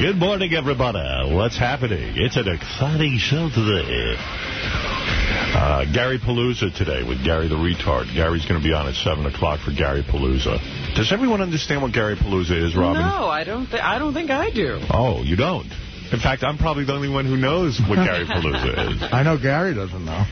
Good morning, everybody. What's happening? It's an exciting show today. Uh, Gary Palooza today with Gary the Retard. Gary's going to be on at 7 o'clock for Gary Palooza. Does everyone understand what Gary Palooza is, Robin? No, I don't, th I don't think I do. Oh, you don't? In fact, I'm probably the only one who knows what Gary Palooza is. I know Gary doesn't know.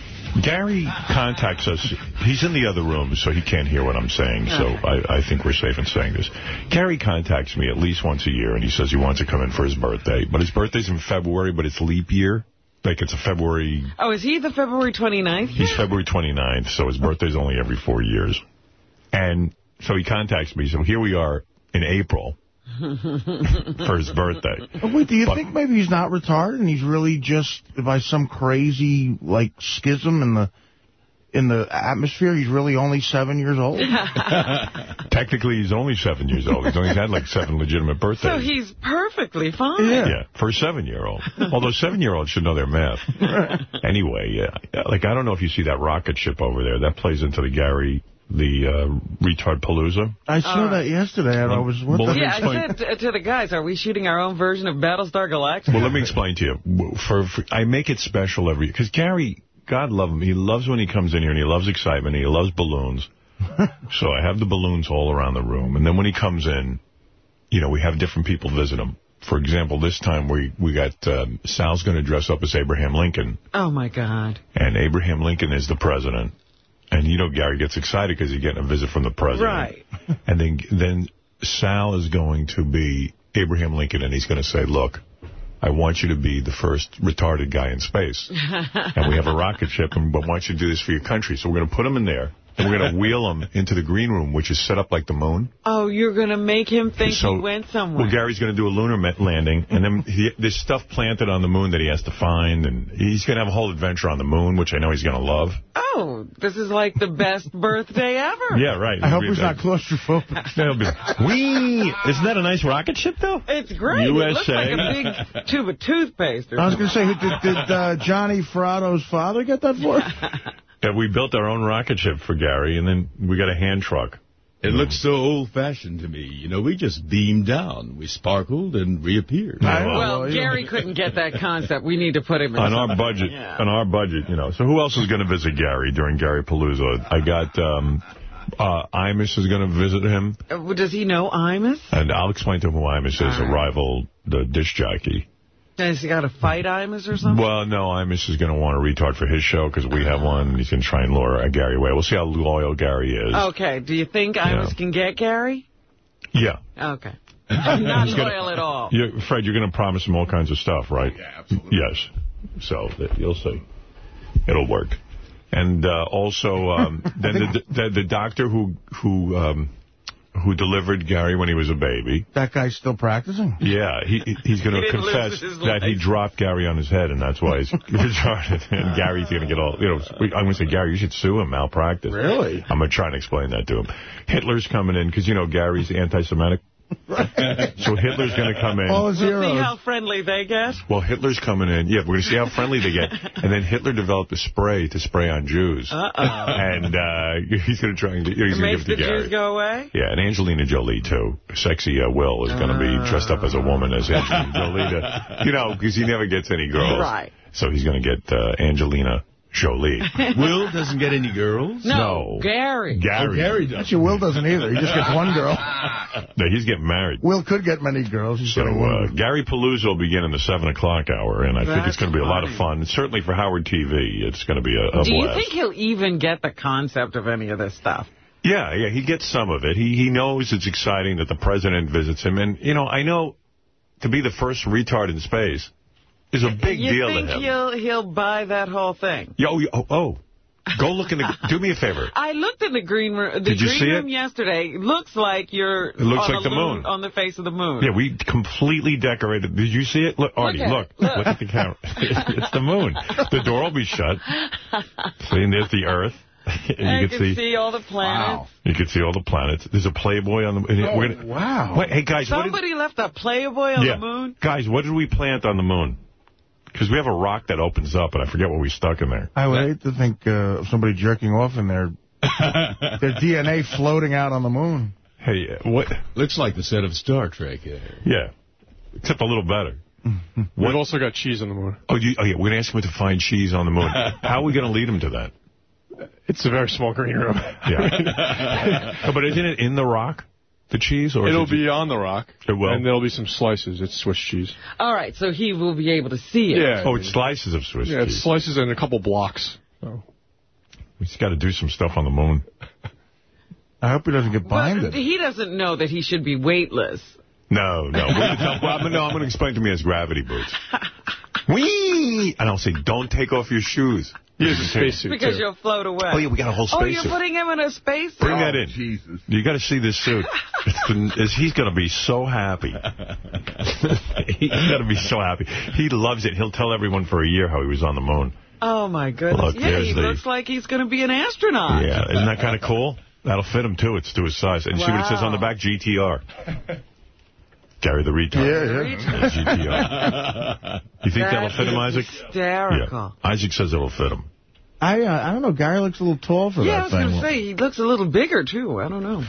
Gary contacts us. He's in the other room, so he can't hear what I'm saying, so I, I think we're safe in saying this. Gary contacts me at least once a year, and he says he wants to come in for his birthday. But his birthday's in February, but it's leap year. Like, it's a February... Oh, is he the February 29th? He's February 29th, so his birthday's only every four years. And so he contacts me, so here we are in April for his birthday. But wait, do you But- think maybe he's not retarded and he's really just by some crazy like schism in the in the atmosphere? He's really only seven years old. Technically, he's only seven years old. He's only had like seven legitimate birthdays. So he's perfectly fine. Yeah. Yeah, for a seven-year-old. Although seven-year-olds should know their math. anyway, yeah. Like, I don't know if you see that rocket ship over there. That plays into the Gary, the uh, retard palooza. I saw that yesterday and I was what Well, the let me Yeah. I said to, to the guys, are we shooting our own version of Battlestar Galactica? Well, let me explain to you. For, for I make it special every year because Gary, God love him, he loves when he comes in here and he loves excitement. He loves balloons. so I have the balloons all around the room, and then when he comes in, you know, we have different people visit him. For example, this time we we got um, Sal's going to dress up as Abraham Lincoln, Oh, my God. and Abraham Lincoln is the president. And you know, Gary gets excited because he's getting a visit from the president. Right. And then then Sal is going to be Abraham Lincoln, and he's going to say, look, I want you to be the first retarded guy in space. and we have a rocket ship, and but I want you to do this for your country. So we're going to put him in there, and we're going to wheel him into the green room, which is set up like the moon. Oh, you're going to make him think So- he went somewhere. Well, Gary's going to do a lunar landing, and then he, there's stuff planted on the moon that he has to find, and he's going to have a whole adventure on the moon, which I know he's going to love. oh, this is like the best birthday ever. Yeah, right. I hope He'll he's not claustrophobic. He'll be Wee! Isn't that a nice rocket ship, though? It's great. It looks like a big tube of toothpaste. I was going to say, did, did uh, Johnny Ferrado's father get that for? Yeah, we built our own rocket ship for Gary, and then we got a hand truck. It looks so old-fashioned to me. You know, we just beamed down. We sparkled and reappeared. I. Well, Well, Gary couldn't get that concept. We need to put him in on some- our budget, Yeah. on our budget, you know. So who else is going to visit Gary during Gary Palooza? I got um, uh, Imus is going to visit him, Uh, Does he know Imus? and I'll explain to him who Imus is, All a rival the dish jockey. Has he got to fight Imus or something? Well, no, Imus is going to want a retard for his show because we have one, and he's going to try and lure uh, Gary away. We'll see how loyal Gary is. Okay. Do you think Imus can get Gary? Yeah. Okay. Not He's gonna- loyal at all. You, Fred, you're going to promise him all kinds of stuff, right? Yeah, absolutely. Yes. So you'll see. It'll work. And uh, also, um, then the, the the doctor who who um, who delivered Gary when he was a baby, That guy's still practicing? yeah, he he's going to didn't confess that he dropped Gary on his head, and that's why he's retarded. And Gary's going to get all, you know, I'm going to say, Gary, you should sue him, malpractice. Really? I'm going to try and explain that to him. Hitler's coming in, because, you know, Gary's anti-Semitic. So Hitler's going to come in. All his We'll see how friendly they get. Well, Hitler's coming in. Yeah, we're going to see how friendly they get. And then Hitler developed a spray to spray on Jews. Uh-oh. And uh, he's going to try and he's going to give it the to Gary. Jews go away? Yeah, and Angelina Jolie, too. Sexy uh, Will is going to be dressed up as a woman as Angelina Jolie. To, you know, because he never gets any girls. Right. So he's going to get uh, Angelina Jolie. Will doesn't get any girls? No, No. Gary. Gary. Oh, Gary does. Actually, Will doesn't either. He just gets one girl. No, he's getting married. Will could get many girls. He's So uh. Gary Palooza will begin in the 7 o'clock hour, and I think it's going to be a lot of fun. Certainly for Howard TV, it's going to be a, a Do you think he'll even get the concept of any of this stuff? Yeah, yeah, he gets some of it. He he knows it's exciting that the president visits him. And, you know, I know to be the first retard in space is a big you deal think to him. he'll he'll buy that whole thing? Yo, yo, oh, oh, go look in the... do me a favor. I looked in the green room. The Did you green see room it? yesterday. Looks like you're. It looks on like a the moon. on the face of the moon. Yeah, we completely decorated. Did you see it? Look, Artie, at look. it. Look. Look at the camera. it's the moon. The door will be shut. See, and there's the Earth. And I you can can see, see all the planets. Wow. you can see all the planets. There's a Playboy on the. and Oh, gonna, wow. Wait, hey guys, what did, Somebody left a Playboy on yeah, the moon. guys, what did we plant on the moon? Because we have a rock that opens up, and I forget what we stuck in there. I would hate to think uh, of somebody jerking off in their their DNA floating out on the moon. Hey, uh, what? Looks like the set of Star Trek there. Yeah. except a little better. We've also got cheese on the moon. Oh, you, oh yeah, we're going to ask him to find cheese on the moon. How are we going to lead him to that? It's a very small green room. Yeah. But isn't it in the rock, the cheese? Or It'll it be on the rock. It will? And there'll be some slices. It's Swiss cheese. All right, so he will be able to see it. Yeah. Oh, it's slices of Swiss cheese. Yeah, it's slices and a couple blocks. Oh. He's got to do some stuff on the moon. I hope he doesn't get But blinded. he doesn't know that he should be weightless. No, no. Tell, well, I'm, no, I'm going to explain to me as gravity boots. Whee! And I'll say, don't take off your shoes. He has a spacesuit, Because too. you'll float away. Oh, yeah, we got a whole Oh, you're putting him in a spacesuit? Bring that oh, in. Jesus. You got to see this suit. It's it's, he's going to be so happy. he's going to be so happy. He loves it. He'll tell everyone for a year how he was on the moon. Oh, my goodness. Look, yeah, he the- looks like he's going to be an astronaut. Yeah, isn't that kind of cool? That'll fit him, too. It's to his size. And see what it says on the back? GTR. Gary the retard. Yeah, yeah. GTR. You think that'll fit him, is Isaac? hysterical. Yeah. Isaac says it'll fit him. I uh, I don't know. Gary looks a little tall for Yeah, I was going to say, he looks a little bigger, too. I don't know.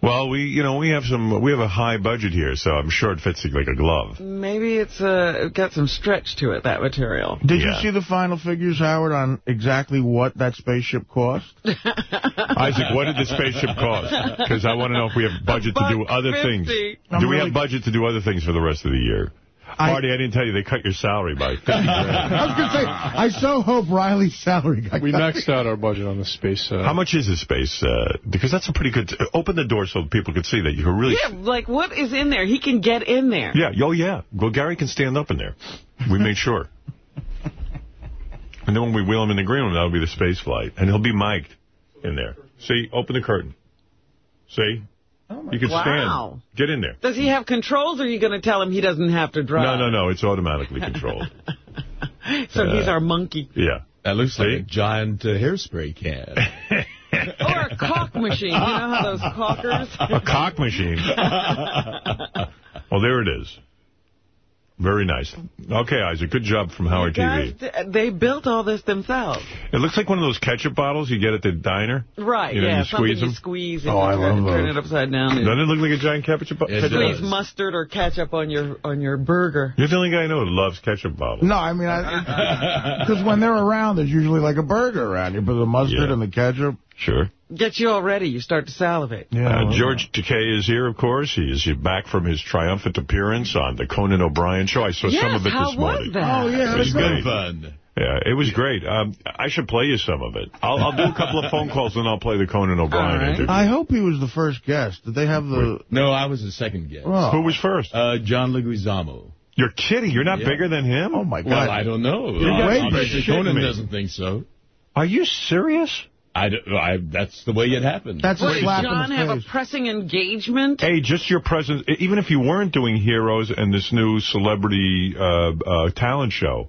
Well, we, you know, we have some, we have a high budget here, so I'm sure it fits like a glove. Maybe it's uh, got some stretch to it, that material. Did Yeah. you see the final figures, Howard, on exactly what that spaceship cost? Isaac, what did the spaceship cost? Because I want to know if we have budget to do other 50. things. I'm do we really- have budget to do other things for the rest of the year? I- Marty, I didn't tell you they cut your salary by 50 grand. I was going to say, I so hope Riley's salary got We cut. maxed out our budget on the space. Uh, How much is the space? Uh, because that's a pretty good... open the door so people can see that you can really... Yeah, like, what is in there? He can get in there. Yeah, oh yeah. Well, Gary can stand up in there. We made sure. And then when we wheel him in the green room, that'll be the space flight. And he'll be mic'd in there. See, open the curtain. See? You can Wow. stand. Get in there. Does he have controls, or are you going to tell him he doesn't have to drive? No, no, no. It's automatically controlled. So he's our monkey. yeah. That looks See? like a giant uh, hairspray can. Or a cock machine. You know how those caulkers? A cock machine. oh, there it is. Very nice. Okay, Isaac. Good job from Howard Guys, TV. they built all this themselves. It looks like one of those ketchup bottles you get at the diner. Right, You know, yeah. you something squeeze you them? squeeze and Oh, I you turn, turn it upside down. Doesn't it look like a giant ketchup, It ketchup does. Squeeze mustard or ketchup on your on your burger. You're the only guy I know who loves ketchup bottles. No, I mean, because when they're around, there's usually like a burger around. You put the mustard Yeah. and the ketchup. Sure. Get you all ready. You start to salivate. Yeah, Uh, well, George Takei is here, of course. He is back from his triumphant appearance on the Conan O'Brien show. I saw yes, some of it how this was morning. that? Oh, yeah. It was It's good great. fun. Yeah, it was great. Um, I should play you some of it. I'll, I'll do a couple of phone calls and I'll play the Conan O'Brien All right. interview. I hope he was the first guest. Did they have the... No, I was the second guest. Oh. Who was first? Uh, John Leguizamo. You're kidding. You're not Yeah. bigger than him? Oh, my God. Well, I don't know. You're way Obviously, bigger. Conan me. doesn't think so. Are you serious? I, I, that's the way it happened. That's a did slap John have the a pressing engagement? Hey, just your presence, even if you weren't doing Heroes and this new celebrity uh, uh, talent show,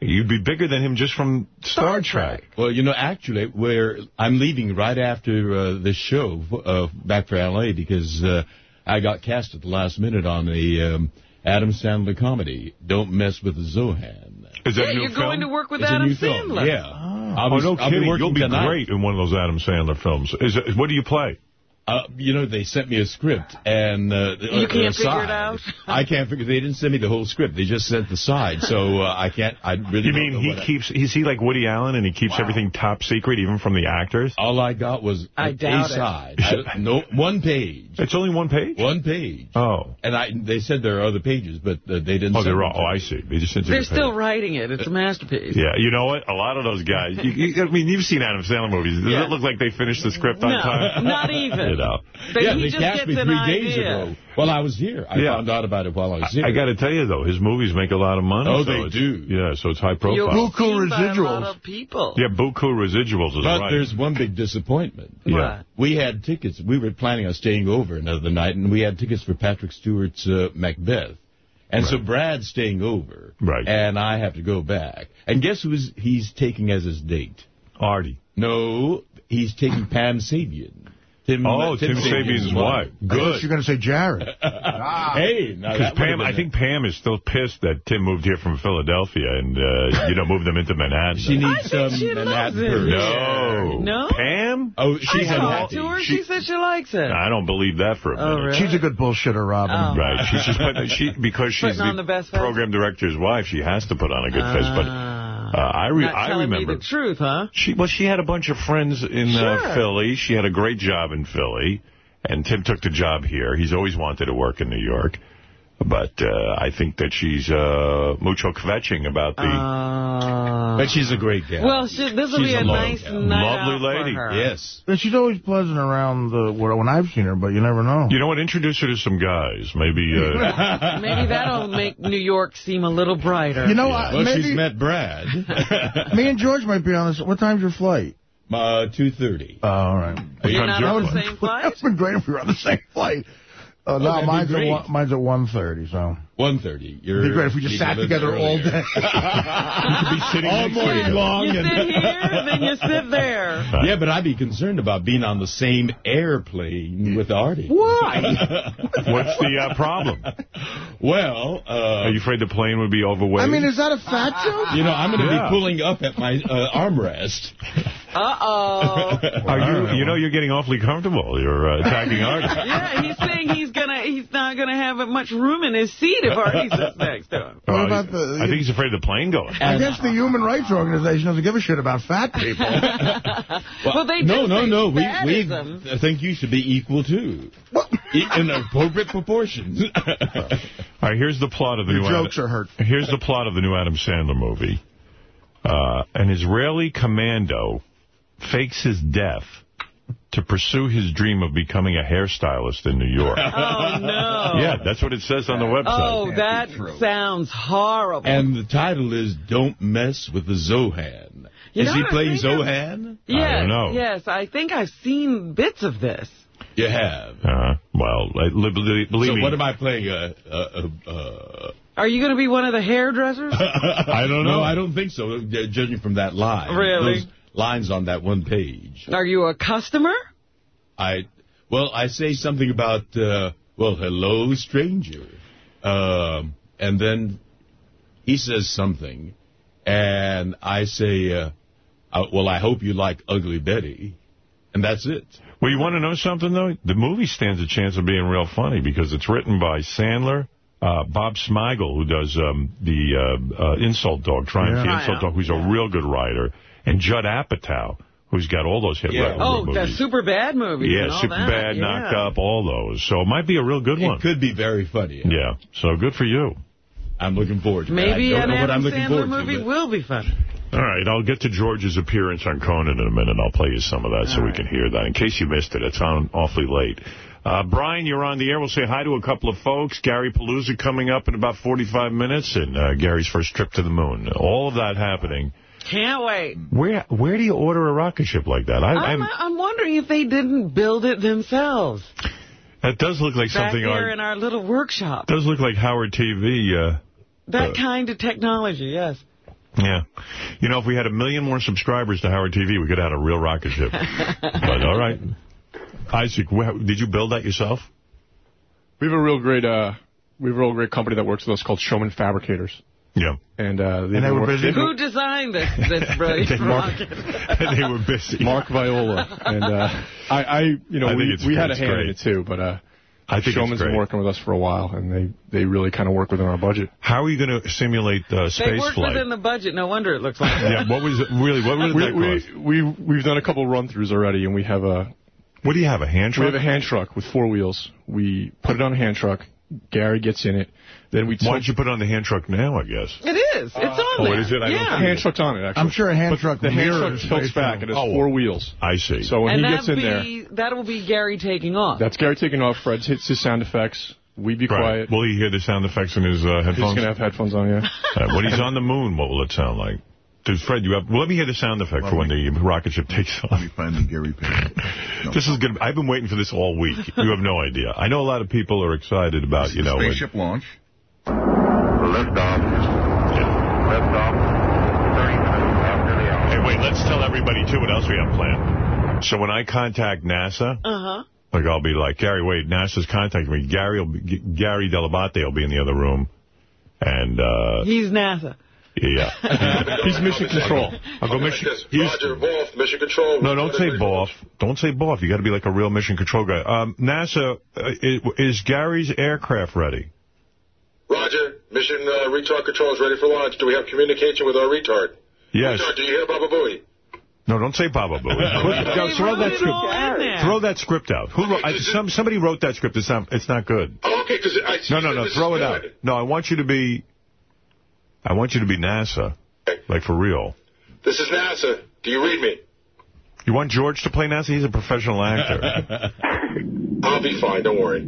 you'd be bigger than him just from Star, Star Trek. Trek. Well, you know, actually, where I'm leaving right after uh, this show uh, back for L.A. because uh, I got cast at the last minute on the um, Adam Sandler comedy, Don't Mess with the Zohan. Is that Yeah, you're film? going to work with It's Adam new film. Sandler. Yeah. Oh, I'll Oh, be- no I'll be kidding. working You'll be tonight. great in one of those Adam Sandler films. Is it, what do you play? Uh, you know, they sent me a script, and uh, You can't figure it out? I can't figure. They didn't send me the whole script. They just sent the side, so uh, I can't. I really. You mean know he what I- keeps, is he like Woody Allen and he keeps everything top secret even from the actors? all I got was I a doubt it. side. I, no, one page. It's only one page? One page. Oh. And I, they said there are other pages, but uh, they didn't. Oh, send they're all, oh, I see. They just sent you They're the still page. writing it. It's a masterpiece. Yeah, you know what? A lot of those guys, you, you, I mean, you've seen Adam Sandler movies. Does Yeah. it look like they finished the script on No, time? not even. You know. But yeah, they just cast gets me three days idea. ago. Well, I was here. I Yeah. found out about it while I was here. I got to tell you, though, his movies make a lot of money. Oh, so they do. Yeah, so it's high profile. be seen by a residuals. lot of people. Yeah, buku residuals is But right. there's one big disappointment. Yeah. What? We had tickets. We were planning on staying over another night, and we had tickets for Patrick Stewart's uh, Macbeth. And so Brad's staying over. Right. And I have to go back. And guess who he's taking as his date? Artie. No, he's taking Pam Sabean. Tim, Oh, Tim Sabean's wife. I thought Good. you're going to say Jared. Hey, Because Pam, I think Pam is still pissed that Tim moved here from Philadelphia and, uh, you know, moved them into Manhattan. she I needs think some she loves Manhattan it. no. No? Pam? Oh, she I talked all. to her. she- She, said she likes it. I don't believe that for a minute. Oh, really? She's a good bullshitter, Robin. Oh. Right. She's just putting, she, because she's Putting on the best program director's wife, she has to put on a good face. But Ah. Uh, I, re- I remember. me the truth, huh? She well, she had a bunch of friends in uh, Sure. Philly. She had a great job in Philly, and Tim took the job here. He's always wanted to work in New York, but uh, I think that she's uh, mucho kvetching about the Uh, But she's a great gal. well, she, this will She's be a a nice gal. night Lovely out for lady. her. yes. And she's always pleasant around the where- when I've seen her, but you never know. You know what? Introduce her to some guys. Maybe. Uh, Maybe that'll make New York seem a little brighter. You know, I- Well, maybe she's met Brad. me and George might be on this. What time's your flight? uh, 2.30. Oh, all right. You're Sometimes not you're on the fine. same That flight? would have been great if we were on the same flight. Uh, no, that'd mine's at, one, mine's at 1.30, so. 1.30. You're It'd be great if we just sat a little together all earlier. could be sitting All next to morning you. long. You and- sit here, then you sit there. Yeah, but I'd be concerned about being on the same airplane with Artie. Why? What's the uh, problem? Well, uh, Are you afraid the plane would be overweight? I mean, is that a fat joke? you know, I'm going to Yeah. be pulling up at my uh, armrest. Uh-oh. Are you, you know, you're getting awfully comfortable. You're uh, attacking Artie. Yeah, he's saying he's gonna he's not gonna have much room in his seat if Artie sits next to him. What about the- I think he's afraid of the plane going. I guess the Human Rights Organization doesn't give a shit about fat people. Well, they no, no, no. We, we. I think you should be equal too, in appropriate proportions. All right, here's the plot of the Your new jokes Adam, are hurt. Here's the plot of the new Adam Sandler movie. Uh, an Israeli commando fakes his death to pursue his dream of becoming a hairstylist in New York. Oh no. yeah, that's what it says on the website. Oh, that sounds horrible. and the title is "Don't Mess with the Zohan." You is know he what playing Zohan? yes, don't know. yes, I think I've seen bits of this. You have. Uh, well, I- believe, believe So me, what am I playing? Uh, uh, uh, uh, Are you going to be one of the hairdressers? I don't know. no, I don't think so. uh, Judging from that line, Really? Those lines on that one page. Are you a customer? I well, I say something about uh, well, hello, stranger, um, and then he says something, and I say, uh, uh, well, I hope you like Ugly Betty, and that's it. Well, you want to know something, though? The movie stands a chance of being real funny because it's written by Sandler, uh, Bob Smigel, who does um, the uh, uh, Insult Dog, Triumph the Yeah. Insult Dog, who's a real good writer, and Judd Apatow, who's got all those hit Yeah. record Oh, movies. the super bad movies. and yeah, all super that. bad, yeah. knocked up, all those. So it might be a real good one. It could be very funny. Yeah, so good for you. I'm looking forward to it. Maybe I don't an know what I'm Adam looking Sandler forward movie to. but- will be fun. All right, I'll get to George's appearance on Conan in a minute. I'll play you some of that so we can hear that. In case you missed it, it's on awfully late. Uh, Brian, you're on the air. We'll say hi to a couple of folks. Gary Palooza coming up in about 45 minutes, and uh, Gary's first trip to the moon. All of that happening. Can't wait. Where where do you order a rocket ship like that? I, I'm, I'm, I'm wondering if they didn't build it themselves that does look like back something. here Our, in our little workshop. does look like Howard TV. Uh, That uh, kind of technology, yes. yeah, you know, if we had a million more subscribers to Howard TV, we could have had a real rocket ship. but all right, Isaac, did you build that yourself? We have a real great, uh, we have a real great company that works with us called Showman Fabricators. Yeah. And, uh, And they were busy? Who designed this, this brilliant Mark- rocket? they were busy. Mark Viola. And, uh, I, I, you know, I think we, it's we had great. a hand in it too, but, uh, I think Showman's it's been working with us for a while, and they, they really kind of work within our budget. How are you going to simulate uh, They space worked flight? within the budget. No wonder it looks like that. yeah, what was it, really? What did we, that we, we We've done a couple run-throughs already, and we have a, What do you have? A hand truck? we have a hand truck with four wheels. We put it on a hand truck. Gary gets in it. Then we Why don't you put it on the hand truck now? I guess. It is. It's on Oh, there. is it? I don't yeah. the hand truck's on it. Actually, I'm sure a hand But truck The hand truck mirrors tilts right back. through. It has Oh. four wheels. I see. So when and he gets in there, be, that'll be Gary taking off. that's Gary taking off. Fred hits his sound effects. We be right. quiet. Will he hear the sound effects in his uh, He's headphones? gonna have headphones on, yeah. Uh, when he's on the moon, what will it sound like? Does Fred, you have? Well, let me hear the sound effect for when the rocket ship takes off. Let me find the Gary Payne. No. This is good. I've been waiting for this all week. You have no idea. I know a lot of people are excited about, you know. Spaceship launch. Liftoff. Liftoff. 30 minutes after the hour. Hey, wait, let's tell everybody, too, what else we have planned. So when I contact NASA, Uh-huh. like I'll be like, Gary, wait, NASA's contacting me. Gary will be, Gary Dell'Abate will be in the other room. And, uh, He's NASA. yeah. He's mission control. I'll go mission. This, Roger, Wolf, mission control. No, don't say boff. Don't say boff. You got to be like a real mission control guy. Um, NASA, uh, is, is Gary's aircraft ready? Roger, mission uh, retard control is ready for launch. Do we have communication with our retard? Yes. Retard, do you hear Baba Booey? No, don't say Baba Booey. Quick, throw that script. all in there. Throw that script out. Who wrote, I, some somebody wrote that script. It's not. It's not good. Oh, okay, because I No, no, no. Throw it out. No, I want you to be. I want you to be NASA, like for real. This is NASA. Do you read me? You want George to play NASA? He's a professional actor. I'll be fine. Don't worry.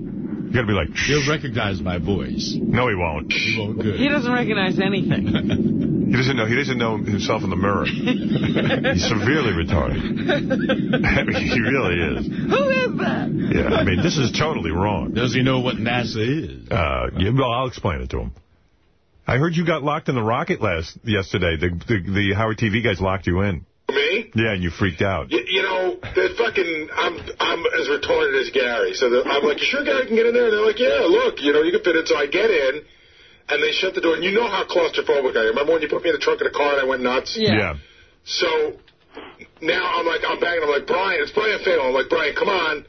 You got to be like. He'll recognize my voice. No, he won't. He won't. Good. He doesn't recognize anything. He doesn't know. He doesn't know himself in the mirror. He's severely retarded. he really is. Who is that? Yeah, I mean, this is totally wrong. Does he know what NASA is? Uh, yeah, well, I'll explain it to him. I heard you got locked in the rocket last yesterday. The, the the Howard TV guys locked you in. Me? Yeah, and you freaked out. You, you know, the fucking, I'm I'm as retarded as Gary. So I'm like, you sure Gary can get in there? And they're like, yeah, look, you know, you can fit in. So I get in, and they shut the door. And you know how claustrophobic I am. Remember when you put me in the trunk of the car and I went nuts? Yeah. So now I'm like, I'm banging. I'm like, Brian, it's Brian Fail. I'm like, Brian, come on.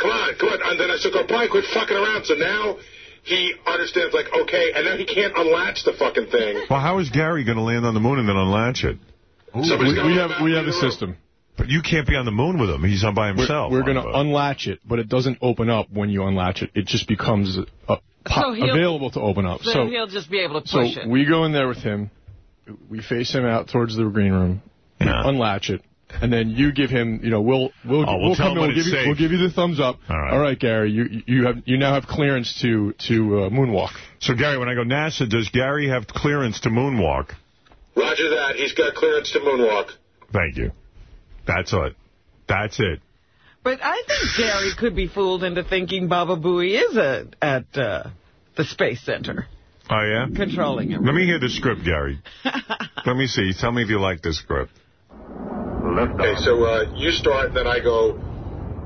Come on, come on. And then I said, oh, Brian, quit fucking around. So now he understands, like, okay. And now he can't unlatch the fucking thing. Well, how is Gary going to land on the moon and then unlatch it? Somebody's We, we have we have a the system. But you can't be on the moon with him. He's on by We're, himself. we're going to unlatch it, but it doesn't open up when you unlatch it. It just becomes uh, po- he'll- available to open up. So, So, he'll just be able to so push it. we go in there with him. We face him out towards the green room. Yeah. Unlatch it. And then you give him, you know, we'll we'll, Oh, we'll tell come in, we'll give you we'll give you the thumbs up. All right. All right, Gary, you you have you now have clearance to to uh, moonwalk. So, Gary, when I go NASA, does Gary have clearance to moonwalk? Roger that. He's got clearance to moonwalk. Thank you. That's it. That's it. But I think Gary could be fooled into thinking Baba Booey is a, at uh, the Space Center, Oh, yeah? controlling him. Let me hear the script, Gary. Let me see. Tell me if you like this script. Okay, so uh, you start, then I go,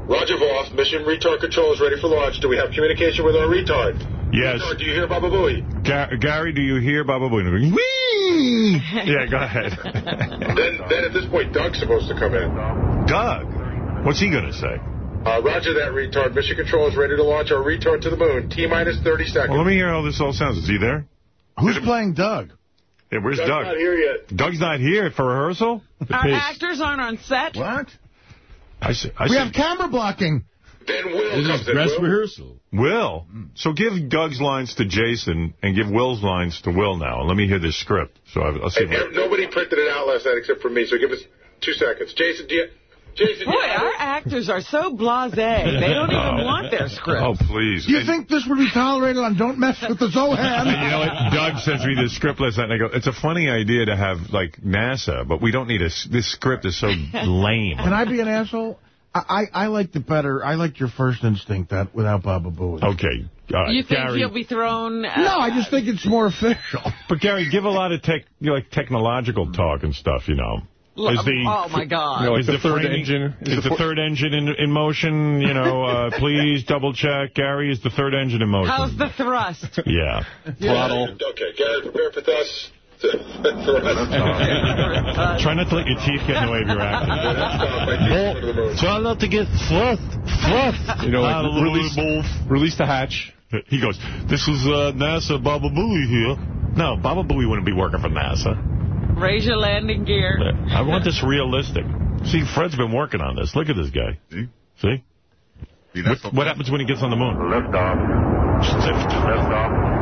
Roger Voss, mission retard control is ready for launch. Do we have communication with our retard? Yes. Retard, do you hear Baba Booey? Ga Gary, do you hear Baba Booey? Whee! Yeah, go ahead. Then, then at this point, Doug's supposed to come in. Doug, what's he going to say? Uh, roger that, retard. Mission control is ready to launch our retard to the moon. T-minus 30 seconds. Well, let me hear how this all sounds. Is he there? Who's playing Doug? Yeah, where's Doug's Doug? not here yet. Doug's not here for rehearsal? Our pace. actors aren't on set. What? I see. I We see. have camera blocking. Then Will This comes is in. dress Will? rehearsal. Will. So give Doug's lines to Jason and give Will's lines to Will now. And let me hear this script. So I, I'll see. And nobody printed it out last night except for me, so give us two seconds. Jason, do you... Jason, do Boy, you have our it? actors are so blasé. They don't even Oh. want their script. Oh, please. Do you And- think this would be tolerated on Don't Mess with the And you Zohan? know what? Doug sends me this script last night, and I go, it's a funny idea to have, like, NASA, but we don't need a... s- This script is so lame. Can I be an asshole? I, I, I liked it better. I liked your first instinct that without Baba Booey. Okay. All right, you think Gary. he'll be thrown... Uh, No, I just think it's more official. But, Gary, give a lot of tech, you know, like technological talk and stuff, you know. Is the, oh, my God. You know, like is the third framing- engine. Is, Is the, the third engine in, in motion? You know, uh, please double check. Gary, is the third engine in motion? How's the thrust? Yeah. Throttle. Okay, Gary, prepare for this. For us. Try not to let your teeth get in the way of your acting. Go to the moon. Try not to get fluffed. Fluffed. You know, like release, wolf. release the hatch. He goes, this is uh, NASA Baba Booey here. No, Baba Booey wouldn't be working for NASA. Raise your landing gear. I want this realistic. See, Fred's been working on this. Look at this guy. See? See? See, What, what happens when he gets on the moon? Lift off. Lift. Liftoff.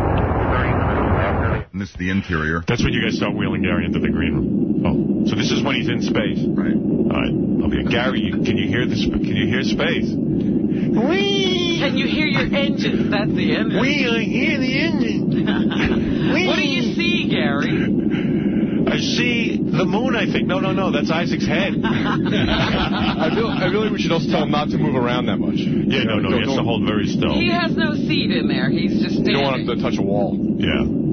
30 minutes after. And this is the interior. That's when you guys start wheeling Gary into the green room. Oh, so this is when he's in space. Right. All right. Okay, Gary, you, can you hear this? Can you hear space? Whee! Can you hear your engine? That's the engine. We I hear the engine. what do you see, Gary? I see the moon. I think. No, no, no. That's Isaac's head. I feel I feel like we should also tell him not to move around that much. Yeah, no, no. He has to hold very still. He has no seat in there. He's just You don't want him to touch a wall. Yeah.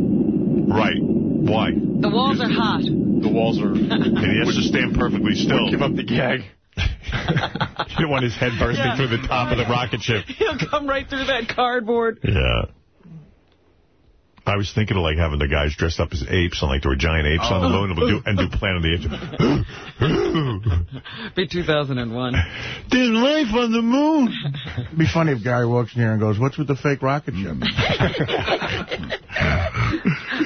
Right. Why? The walls are hot. The walls are. And he has to stand perfectly still. Give up the gag. you don't want his head bursting Yeah. through the top of the rocket ship. He'll come right through that cardboard. Yeah. I was thinking of like having the guys dressed up as apes and like there were giant apes on the oh. moon and, we'll do, and do Planet of the Apes. Be 2001. There's life on the moon. It'd be funny if Gary walks in here and goes, what's with the fake rocket ship?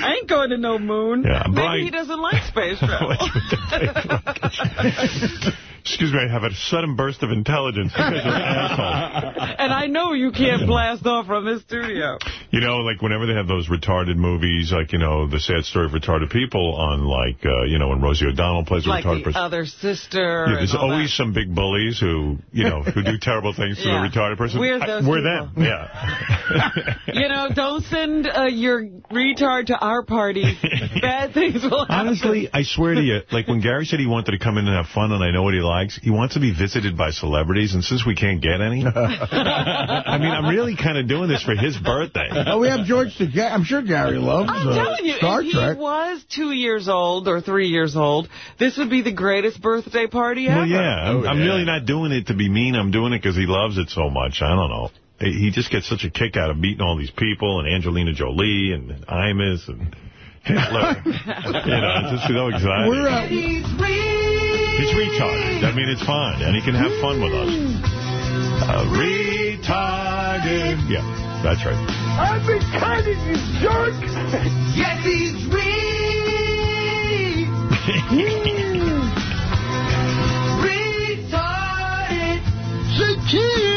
I ain't going to no moon. Yeah, Maybe Brian- he doesn't like space travel. Excuse me, I have a sudden burst of intelligence. because You guys are assholes. and I know you can't blast off from this studio. You know, like whenever they have those retarded movies, like, you know, the sad story of retarded people on like, uh, you know, when Rosie O'Donnell plays a Like retarded the person. other sister. Yeah, there's always that. some big bullies who, you know, who do terrible things to Yeah. the retarded person. We're I- those We're people. them, yeah. You know, don't send uh, your retard to our party. Bad things will happen. Honestly, I swear to you, like when Gary said he wanted to come in and have fun and I know what he likes, he wants to be visited by celebrities, and since we can't get any, I mean, I'm really kind of doing this for his birthday. oh, we have George to I'm sure Gary loves I'm uh, telling you, Star if Trek. he was two years old or three years old, this would be the greatest birthday party ever. Well, yeah, I'm, Oh, I'm really not doing it to be mean. I'm doing it because he loves it so much. I don't know. He just gets such a kick out of meeting all these people and Angelina Jolie and Imus and Hitler. you know, it's just so exciting. We're, uh, He's retarded. I mean, it's fine, and he can have fun with us. Uh, retarded. Yeah, that's right. I've been kiting you, jerk! yes, he's retarded. Say cheese! All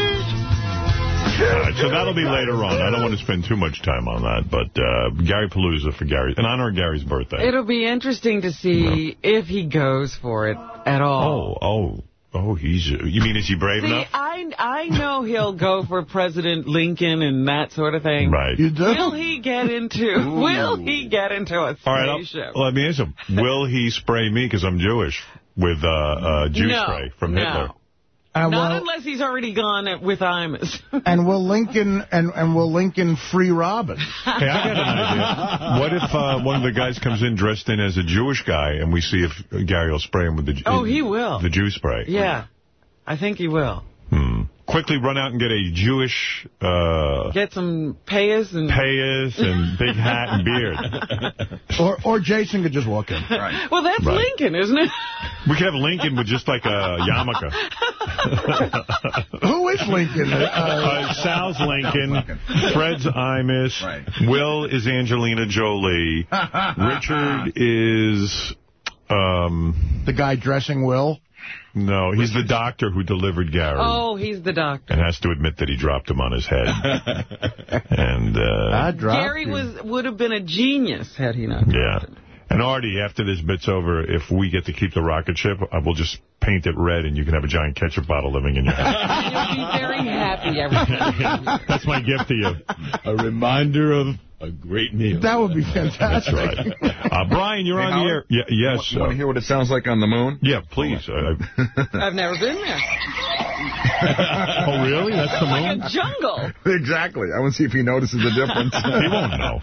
right, so that'll be later on. I don't want to spend too much time on that, but uh, Gary Palooza for Gary, in honor of Gary's birthday. It'll be interesting to see if he goes for it at all. oh, oh, oh, he's, you mean is he brave See, enough? I I know he'll go for President Lincoln and that sort of thing. Right. you do? Will he get into? Will he get into a All right, I'll, spaceship? let me ask him. Will he spray me because I'm Jewish with uh, uh, Jew No, spray from no. Hitler? And Not will, unless he's already gone with Imus. and will Lincoln and and will Lincoln free Robin? Hey, I got an idea. What if uh, one of the guys comes in dressed in as a Jewish guy, and we see if Gary will spray him with the Oh, he will. the Jew spray? yeah, I think he will. Quickly run out and get a Jewish uh, Get some payas and... payas and big hat and beard. Or or Jason could just walk in. Right. Well, that's Right. Lincoln, isn't it? We could have Lincoln with just like a yarmulke. Who is Lincoln? Uh, Uh, Sal's Lincoln, Fred's Imus, Right. Will is Angelina Jolie, Richard is, um, the guy dressing Will. No, he's the doctor who delivered Gary. Oh, he's the doctor. And has to admit that he dropped him on his head. and, I uh, dropped Gary you. was would have been a genius had he not. yeah. And Artie, after this bit's over, if we get to keep the rocket ship, I will just paint it red and you can have a giant ketchup bottle living in your house. You'll be very happy every That's my gift to you. A reminder of a great meal. That would be fantastic. That's fantastic. right. Uh, Brian, you're Hey, on the air. Howard? Yeah, yes. Want uh, to hear what it sounds like on the moon? yeah, please. Uh, I've never been there. oh, really? That's the Like moon? a jungle. exactly. I want to see if he notices the difference. He won't know.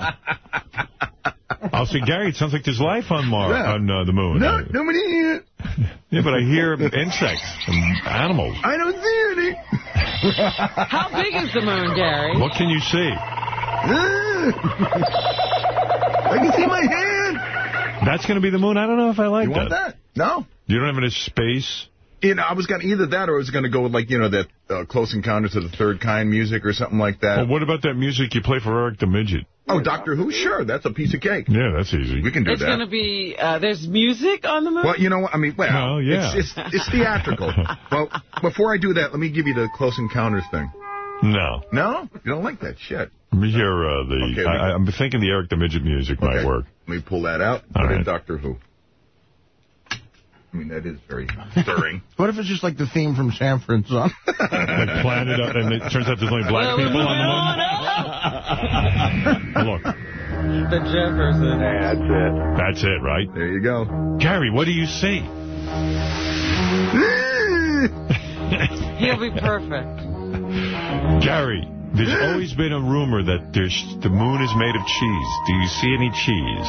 I'll say, Gary, it sounds like there's life on Mars, Yeah. on uh, the moon. no, nobody here. Yeah, but I hear insects and animals. I don't see any. How big is the moon, Gary? What can you see? I can see my hand. That's going to be the moon? I don't know if I like You want that? No. You don't have any space? You know, I was going to either that or I was going to go with like, you know, that uh, Close Encounters of the Third Kind music or something like that. Well, what about that music you play for Eric the Midget? Oh, Doctor Who? Sure. That's a piece of cake. Yeah, that's easy. We can do It's that. It's going to be, uh, there's music on the movie? Well, you know what? I mean, well, Oh, yeah. it's, it's, it's theatrical. well, before I do that, let me give you the Close Encounters thing. No. No? You don't like that shit. Let me hear uh, the... Okay, we- I, I'm thinking the Eric the Midget music might work. Let me pull that out. All Put in. Doctor Who. I mean, that is very stirring. What if it's just like the theme from Sanford and Son? Like planet, up, and it turns out there's only black people on the moon. Look, The Jefferson. that's it, That's it, right? there you go. Gary, what do you see? He'll be perfect. Gary, there's always been a rumor that there's the moon is made of cheese. Do you see any cheese?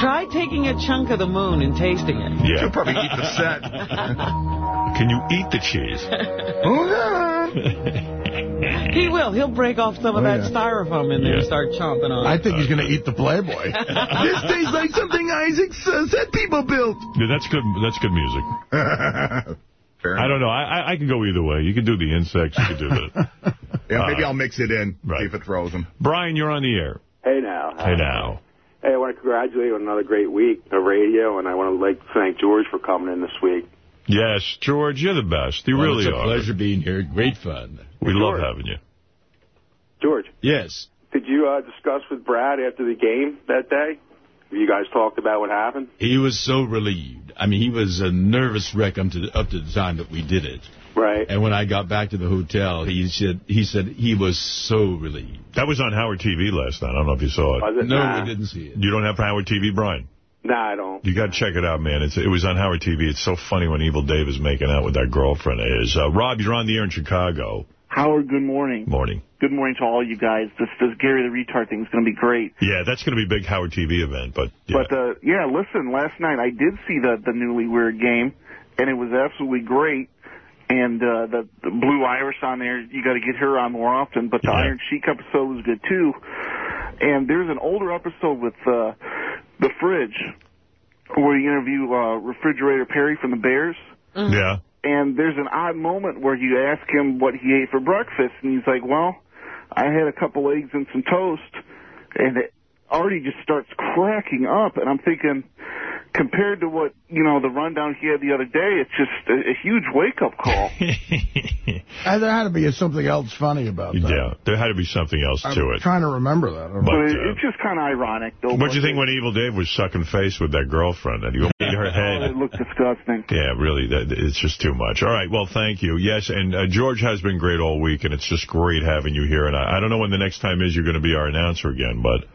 Try taking a chunk of the moon and tasting it. Yeah. You'll probably eat the set. Can you eat the cheese? Oh, He will. He'll break off some of Oh, that yeah. styrofoam in there and start chomping on I it. think he's going to eat the Playboy. this tastes like something Isaac uh, said people built. Yeah, that's good. That's good music. Fair I don't know. I, I I can go either way. You can do the insects. You can do the. Yeah, maybe Uh, I'll mix it in, right. see if it throws them. Brian, you're on the air. Hey now. Hey now. Hey, I want to congratulate you on another great week of radio, and I want to like thank George for coming in this week. Yes, George, you're the best. You Well, really it's a are. pleasure being here. Great fun. We love having you. George, Yes. did you uh, discuss with Brad after the game that day? You guys talked about what happened. He was so relieved. I mean, he was a nervous wreck up to the, up to the time that we did it. Right. And when I got back to the hotel, he said he said he was so relieved. That was on Howard TV last night. I don't know if you saw it. Was it? No, nah. we didn't see it. You don't have Howard TV, Brian? Nah, I don't. You got to check it out, man. It's, it was on Howard TV. It's so funny when Evil Dave is making out with that girlfriend. It is. Uh, Rob, you're on the air in Chicago. Howard, good morning. Morning. Good morning to all you guys. This this Gary the Retard thing is going to be great. Yeah, that's going to be a big Howard TV event, but yeah. But uh, yeah, listen, last night I did see the the Newlywed Game, and it was absolutely great. And uh, the, the Blue Iris on there, you got to get her on more often. But the Yeah. Iron Sheik episode was good too. And there's an older episode with uh, the Fridge, where you interview uh, Refrigerator Perry from the Bears. yeah. And there's an odd moment where you ask him what he ate for breakfast, and he's like, "Well, I had a couple eggs and some toast," and it already just starts cracking up, and I'm thinking, compared to what you know the rundown he had the other day, it's just a, a huge wake up call. Uh, there had to be something else funny about that. yeah, there had to be something else I'm to it. trying to remember that. But, but it, uh, it's just kind of ironic, though. What'd you think when Evil Dave was sucking face with that girlfriend and he made her Oh, head? it looked disgusting. Yeah, really, that, it's just too much. All right, well, thank you. Yes, and uh, George has been great all week, and it's just great having you here. And I, I don't know when the next time is you're going to be our announcer again, but I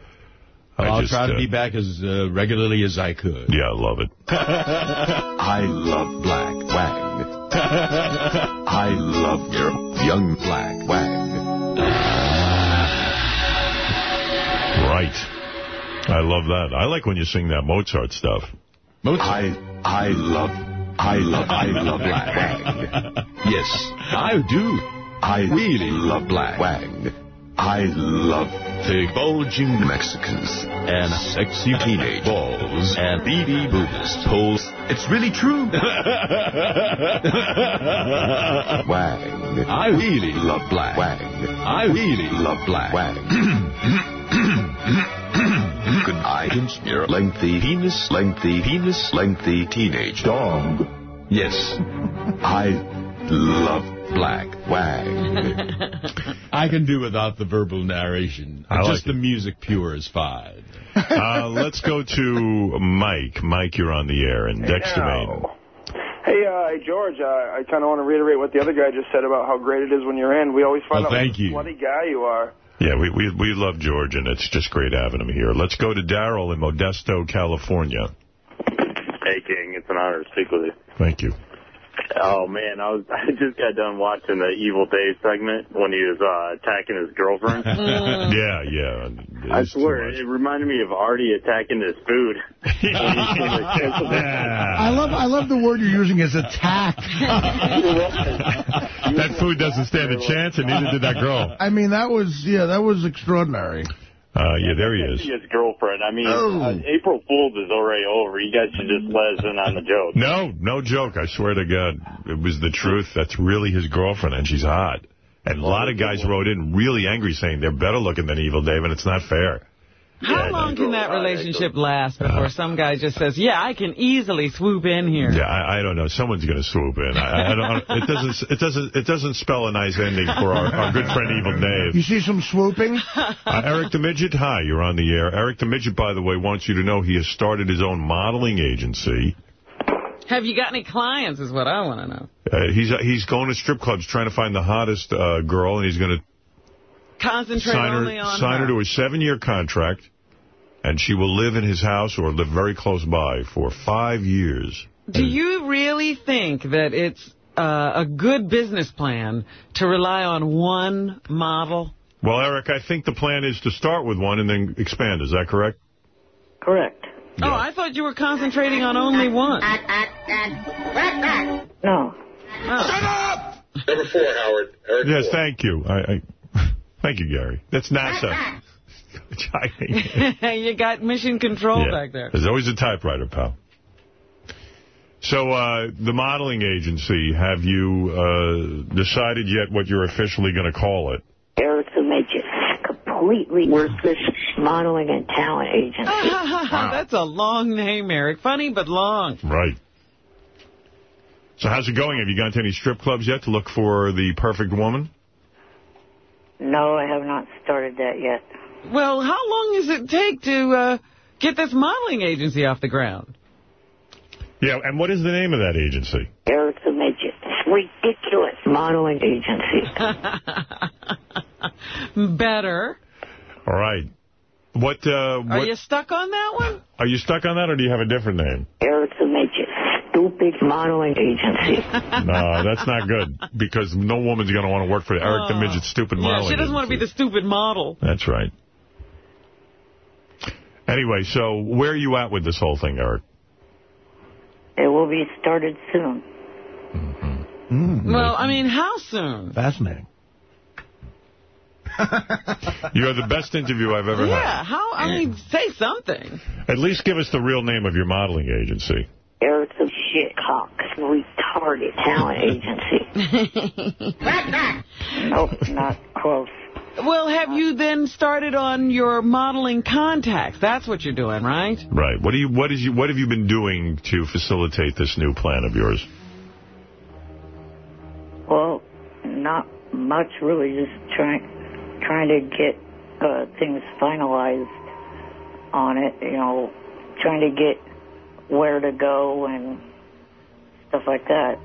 I'll just, try to uh, be back as uh, regularly as I could. Yeah, I love it. I love Black Wang. I love your young Black Wang. Right. I love that. I like when you sing that Mozart stuff. Mozart. I I love I love I love Black Wang. Yes, I do. I really love Black Wang. I love The bulging Mexicans and sexy teenage balls and BB Buddhist holes. It's really true. Wang. I really love Black Wang. I really Love Black Wang. Good items, your lengthy penis, lengthy penis, lengthy teenage dog. Yes, I love Black Wang. I can do without the verbal narration. I like Just the music pure is fine. Uh, let's go to Mike. Mike, you're on the air in Dexter, Maine. Hey, uh, George, uh, I kind of want to reiterate what the other guy just said about how great it is when you're in. We always find Oh, out thank what a you. bloody guy you are. Yeah, we, we we love George, and it's just great having him here. Let's go to Daryl in Modesto, California. Hey, King, it's an honor to speak with you. Thank you. Oh, man, I was I just got done watching the Evil Dave segment when he was uh, attacking his girlfriend. yeah, yeah. I swear, it reminded me of Artie attacking his food. I love I love the word you're using as attack. that food doesn't stand a chance, and neither did that girl. I mean, that was, yeah, that was extraordinary. Uh, yeah, there he is. His girlfriend. I mean, Oh. uh, April Fool's is already over. You guys should just let us in on the joke. No, no joke. I swear to God, it was the truth. That's really his girlfriend, and she's hot. And a lot of guys wrote in really angry saying they're better looking than Evil Dave, and it's not fair. How long can that relationship last before some guy just says, yeah, I can easily swoop in here? Yeah, I, I don't know. Someone's going to swoop in. I, I don't. It doesn't. It doesn't. It doesn't spell a nice ending for our, our good friend Evil Dave. You see some swooping? Uh, Eric the Midget, hi, you're on the air. Eric the Midget, by the way, wants you to know he has started his own modeling agency. Have you got any clients is what I want to know. Uh, he's uh, he's going to strip clubs trying to find the hottest uh, girl, and he's going to Concentrate sign only her, on sign her her. to a seven-year contract, and she will live in his house or live very close by for five years. Do you really think that it's uh, a good business plan to rely on one model? Well, Eric, I think the plan is to start with one and then expand. Is that correct? Correct. Oh, I thought you were concentrating on only one. No. Shut up! Number four, Howard. Eric Yes, Four. thank you. I, I Thank you, Gary. That's NASA. you got mission control Yeah. back there. There's always a typewriter, pal. So, uh, the modeling agency, have you uh, decided yet what you're officially going to call it? Eric the Midget, completely worthless modeling and talent agency. wow. That's a long name, Eric. Funny, but long. Right. So how's it going? Have you gone to any strip clubs yet to look for the perfect woman? No, I have not started that yet. Well, how long does it take to uh, get this modeling agency off the ground? Yeah, and what is the name of that agency? Eric the Midget, ridiculous modeling agency. Better. All right. What, uh, Are you stuck on that one? are you stuck on that, or do you have a different name? Eric the Midget, stupid modeling agency. No, that's not good, because no woman's going to want to work for Eric the Oh. Midget's stupid Yeah, modeling she doesn't want to be the stupid model. That's right. Anyway, so where are you at with this whole thing, Eric? It will be started soon. Mm-hmm. Well, I mean, how soon? Fascinating. You're the best interview I've ever Yeah, had. Yeah, how? I mean, say something. At least give us the real name of your modeling agency. Eric the Shitcock, retarded talent agency. nope, not close. Well, have you then started on your modeling contacts? That's what you're doing, right? Right. What do you? What is you? What have you been doing to facilitate this new plan of yours? Well, not much really, just trying trying to get uh, things finalized on it, you know, trying to get where to go and stuff like that.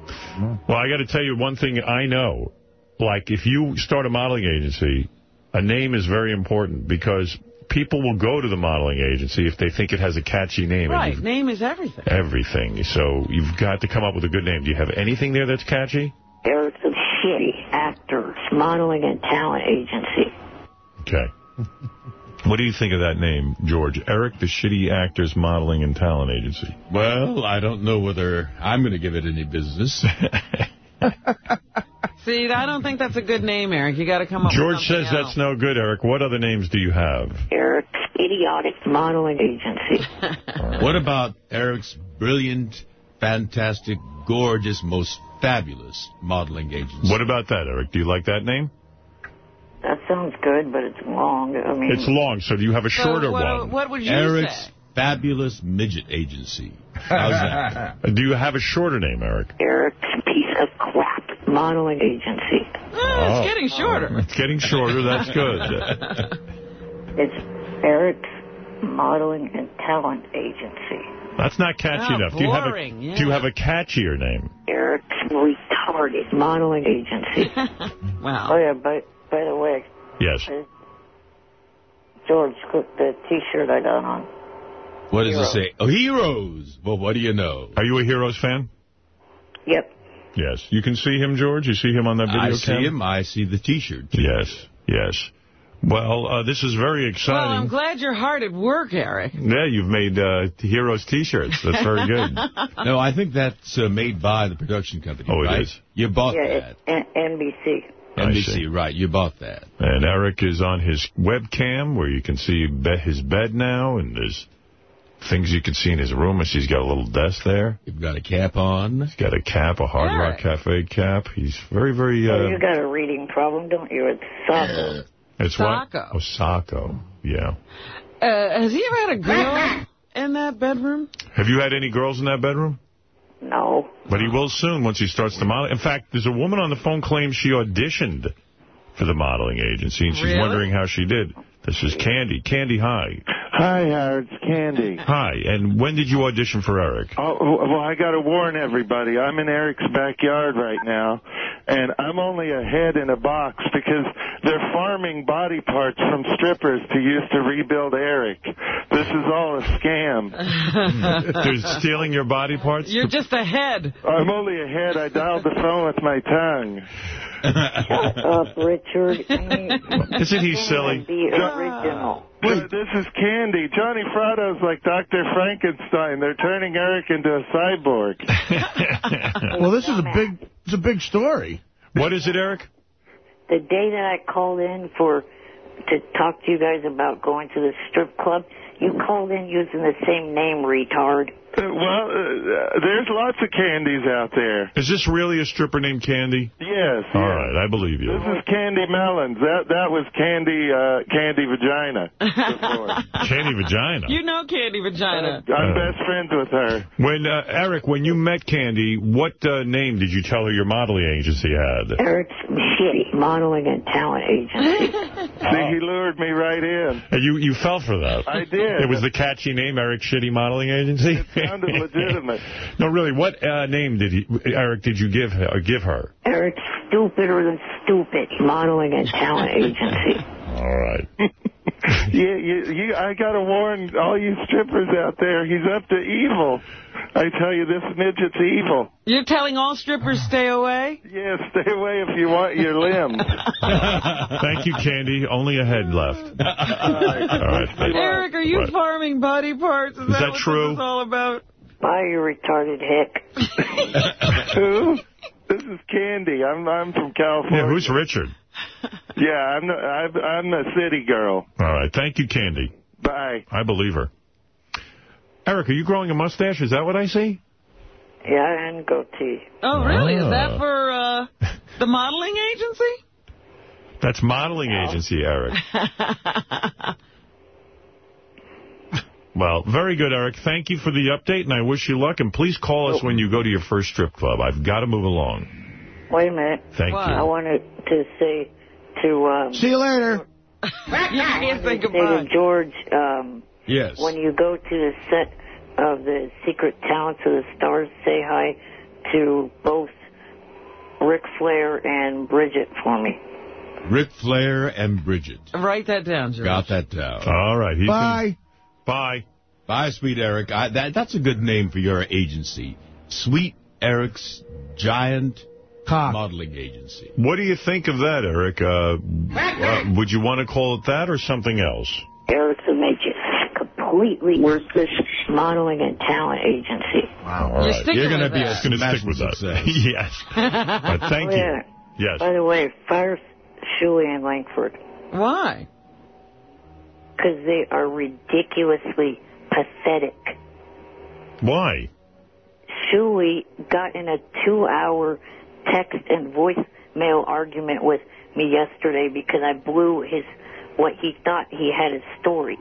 Well, I got to tell you one thing I know. Like, if you start a modeling agency, a name is very important because people will go to the modeling agency if they think it has a catchy name. and Right, name is everything. Everything. So you've got to come up with a good name. Do you have anything there that's catchy? Eric the Shitty Actors Modeling and Talent Agency. Okay. What do you think of that name, George? Eric, the Shitty Actors Modeling and Talent Agency. Well, I don't know whether I'm going to give it any business. See, I don't think that's a good name, Eric. You got to come up George with says something that's no good, Eric. What other names do you have? Eric's Idiotic Modeling Agency. what about Eric's brilliant, fantastic, gorgeous, most fabulous modeling agency? What about that, Eric? Do you like that name? That sounds good, but it's long. I mean, It's long, so do you have a So shorter what, one? What would you Eric's say? fabulous midget agency. How's that? Do you have a shorter name, Eric? Eric's Piece of Crap Modeling Agency. Ah, oh, Oh. it's getting shorter. It's getting shorter. That's good. It's Eric's Modeling and Talent Agency. That's not catchy Oh, enough. Do you have a yeah. Do you have a catchier name? Eric's Retarded Modeling Agency. wow. Oh, yeah, by, by the way, Yes. Uh, George, look, the T-shirt I got on. What does Heroes. it say? Oh, heroes. Well, what do you know? Are you a Heroes fan? Yep. Yes. You can see him, George? You see him on that video I see cam? him. I see the T-shirt. Yes. Yes. Well, uh, this is very exciting. Well, exciting. I'm glad you're hard at work, Eric. yeah, you've made uh, Heroes T-shirts. That's very good. No, I think that's uh, made by the production company, Oh, it right? is? You bought yeah, that. it's N- NBC. NBC, right. You bought that. And Eric is on his webcam where you can see be his bed now, and there's things you can see in his room. And she's got a little desk there. You've got a cap on. He's got a cap, a Hard Rock Eric. Cafe cap. He's very, very... Oh, Uh, you got a reading problem, don't you? It's Sabo. it's what? Sacco. Oh, Sacco. Yeah. Uh, has he ever had a girl in that bedroom? Have you had any girls in that bedroom? No. But he will soon once he starts to model. In fact, there's a woman on the phone claims she auditioned for the modeling agency, and she's Really? wondering how she did. This is Candy. Candy, hi. Hi, Howard. It's Candy. Hi. And when did you audition for Eric? Oh, well, I got to warn everybody. I'm in Eric's backyard right now, and I'm only a head in a box because they're farming body parts from strippers to use to rebuild Eric. This is all a scam. Hmm. They're stealing your body parts? You're just a head. I'm only a head. I dialed the phone with my tongue. Shut up, Richard. Isn't he silly? Be original. Dude, this is Candy. Johnny Frado's like Dr. Frankenstein. They're turning Eric into a cyborg. Well, this is a big It's a big story. What is it, Eric? The day that I called in for to talk to you guys about going to the strip club, you called in using the same name, retard. Uh, well, uh, there's lots of candies out there. Is this really a stripper named Candy? Yes. All right, I believe you. This is Candy Melons. That that was Candy uh, Candy Vagina. Candy Vagina. You know Candy Vagina. I'm best friends with her. When uh, Eric, when you met Candy, what uh, name did you tell her your modeling agency had? Eric's shitty modeling and talent agency. See, he lured me right in. And you you fell for that. I did. It was the catchy name, Eric Shitty Modeling Agency. It sounded legitimate. no, really, what uh, name did he, Eric did you give her, give her? Eric's stupider than stupid modeling and talent agency. All right. yeah, you, you, I got to warn all you strippers out there, he's up to evil. I tell you, this midget's evil. You're telling all strippers stay away? Yeah, stay away if you want your limbs. Thank you, Candy. Only a head left. All right. thank. Eric, are you Right. farming body parts? Is, Is that what true? This is all about? Bye, you retarded hick. Who? This is Candy. I'm I'm from California. Yeah, who's Richard? Yeah, I'm the, I'm, I'm a city girl. All right. Thank you, Candy. Bye. I believe her. Eric, are you growing a mustache? Is that what I see? Yeah, and goatee. Oh, really? Is Ah. that for uh, the modeling agency? That's modeling agency, Eric. Well, very good, Eric. Thank you for the update, and I wish you luck. And please call us when you go to your first strip club. I've got to move along. Wait a minute. Thank you. I wanted to say to... Um, See you later. you can't say say goodbye. to George, um, Yes. when you go to the set of the Secret Talents of the Stars, say hi to both Ric Flair and Bridget for me. Ric Flair and Bridget. Write that down, George. Got that down. All right. He's Bye. Bye. Bye, Sweet Eric. I, that, that's a good name for your agency. Sweet Eric's Giant Cock. Modeling Agency. What do you think of that, Eric? Uh, uh, would you want to call it that or something else? Eric's a midget. Completely worthless modeling and talent agency. Wow. You're You're gonna be a that. going to stick with that. success. yes. But thank Oh, you. Yes. By the way, fire Shuey and Langford. Why? Because they are ridiculously pathetic. Why? Shuey got in a two-hour text and voicemail argument with me yesterday because I blew his what he thought he had his story.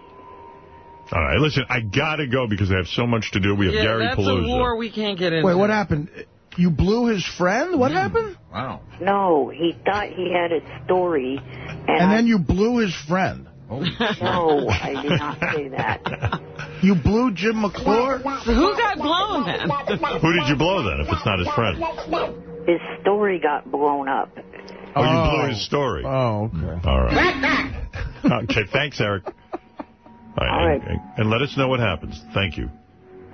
All right. Listen, I got to go because I have so much to do. We have yeah, Gary that's Palooza. a war we can't get into. Wait, what happened? You blew his friend? What mm. happened? Wow. No, he thought he had a story, and, And I, then you blew his friend. Oh, no, I did not say that. You blew Jim McClure? So who got blown then? Who did you blow then, if it's not his friend? His story got blown up. Oh, you blew oh. his story. Oh, okay. All right. okay, thanks, Eric. All right, All right. And, and let us know what happens. Thank you.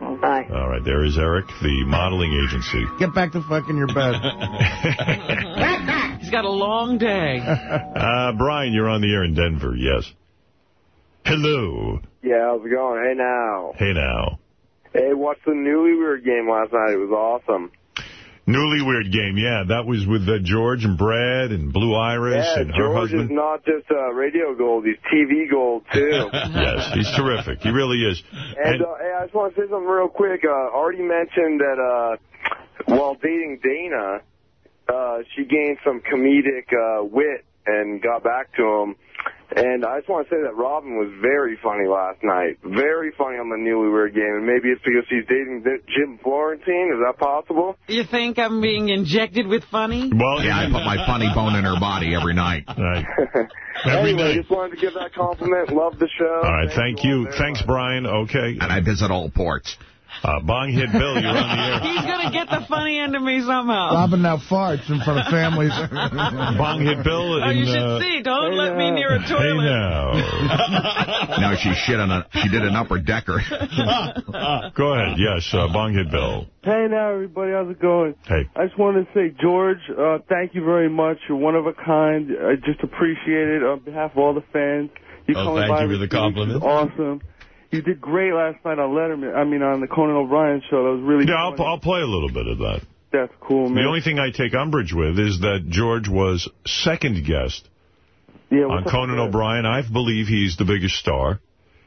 Bye. All right, there is Eric, the modeling agency. Get back to fucking your bed. He's got a long day. Uh, Brian, you're on the air in Denver, yes. Hello. Yeah, how's it going? Hey now. Hey now. Hey, watched the Newlywed Game last night. It was awesome. Newlywed Game, yeah. That was with uh, George and Brad and Blue Iris yeah, and her George husband. is not just uh, radio gold, he's TV gold too. yes, he's terrific. He really is. And, uh, hey, I just want to say something real quick. Uh, already mentioned that uh, while dating Dana, uh, she gained some comedic uh, wit and got back to him. And I just want to say that Robin was very funny last night. Very funny on the Newlywed Game. And maybe it's because she's dating Jim Florentine. Is that possible? You think I'm being injected with funny? Well, Yeah, I put my funny bone in her body every night. Right. Every anyway, night. just wanted to give that compliment. Love the show. All right, thank you. all Thanks. Brian. Okay. And I visit all ports. Uh, Bong hit Bill, you're on the air. He's going to get the funny end of me somehow. Robin now farts in front of families. Bong hit Bill. Oh, in, you should uh, see. Don't let me near a toilet. Hey toilet. now. No, she shit on a she did an upper decker. Go ahead. Yes, uh, Bong hit Bill. Hey now, everybody, how's it going? Hey. I just wanted to say, George, uh, thank you very much. You're one of a kind. I just appreciate it on behalf of all the fans. You Oh, coming thank you for the two compliment. Awesome. You did great last night on Letterman. I mean, on the Conan O'Brien show. That was really Yeah, I'll. I'll play a little bit of that. That's cool, man. The only thing I take umbrage with is that George was second guest yeah, on Conan O'Brien. I believe he's the biggest star.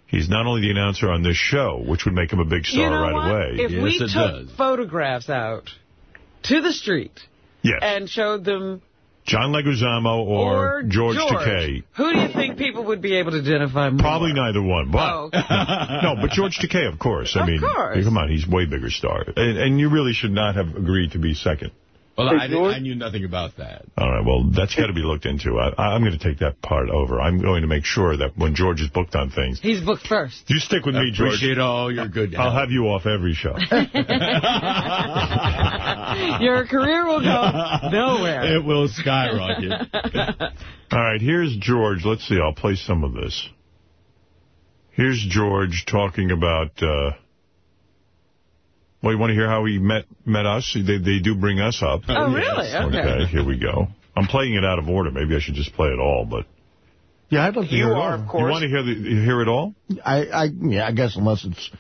He's not only the announcer on this show, which would make him a big star you know right what? away. If we took photographs out to the street Yes. and showed them John Leguizamo or, or George, George Takei. who do you think people would be able to identify more? Probably neither one, but Oh, okay. no, but George Takei, of course. I Of mean, course. come on, he's way bigger star, and, and you really should not have agreed to be second. Well, Hey, I, George? I knew nothing about that. All right, well, that's got to be looked into. I, I'm going to take that part over. I'm going to make sure that when George is booked on things, He's booked first. you stick with me, George. Appreciate all your good I'll have you off every show. Your career will go nowhere. It will skyrocket. All right, here's George. Let's see. I'll play some of this. Here's George talking about. Uh, well, you want to hear how he met met us? They they do bring us up. Oh, really? Okay. Okay, here we go. I'm playing it out of order. Maybe I should just play it all, but. Yeah, I'd love to You hear it are, all. of course. You want to hear the hear it all? I, I, yeah, I guess unless it's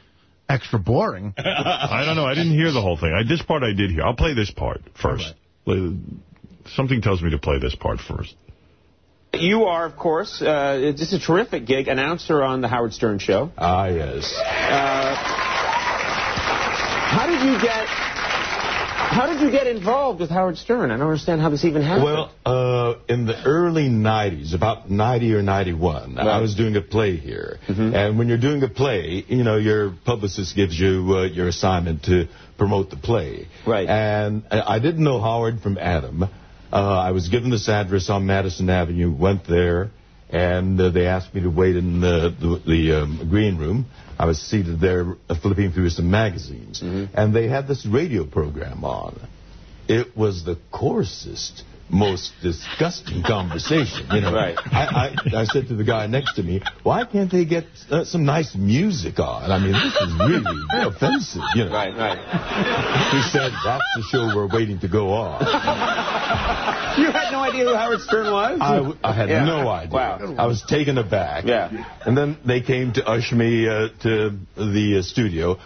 extra boring. I don't know. I didn't hear the whole thing. I, this part I did hear. I'll play this part first. Play- Something tells me to play this part first. You are, of course, uh, it's just a terrific gig, announcer on the Howard Stern Show. Ah, yes. Uh, how did you get? How did you get involved with Howard Stern? I don't understand how this even happened. Well, uh, in the early 90s, about 90 or 91, I was doing a play here. And when you're doing a play, you know, your publicist gives you uh, your assignment to promote the play. Right. And I I didn't know Howard from Adam. Uh, I was given this address on Madison Avenue, went there, and uh, they asked me to wait in the, the, the um, green room. I was seated there uh, flipping through some magazines. And they had this radio program on. It was the coarsest, most disgusting conversation. You know, Right. I, I, I said to the guy next to me, "Why can't they get uh, some nice music on? I mean, this is really offensive." You know. Right, right. He said, "That's the show we're waiting to go on." You had no idea who Howard Stern was? I had Yeah. no idea. Wow. I was taken aback. Yeah. And then they came to usher me uh, to the uh, studio.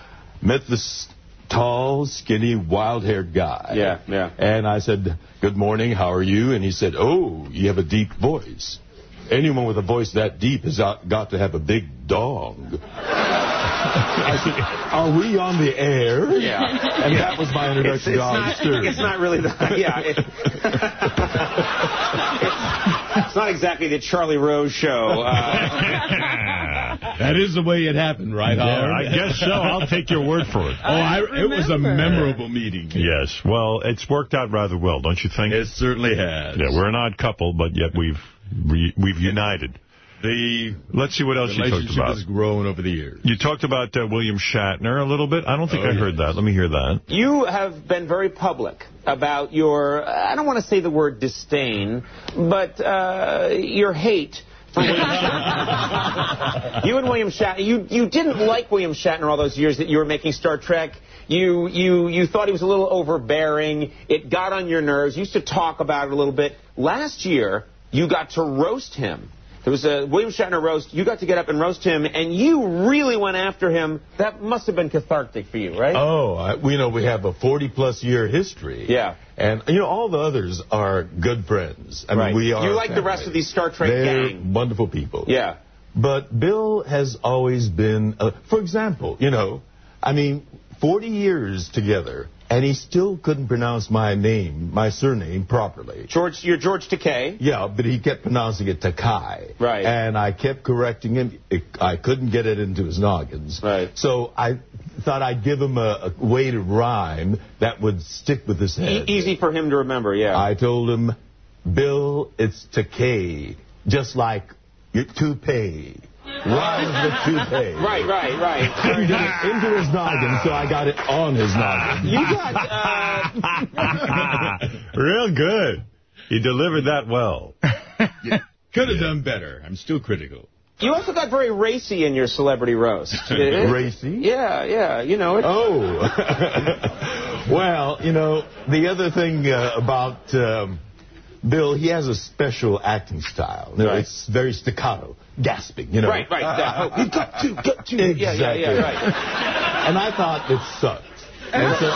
Met this tall, skinny, wild-haired guy. Yeah, yeah. And I said, good morning, how are you? And he said, oh, you have a deep voice. Anyone with a voice that deep has got to have a big dong. I said, are we on the air? Yeah. And that was my introduction It's- to it's not- Stern. It's not really the, yeah. It, it's not exactly the Charlie Rose show. Uh, That is the way it happened, right, Yeah, Howard? I guess so. I'll take your word for it. Oh, I, it was a memorable meeting. Yes. Well, it's worked out rather well, don't you think? It certainly has. Yeah, we're an odd couple, but yet we've re we've united. The Let's see what else you talked relationship about. has grown over the years. You talked about uh, William Shatner a little bit. I don't think Oh, I heard that. Let me hear that. you have been very public about your, I don't want to say the word disdain, but uh, your hate. you and William Shatner, you, you didn't like William Shatner all those years that you were making Star Trek. You, you, you thought he was a little overbearing. It got on your nerves. You used to talk about it a little bit. Last year, you got to roast him. There was a William Shatner roast. You got to get up and roast him, and you really went after him. That must have been cathartic for you, right? Oh, I, we know we have a 40-plus year history. Yeah. And, you know, all the others are good friends. I Right. mean, we are... You like the rest of these Star Trek They're gang. wonderful people. Yeah. But Bill has always been... Uh, for example, you know, I mean, 40 years together, and he still couldn't pronounce my name, my surname, properly. George, you're George Takei. Yeah, but he kept pronouncing it Takai. Right. And I kept correcting him. It, I couldn't get it into his noggins. Right. So I thought I'd give him a, a way to rhyme that would stick with his E- head. easy for him to remember, yeah. I told him, Bill, it's Takei, just like your toupee. Rhymes with toupee. Right, right, right. Turned it into his noggin, so I got it on his noggin. You got, uh, Real good. You delivered that well. Could have done better. I'm still critical. you also got very racy in your celebrity roast. Racy? Yeah, yeah, you know it. Oh. well, you know, the other thing uh, about um, Bill, he has a special acting style. You know, Right. It's very staccato, gasping, you know. Right, right. Uh, that- oh, you got to, got to. Exactly. Yeah, yeah, yeah, right. And I thought it sucked. And so,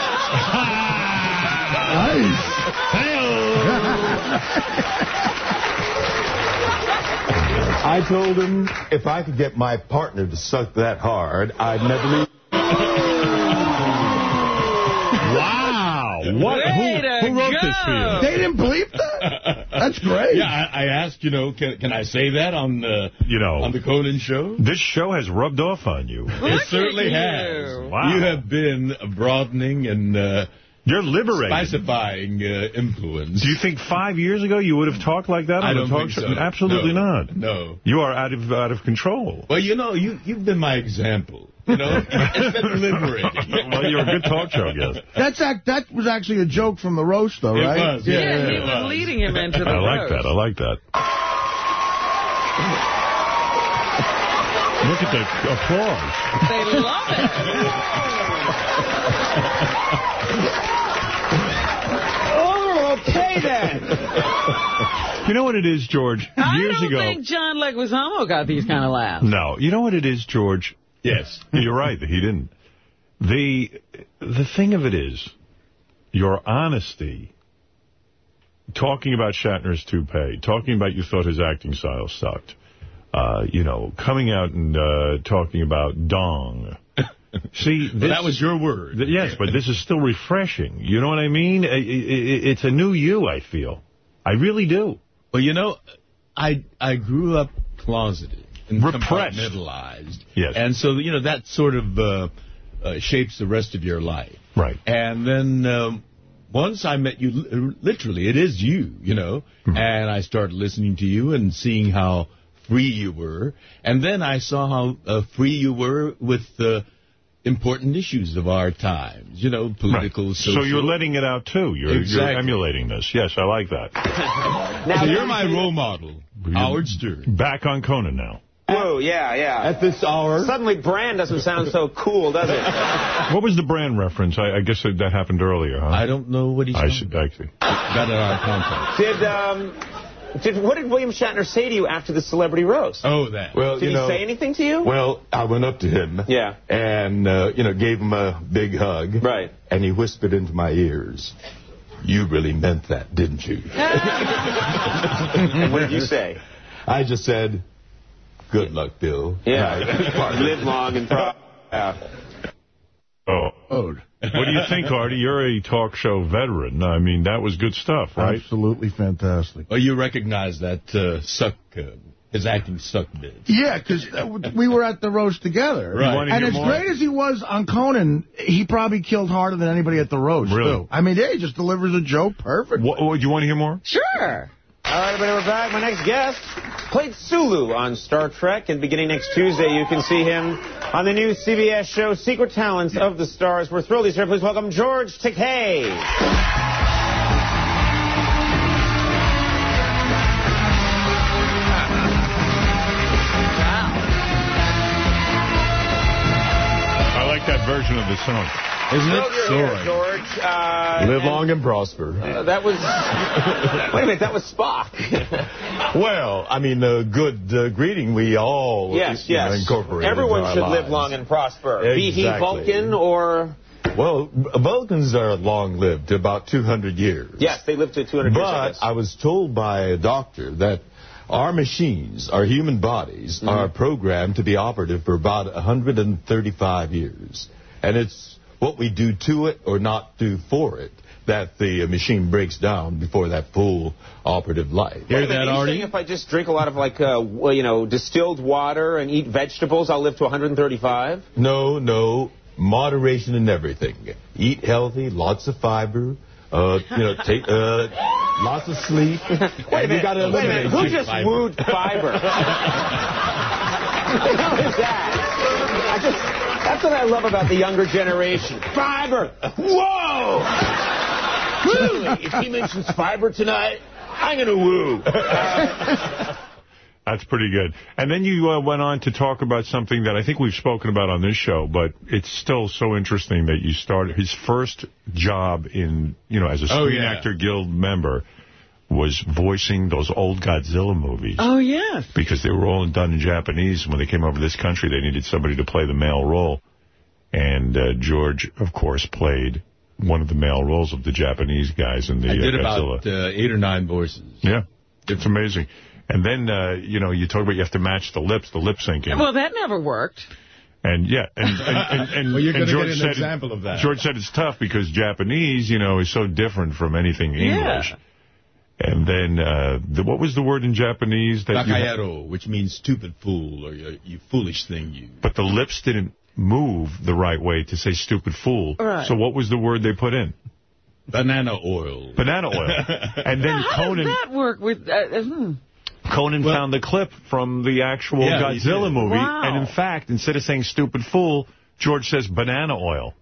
I told him if I could get my partner to suck that hard, I'd never leave. What? Way Who, who wrote this for you? They didn't believe that? That's great. Yeah, I, I asked, you know, can, can I say that on the You know, on the Conan show? this show has rubbed off on you. it certainly at has. you. Wow. You have been broadening and uh, You're liberated. specifying uh, influence. Do you think five years ago you would have talked like that on I don't talk think show? so. Absolutely No. not. No. You are out of out of control. Well, you know, you, you've been my example. You know, it's been liberating. well, you're a good talk show guest. That's act, That was actually a joke from the roast, though, It right? was, Yeah, yeah, he was was. leading him into the I like that. I like that. Look at the applause. They love it. Okay then. You know what it is, George? I Years don't ago. think John Leguizamo got these kind of laughs. No. You know what it is, George? Yes. You're right. He didn't. The the thing of it is, your honesty, talking about Shatner's toupee, talking about you thought his acting style sucked, uh, you know, coming out and uh, talking about dong. See, this, that was your word. th- yes, but this is still refreshing. You know what I mean? It's a new you, I feel. I really do. Well, you know, I I grew up closeted and Repressed. compartmentalized. Yes. And so, you know, that sort of uh, uh, shapes the rest of your life. Right. And then um, once I met you, literally, it is you, you know, Hmm. and I started listening to you and seeing how free you were. And then I saw how uh, free you were with the important issues of our times, you know, political, Right. social. So you're letting it out, too. You're, you're emulating this. Yes, I like that. so you're my role model, Howard Stern. Back on Conan now. Whoa, yeah, yeah. At this hour, Suddenly Brand doesn't sound so cool, does it? What was the brand reference? I, I guess that, that happened earlier, huh? I don't know what he's I talking see. I see. Got it our contact. Did, um, did, what did William Shatner say to you after the celebrity roast? Oh, that. well, did you he know, say anything to you? well, I went up to him. Yeah. And, uh, you know, gave him a big hug. Right. And he whispered into my ears, you really meant that, didn't you? and what did you say? I just said, good luck, Bill. Yeah. Live long and prosper. Oh. What do you think, Artie? You're a talk show veteran. I mean, that was good stuff, right? Absolutely fantastic. Oh, you recognize that uh, suck, uh, his acting suck bit. Yeah, because we were at the roast together. Right. And as more? great as he was on Conan, he probably killed harder than anybody at the roast, Really? too. I mean, yeah, he just delivers a joke perfect. What, what, do you want to hear more? Sure. All right, everybody, we're back. My next guest played Sulu on Star Trek, and beginning next Tuesday, you can see him on the new CBS show Secret Talents of the Stars. We're thrilled he's here. Please welcome George Takei. Version of the song. Isn't it? you're So here, right. George. Uh, Live and, long and prosper. uh, that was... Wait a minute, that was Spock. Well, I mean, a good uh, greeting we all yes, you know, yes. incorporate Everyone into our should lives. live long and prosper. Be he Vulcan or... Well, Vulcans are long-lived, about 200 years. Yes, they live to 200 years, I But guess. I was told by a doctor that our machines, our human bodies, Mm-hmm. are programmed to be operative for about 135 years. And it's what we do to it or not do for it that the machine breaks down before that full operative life. Wait a minute, are you saying if I just drink a lot of, like, uh, well, you know, distilled water and eat vegetables, I'll live to 135? No, no. Moderation in everything. Eat healthy, lots of fiber. Uh, you know, take uh, lots of sleep. Wait a minute, got to wait a eliminate minute, who just fiber. wooed fiber? what the hell is that? I just, that's what I love about the younger generation. Fiber! Whoa! really? If he mentions fiber tonight, I'm going to woo. That's pretty good. And then you uh, went on to talk about something that I think we've spoken about on this show, but it's still so interesting that you started his first job in, you know, as a Oh, Screen yeah. Actor Guild member was voicing those old Godzilla movies. Oh, yes. Because they were all done in Japanese. When they came over to this country, they needed somebody to play the male role. And uh, George, of course, played one of the male roles of the Japanese guys in the I did uh, Godzilla. about uh, eight or nine voices. Yeah, it's amazing. And then, uh, you know, you talk about you have to match the lips, the lip syncing. Well, that never worked. And yeah, and and, and, and, Well, you're and George get an said example of that. George said it's tough because Japanese, you know, is so different from anything English. Yeah. And then, uh, the, what was the word in Japanese that you? Takayaro, which means stupid fool or you, you foolish thing. You But the lips didn't move the right way to say stupid fool. Right. So what was the word they put in? banana oil. Banana oil. and then Now, how Conan does that work with... Uh, uh, hmm. Conan found the clip from the actual Yeah, Godzilla movie. Wow. And in fact, instead of saying stupid fool, George says banana oil.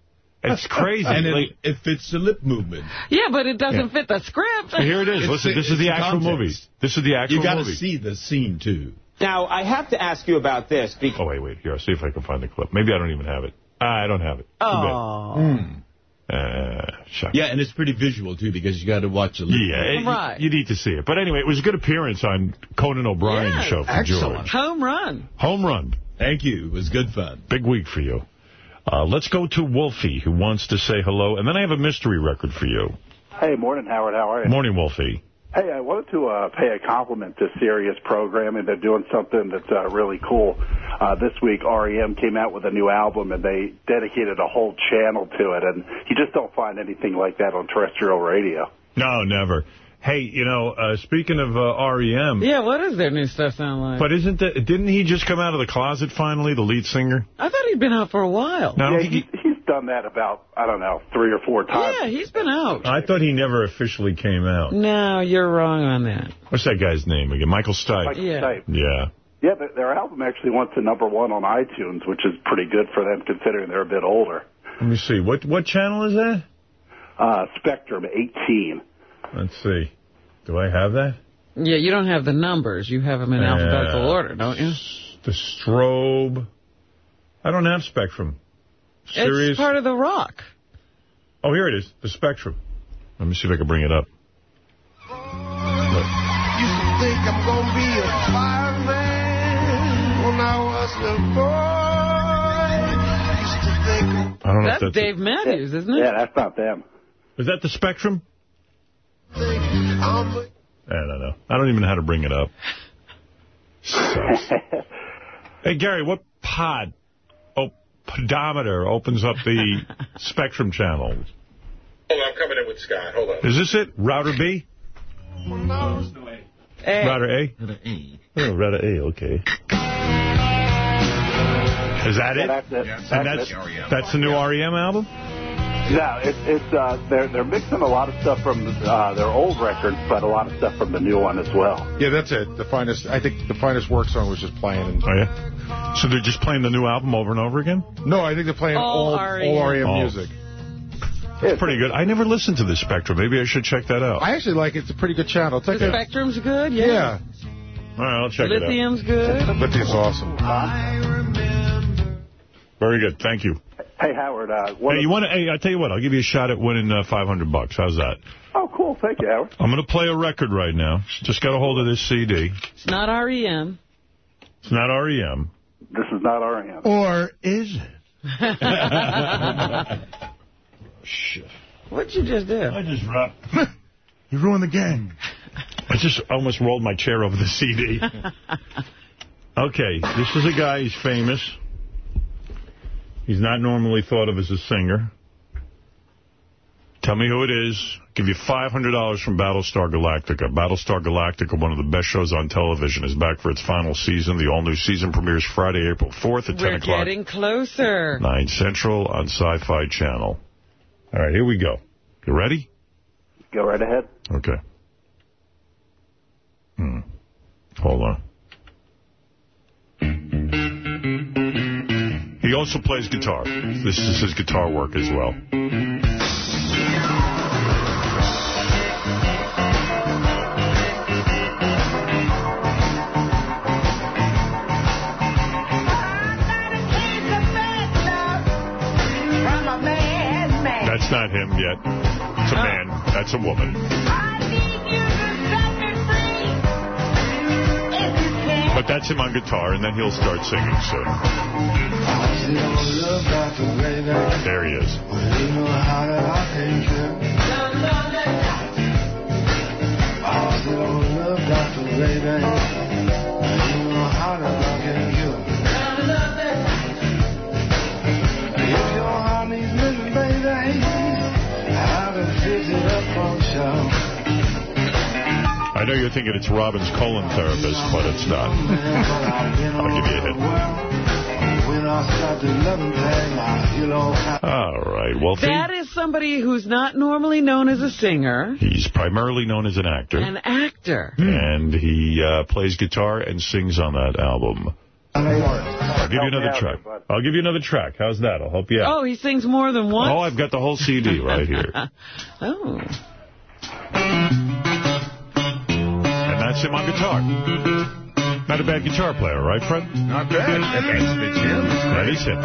It's crazy. and it, Like- it fits the lip movement. Yeah, but it doesn't Yeah. fit the script. So here it is. It's Listen, the- this is the the actual context. movie. This is the actual movie. You got to see the scene, too. Now, I have to ask you about this. Because Oh, wait, wait. Here, I'll see if I can find the clip. Maybe I don't even have it. Ah, I don't have it. Too bad. Oh. Uh. Yeah, and it's pretty visual, too, because you got to watch the lip. Yeah, it- Right. you need to see it. But anyway, it was a good appearance on Conan O'Brien's Yeah, show from excellent. George. Home run. Home run. Thank you. It was good fun. Big week for you. Uh, let's go to Wolfie, who wants to say hello. And then I have a mystery record for you. Hey, morning, Howard. How are you? Morning, Wolfie. Hey, I wanted to uh, pay a compliment to Sirius programming. They're doing something that's uh, really cool. Uh, this week, REM came out with a new album, and they dedicated a whole channel to it. And you just don't find anything like that on terrestrial radio. No, never. Hey, you know, uh, speaking of uh, REM, Yeah, what does their new stuff sound like? but isn't that, didn't he just come out of the closet finally, the lead singer? I thought he'd been out for a while. No, yeah, he, he's done that about, I don't know, three or four times. Yeah, he's been out. I thought he never officially came out. No, you're wrong on that. What's that guy's name again? Michael Stipe. Michael Yeah. Stipe. Yeah. Yeah, their, their album actually went to number one on iTunes, which is pretty good for them considering they're a bit older. Let me see. What what channel is that? Uh, Spectrum 18. Let's see. Do I have that? Yeah, you don't have the numbers. You have them in alphabetical uh, order, don't you? The strobe. I don't have Spectrum. Serious. It's part of the rock. Oh, here it is. The Spectrum. Let me see if I can bring it up. Used think I'm gonna be a fireman when I was a boy. Used to think I don't know That's, if that's Dave Matthews, isn't it? Yeah, that's not them. Is that the Spectrum? I'm a I don't know. I don't even know how to bring it up. Hey, Gary, what pod, oh, podometer opens up the Spectrum channel? Hold on, I'm coming in with Scott. Hold on. Is this it? Router B? Hey. Router A? Router A. Oh, router A, okay. Is that Yeah, that's it. And That's that's, it. that's the new REM album? No, it's it's uh, they're they're mixing a lot of stuff from uh, their old records, but a lot of stuff from the new one as well. Yeah, that's it. The finest. I think the finest work song was just playing. And, Oh, yeah? So they're just playing the new album over and over again? no, I think they're playing All all REM. all REM Oh. music. That's pretty good. I never listened to the Spectrum. Maybe I should check that out. I actually like it. It's a pretty good channel. It's like The a, Spectrum's good, yeah. yeah, All right, I'll check it out. Lithium's good. Lithium's awesome. Very good. Thank you. Hey Howard, uh, what Hey, you want to? Hey, I tell you what. I'll give you a shot at winning uh, 500 bucks. How's that? oh cool, thank you Howard. I'm going to play a record right now. Just got a hold of this CD. It's not E REM. It's not REM. This is not REM. Or is it? Shit. What'd you just do? I just rocked. You ruined the game. I just almost rolled my chair over the CD. okay, this is a guy. He's famous. He's not normally thought of as a singer. Tell me who it is. Give you $500 from Battlestar Galactica. Battlestar Galactica, one of the best shows on television, is back for its final season. The all-new season premieres Friday, April 4th at 10 o'clock. We're o'clock. getting closer. 9 Central on Sci-Fi Channel. All right, here we go. You ready? Go right ahead. Okay. Hmm. Hold on. He also plays guitar. This is his guitar work as well. That's not him yet. It's a man. That's a woman. But that's him on guitar, and then he'll start singing soon. There he is. I know you're thinking it's Robin's colon therapist, but it's not. I'll give you a hit. All right. Well, That is somebody who's not normally known as a singer. he's primarily known as an actor. An actor. And he uh, plays guitar and sings on that album. I'll give you another track. I'll give you another track. How's that? I'll help you out. Oh, he sings more than once? Oh, I've got the whole CD right here. oh. And that's him on guitar. Not a bad guitar player, right, Fred? Not bad. That is the Jim. That is him.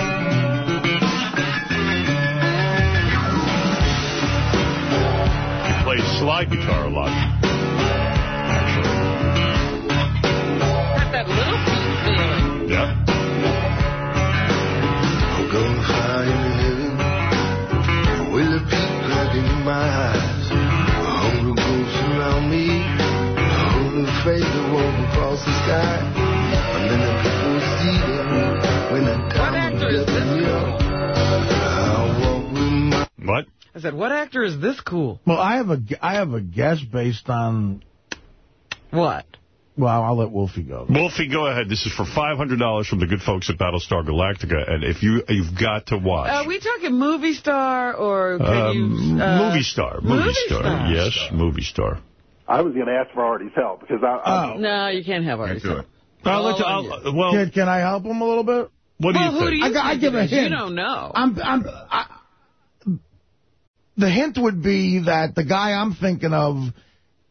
He plays slide guitar a lot. Got that little feet feeling. Yeah. I'm gonna fly heaven with a peak black in my eyes. A hundred ghosts around me, a hundred faces that walk across the sky. And then the people see them when the time of is near. I walk with my... What? I said, what actor is this cool? Well, I have a, I have a guess based on... What? Well, I'll let Wolfie go. Wolfie, go ahead. This is for $500 from the good folks at Battlestar Galactica. And if you, you've got to watch. Are we talking movie star or can Um, you... uh, movie star. Movie, movie star. star. Yes, movie star. I was going to ask for Artie's help because I. I oh. No, you can't have Artie. I'll All let you, I'll, you. well, Can, can I help him a little bit? what do well, you who think? do you I, got- I give a is? You don't know. I'm, I'm, I, the hint would be that the guy I'm thinking of,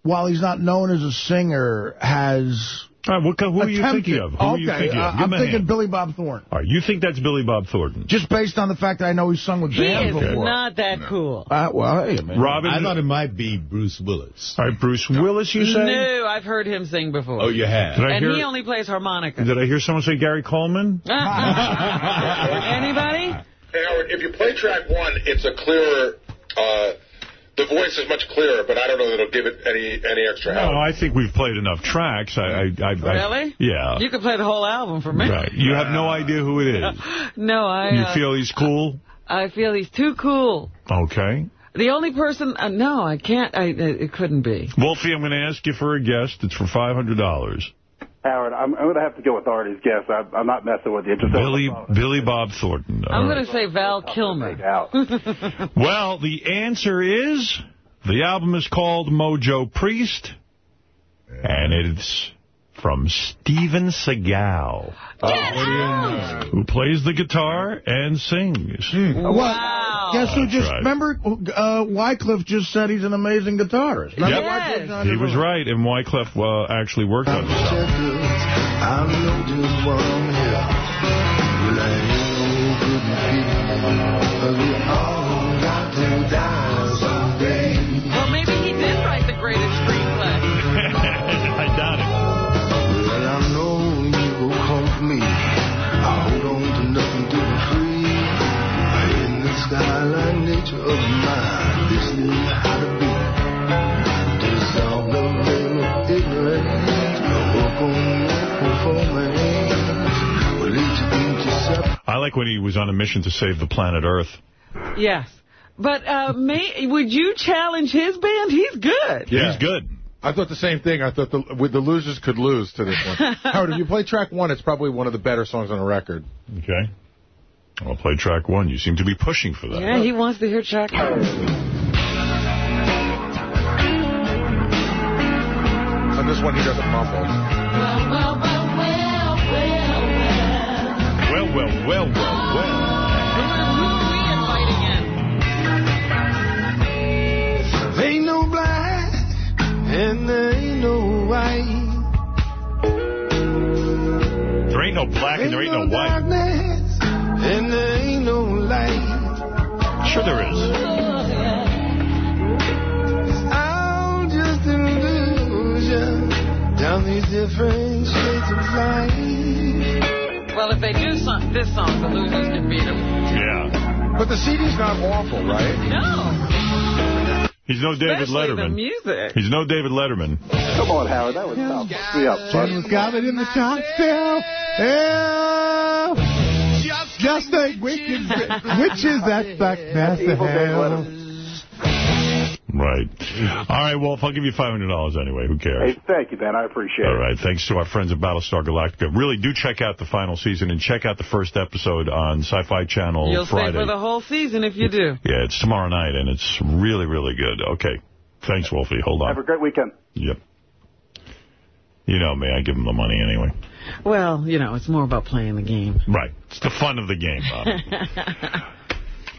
while he's not known as a singer, has All right, what, who are you thinking of? Who are you okay, thinking uh, of? Give I'm thinking hand. Billy Bob Thornton. All right, you think that's Billy Bob Thornton? Just based on the fact that I know he's sung with he is before. not that cool. Uh, well, hey, man. Robin? I thought it might be Bruce Willis. All right, Bruce Willis, you say? No, I've heard him sing before. Oh, you have? Did and hear, he only plays harmonica. did I hear someone say Gary Coleman? Anybody? Hey, Howard, if you play track one, it's a clearer, uh, the voice is much clearer, but I don't know that it'll give it any any extra help. No, help. I think we've played enough tracks. I, I, I, I Really? yeah. You could play the whole album for me. Right. You have no idea who it is. No, I. You uh, feel he's cool? I feel he's too cool. Okay. The only person, uh, no, I can't, I, it couldn't be. Wolfie, I'm going to ask you for a guest. It's for $500. Howard, I'm, I'm going to have to go with Artie's guess. I, I'm not messing with you. Just Billy Billy Bob Thornton. I'm All going to say Val Kilmer. Well, the answer is the album is called Mojo Priest, and it's from Steven Seagal, who plays the guitar and sings. Hmm. Wow. Guess who just, right. remember, uh, Wyclef just said he's an amazing guitarist. Remember Yep. Wycliffe He was Defoe? right, and Wyclef uh, actually worked on this album. The skyline nature of mine, this is how to be. To the veil of ignorance, work on performance. Well, each beat yourself. I like when he was on a mission to save the planet Earth. Yes. But uh, may, would you challenge his band? He's good. Yeah. He's good. I thought the same thing. I thought the, the losers could lose to this one. Howard, if you play track one, it's probably one of the better songs on the record. Okay. I'll play track one. You seem to be pushing for that. Yeah, he wants to hear Chuck. On this one, he doesn't mumble. Well, well, well, well, well. There ain't no black and there ain't no white. There ain't no black and there ain't no white. Darkness and there ain't no light. Sure there is. I'm just an illusion. Down these different shades of light. Well, if they do some, this song, the losers can beat them. Yeah. But the CD's not awful, right? No. He's no David Especially the Letterman. music. He's no David Letterman. Come on, Howard. That was tough. Hook me up, Jim bud. got it in the cocktail. Yeah. Just a wicked, which is that back master hell. Right. All right, Wolf, I'll give you $500 anyway. Who cares? Hey, thank you, man. I appreciate it. All right. Thanks to our friends at Battlestar Galactica. Really do check out the final season and check out the first episode on Sci-Fi Channel You'll Friday. stay for the whole season if you do. Yeah, it's tomorrow night, and it's really, really good. Okay. Thanks, Wolfie. Hold on. Have a great weekend. Yep. You know me. I give him the money anyway. Well, you know, it's more about playing the game. Right. It's the fun of the game, Bob.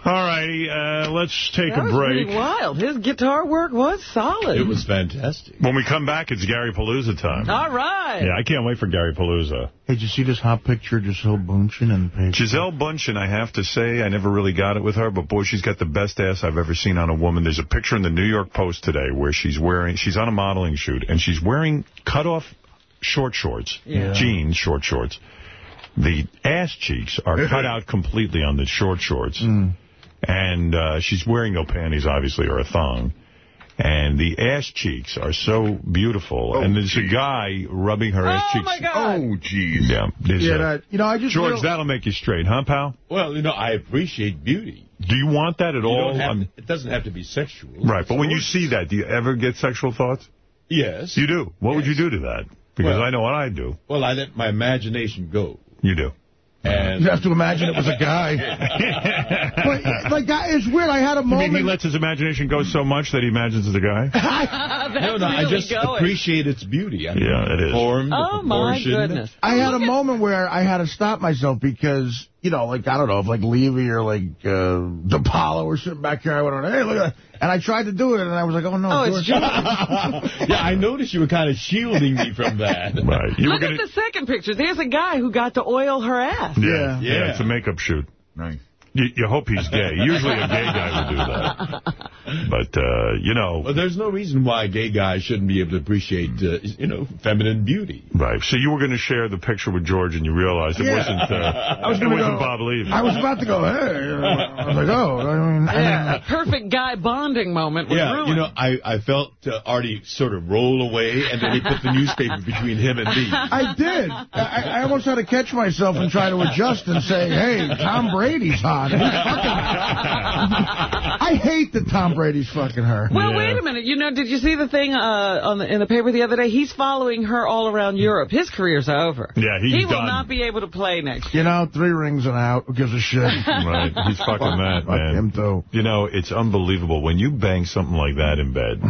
All righty. Uh, let's take That a was break. pretty wild. His guitar work was solid. It was fantastic. When we come back, it's Gary Palooza time. All right. Yeah, I can't wait for Gary Palooza. Hey, did you see this hot picture of Gisele Bündchen and the paper? Gisele Bündchen, I have to say, I never really got it with her, but boy, she's got the best ass I've ever seen on a woman. There's a picture in the New York Post today where she's wearing, she's on a modeling shoot, and she's wearing cut-off short shorts, Yeah. jeans, short shorts. The ass cheeks are cut out completely on the short shorts, Mm. and uh, she's wearing no panties, obviously, or a thong. And the ass cheeks are so beautiful. and there's a guy rubbing her ass cheeks. my God. Oh, jeez. Yeah. Yeah, a- that, you know, I just George, real- that'll make you straight, huh, pal? Well, you know, I appreciate beauty. Do you want that at You all? don't have I'm- to- it doesn't have to be sexual. right, but when you see that, do you ever get sexual thoughts? Yes. You do. What would you do to that? Because Well- I know what I'd do. Well, I let my imagination go. You do. And You have to imagine it was a guy. but, like, that is weird. I had a You mean moment. he lets his imagination go so much that he imagines it's a guy? no, no, I just appreciate its beauty. I mean, Yeah, it is. the Form, Oh, my goodness. I had a moment where I had to stop myself because, you know, like, I don't know, if like Levy or like uh, DePaulo were sitting back here, I went on, hey, look at that. And I tried to do it, and I was like, oh, no. Oh, it's George. yeah, I noticed you were kind of shielding me from that. Right. You Look at the second picture. There's a guy who got to oil her ass. Yeah, yeah, Yeah. it's a makeup shoot. Nice. You, you hope he's gay. Usually a gay guy would do that. But, uh, you know... Well, there's no reason why a gay guy shouldn't be able to appreciate, uh, you know, feminine beauty. Right. So you were going to share the picture with George, and you realized it Yeah. wasn't. Uh, I was it gonna wasn't go- Bob Levy. I was about to go, hey. I was like, oh, I mean, Yeah, a perfect guy bonding moment was Yeah, ruined. you know, I, I felt uh, Artie sort of roll away, and then he put the newspaper between him and me. I did. I, I almost had to catch myself and try to adjust and say, hey, Tom Brady's hot. He's fucking I hate that Tom Brady's fucking her. Well, wait a minute. You know, did you see the thing uh, on the, in the paper the other day? He's following her all around Europe. His career's over. Yeah, he's He will not be able to play next year. You know, three rings and out. Who gives a shit? Right. He's fucking that, Fuck man. him, too. You know, it's unbelievable. When you bang something like that in bed,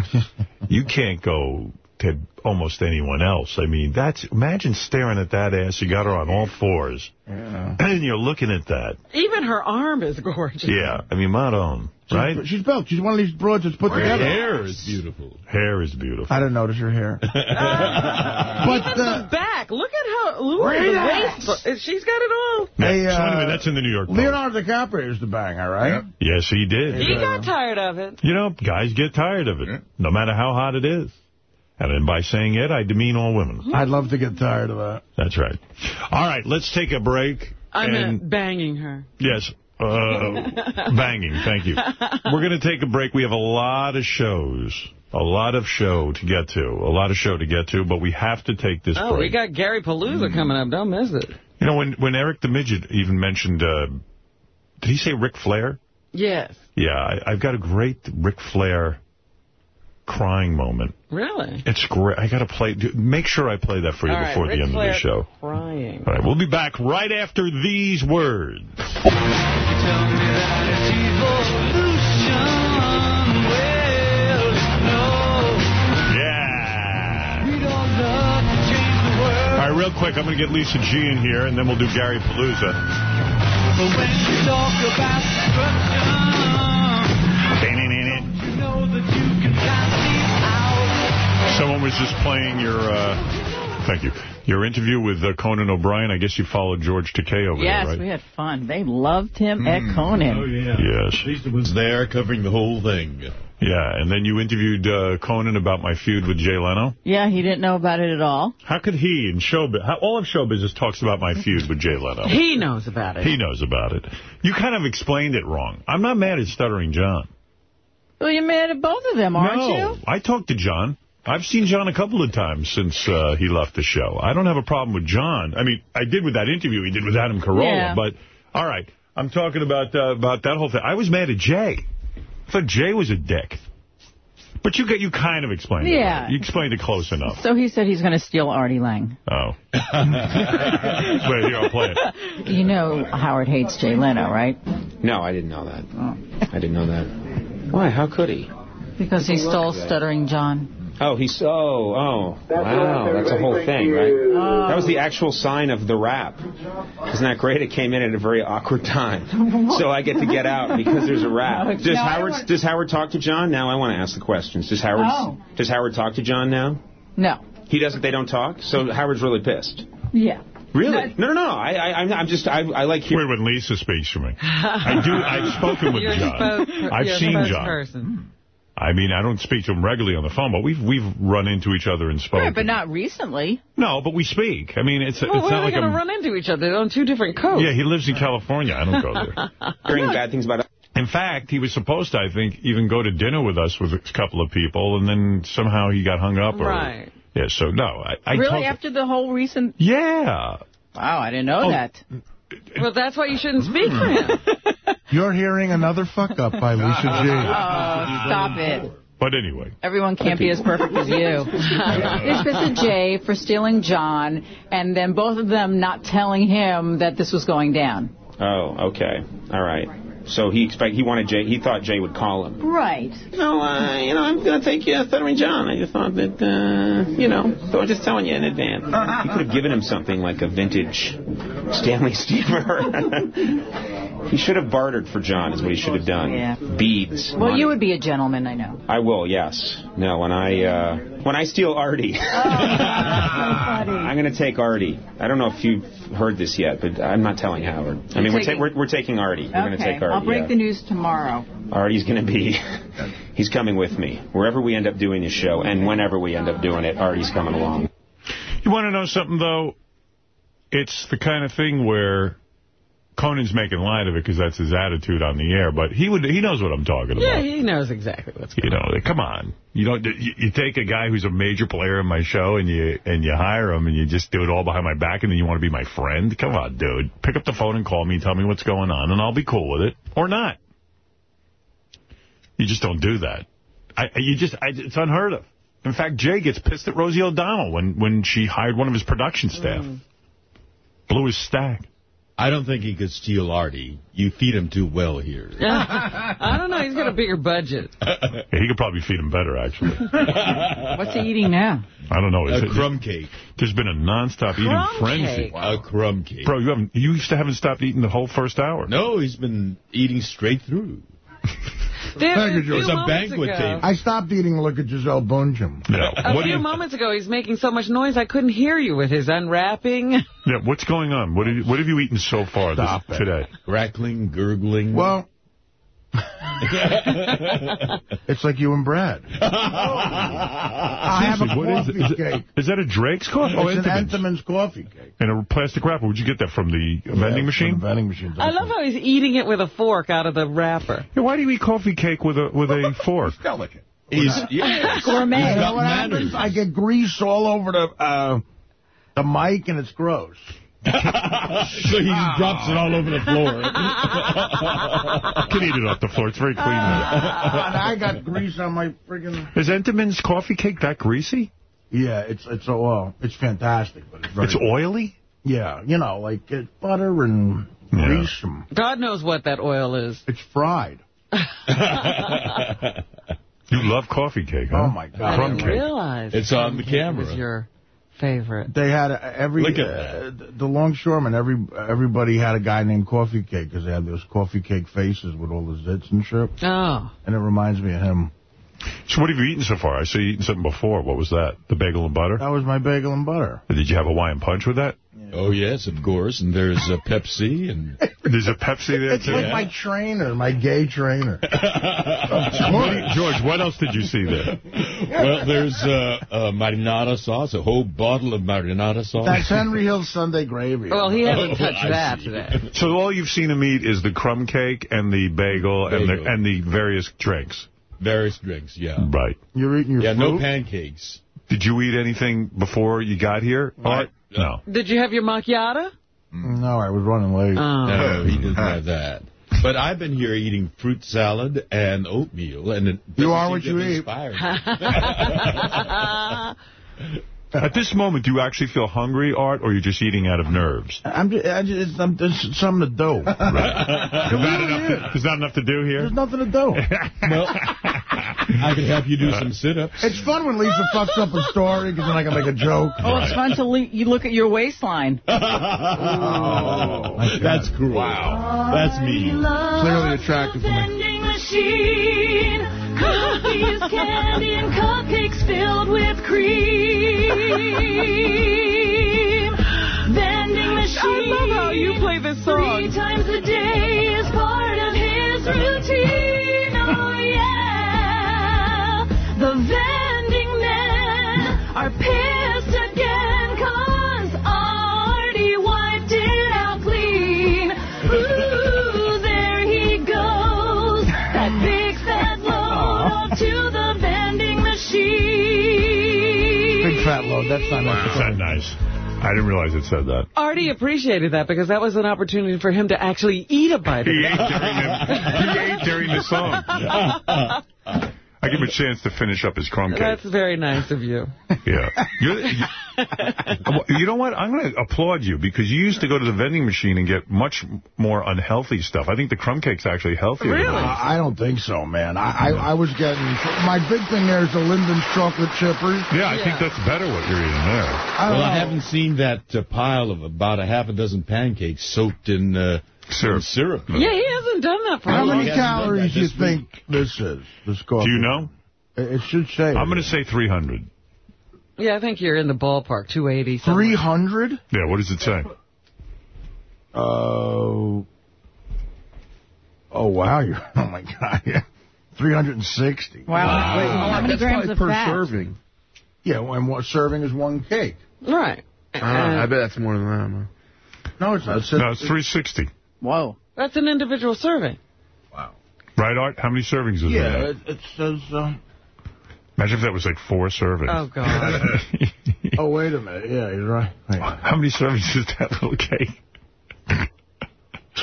you can't go to almost anyone else. I mean, that's imagine staring at that ass. You got her on all fours. And you're looking at that. Even her arm is gorgeous. Yeah. I mean, Madon, right? She's built. She's one of these broads that's put Her together. hair is beautiful. Hair is beautiful. I didn't notice her hair. Even uh, the back. Look at her. Look at the waist. She's got it all. Hey, so uh, anyway, that's in the New York Post. Leonardo DiCaprio used to bang her, right? Yes, he did. He got tired of it. You know, guys get tired of it, no matter how hot it is. And then by saying it, I demean all women. I'd love to get tired of that. That's right. All right, let's take a break. I and meant banging her. Yes. Uh, banging. Thank you. We're going to take a break. We have a lot of shows. A lot of show to get to. A lot of show to get to, but we have to take this Oh, we got Gary Palooza coming up. Don't miss it. You know, when, when Eric the Midget even mentioned, uh, did he say Ric Flair? Yes. Yeah, I, I've got a great Ric Flair crying moment. Really? It's great. I got to play. Make sure I play that for you All right, before Ric the end Flair of the show. Crying. All right, we'll be back right after these words. Yeah. All right, real quick, I'm going to get Lisa G in here, and then we'll do Gary Palooza. Someone was just playing your, uh, thank you, your interview with uh, Conan O'Brien. I guess you followed George Takei over Yes, there, right? Yes, we had fun. They loved him at Conan. Oh, yeah. Yes. Lisa was there covering the whole thing. Yeah, and then you interviewed uh, Conan about my feud with Jay Leno. Yeah, he didn't know about it at all. How could he in showbiz, how, all of show business talks about my feud with Jay Leno. He knows about it. He knows about it. You kind of explained it wrong. I'm not mad at Stuttering John. Well, you're mad at both of them, aren't no, you? I talked to John. I've seen John a couple of times since uh, he left the show. I don't have a problem with John. I mean, I did with that interview he did with Adam Carolla, Yeah. but all right. I'm talking about uh, about that whole thing. I was mad at Jay. I thought Jay was a dick. But you get you kind of explained it. Yeah. right. You explained it close enough. So he said he's going to steal Artie Lange. Oh. Wait, here, I'll play it. You know Howard hates Jay Leno, right? No, I didn't know that. I didn't know that. Why? How could he? Because he stole Stuttering John. Oh, he's oh oh wow, that's a whole thing, right? Oh. That was the actual sign of the rap. Isn't that great? It came in at a very awkward time, so I get to get out because there's a rap. Does No, Howard want- does Howard talk to John now? I want to ask the questions. Does Howard Oh. does Howard talk to John now? No. He doesn't. They don't talk. So Howard's really pissed. Yeah. Really? No, no, no. I, I, I'm- I'm just, I, I like hearing. Wait, when Lisa speaks for me. I do. I've spoken with You're John. spokes- I've seen spokesperson. John. I mean, I don't speak to him regularly on the phone, but we've we've run into each other and spoken. Right, but not recently. No, but we speak. I mean, it's Well, it's where not are like they going to run into each other? They're on two different coasts. Yeah, he lives in California. I don't go there. Hearing bad things about. In fact, he was supposed to, I think, even go to dinner with us with a couple of people, and then somehow he got hung up. Or, Right. Yeah, so no. I, I really, talked- after the whole recent... Yeah. Wow, I didn't know Oh. that. Well, that's why you shouldn't speak for him. You're hearing another fuck up by Lisa G. Oh, stop it. But anyway. Everyone can't be as perfect as you. It's Mr. Jay for stealing John, and then both of them not telling him that this was going down. Oh, okay. All right. So he expect he wanted Jay. He thought Jay would call him. Right. No, uh, you know, I'm going to take you Stuttering John. I just thought that, uh, you know, so I'm just telling you in advance. You could have given him something like a vintage Stanley Steamer. he should have bartered for John, is what he should have done. Yeah. Beads. Well, money. you would be a gentleman, I know. I will, yes. No, when I uh, when I steal Artie, I'm going to take Artie. I don't know if you've heard this yet, but I'm not telling Howard. I mean, we're, ta- taking- we're, we're taking Artie. We're going to okay, take Artie. I'll break yeah. the news tomorrow. Artie's going to be, he's coming with me. Wherever we end up doing the show, and whenever we end up doing it, Artie's coming along. You want to know something, though? It's the kind of thing where Conan's making light of it because that's his attitude on the air, but he would he knows what I'm talking about. Yeah, he knows exactly what's going You know, come on. You don't. You, you take a guy who's a major player in my show and you and you hire him and you just do it all behind my back and then you want to be my friend. Come on, dude. Pick up the phone and call me. and Tell me what's going on and I'll be cool with it or not. You just don't do that. I you just I, it's unheard of. In fact, Jay gets pissed at Rosie O'Donnell when when she hired one of his production staff. Mm. Blew his stack. I don't think he could steal Artie. You feed him too well here. I don't know. He's got a bigger budget. Yeah, he could probably feed him better, actually. What's he eating now? I don't know. A Is it- crumb cake. There's been a nonstop eating frenzy. cake? A crumb cake. Bro, you haven't. You used to haven't stopped eating the whole first hour. No, he's been eating straight through. There, Thank a. It's a banquet ago- table. I stopped eating Look at Gisele Bündchen. Yeah. A What few moments ago, he's making so much noise I couldn't hear you with his unwrapping. yeah, what's going on? What have you, what have you eaten so far this, today? Crackling, gurgling. Well, it's like you and Brad. I have a Seriously, what is it? coffee Is, cake. is that a Drake's coffee? Oh, it's an Entenmann's. Entenmann's coffee cake. In a plastic wrapper. Where'd you get that from? The vending machine? from the vending machine. I love how he's eating it with a fork out of the wrapper. Yeah, why do you eat coffee cake with a with a fork? delicate. he's, yeah, Gourmet. You know what manners. happens? I get grease all over the uh, the mic, and it's gross. So he drops it all over the floor. You can eat it off the floor. It's very clean. Ah, and I got grease on my friggin'... Is Entenmann's coffee cake that greasy? Yeah, it's it's a well, it's fantastic, but it's very, It's oily? yeah, you know, like it's butter and Yeah. grease. And God knows what that oil is. it's fried. You love coffee cake, huh? Oh my god! I Crumb didn't cake. realize It's on the was camera. your favorite. They had a, every Look at uh, the longshoremen. Every everybody had a guy named Coffee Cake because they had those coffee cake faces with all the zits and shit. Oh. And it reminds me of him. So what have you eaten so far? I saw you eating something before. What was that? The bagel and butter? That was my bagel and butter. Did you have a Hawaiian punch with that? Oh, yes, of course. And there's a Pepsi. and There's a Pepsi there, It's too? like my trainer, my gay trainer. George, what else did you see there? Well, there's uh, uh, marinara sauce, a whole bottle of marinara sauce. That's Henry Hill's Sunday gravy. Well, he hasn't Oh, touched I that see. today. So all you've seen him eat is the crumb cake and the bagel, and the and the various drinks. Various drinks, yeah. Right. You're eating your Yeah, no pancakes. Did you eat anything before you got here, Art? No. Did you have your macchiato? Mm. No, I was running late. Oh. No, he doesn't have that. But I've been here eating fruit salad and oatmeal, and it You are what you eat. inspired me. At this moment, do you actually feel hungry, Art, or you're just eating out of nerves? I'm just, I just I'm, there's something to do. There's, not enough to, there's not enough to do here? There's nothing to do. well, I can help you do some sit-ups. It's fun when Lisa fucks up a story because then I can make a joke. Oh, it's fun to le you look at your waistline. Oh, that's cruel. Wow. That's mean. Clearly attractive to me. Cookies, candy, and cupcakes filled with cream. Vending machine. I love how you play this song. Three times a day is part of his routine. Oh, yeah. The vending men are pissed fat load. That's not Wow. necessary. Is that nice? I didn't realize it said that. Artie appreciated that because that was an opportunity for him to actually eat a bite of He it. ate during the, he ate during the song. I give him a chance to finish up his crumb cake. That's very nice of you. Yeah. You're, you, you know what? I'm going to applaud you because you used to go to the vending machine and get much more unhealthy stuff. I think the crumb cake's actually healthier. than that. I I don't think so, man. I, I, I was getting... My big thing there is the Linden's chocolate chippers. Yeah, I think that's better what you're eating there. I don't Well, I haven't seen that uh, pile of about a half a dozen pancakes soaked in uh, Syrup. syrup. Yeah, he hasn't done that for How a long many he hasn't done calories do you this think this is? This coffee? Do you know? It it should say. I'm going to say 300. Yeah, I think you're in the ballpark, 280. somewhere. 300? Yeah, what does it say? Oh. oh, wow. You're, oh, my God. Yeah. 360. Wow. Wait, how many grams of per fat? serving. Yeah, and what serving is one cake. Right. Uh, I bet that's more than that. man. No, it's not. It says- No, it's 360. Whoa. That's an individual serving. Wow. Right, Art? How many servings is Yeah, that? it, it says... Uh, Imagine if that was like four servings. Oh, God. oh, wait a minute. Yeah, you're right. Wait. How many servings is that little cake?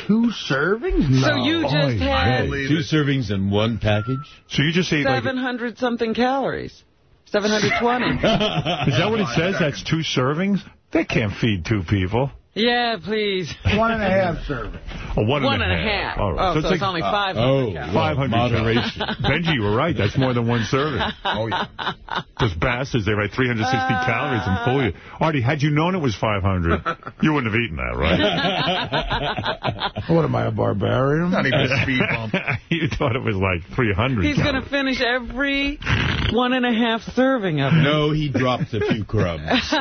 Two servings? No. So you just Oy had vey. Two servings in one package? So you just ate like... 700 something calories. 720. Is that what it says? That's two servings? That can't feed two people. Yeah, please. One and a half servings. Oh, one One and and a half. All right. Oh, so, it's, only uh, 500 oh, calories. 500 Moderation. calories. Benji, you were right. That's more than one serving. Oh, yeah. Those bastards, they write 360 uh. calories and fool you. Artie, had you known it was 500, you wouldn't have eaten that, right? What am I, a barbarian? Not even a speed bump. you thought it was like 300 He's going to finish every one and a half serving of it. No, he dropped a few crumbs.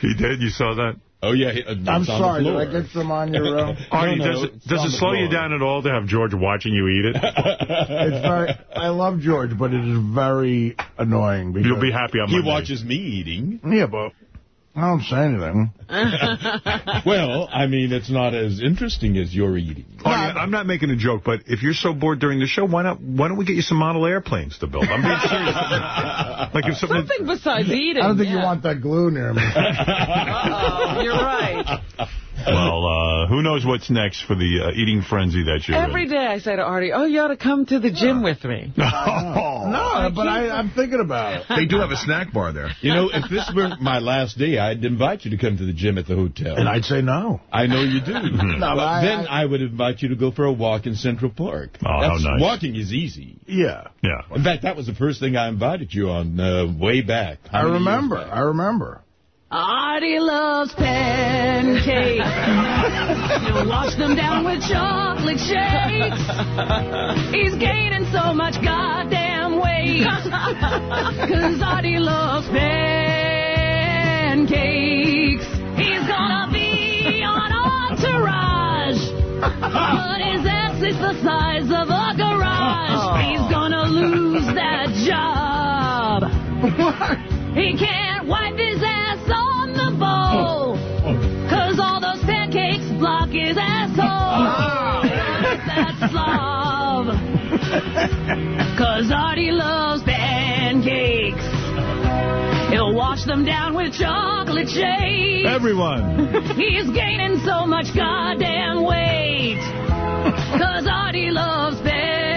He did? You saw that? Oh, yeah. he- uh, I'm sorry. the Did. I get some on your... Uh, Artie, no, does it, does it the slow you down at all to have George watching you eat it? it's very... I love George, but it is very annoying. Because, You'll be happy on He watches me eating. Yeah, but I don't say anything. Well, I mean, it's not as interesting as you're eating. Artie, I'm not making a joke, but if you're so bored during the show, why not? Why don't we get you some model airplanes to build? I'm being serious. like if something, Something besides eating. I don't think yeah. you want that glue near me. Uh-oh, you're right. well, uh, who knows what's next for the uh, eating frenzy that you're Every in? day I say to Artie, oh, you ought to come to the gym with me. no, but I, I'm thinking about it. They do have a snack bar there. You know, if this were my last day, I'd invite you to come to the gym at the hotel. And I'd say no. I know you do. No, Well, I- then I, would invite you to go for a walk in Central Park. Oh, how nice. Walking is easy. Yeah. Yeah. In fact, that was the first thing I invited you on uh, way back. How I remember. back? I remember. Artie loves pancakes. He'll wash them down with chocolate shakes. He's gaining so much goddamn weight. Cause Artie loves pancakes. He's gonna be on entourage. But his ass is the size of a garage. Oh. He's gonna lose that job. He can't wipe his ass on the bowl. Cause all those pancakes block his asshole. Ah. That slob. Cause Artie loves pancakes. He'll wash them down with chocolate shakes. Everyone. He's gaining so much goddamn weight. Cause Artie loves pancakes.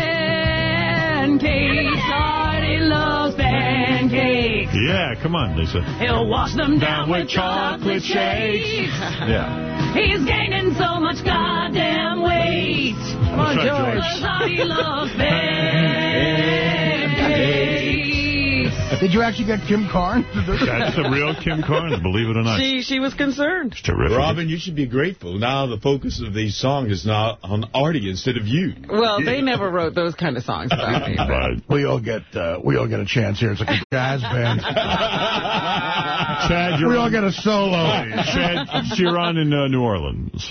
Artie loves pancakes. Yeah, come on, Lisa. He'll wash them down with chocolate shakes. Yeah. He's gaining so much goddamn weight. Come on, George. Cause Artie loves pancakes. Did you actually get Kim Carnes? That's the real Kim Carnes, believe it or not. She she was concerned. It's terrific. Robin, you should be grateful. Now the focus of the song is now on Artie instead of you. Well, they never wrote those kind of songs about me. Right. We all get uh, we all get a chance here. It's like a jazz band. Chad, you're we all get a solo. Chad, you're on in uh, New Orleans.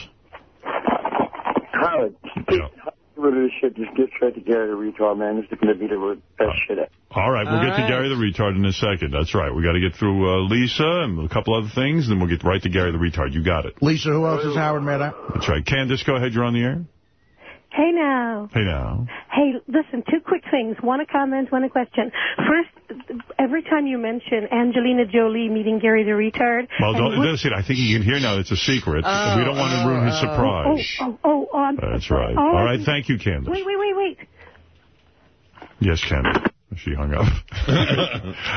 Howard, rid of this shit. Just get straight to Gary the retard, man. This is going to be the best shit ever. All right, we'll All get to. Gary the retard in a second. That's right. We got to get through uh, Lisa and a couple other things, then we'll get right to Gary the retard. You got it. Lisa, who else is Howard mad at? That's right. Candace, go ahead. You're on the air. Hey now. Hey now. Hey, listen, two quick things. One a comment, one a question. First, every time you mention Angelina Jolie meeting Gary the retard. Well, don't, what- that's it. I think you can hear now it's a secret. Oh, we don't want to ruin his oh. surprise. Oh, oh, oh, I'm That's right. Oh, All I right. see. Thank you, Candace. Wait, wait, wait, wait. Yes, Candace. She hung up.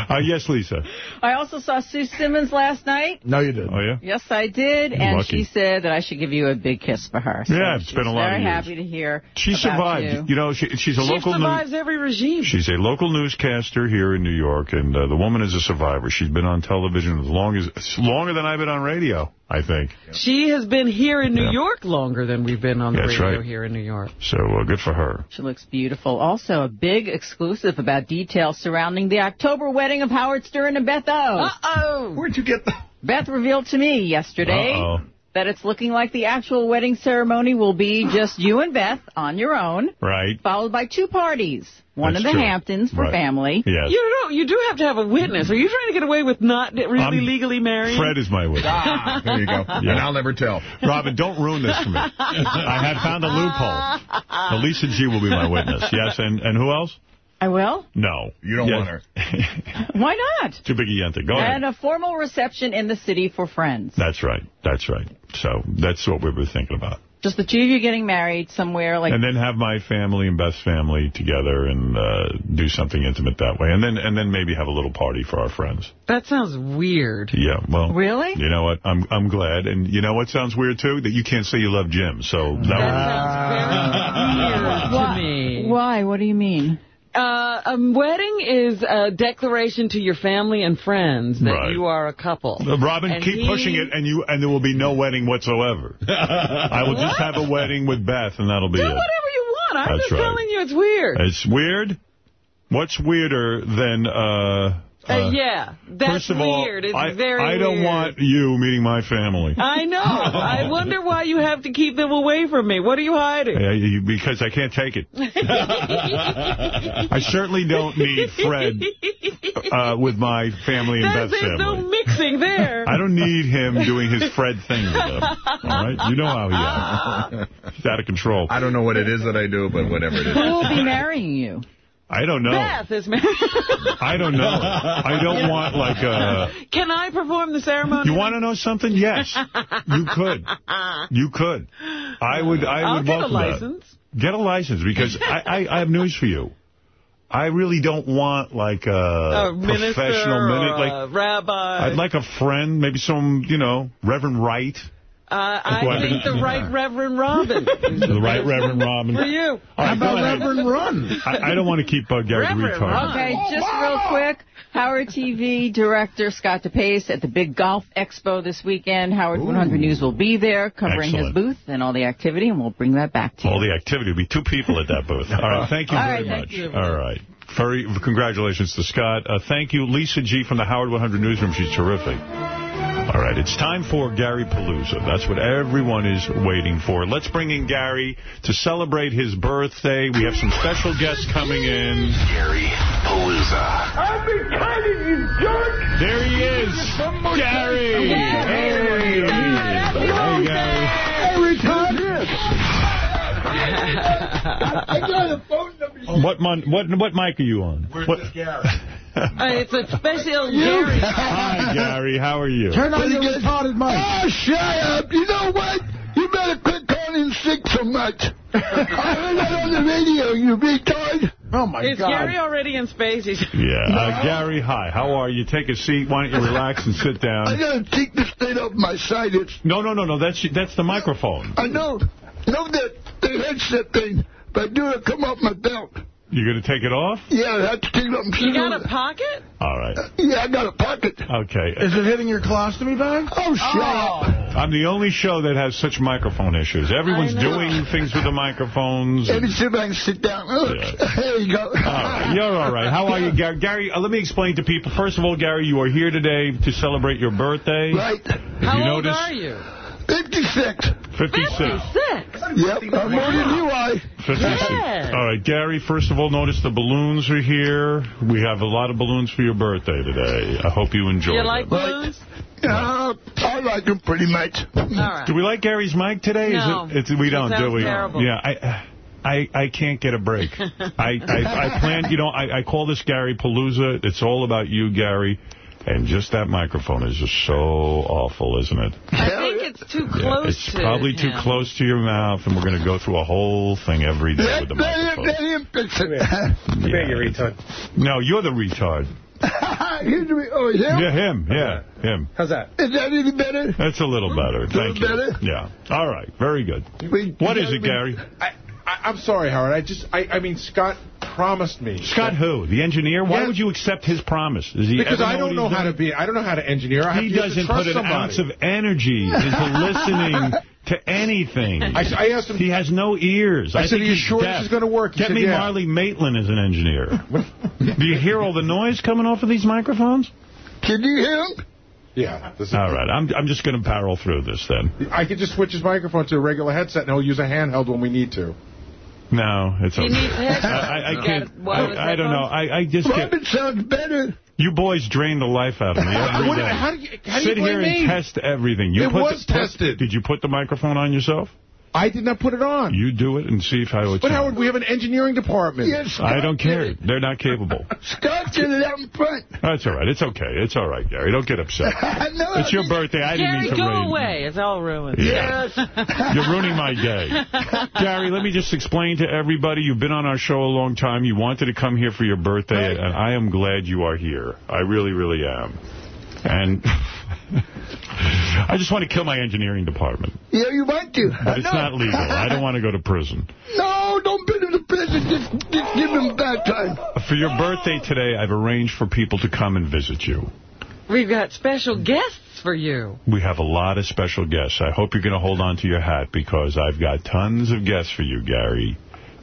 uh, yes, Lisa. I also saw Sue Simmons last night. No, you didn't. Oh, yeah? Yes, I did. You're and lucky. she said that I should give you a big kiss for her. So Yeah, it's been a lot of very happy to hear She about survived. You. know, she, she's a She local news. survives every regime. She's a local newscaster here in New York, and uh, the woman is a survivor. She's been on television as long as longer than I've been on radio, I think. She has been here in New Yeah. York longer than we've been on the That's radio right. here in New York. So uh, good for her. She looks beautiful. Also, a big exclusive about details surrounding the October wedding of Howard Stern and Beth O. Uh-oh. Where'd you get the... Beth revealed to me yesterday Uh-oh. that it's looking like the actual wedding ceremony will be just you and Beth on your own, Right. followed by two parties. One That's in the true. Hamptons for Right. family. Yes. You know, you do have to have a witness. Are you trying to get away with not really I'm- legally married? Fred is my witness. Ah, there you go. And I'll never tell. Robin, don't ruin this for me. I had found a loophole. Now, Lisa G will be my witness. Yes, and, and who else? I will. No. You don't Yes. want her. Why not? Too big a yenta. Go ahead. And a formal reception in the city for friends. That's right. That's right. So that's what we were thinking about. Just the two of you getting married somewhere like and then have my family and Beth's family together and uh, do something intimate that way. And then and then maybe have a little party for our friends. That sounds weird. Yeah, well. Really? You know what? I'm I'm glad. And you know what sounds weird, too? That you can't say you love Jim. So that, sounds very Weird to me. Why? What do you mean? Uh, a wedding is a declaration to your family and friends that Right. you are a couple. Uh, Robin, And keep he- pushing it, and you and there will be no wedding whatsoever. I will just have a wedding with Beth, and that'll be Do it. whatever you want. I'm That's just right. telling you it's weird. It's weird. What's weirder than uh, Uh, yeah, that's First of all, weird. It's I, very I don't weird. want you meeting my family. I know. I wonder why you have to keep them away from me. What are you hiding? Yeah, you- because I can't take it. I certainly don't need Fred uh, with my family and There's, Beth's there's family. no mixing there. I don't need him doing his Fred thing with them. All right? You know how he is. He's out of control. I don't know what it is that I do, but whatever it is. Who will be marrying you? I don't know. Beth is married. I don't know. I don't want like a... Can I perform the ceremony? You want to know something? Yes. You could. You could. I would I I'll would get a welcome that. license. Get a license because I, I, I have news for you. I really don't want like a, a minister professional minute. Like a rabbi. I'd like a friend, maybe some, you know, Reverend Wright. Uh, I Who think the right Reverend Robin. The right Reverend Robin. For you. All right, go ahead. Run? I, I don't want to keep uh, Gary the Reverend retard. Ron. Okay, just real quick. Howard TV director Scott DePace at the big golf expo this weekend. Howard 100 News will be there covering Excellent. his booth and all the activity, and we'll bring that back to you. All the activity will be two people at that booth. All right, thank you All very right, much. thank you. All right. Very, congratulations to Scott. Uh, thank you, Lisa G. from the Howard 100 Newsroom. She's terrific. All right, it's time for Gary Palooza. That's what everyone is waiting for. Let's bring in Gary to celebrate his birthday. We have some special guests coming in. Gary Palooza. I've been kidding you, jerk! There he is. Gary! Hey, hey, Gary. Every time. I got a phone number. What, mon what, what mic are you on? What? Uh, it's a special Gary. Hi, Gary. How are you? Turn on your retarded mic. Oh, shut up. You know what? You better quit calling in sick so much. I heard that on the radio, you retard. Oh, my God. Is Gary already in space? He's Yeah. Uh, Gary, hi. How are you? Take a seat. Why don't you relax and sit down? I down? gotta take this thing off my side. It's, No, no, no, no. That's that's the microphone. I know, know that the headset thing, but do it come off my belt. You're going to take it off? Yeah, I have to take it off. You got a pocket? All right. Yeah, I got a pocket. Okay. Is it hitting your colostomy bag? Oh, shut up. I'm the only show that has such microphone issues. Everyone's doing things with the microphones. Let me see if I can sit down. Oh, There you go. All right, you're all right. How are you, Gary? Gary, uh, let me explain to people. First of all, Gary, you are here today to celebrate your birthday. Right. If How you old notice, are you? 56. 56. 56. Yep, I'm more than you are. 56. Yeah. All right, Gary, first of all, notice the balloons are here. We have a lot of balloons for your birthday today. I hope you enjoy You them. You like balloons? Uh, I like them pretty much. All right. Do we like Gary's mic today? No. Is it, it's, we don't, do we? terrible. Yeah, I, I, I can't get a break. I, I, I planned, you know, I, I call this Gary Palooza. It's all about you, Gary. And just that microphone is just so awful, isn't it? I think it's too Yeah, close it's to probably too close to your mouth, and we're going to go through a whole thing every day with the microphone. let him fix it. Yeah. retard. No, you're the retard. Here's the, oh, him? Yeah, him. Yeah, him. How's that? Is that any better? That's a little better. Thank you. better? Yeah. All right. Very good. We- What you is it, Gary? I, I, I'm sorry, Howard. I just, I, I mean, Scott promised me. Scott who? The engineer? Why Yeah. would you accept his promise? Does he Because I don't what know he's how to be. I don't know how to engineer. I He have doesn't trust put an somebody. ounce of energy into listening to anything. I, I asked him. He has no ears. I said, "Are you he's sure this is gonna work?" He Get said, me "Yeah." Marley Maitland as an engineer. Do you hear all the noise coming off of these microphones? Can you hear him? Yeah. This All right. I'm I'm just going to barrel through this then. I could just switch his microphone to a regular headset, and he'll use a handheld when we need to. No, it's He okay. needs. I, I, I can't. I, I don't know. I, I just can't. Robin sounds better. You boys drain the life out of me every What- day. how do you, how do Sit you blame here me? and test everything. You It put was the, tested. Did you put the microphone on yourself? I did not put it on. You do it and see if I would. But sounds. Howard, we have an engineering department. Yes, Scott I don't care. They're not capable. Scott did it out in front. That's all right. It's okay. It's all right, Gary. Don't get upset. I know. It's your birthday. I didn't Gary, mean to go raise- away. It's all ruined. Yeah. You're ruining my day. Gary, let me just explain to everybody. You've been on our show a long time. You wanted to come here for your birthday, and I am glad you are here. I really, really am. And I just want to kill my engineering department. Yeah, you want to. But it's not legal. I don't want to go to prison. No, don't put him to prison. Just, just give him back time. For your birthday today, I've arranged for people to come and visit you. We've got special guests for you. We have a lot of special guests. I hope you're going to hold on to your hat because I've got tons of guests for you, Gary.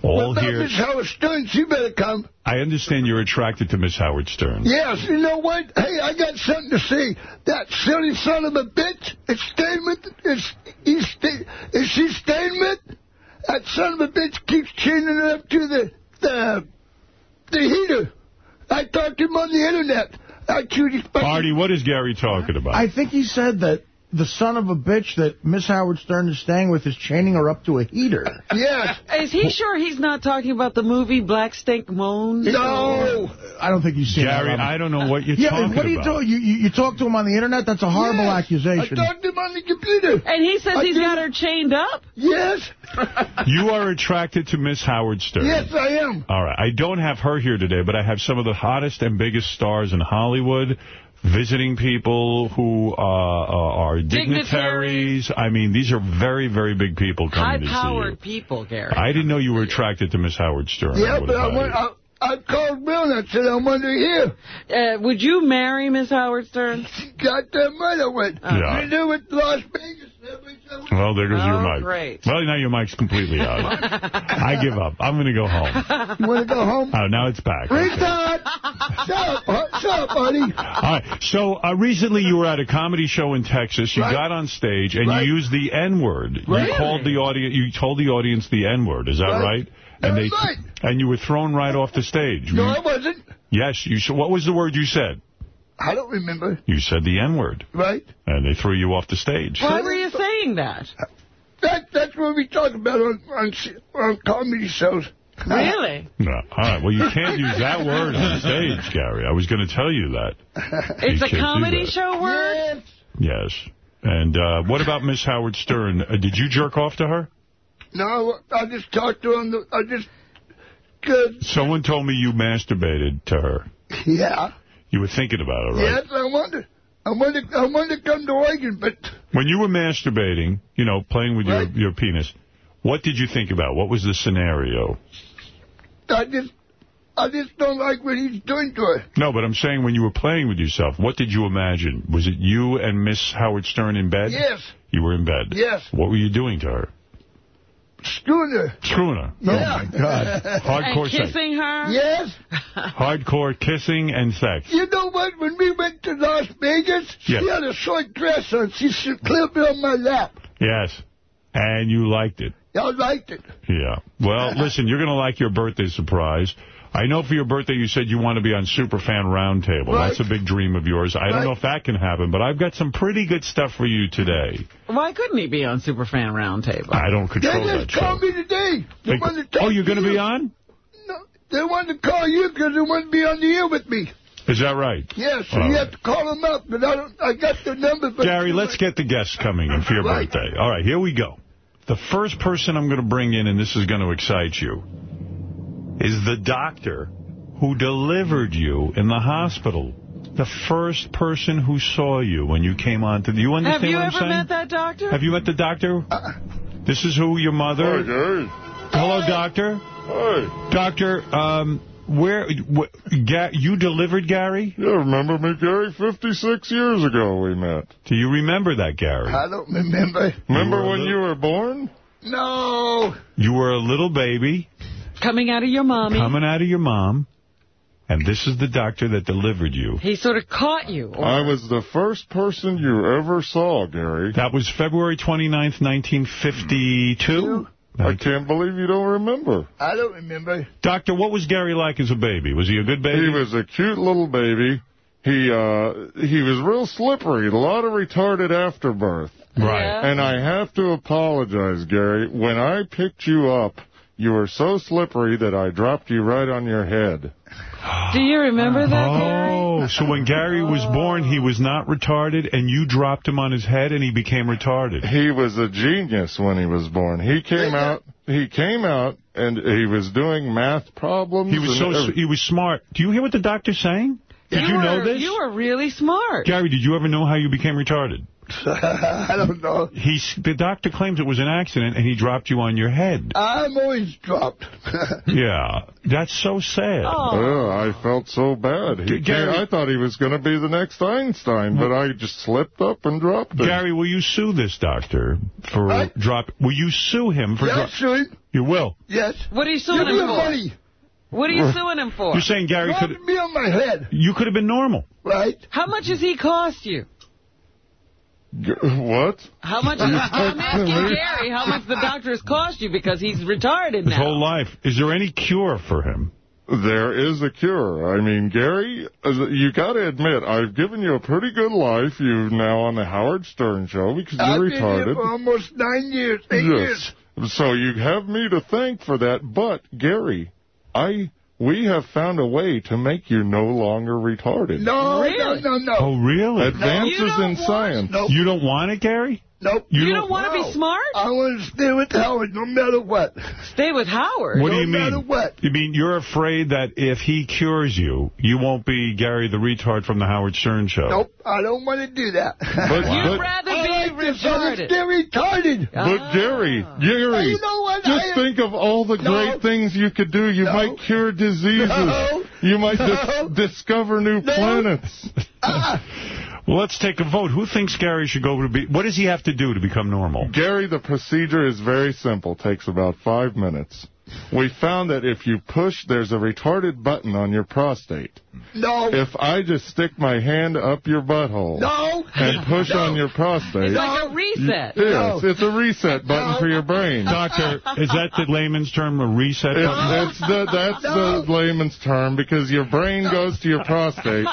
All What about here. Miss Howard Stern? She better come. I understand you're attracted to Miss Howard Stern. Yes, you know what? Hey, I got something to say. That silly son of a bitch is staying with... Is, he's is she staying with? That son of a bitch keeps chaining her up to the... The, the heater. I talked to him on the internet. I cutie Artie, what is Gary talking about? I think he said that the son of a bitch that Miss Howard Stern is staying with is chaining her up to a heater. Yes. Is he sure he's not talking about the movie Black Snake Moan? No. I don't think he's seen Gary, that. I don't know what you're yeah, talking what do you about. do? You, you, you talk to him on the internet? That's a horrible Yes. I talked to him on the computer. And he says I he's did- got her chained up? Yes. You are attracted to Miss Howard Stern. Yes, I am. All right. I don't have her here today, but I have some of the hottest and biggest stars in Hollywood visiting people who uh, uh, are dignitaries. I mean, these are very, very big people coming to see you. High-powered people, Gary. I didn't know you were attracted to Miss Howard Stern. Yeah, would but I, went, I, I called Bill and I said, I want her here. Uh, would you marry Miss Howard Stern? Goddamn right I went. Yeah. You knew it, Las Vegas. Everybody Well, there goes your Oh, mic. great. Well, now your mic's completely out. I give up. I'm going to go home. You want to go home? Oh, now it's back. Okay. Retard! Shut up, shut up, buddy. All right. So uh, recently you were at a comedy show in Texas. You Right. got on stage and Right. you used the N-word. Right. You called the audience. You told the audience the N-word. Is that right? Right. And That's right. and you were thrown right off the stage. No, You- I wasn't. yes. You. What was the word you said? I don't remember. You said the N-word, Right? and they threw you off the stage. Why were you saying that? That, that's what we talk about on, on, on comedy shows. Really? No. All right. Well, you can't use that word on stage, Gary. I was going to tell you that. It's You a comedy show word? Yes. And uh, what about Miss Howard Stern? Uh, did you jerk off to her? No, I just talked to him. I just, good. Someone told me you masturbated to her. Yeah. You were thinking about it, right? Yes, I wanted, I wanted, I wanted to come to Oregon, but When you were masturbating, you know, playing with Right. your, your penis, what did you think about? What was the scenario? I just, I just don't like what he's doing to her. No, but I'm saying when you were playing with yourself, what did you imagine? Was it you and Miss Howard Stern in bed? Yes. You were in bed? Yes. What were you doing to her? Screwing her. Screwing her. Yeah. Oh, my God. Hardcore And sex. kissing her? Yes. Hardcore kissing and sex. You know what? When we went to Las Vegas, Yes. she had a short dress on. She should clip it on my lap. Yes. And you liked it. I liked it. Yeah. Well, listen, you're going to like your birthday surprise. I know for your birthday you said you want to be on Superfan Roundtable. Right. That's a big dream of yours. I don't know if that can happen, but I've got some pretty good stuff for you today. Why couldn't he be on Superfan Roundtable? I don't control that They just called show. me today. They They- wanted to oh, you're going to be on? No, they wanted to call you because they wanted to be on the air with me. Is that right? Yes, so All you right. have to call them up, but I don't. I got their number. But Gary, let's get the guests coming in for your Right. birthday. All right, here we go. The first person I'm going to bring in, and this is going to excite you, is the doctor who delivered you in the hospital. The first person who saw you when you came on to... Do you understand Have you what I'm ever saying? met that doctor? Have you met the doctor? This is who, your mother? Hi, Gary. Hello, doctor. Hi. Doctor, um, where... Wh Ga you delivered Gary? Yeah, remember me, Gary? 56 years ago we met. Do you remember that, Gary? I don't remember. Remember were a when little- you were born? No. You were a little baby. Coming out of your mommy. coming out of your mom, and this is the doctor that delivered you. He sort of caught you. or- I was the first person you ever saw, Gary. That was February 29th, 1952. I can't believe you don't remember. I don't remember. Doctor, what was Gary like as a baby? Was he a good baby? He was a cute little baby. He uh he was real slippery, a lot of retarded afterbirth. Right. Yeah. And I have to apologize, Gary. When I picked you up, you were so slippery that I dropped you right on your head. Do you remember that, oh, Gary? Oh, so when Gary was born, he was not retarded, and you dropped him on his head, and he became retarded. He was a genius when he was born. He came out he came out and he was doing math problems. He was so every- he was smart. Do you hear what the doctor's saying? Did you, were, know this? You were really smart. Gary, did you ever know how you became retarded? I don't know. He's, the doctor claims it was an accident, and he dropped you on your head. I'm always dropped. Yeah, that's so sad. Oh. Yeah, I felt so bad. He Gary- I thought he was going to be the next Einstein, but I just slipped up and dropped him. Gary, will you sue this doctor for What? drop? Will you sue him for? yes, dro- sure. you will. Yes. What are you suing Give him for? money. What are you suing him for? You're saying Gary Drop could? me on my head, You could have been normal. right? How much has he cost you? G- What? How much? I'm asking Gary how much the doctor has cost you because he's retarded His now. whole life. Is there any cure for him? There is a cure. I mean, Gary, uh, you got to admit, I've given you a pretty good life. You're now on the Howard Stern show because I've you're been here retarded. for almost nine years, eight years. Yes. So you have me to thank for that. But, Gary, I we have found a way to make you no longer retarded. No, Really? no, no, no. Oh, really? Advances You don't in science. Nope. You don't want it, Gary? Nope. You, You don't, don't- want to No. be smart? I want to stay with Howard no matter what. Stay with Howard. What do no you matter mean? what. You mean you're afraid that if he cures you, you won't be Gary the retard from the Howard Stern show? Nope, I don't want to do that. But, You'd but, rather I be like to sort of retarded. stay retarded. Ah. but Gary, Gary, You know what? Just think of all the No. great things you could do. You No. might cure diseases. No. You might dis- discover new No. planets. Ah, Well, let's take a vote. Who thinks Gary should go to be... What does he have to do to become normal? Gary, the procedure is very simple. Takes about five minutes. We found that if you push, there's a retarded button on your prostate. No. If I just stick my hand up your butthole No. and push No. on your prostate... It's like a reset. Yes, it's a reset button for your brain. Doctor, is that the layman's term, a reset It's, button? it's the, that's the layman's term because your brain goes to your prostate.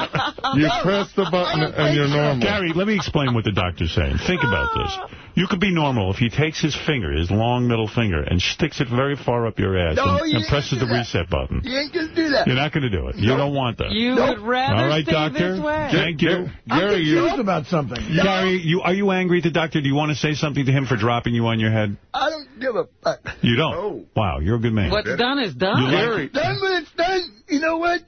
You press the button and you're normal. Gary, let me explain what the doctor's saying. Think about this. You could be normal if he takes his finger, his long middle finger, and sticks it very far up your ass No, and, you and presses the that. reset button. You ain't gonna do that. You're not going to do it. You don't want that. You would rather All right, stay doctor. this way. Thank you. I'm Gary, you- about something. Gary, you, are you angry at the doctor? Do you want to say something to him for dropping you on your head? I don't give a fuck. You don't? Wow, you're a good man. What's done is done. You like- Gary, Done when it's done. You know what?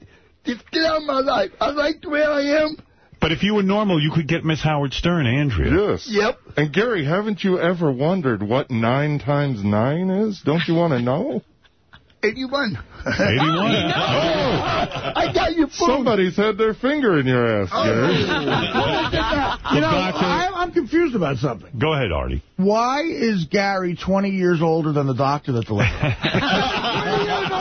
Just get out of my life. I like the way I am. But if you were normal, you could get Miss Howard Stern, Andrea. Yes. Yep. And Gary, haven't you ever wondered what nine times nine is? Don't you want to know? 81. 81. No. Oh. I got you fooled. Somebody's had their finger in your ass, oh. Gary. You know, I, I'm confused about something. Go ahead, Artie. Why is Gary 20 years older than the doctor that delivered him?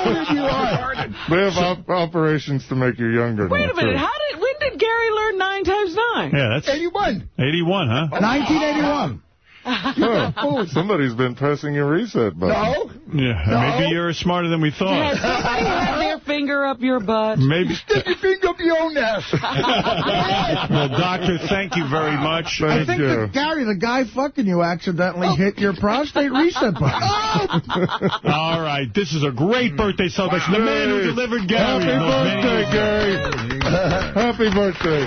you are. They have op- operations to make you younger. Wait now, a minute. too. How did? When did Gary learn nine times nine? Yeah, that's 81. 81, huh? 1981. Huh. Oh, somebody's been pressing your reset button. No. Yeah, maybe you're smarter than we Has thought. somebody had their finger up your butt? Maybe. Stick your finger up your own ass. Well, doctor, thank you very much. I Thank think you. that Gary, the guy fucking you, accidentally oh. hit your prostate reset button. All right, this is a great birthday celebration. The man who delivered Gary. Happy knows birthday, many- Gary. Happy birthday.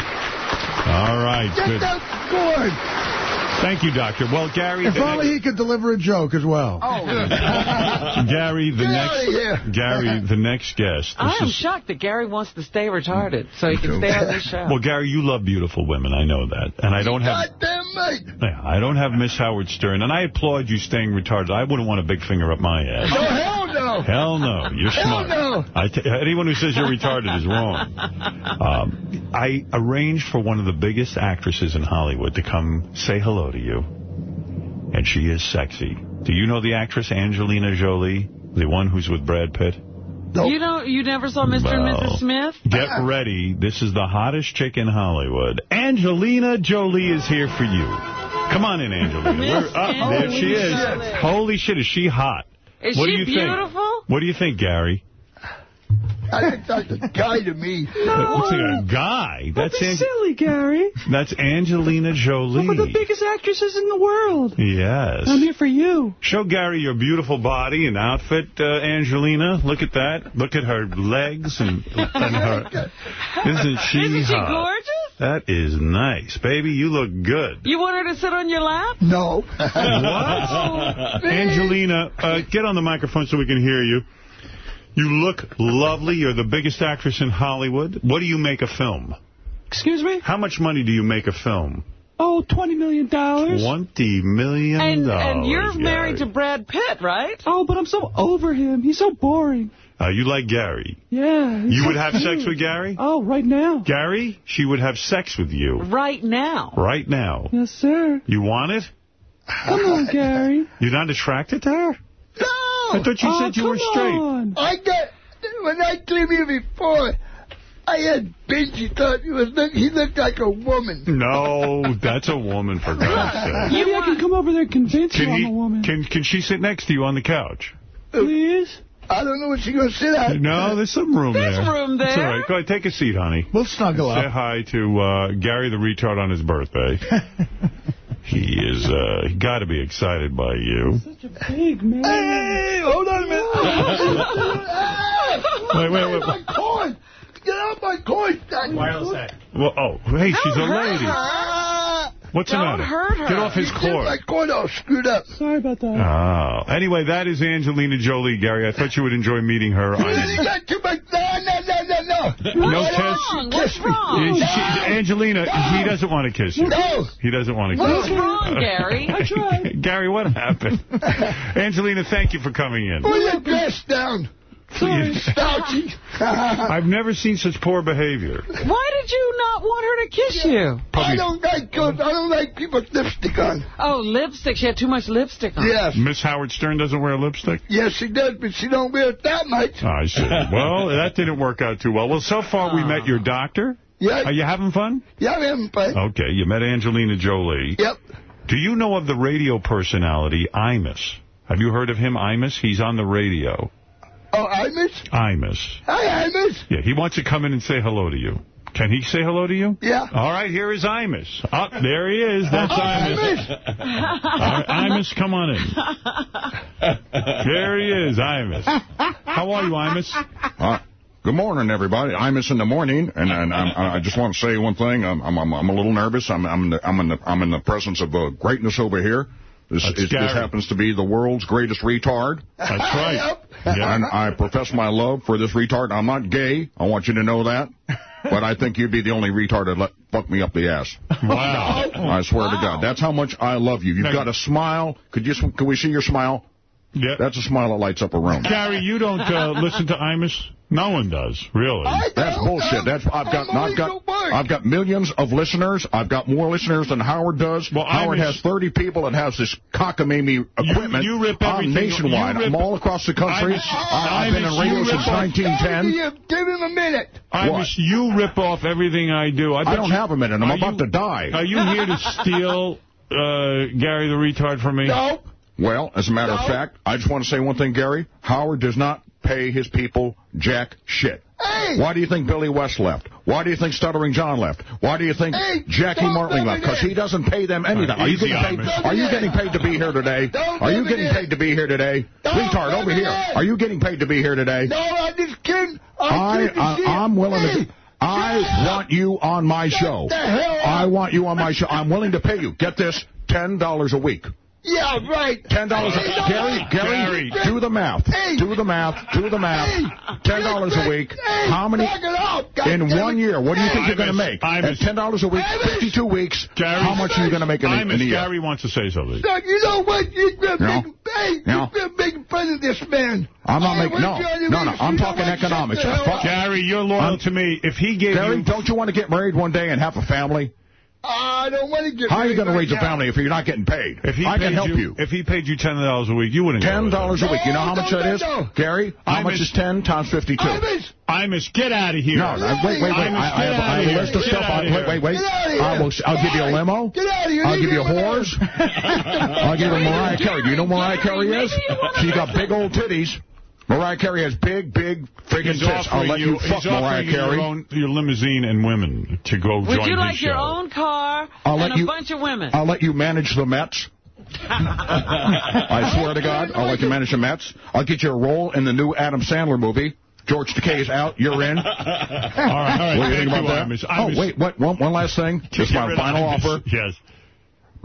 All right, Get good. that scored. Thank you, doctor. Well, Gary, If only next, he could deliver a joke as well. Oh. Gary, the Get next. Gary, the next guest. I am is- shocked that Gary wants to stay retarded so he can stay on this show. Well, Gary, you love beautiful women. I know that, and I don't have. Goddamn right. Yeah, I don't have Miss Howard Stern, and I applaud you staying retarded. I wouldn't want a big finger up my ass. No, hell no. Hell no, you're Hell smart. no. I t anyone who says you're retarded is wrong. Um, I arranged for one of the biggest actresses in Hollywood to come say hello to you, and she is sexy. Do you know the actress Angelina Jolie, the one who's with Brad Pitt? You don't. You never saw Mr. and Mrs. Smith? Get ready. This is the hottest chick in Hollywood. Angelina Jolie is here for you. Come on in, Angelina. We're up. There she is. Holy shit, is she hot? Is what she do you beautiful? Think? What do you think, Gary? I think that's a guy to me. That looks like a guy. That's Ang- silly, Gary. that's Angelina Jolie. One of the biggest actresses in the world. Yes. I'm here for you. Show Gary your beautiful body and outfit, uh, Angelina. Look at that. Look at her legs and, and her. Isn't she Isn't she hot? gorgeous? That is nice, baby. You look good. You want her to sit on your lap? No. What? Angelina, uh, get on the microphone so we can hear you. You look lovely. You're the biggest actress in Hollywood. What do you make a film? Excuse me? How much money do you make a film? Oh, $20 million. $20 million. and you're married to Brad Pitt, right? Oh, but I'm so over him. He's so boring. Uh, you like Gary. Yeah. You would have cute. sex with Gary? Oh, right now. Gary, she would have sex with you Right now. right now. Yes, sir. You want it? Come on, Gary. You're not attracted to her? No. I thought you oh, said you come were straight. on. I got when I came here before. I had Benji thought he was look, he looked like a woman. No, that's a woman, for God's sake. Maybe I can come over there and convince you Can, I'm a woman. can, can she sit next to you on the couch? Please? I don't know what she's gonna sit at. No, there's some room There's there. room It's all there. right. Go ahead, take a seat, honey. We'll snuggle Say up. hi to uh, Gary the retard on his birthday. he is, uh, he got to be excited by you. Such a big man. Hey, hold on a minute. hey, Wait, wait, wait. my coin. Get out my coin. Wireless Well, oh, hey, she's a Don't hurt lady. Her. What's the Don't matter? hurt her. Get off his Get cord. my coin all screwed up. Sorry about that. Oh. Anyway, that is Angelina Jolie, Gary. I thought you would enjoy meeting her. You On, got too. No, no, no, no, no. No What's kiss. wrong? Kiss me. wrong? She- Angelina, he doesn't want to kiss you. No. He doesn't want to What's kiss you. wrong, Gary? I tried. Gary, what happened? Angelina, thank you for coming in. Pull your dress down. Please. I've never seen such poor behavior. Why did you not want her to kiss you? Probably- I don't like girls. I don't like people with lipstick on. Oh, lipstick. She had too much lipstick on. Yes. Miss Howard Stern doesn't wear lipstick? Yes, she does, but she don't wear it that much. I see. Well, that didn't work out too well. Well, so far we met your doctor. Yeah. Are you having fun? Yeah, I'm having fun. Okay, you met Angelina Jolie. Yep. Do you know of the radio personality Imus? Have you heard of him, Imus? He's on the radio. Oh, Imus? Imus. Hi, Imus. Yeah, he wants to come in and say hello to you. Can he say hello to you? Yeah. All right, here is Imus. Oh, there he is. That's Oh, Imus. All right, Imus, come on in. There he is, Imus. How are you, Imus? Uh, good morning, everybody. I'm in the morning, and, and I'm, I just want to say one thing. I'm, I'm, I'm, I'm a little nervous. I'm, I'm, in the, I'm, in the, I'm in the presence of uh, greatness over here. This, That's is, this happens to be the world's greatest retard. That's right. And I profess my love for this retard. I'm not gay. I want you to know that. But I think you'd be the only retard that let fuck me up the ass. Wow. I swear to God. That's how much I love you. You've Now- got a smile. Could you? Can we see your smile? Yeah. That's a smile that lights up a room. Gary, you don't uh, listen to Imus? No one does, really. That's bullshit. That's I've got I've got I've got millions of listeners. I've got more listeners than Howard does. Well, Howard has 30 people and has this cockamamie equipment. you rip I'm everything- nationwide. you rip- I'm all across the country. Imus- I've been in radio since rip off- 1910. Give him a minute. Imus, you rip off everything I do. I, I don't you- have a minute. I'm about you- to die. Are you here to steal uh, Gary the retard from me? No. Well, as a matter of fact, I just want to say one thing, Gary. Howard does not pay his people jack shit. Hey. Why do you think Billy West left? Why do you think Stuttering John left? Why do you think Hey, Jackie don't Martling left? Because he doesn't pay them anything. All right, Are you easy getting paid? Are you getting paid to be here today? Don't Are you rub it getting in. paid to be here today? Don't Retard, rub over it here. in. Are you getting paid to be here today? No, I'm just kidding. I, I'm kidding. I, I'm willing hey, to. I want you on my show. the hell I up. want you on my show. I'm willing to pay you. Get this, ten dollars a week. Yeah, right. Ten dollars. Hey, no, Gary, Gary, Gary. do the math. Hey. Do the math. Do the math. Hey. Ten dollars a week. Hey, How many? knock it out. In one year, what do you think Hey. you're going to make? Imus. At ten dollars a week, Imus. fifty-two weeks. Gary. How much are you going to make in a, in a year? Gary wants to say something. Look, you know what? You're going No. making, hey, No. you're making fun of this man. I'm not making. No, want you on your no, no. I'm talking economics. Shut the hell Fuck- up. Gary, you're loyal I'm- to me. If he gave Gary, you... don't you want to get married one day and have a family? Uh, I don't want to get How are you going to right raise a family if you're not getting paid? If he I can help you. If he paid you $10 a week, you wouldn't go Ten with him. dollars a week. You know how much No, that no, is, no. Gary? How Imus. much is ten times fifty-two? I Imus, get out of here. No, no, wait, wait, wait. Imus, I, I have, I have a list of Get stuff. outta I, here. wait, wait, wait. Get outta here. I will, I'll give you a limo. Get out of here. I'll give you me alone. whores. I'll give you Mariah Carey. Do you know who Mariah Carey is? She got big old titties. Mariah Carey has big, big friggin' tits. I'll let you, fuck Mariah you Carey. Your, own, your limousine and women to go Would join you his like show. your own car I'll and a you- bunch of women? I'll let you manage the Mets. I swear to God, I'll let you manage the Mets. I'll get you a role in the new Adam Sandler movie. George Takei is out. You're in. All right, all right. What do you think about you, that? Imus. Imus. Oh, wait, what? One, one last thing. This is my final offer. Yes.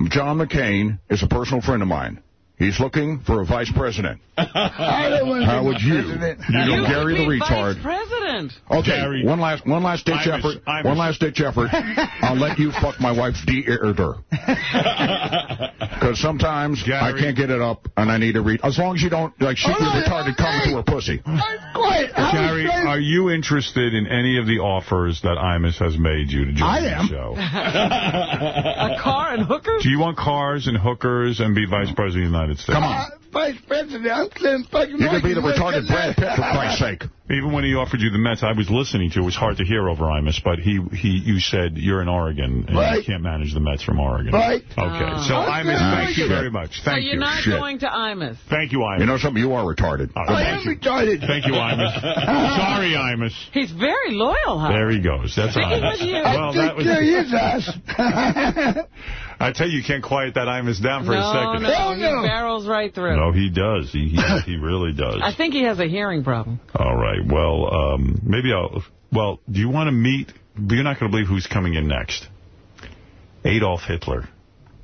John McCain is a personal friend of mine. He's looking for a vice president. I don't want How would you? president. You You know, would Gary the retard. Vice president. Okay, Gary. one last one last ditch Imus, effort. Imus. One last ditch effort. I'll let you fuck my wife's de-earder. Because sometimes I can't get it up and I need to read. As long as you don't like shoot oh, your Oh, retarded cum hey. to her pussy. I was Gary, trying- are you interested in any of the offers that Imus has made you to join I the am. show? A car and hookers? Do you want cars and hookers and be vice president of the United States? Come Uh, on. Vice president, I'm clearing fucking You could be the retarded Brad Pitt for Christ's sake. Even when he offered you the Mets, I was listening to. It was hard to hear over Imus, but he, he you said you're in Oregon and you Right. can't manage the Mets from Oregon. Right. Okay. Ah. So Okay. Imus, thank you very much. So Thank you're you. not Shit. going to Imus. Thank you, Imus. You know something? You are retarded. Uh, I am thank you. retarded. Thank you, Imus. Sorry, Imus. He's very loyal, huh? There he goes. That's Speaking Imus. you. Well, I that take was. care of his ass. I tell you, you can't quiet that Imus down for no, a second. no, Hell he barrels right through. No, he does. He he, he really does. I think he has a hearing problem. All right. Well, um, maybe I'll. Well, do you want to meet? You're not going to believe who's coming in next. Adolf Hitler.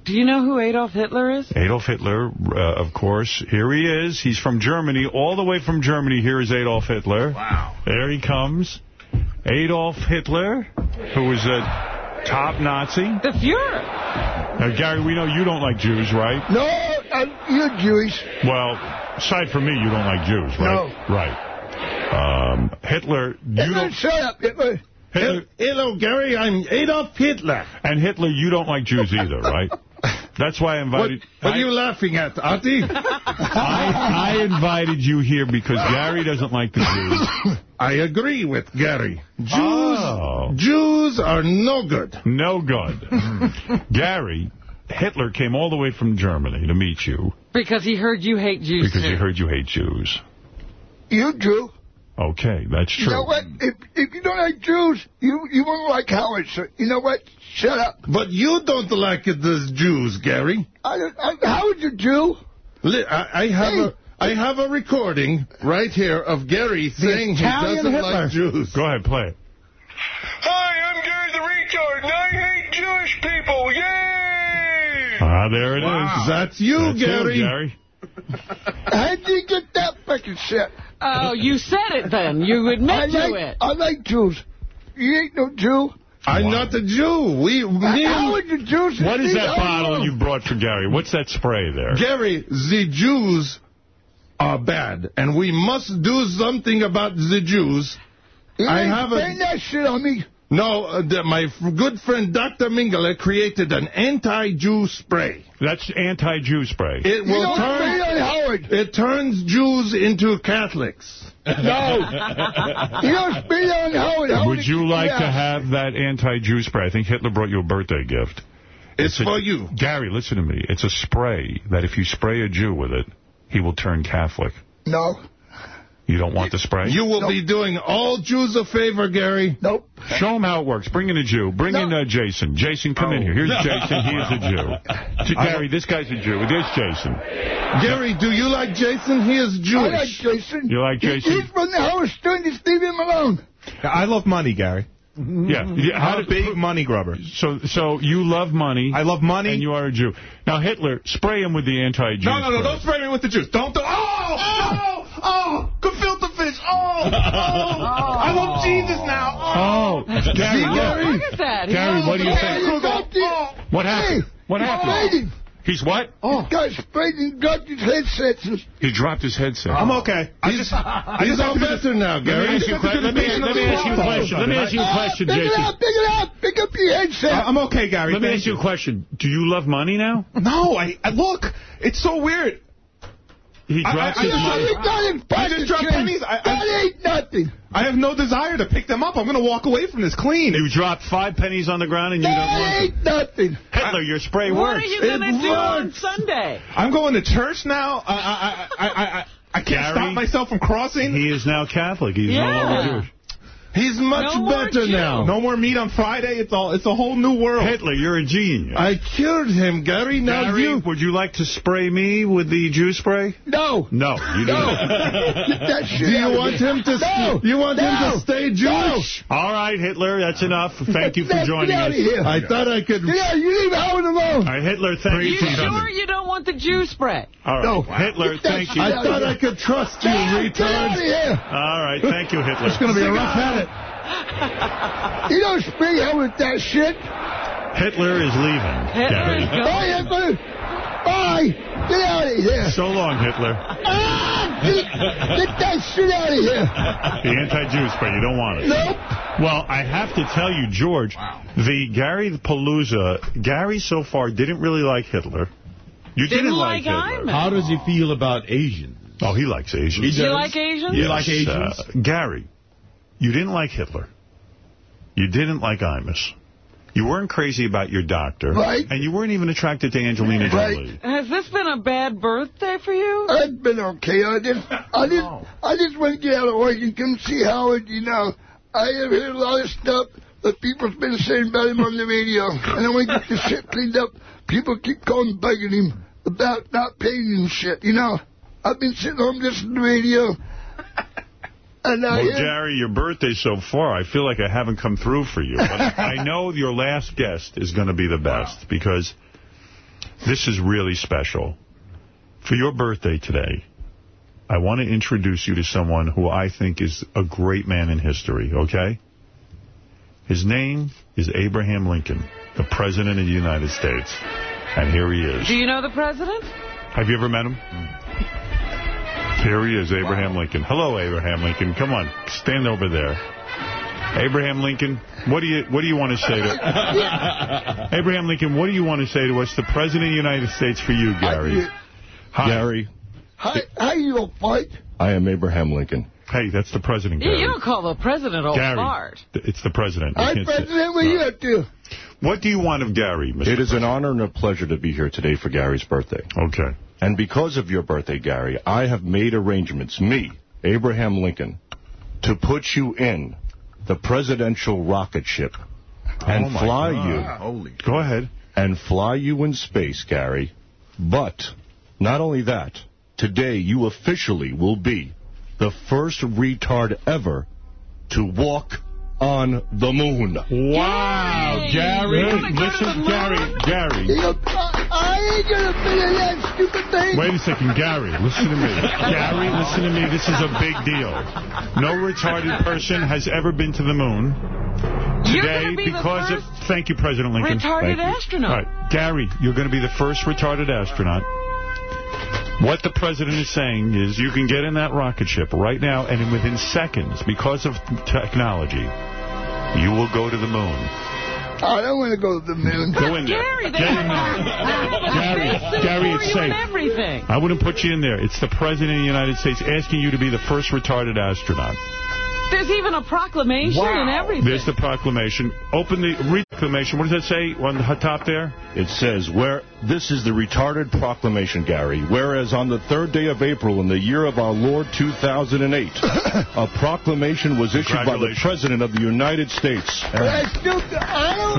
Do you know who Adolf Hitler is? Adolf Hitler, uh, of course. Here he is. He's from Germany. All the way from Germany, here is Adolf Hitler. Wow. There he comes. Adolf Hitler, who was a top Nazi. The Fuhrer. Now, Gary, we know you don't like Jews, right? no, uh, you're Jewish. Well, aside from me, you don't like Jews, right? No. Right. Um, Hitler, you don't... Shut up, Hitler. Hitler, Hello, Gary. I'm Adolf Hitler. and Hitler, you don't like Jews either, right? That's why I What, invited... what I- are you laughing at, Artie? I, I invited you here because Gary doesn't like the Jews. I agree with Gary. Jews, Oh. Jews are no good. No good. Gary, Hitler came all the way from Germany to meet you Because he heard you hate Jews, because too. he heard you hate Jews. You Jew. Okay, that's true. You know what? If if you don't like Jews, you you won't like Howard. So you know what? Shut up. But you don't like the Jews, Gary. I, don't- I, Howard's a Jew. I, I have Hey. a I have a recording right here of Gary saying he doesn't Hitler. like Jews. Go ahead, play it. Hi, I'm Gary the Retard, and I hate Jewish people. Yay! Ah, there it is. That's you, That's you, Gary. Gary. How'd you get that fucking shit? Oh, you said it then. You admit I to it. I like Jews. You ain't no Jew. I'm not the Jew. We, me and- Howard's a Jew. since What is that bottle you brought for Gary? What's that spray there? Gary, the Jews are bad, and we must do something about the Jews. You I ain't have a- saying that shit on me. No, uh, the, my good friend Dr. Mengele created an anti-Jew spray. That's anti-Jew spray. It will don't turn. say on Howard. It turns Jews into Catholics. No. you don't spit on Howard. Howard Would you like your to have that anti-Jew spray? I think Hitler brought you a birthday gift. It's a- for you. Gary, listen to me. It's a spray that if you spray a Jew with it, he will turn Catholic. No. You don't want the spray? You will be doing all Jews a favor, Gary. Nope. Show them how it works. Bring in a Jew. Bring in uh, Jason. Jason, come in here. Here's Jason. He is a Jew. Gary, this guy's a Jew. There's Jason. Gary, do you like Jason? He is Jewish. I like Jason. You like He- Jason? He's from the Howard Stern. Just leave him alone. I love money, Gary. Yeah. yeah. How I'm a did- big money grubber. So, so you love money. I love money. And you are a Jew. Now, Hitler, spray him with the anti-Jew No, no, no, spray. don't spray me with the juice. Don't do Oh! Oh! Oh! Gefilte fish! Oh! Oh! I love Jesus now! Oh, Gary, Oh, Gary. look at that. Gary, what do you think? you What happened? Hey, What happened? Sprayed him. He's what? Oh. This guy sprayed and his headsets. He dropped his headset. I'm okay. I just, I He's just have all better now, Let me Gary. ask you a que- let me- ask you a question. Let me ask you a question, pick it Jason. up, pick it up. Pick up your headset. I'm okay, Gary. Let me ask you a question. Do you love money now? No, I, I look. It's so weird. He I- drops I- his I- money. You got him I just dropped pennies. I- I- That ain't nothing. I have no desire to pick them up. I'm going to walk away from this clean. You dropped five pennies on the ground and you don't That want ain't nothing. them. Hitler, your spray What works. are you going to It do on. Sunday? I'm going to church now. I, I, I, I, I, I can't Gary, stop myself from crossing. He is now Catholic. He's no longer Jewish. He's much No better now. No more meat on Friday. It's all. It's a whole new world. Hitler, you're a genius. I cured him, Gary. Now Gary, you. would you like to spray me with the juice spray? No. No, you No. don't. Get that shit Do you of want me. him to? No. You want him to stay Jewish? No. All right, Hitler, that's enough. Thank you for joining us. here. I thought I could. Yeah, you leave Howard alone. All right, Hitler, thank You Are you sure you don't want the juice spray? All right, No. Hitler, thank you. I thought. I could trust you, Get out retard. here. All right, thank you, Hitler. It's going to be a rough edit. You don't speak Howard with that shit. Hitler is leaving. Hitler is Gary. going. Bye, Hitler. Bye. Get out of here. So long, Hitler. Ah, get, get that shit out of here. The anti-Jew spray, you don't want it. Nope. Well, I have to tell you, George, the Gary Palooza, Gary so far didn't really like Hitler. You didn't, Didn't like, like Hitler. Iman. How does he feel about Asians? Oh, he likes Asians. Do you like Asians? Yes, like Asians? uh, Gary, you didn't like Hitler. You didn't like Imus. You weren't crazy about your doctor. Right. And you weren't even attracted to Angelina Jolie. Right. Jolie. Has this been a bad birthday for you? I've been okay. I just, I just, oh. I just want to get out of work and come see Howard. You know, I have heard a lot of stuff that people's been saying about him on the radio, and I want to get this shit cleaned up. People keep calling, bugging him about not paying him shit. You know, I've been sitting home listening to the radio, and I Well, hear, Gary, your birthday so far, I feel like I haven't come through for you. But I know your last guest is going to be the best because this is really special. For your birthday today, I want to introduce you to someone who I think is a great man in history, okay? His name is Abraham Lincoln, the President of the United States. And here he is. Do you know the president? Have you ever met him? Here he is, Abraham Lincoln. Hello, Abraham Lincoln. Come on, stand over there. Abraham Lincoln, what do you what do you want to say to Abraham Lincoln? What do you want to say to us, the President of the United States, for you, Gary? Hi. Gary, Hi, how you gonna fight? I am Abraham Lincoln. Hey, that's the president, You, Gary. you don't call the president old Gary. fart. It's the president. You Hi, can't say- President, what you up to? What do you want of Gary, Mr. It is an honor and a pleasure to be here today for Gary's birthday. Okay. And because of your birthday, Gary, I have made arrangements, me, Abraham Lincoln, to put you in the presidential rocket ship and Oh, fly God. you. Holy. Go ahead. And fly you in space, Gary. But not only that, today you officially will be the first retard ever to walk on the moon. Wow, Gary. Listen, Gary, Gary. I ain't gonna be in that stupid thing. Wait a second, Gary, listen to me. Gary, listen to me. This is a big deal. No retarded person has ever been to the moon. You're Today, gonna be the because of... Thank you, President Lincoln. retarded you. astronaut. All right, Gary, you're going to be the first retarded astronaut. What the president is saying is you can get in that rocket ship right now, and in within seconds, because of technology, you will go to the moon. Oh, I don't want to go to the moon. Go in there. Gary, they Get in there. Gary, Gary, it's safe. everything. I wouldn't put you in there. It's the President of the United States asking you to be the first retarded astronaut. There's even a proclamation and everything. There's the proclamation. Open the proclamation. What does that say on the top there? It says, where this is the retarded proclamation, Gary. Whereas on the third day of April in the year of our Lord 2008, a proclamation was issued by the President of the United States. In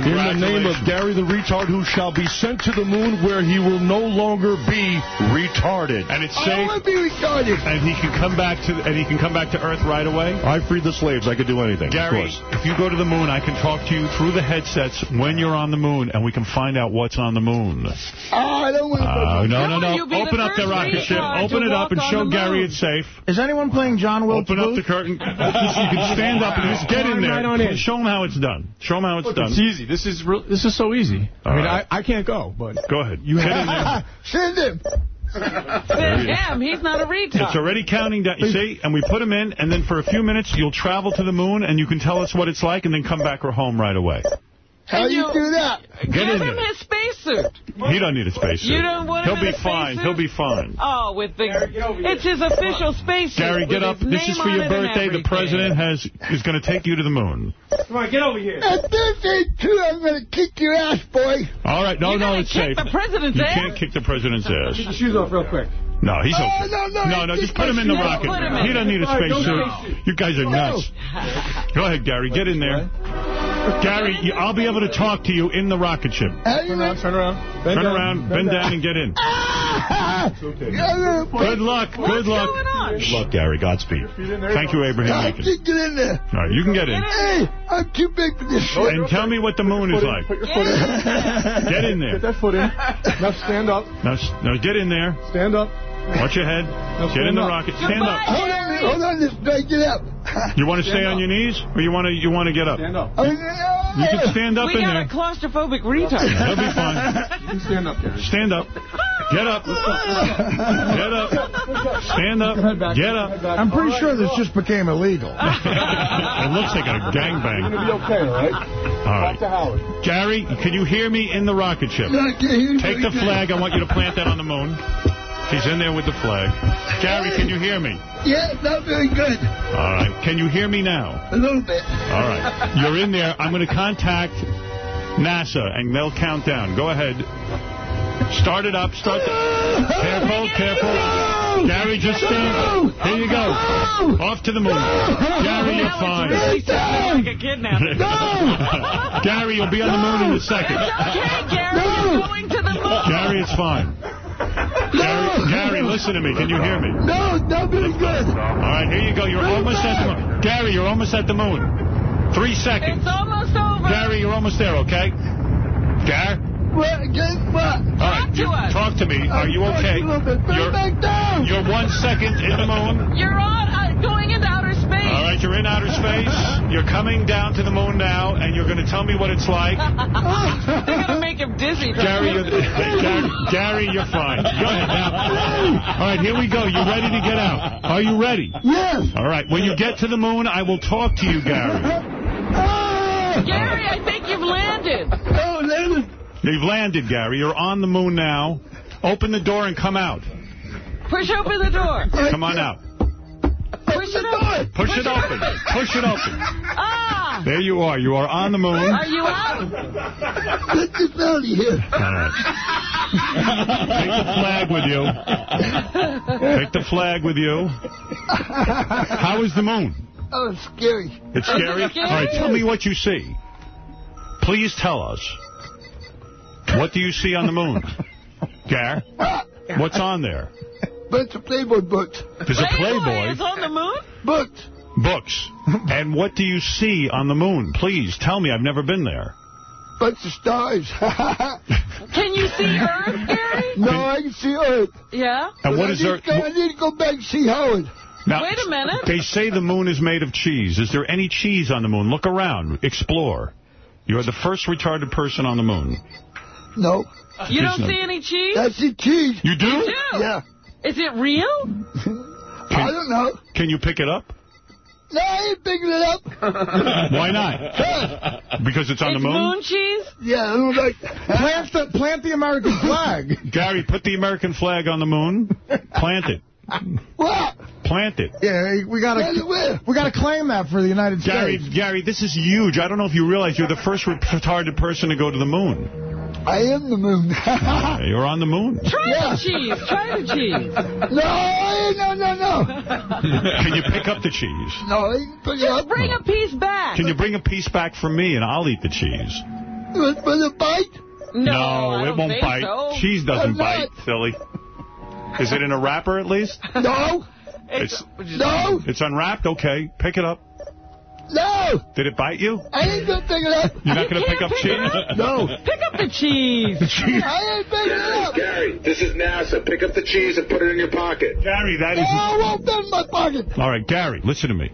the name of Gary the retard, who shall be sent to the moon where he will no longer be retarded. And it's safe. I be retarded. And he can come back to and he can come back to Earth right away. I freed the slaves. I could do anything. Gary, of course. if you go to the moon, I can talk to you through the headsets when you're on the moon, and we can find out what's on the moon. I don't want to Uh, no, no, Will no. you be the Open up the rocket ship. Open it up and show Gary it's safe. Is anyone playing John Wilkes Open up the Booth? curtain. you can stand up and just get in there. Right on in. Show him how it's done. Show him how it's Look, done. it's easy. This is real, this is so easy. I mean, right. I, I can't go, but Go ahead. You get in there. Send him. Send him. He's not a retard. It's already counting down. You see? And we put him in, and then for a few minutes, you'll travel to the moon, and you can tell us what it's like, and then come back or home right away. How do you do that? Get Give in him there. his spacesuit. He doesn't need a spacesuit. You don't want He'll be fine. He'll be fine. Oh, with the it's his official spacesuit. Gary, get up. his This is for your on it and birthday. The president has is going to take you to the moon. come on, get over here. If this ain't true, I'm going to kick your ass, boy. All right. No, You're no, it's kick safe. the president's you ass? can't kick the president's ass. Get your shoes off real quick. No, he's Oh, okay. no, no, no, no, it's just put him in the just- rocket. Put him in. He doesn't need a All right, don't spacesuit. You guys are nuts. Go ahead, Gary. Get in there. Gary, I'll be able to talk to you in the rocket ship. Turn around, turn around. Bend Turn down, around, bend down, and get in. Ah! okay. Good luck. Good luck. going on? Good luck, Gary. Godspeed. Thank you, Abraham I Lincoln. can't get in there. All right, you can get in. Hey, I'm too big for this shit. And tell me what the moon is like. Put your foot in. Get in there. Get that foot in. Now stand up. Now, now get in there. Stand up. Watch your head. Get in the rocket. Stand up. Hold on, hold on, this guy, get up. You want to stay on your knees, or you want to you want to get up? Stand up. Oh, You can stand up We in got there. a claustrophobic retard. He'll be fine. You can stand up, Gary. Stand up. Get up. Get up. Stand up. Get up. I'm pretty sure this just became illegal. it looks like a You're gangbang. going to be okay, all right? All Talk to right. Howard. Gary, can you hear me in the rocket ship? I can't hear you. Take the flag. I want you to plant that on the moon. He's in there with the flag. Gary, can you hear me? Yeah, not very good. All right. Can you hear me now? A little bit. All right. You're in there. I'm going to contact NASA, and they'll count down. Go ahead. Start it up. Start. The... Careful, careful. Gary, just stand. Here you go. Off to the moon. Gary, you're fine. Really sounding like a kidnapper. Gary, you'll be on the moon in a second. Okay, Gary, you're going to the moon. Gary, it's fine. Gary, Gary, listen to me. Can you hear me? No, not very good. All right, here you go. You're almost at the moon. Gary, you're almost at the moon. Three seconds. It's almost over. Gary, you're almost there, okay? Gar? What? Get what? All right, to us. Talk to me. Are you okay? A little bit. Put it You're, back down. you're one second in the moon. You're on uh, going into outer space. All right, you're in outer space. You're coming down to the moon now, and you're going to tell me what it's like. They're going to make him dizzy. Gary, you're, Gary, Gary, you're fine. Go ahead now. All right, here we go. You ready to get out? Are you ready? Yes. All right. When you get to the moon, I will talk to you, Gary. Gary, I think you've landed. Oh, landed. You've landed, Gary. You're on the moon now. Open the door and come out. Push open the door. Come on out. Push it open. Push it open. Push it open. Ah! There you are. You are on the moon. Are you out? Get this out of here. All right. Take the flag with you. Take the flag with you. How is the moon? Oh, it's scary. It's scary? It scary? All right, tell me what you see. Please tell us. What do you see on the moon? Gar? What's on there? Bunch of Playboy books. There's a Playboy. is on the moon? Books. Books. And what do you see on the moon? Please, tell me. I've never been there. Bunch of stars. Can you see Earth, Gary? no, I can see Earth. Yeah? And what I is need Earth- to go- I need to go back and see Howard. Now, Wait a minute. They say the moon is made of cheese. Is there any cheese on the moon? Look around. Explore. You're the first retarded person on the moon. No. You There's don't no- see any cheese? I see cheese. You do? You do? Yeah. Is it real? I don't know. Can you pick it up? No, I ain't picking it up. Why not? Because it's on it's the moon? moon cheese? Yeah, I don't like Plant the, plant the American flag. Gary, put the American flag on the moon. Plant it. What? Plant it. Yeah, we gotta we gotta claim that for the United Gary, States. Gary, this is huge. I don't know if you realize you're the first retarded person to go to the moon. I am the moon. You're on the moon. Try Yeah. the cheese. Try the cheese. no, no, no, no. Can you pick up the cheese? No, I ain't pick it Just up. bring a piece back. Can you bring a piece back for me and I'll eat the cheese? Was for the bite? No, I it don't won't think bite. so. Cheese doesn't bite, silly. Is it in a wrapper at least? No, It's no, it's unwrapped. Okay, pick it up. No. Did it bite you? I ain't gonna pick it up. You're not going to pick up pick cheese? up? No. Pick up the cheese. the cheese. I ain't picking it up. Gary, this is NASA. Pick up the cheese and put it in your pocket. Gary, that No, is. I won't fit in my pocket. All right, Gary, listen to me.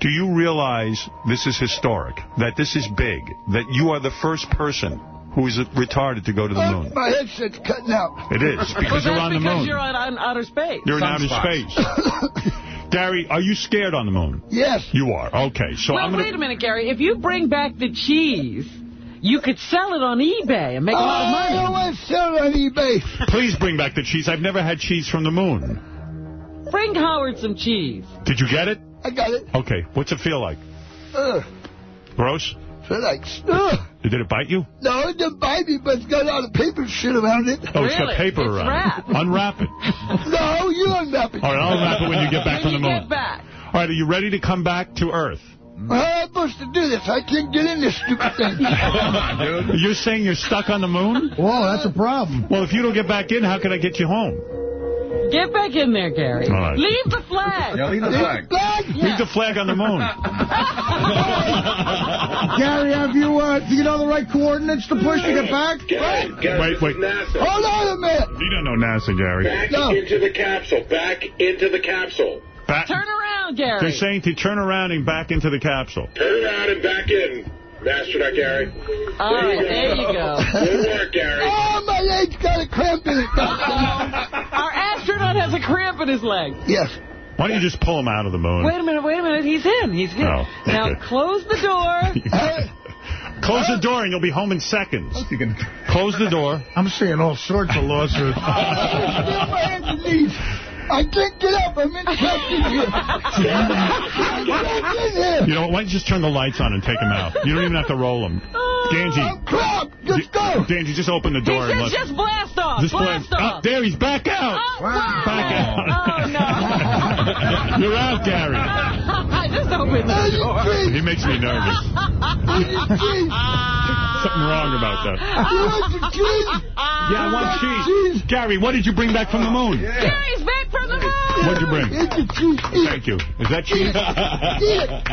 Do you realize this is historic? That this is big? That you are the first person who is retarded to go to the Oh, moon? my headset's cutting out. It is Well, because you're that's on the because moon. you're on, on outer space. You're in outer space. Gary, are you scared on the moon? Yes. You are. Okay, so well, I'm gonna... wait a minute, Gary. If you bring back the cheese, you could sell it on eBay and make a lot of I money. don't want to sell it on eBay. Please bring back the cheese. I've never had cheese from the moon. Bring Howard some cheese. Did you get it? I got it. Okay. What's it feel like? Ugh. Gross? So like, ugh. Did it bite you? No, it didn't bite me, but it's got a lot of paper shit around it. Oh, it's got paper It's around wrapped. it. Unwrap it. No, you unwrap it. All right, I'll unwrap it when you get back when from the you moon. get back. All right, are you ready to come back to Earth? How am I supposed to do this? I can't get in this stupid thing. You're saying you're stuck on the moon? Whoa, that's a problem. Well, if you don't get back in, how can I get you home? Get back in there, Gary. All right. Leave the flag. Yeah, leave the flag. Flag? Leave the flag on the moon. Gary, have you, uh, do you know the right coordinates to push to get back? Gary, Gary, Wait, wait. NASA. Hold on a minute. You don't know NASA, Gary. Back No. into the capsule. Back into the capsule. Back- Turn around, Gary. They're saying to turn around and back into the capsule. Turn around and back in. Astronaut Gary. All right, there you go. Good work, Gary. Oh, my leg's got a cramp in it. Our astronaut has a cramp in his leg. yes. Why don't you just pull him out of the moon? Wait a minute, wait a minute. He's in. He's in. Oh, Now okay. close the door. Close the door and you'll be home in seconds. You can Close the door. I'm seeing all sorts of lawsuits. I feel my knees. I can't get up. I'm in trapped in here. I'm trapped in here. You know, what, why don't you just turn the lights on and take him out? You don't even have to roll him. Oh, Dangy, I'm. Let's go. Dangy, just open the door and says just blast off. Just blast blast- off. Oh, there, he's back out. Oh, wow. Back out. Oh, no. You're out, Gary. I just open the door. He makes me nervous. Something wrong about that. You want some cheese? Yeah, I want cheese. cheese. Gary, what did you bring back from the moon? Gary's back from the moon. What'd you bring? Here's the cheese. Thank you. Is that cheese?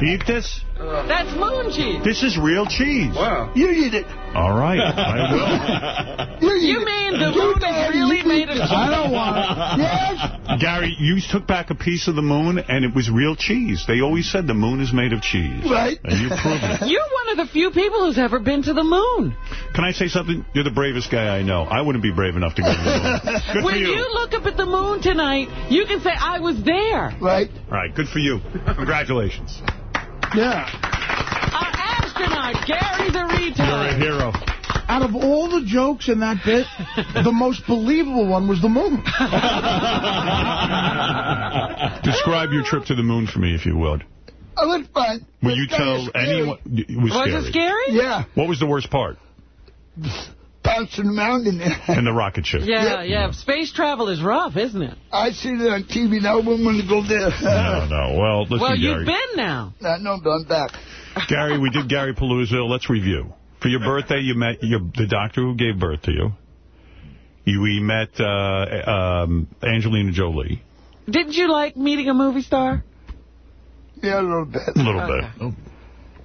Eat this? That's moon cheese. This is real cheese. Wow. You eat it. All right, I will. You mean the moon is really made of cheese? I don't want it. Yes. Gary, you took back a piece of the moon, and it was real cheese. They always said the moon is made of cheese. Right. And you proved it. You're one of the few people who's ever been to the moon. Can I say something? You're the bravest guy I know. I wouldn't be brave enough to go to the moon. Good when for you. you look up at the moon tonight, you can say, I was there. Right. All right, good for you. Congratulations. Yeah. Our astronaut, Gary the retard. You're a hero. Out of all the jokes in that bit, the most believable one was the moon. Describe your trip to the moon for me, if you would. I was fun. Will you tell anyone? It was, Was scary. it scary? Yeah. What was the worst part? Bouncing around in there. In the rocket ship. Yeah, yeah. Space travel is rough, isn't it? I see it on TV now. I wouldn't want to go there. No, no. Well, listen, well, Gary. you've been now. I know, but I'm back. Gary, we did Gary Palooza. Let's review. For your birthday, you met your, the doctor who gave birth to you. You we met uh, um, Angelina Jolie. Didn't you like meeting a movie star? Yeah, a little bit. A little bit.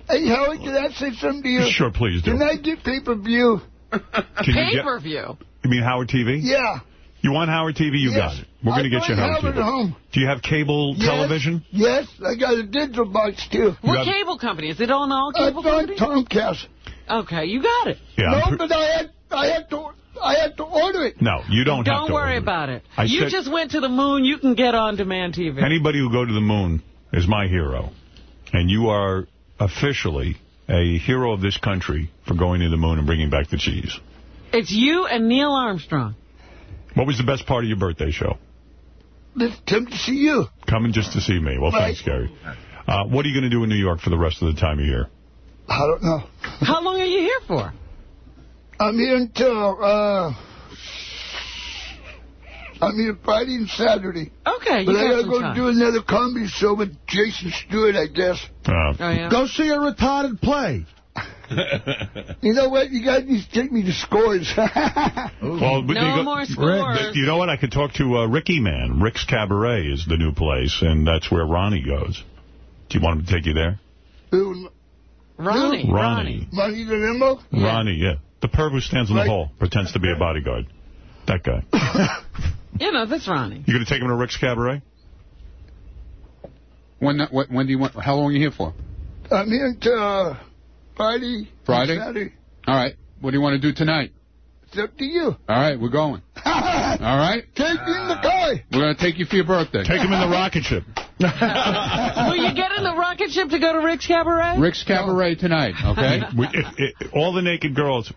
Hey, Howard, can I say something to you? Sure, please do. Can I get pay-per-view? Can you get- Pay-per-view. You mean Howard TV? Yeah. You want Howard TV? You Yes. got it. We're going to get you Howard have it TV. at home. Do you have cable Yes. television? Yes, I got a digital box, too. What cable company? Is it on all cable found companies? Comcast. Okay, you got it. Yeah. No, but I had, I had to, I had to order it. no, you don't, have to. Don't worry order it. about it. I you said- just went to the moon. You can get on-demand TV. Anybody who go to the moon is my hero. And you are officially a hero of this country for going to the moon and bringing back the cheese. It's you and Neil Armstrong. What was the best part of your birthday show? Let's come to see you. Coming just to see me. Well, Right. thanks, Gary. Uh, what are you going to do in New York for the rest of the time you're here? I don't know. How long are you here for? I'm here until, uh, I'm here Friday and Saturday. Okay, you But I got gotta go time. do another comedy show with Jason Stewart, I guess. Uh, Oh, yeah? Go see a retarded play. You know what? You guys need to take me to scores. well, No you more scores. You know what? I could talk to uh, Ricky Man. Rick's Cabaret is the new place, and that's where Ronnie goes. Do you want him to take you there? Who- Ronnie. Ronnie. Money the limo? Ronnie, yeah. The perv who stands in Right. the hall, pretends to be a bodyguard. That guy. You know, that's Ronnie. You going to take him to Rick's Cabaret? When, when, when do you want, how long are you here for? I'm here until uh, Friday. and Friday? Saturday. All right. What do you want to do tonight? It's up to you. All right, we're going. All right? Take me in the car. We're going to take you for your birthday. Take him in the rocket ship. Will you get in the rocket ship to go to Rick's Cabaret? Rick's Cabaret tonight, okay? We- if- if- all the naked girls.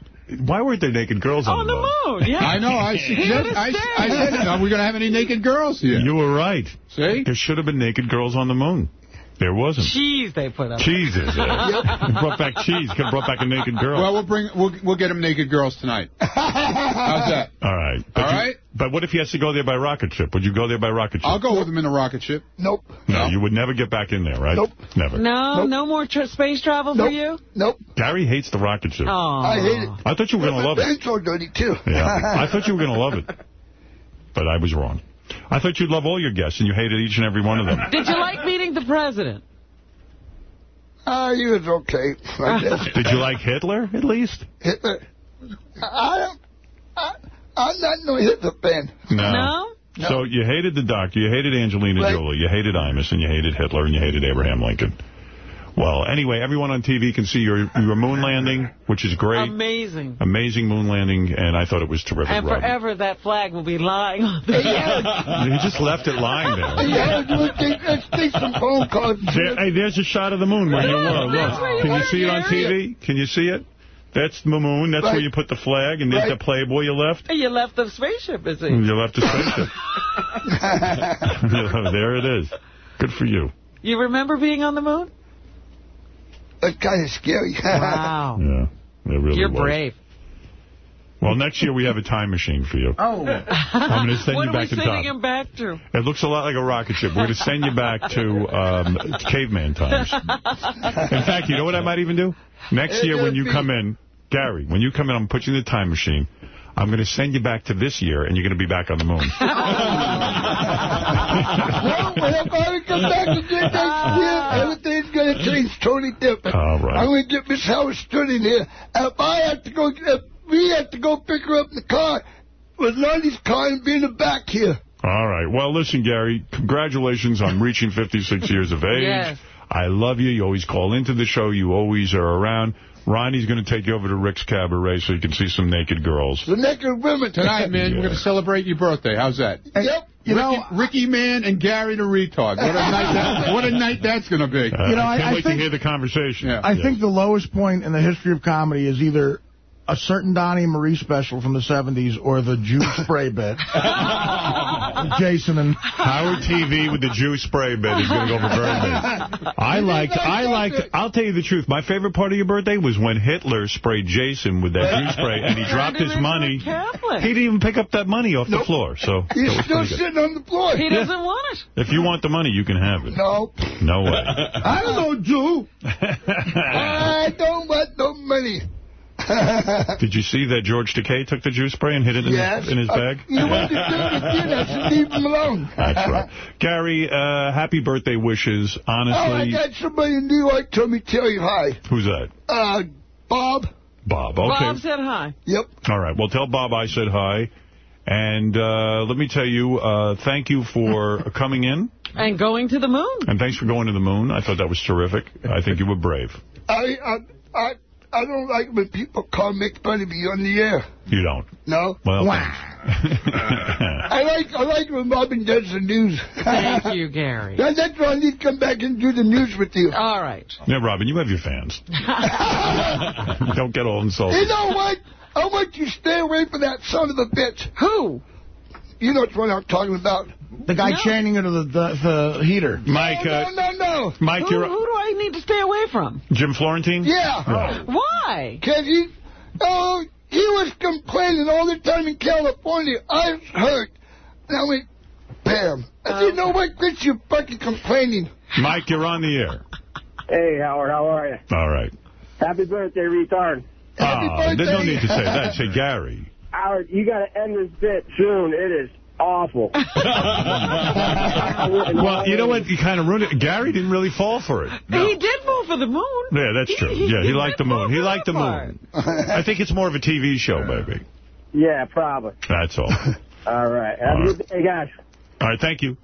Why weren't there naked girls on, On the moon, yeah. I know. I He said, I. I said, are we going to have any naked girls here? You were right. See? There should have been naked girls on the moon. There wasn't. Cheese they put up. Cheese is there. You brought back cheese. Could have brought back a naked girl. Well, we'll bring we'll we'll get them naked girls tonight. How's that? all right. But All you- right. But what if he has to go there by rocket ship? Would you go there by rocket ship? I'll go with them in a rocket ship. Nope. No, you would never get back in there, right? Nope. Never. No, no more tr space travel for you? Nope. Gary hates the rocket ship. Oh. I hate it. I thought you were going to love it. It's so dirty, too. Yeah, I thought you were going to love it. But I was wrong. I thought you'd love all your guests, and you hated each and every one of them. Did you like meeting the president? Ah, he was okay, I guess. Did you like Hitler, at least? Hitler. I don't. I, I'm not no Hitler fan. No? So you hated the doctor, you hated Angelina Right. Jolie, you hated Imus, and you hated Hitler, and you hated Abraham Lincoln. Well, anyway, everyone on TV can see your your moon landing, which is great. Amazing. Amazing moon landing, and I thought it was terrific, And Robin. forever that flag will be lying on the You just left it lying there. Yeah, you take, let's take some phone calls. There, hey, there's a shot of the moon where you were. Look. Can you see it on TV? Can you see it? That's the moon. That's where you put the flag, and there's Right. the Playboy you left. You left the spaceship, is it? You left the spaceship. there it is. Good for you. You remember being on the moon? That's kind of scary. Wow. Yeah, it really You're was. brave. Well, next year we have a time machine for you. Oh. I'm going to send what you are back we in sending time. him back to? It looks a lot like a rocket ship. We're going to send you back to um, caveman times. In fact, you know what I might even do? Next year when you come in, Gary, when you come in, I'm going to put you in the time machine. I'm going to send you back to this year, and you're going to be back on the moon. well, when I come back again next year, everything's going to change totally different. All right. I'm going to get Miss Howard stood in here. And if I have to go, if we have to go pick her up in the car, with Lonnie's car and be in the back here. All right. Well, listen, Gary, congratulations on reaching 56 years of age. Yes. I love you. You always call into the show. You always are around. Ronnie's going to take you over to Rick's Cabaret so you can see some naked girls. The naked women Tonight, man, we're going to celebrate your birthday. How's that? Yep. You Ricky, Ricky Man and Gary the retard. What a night! That, what a night that's going to be. Uh, You know, I I- can't I wait think- to hear the conversation. I think the lowest point in the history of comedy is either a certain Donny and Marie special from the 70s or the Jew spray bit. Jason and... Howard TV with the Jew spray bed is going to go for very. I liked, I liked, I'll tell you the truth. My favorite part of your birthday was when Hitler sprayed Jason with that Jew spray and he dropped his money. He didn't even pick up that money off the floor. So He's still sitting on the floor. He doesn't want it. If you want the money, you can have it. No. No way. I don't know, Jew. I don't want no money. Did you see that George Takei took the juice spray and hid it in, Yes. his, in his Uh, bag? you want to do it again, I should leave him alone. That's right. Gary, uh, happy birthday wishes. honestly. Oh, I Honestly, got somebody in New York told me to tell you hi. who's that? Uh, Bob. Bob. Okay. Bob said hi. Yep. All right. Well, tell Bob I said hi. And uh, let me tell you, uh, thank you for coming in. And going to the moon. And thanks for going to the moon. I thought that was terrific. I think you were brave. I, I, I, I don't like when people call make fun of me on the air. You don't. No. Well, I like I like when Robin does the news. Thank you, Gary. Now, that's why I need to come back and do the news with you. All right. yeah, Robin, you have your fans. don't get all You know what? I want you to stay away from that son of a bitch. Who? You know which one I'm talking about. The guy No. chaining her to the, the, the heater. Mike, no, uh, no, no, no. Mike, Who, you're who do I need to stay away from? Jim Florentine? Yeah. Why? Because he, oh, he was complaining all the time in California. I was hurt. And I went, bam. I said, you know what, Chris, you're fucking complaining. Mike, you're on the air. Hey, Howard, how are you? All right. Happy birthday, retard. Oh, there's no need to say that. Say Gary. Howard, you got to end this bit soon. It is awful. Well, you know what? You kind of ruined it. Gary didn't really fall for it. He did fall for the moon. Yeah, that's true. He- Yeah, he he liked the moon. He liked the for moon. I think it's more of a TV show, baby. yeah, probably. That's all. All right. Have a good day, guys. All right, thank you.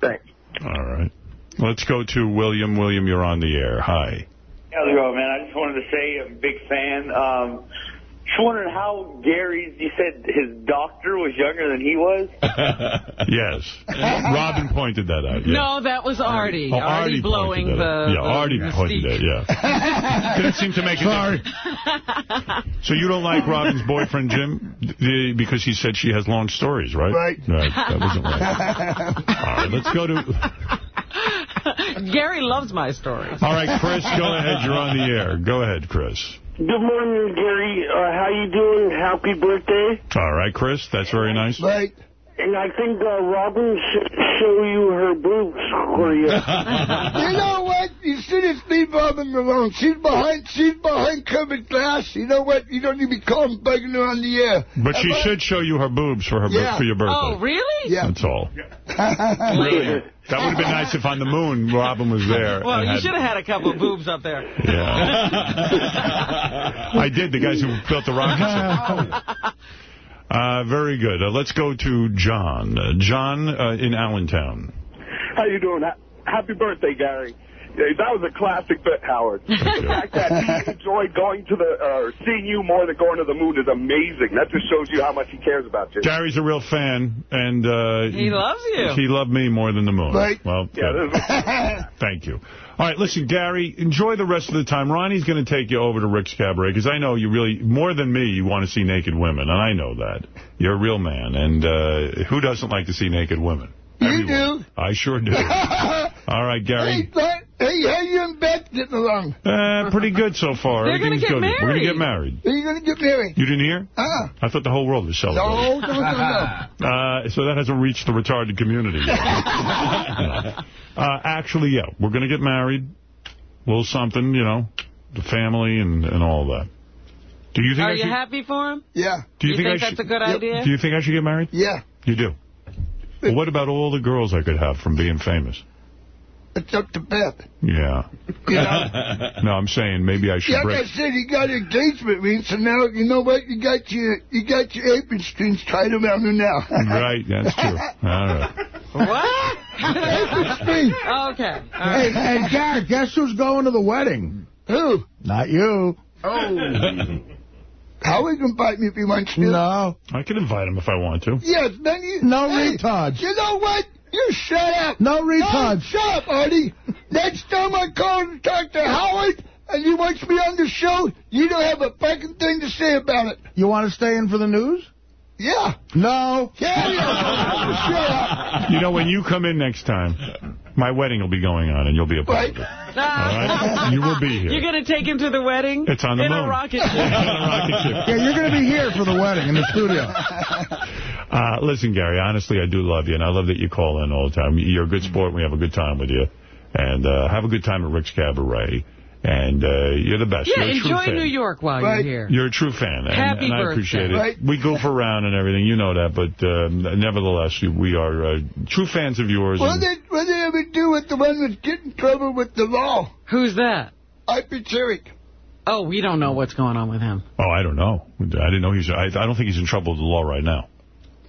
Thanks. All right. Let's go to William. William, you're on the air. Hi. How's it going, man? I just wanted to say I'm a big fan. Um, just wondering how Gary, you said his doctor was younger than he was? Yes. Robin pointed that out. Yeah. No, that was Artie. Oh, Artie, Artie blowing pointed the, that out. Yeah, the Artie mystique. pointed it, yeah. Couldn't seem to make a Sorry. So you don't like Robin's boyfriend, Jim, the- because he said she has long stories, right? Right. Right. That wasn't right. All right, let's go to... Gary loves my stories. All right, Chris, go ahead. You're on the air. Go ahead, Chris. Good morning, Gary. Uh, how you doing? Happy birthday. All right, Chris, that's very nice. Right. And I think uh, Robin should show you her boobs for you. you know what? You should just leave Robin alone. She's behind she's behind covered glass. You know what? You don't need to be calling bugging her on the air. But she How about- should show you her boobs for her Yeah. for your birthday. Oh, really? Yeah. That's all. Really. That would have been nice if on the moon Robin was there. Well, you had- should have had a couple of boobs up there. Yeah. I did, the guys who built the rocket ship. Uh, very good. Uh, let's go to John. Uh, John uh, in Allentown. How you doing? Happy birthday, Gary. Yeah, that was a classic bit, Howard. The fact that he enjoyed going to the, uh, seeing you more than going to the moon is amazing. That just shows you how much he cares about you. Gary's a real fan, and uh, He loves you. He loved me more than the moon. Right. Well, Yeah, thank you. All right, listen, Gary, enjoy the rest of the time. Ronnie's going to take you over to Rick's Cabaret, because I know you really, more than me, you want to see naked women, and I know that. You're a real man, and uh, who doesn't like to see naked women? You do. I sure do. All right, Gary. that- hey, how you and Beth getting along? Uh, pretty good so far. They're gonna Everything's get good. We're going to get married. Are you going to get married? You didn't hear? Uh-uh. I thought the whole world was celebrating. No, no, no, no. Uh, so that hasn't reached the retarded community uh, actually, yeah, we're going to get married. A little something, you know, the family and, and all that. Do you think Are I you should, happy for him? Yeah. do you you think, think I that's should, a good idea? Do you think I should get married? Yeah. You do. Well, what about all the girls I could have from being famous? it's up to Beth. Yeah. You know? No, I'm saying maybe I should Like I said, you got an engagement ring, so now you know what? You got your you got your apron strings tied around her now. Right, that's true. All right. What? apron strings. Okay. All Hey, right. hey, Garrett, guess who's going to the wedding? Who? Not you. Oh. Howard can bite me if he wants to. No. I can invite him if I want to. Yes, then you. No hey, retards. You know what? You shut up. No retards. No, shut up, Artie. Next time I call to talk to Howard and he wants me on the show, you don't have a fucking thing to say about it. You want to stay in for the news? Yeah. No. Yeah, yeah. shut. You know, when you come in next time, my wedding will be going on, and you'll be a part of it. All right? You will be here. You're going to take him to the wedding? It's on the in moon. a rocket On a rocket ship. Yeah, you're going to be here for the wedding in the studio. Uh, listen, Gary, honestly, I do love you, and I love that you call in all the time. You're a good sport. We have a good time with you. And uh, have a good time at Rick's Cabaret. And uh, you're the best. Yeah, you're a true enjoy fan. New York while Right. you're here. You're a true fan, and, Happy and I birthday. appreciate it. Right. We goof around and everything, you know that, but um, nevertheless, we are uh, true fans of yours. What did what did they ever do with the one that's getting in trouble with the law? Who's that? Ipy Chiric. Oh, we don't know what's going on with him. oh, I don't know. I didn't know he's. I, I don't think he's in trouble with the law right now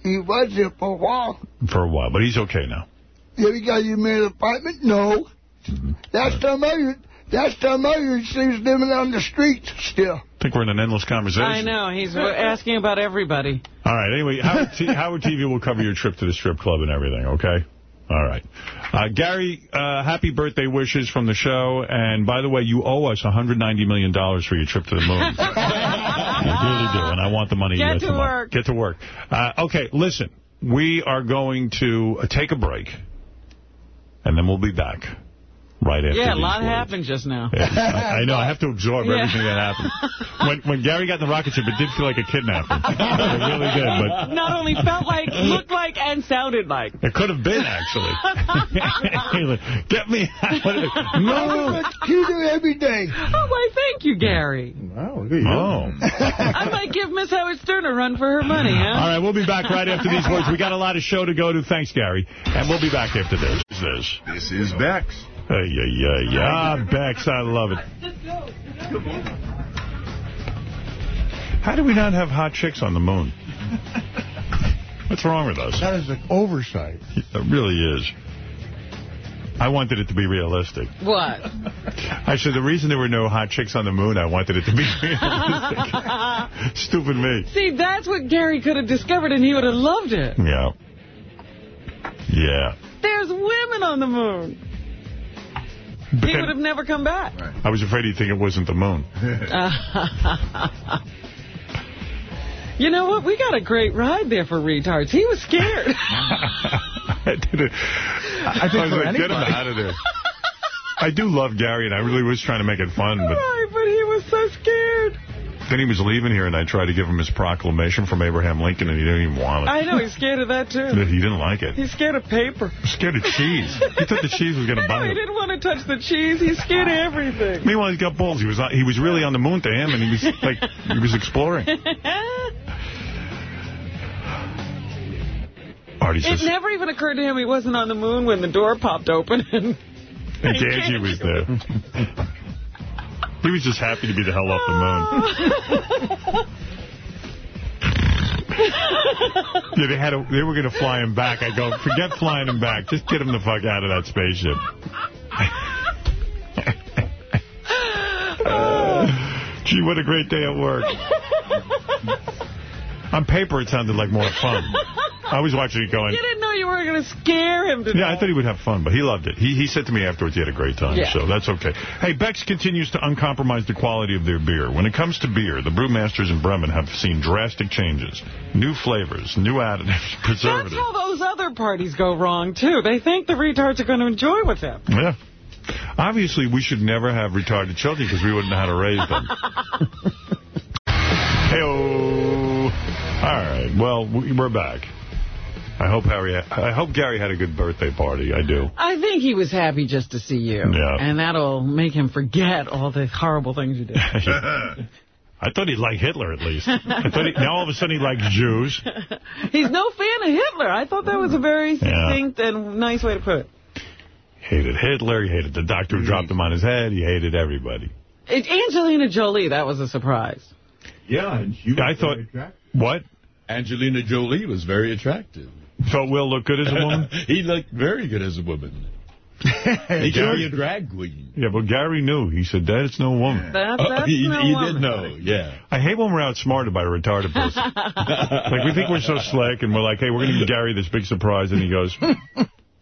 He was there for a while. for a while, but he's okay now. Yeah, we got you made an apartment? No. Last time I heard, last time I heard, she was living on the streets still. I think we're in an endless conversation. I know. He's asking about everybody. All right. Anyway, Howard, T Howard TV will cover your trip to the strip club and everything. Okay. All right. Uh, Gary, uh, happy birthday wishes from the show. And by the way, you owe us $190 million for your trip to the moon. you really do. And I want the money. Get to tomorrow. work. Get to work. Uh, okay, listen. We are going to uh, take a break. And then we'll be back right after Yeah, a these lot words. happened just now. Yeah, I, I know. I have to absorb Yeah. everything that happened. When, when Gary got in the rocket ship, it did feel like a kidnapping. it really did, but Not only felt like, looked like, and sounded like. it could have been, actually. Get me out of it. No. You do every day. Oh, why, thank you, Gary. Wow, look at you. Oh. I might give Miss Howard Stern a run for her money, huh? All right, we'll be back right after these words. We got a lot of show to go to. Thanks, Gary. And we'll be back after this. This. This is Beck's. Hey, yeah, yeah, yeah. Ah, Beck's, I love it. How do we not have hot chicks on the moon? What's wrong with us? That is an oversight. It really is. I wanted it to be realistic. What? I said the reason there were no hot chicks on the moon, I wanted it to be realistic. Stupid me. See, that's what Gary could have discovered, and he would have loved it. Yeah. Yeah. There's women on the moon. But he then- would have never come back. I was afraid he'd think it wasn't the moon. you know what? We got a great ride there for retards. He was scared. I did it. I, think was for like, get him out of there. I do love Gary, and I really was trying to make it fun, but right, but he was so scared. Then he was leaving here, and I tried to give him his proclamation from Abraham Lincoln, and he didn't even want it. I know, he's scared of that, too. He didn't like it. He's scared of paper. He's scared of cheese. He thought the cheese was going to I him. he didn't want to touch the cheese. He's scared of everything. Meanwhile, he's got balls. He was he was really on the moon to him, and he was like he was exploring. Artie says, It never even occurred to him he wasn't on the moon when the door popped open and and Angie was there. He was just happy to be the hell off the moon. Yeah, they had a, they were going to fly him back. I go, forget flying him back. Just get him the fuck out of that spaceship. Gee, what a great day at work. On paper, it sounded like more fun. I was watching it going, You didn't know you were going to scare him to yeah, I thought he would have fun, but he loved it. He he said to me afterwards he had a great time, Yeah. so that's okay. Hey, Beck's continues to uncompromise the quality of their beer. When it comes to beer, the brewmasters in Bremen have seen drastic changes. New flavors, new additives, preservatives. That's how those other parties go wrong, too. They think the retards are going to enjoy with them. Yeah. Obviously, we should never have retarded children because we wouldn't know how to raise them. Hey-oh. All right. Well, we- we're back. I hope Harry. I hope Gary had a good birthday party. I do. I think he was happy just to see you. Yeah. And that'll make him forget all the horrible things you did. I thought he'd like Hitler at least. I thought he, now all of a sudden he likes Jews. He's no fan of Hitler. I thought that was a very Yeah. succinct and nice way to put it. hated Hitler. He hated the doctor who mm. dropped him on his head. He hated everybody. It, Angelina Jolie, that was a surprise. Yeah, and she I thought, what? Angelina Jolie was very attractive. Thought Will looked good as a woman? he looked very good as a woman. he could be a drag queen. Yeah, but Gary knew. He said, that's no woman. That, uh, that's he, no he woman. did know, yeah. I hate when we're outsmarted by a retarded person. like, we think we're so slick, and we're like, hey, we're going to give Gary this big surprise, and he goes,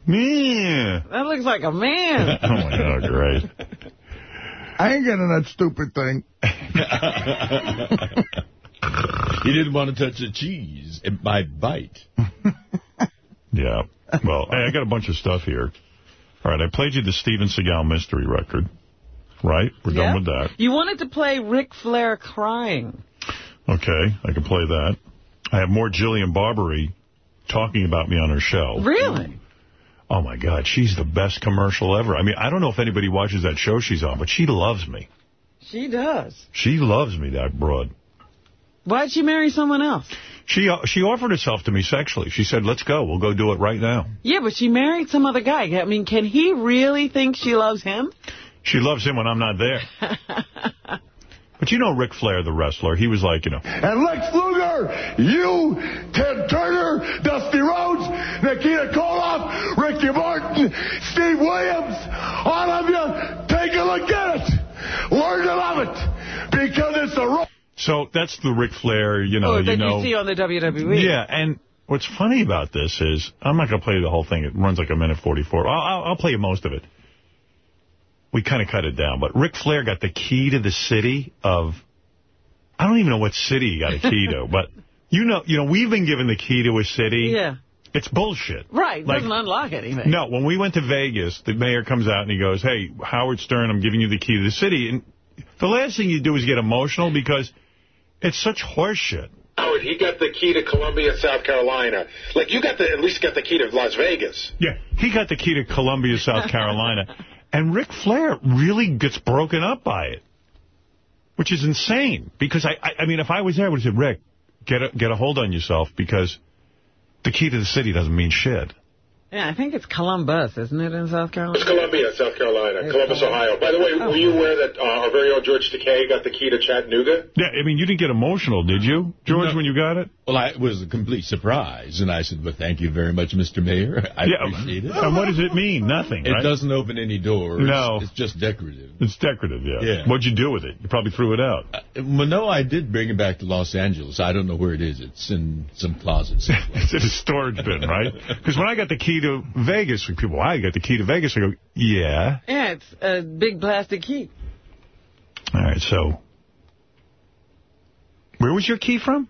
yeah. That looks like a man. Oh, my God, great. I ain't getting that stupid thing. He didn't want to touch the cheese. It might bite. Yeah. Well, hey, I got a bunch of stuff here. All right, I played you the Steven Seagal mystery record. Right? We're Yeah. done with that. You wanted to play Ric Flair crying. Okay, I can play that. I have more Jillian Barberie talking about me on her show. Really? Oh, my God, she's the best commercial ever. I mean, I don't know if anybody watches that show she's on, but she loves me. She does. She loves me, that broad. Why'd she marry someone else? She uh, she offered herself to me sexually. She said, let's go. We'll go do it right now. Yeah, but she married some other guy. I mean, can he really think she loves him? She loves him when I'm not there. but you know Ric Flair, the wrestler, he was like, you know, And Lex Luger, you, Ted Turner, Dusty Rhodes, Nikita Koloff, Ricky Morton, Steve Williams, all of you, take a look at it. Learn to love it. Because it's a ro- so that's the Ric Flair, you know, oh, you that know. you see on the WWE. Yeah, and what's funny about this is, I'm not going to play the whole thing. It runs like a minute 44. I'll, I'll, I'll play most of it. We kind of cut it down, but Ric Flair got the key to the city of, I don't even know what city he got a key to, but you know, you know, we've been given the key to a city. Yeah. It's bullshit. Right. Like- Doesn't unlock anything. No, when we went to Vegas, the mayor comes out and he goes, hey, Howard Stern, I'm giving you the key to the city. And the last thing you do is get emotional because it's such horseshit. Oh, Howard, he got the key to Columbia, South Carolina. Like, you got the, at least got the key to Las Vegas. Yeah, he got the key to Columbia, South Carolina. and Ric Flair really gets broken up by it, which is insane. Because, I, I, I mean, if I was there, I would have said, Rick, get a, get a hold on yourself because the key to the city doesn't mean shit. Yeah, I think it's Columbus, isn't it, in South Carolina? It's Columbia, South Carolina, It's Columbus, Columbus. Ohio. By the way, Oh. were you aware that uh, our very own George Takei got the key to Chattanooga? Yeah, I mean, you didn't get emotional, did you, George, No. when you got it? Well, I, it was a complete surprise, and I said, well, thank you very much, Mr. Mayor. I Yeah, appreciate it. And what does it mean? Nothing, It right? doesn't open any doors. No. It's just decorative. It's decorative, yeah. Yeah. What'd you do with it? You probably threw it out. Uh, Well, no, I did bring it back to Los Angeles. I don't know where it is. It's in some closet. somewhere. it's in a storage bin, right? Because when I got the key to Vegas, when people, why, you got the key to Vegas? I go, yeah. Yeah, it's a big plastic key. All right, so where was your key from?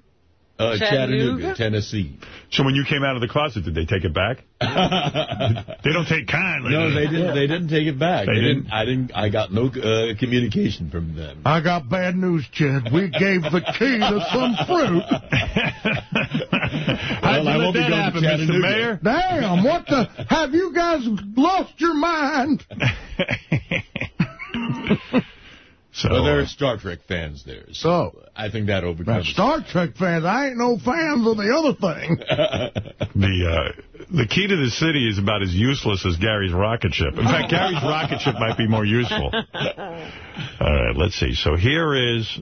Uh, Chattanooga? Chattanooga, Tennessee. So when you came out of the closet, did they take it back? they don't take kindly. No, they didn't. They didn't take it back. They They didn't? didn't. I didn't. I got no uh, communication from them. I got bad news, Chad. We gave the key to some fruit. How'd I won't be that going to happen, Mr. Mayor? Damn, what the? Have you guys lost your mind? So, Well, there are Star Trek fans there, so So, I think that now, overcomes. Star Trek fans, I ain't no fans of the other thing. the uh, the key to the city is about as useless as Gary's rocket ship. In fact, Gary's rocket ship might be more useful. All right, let's see. So here is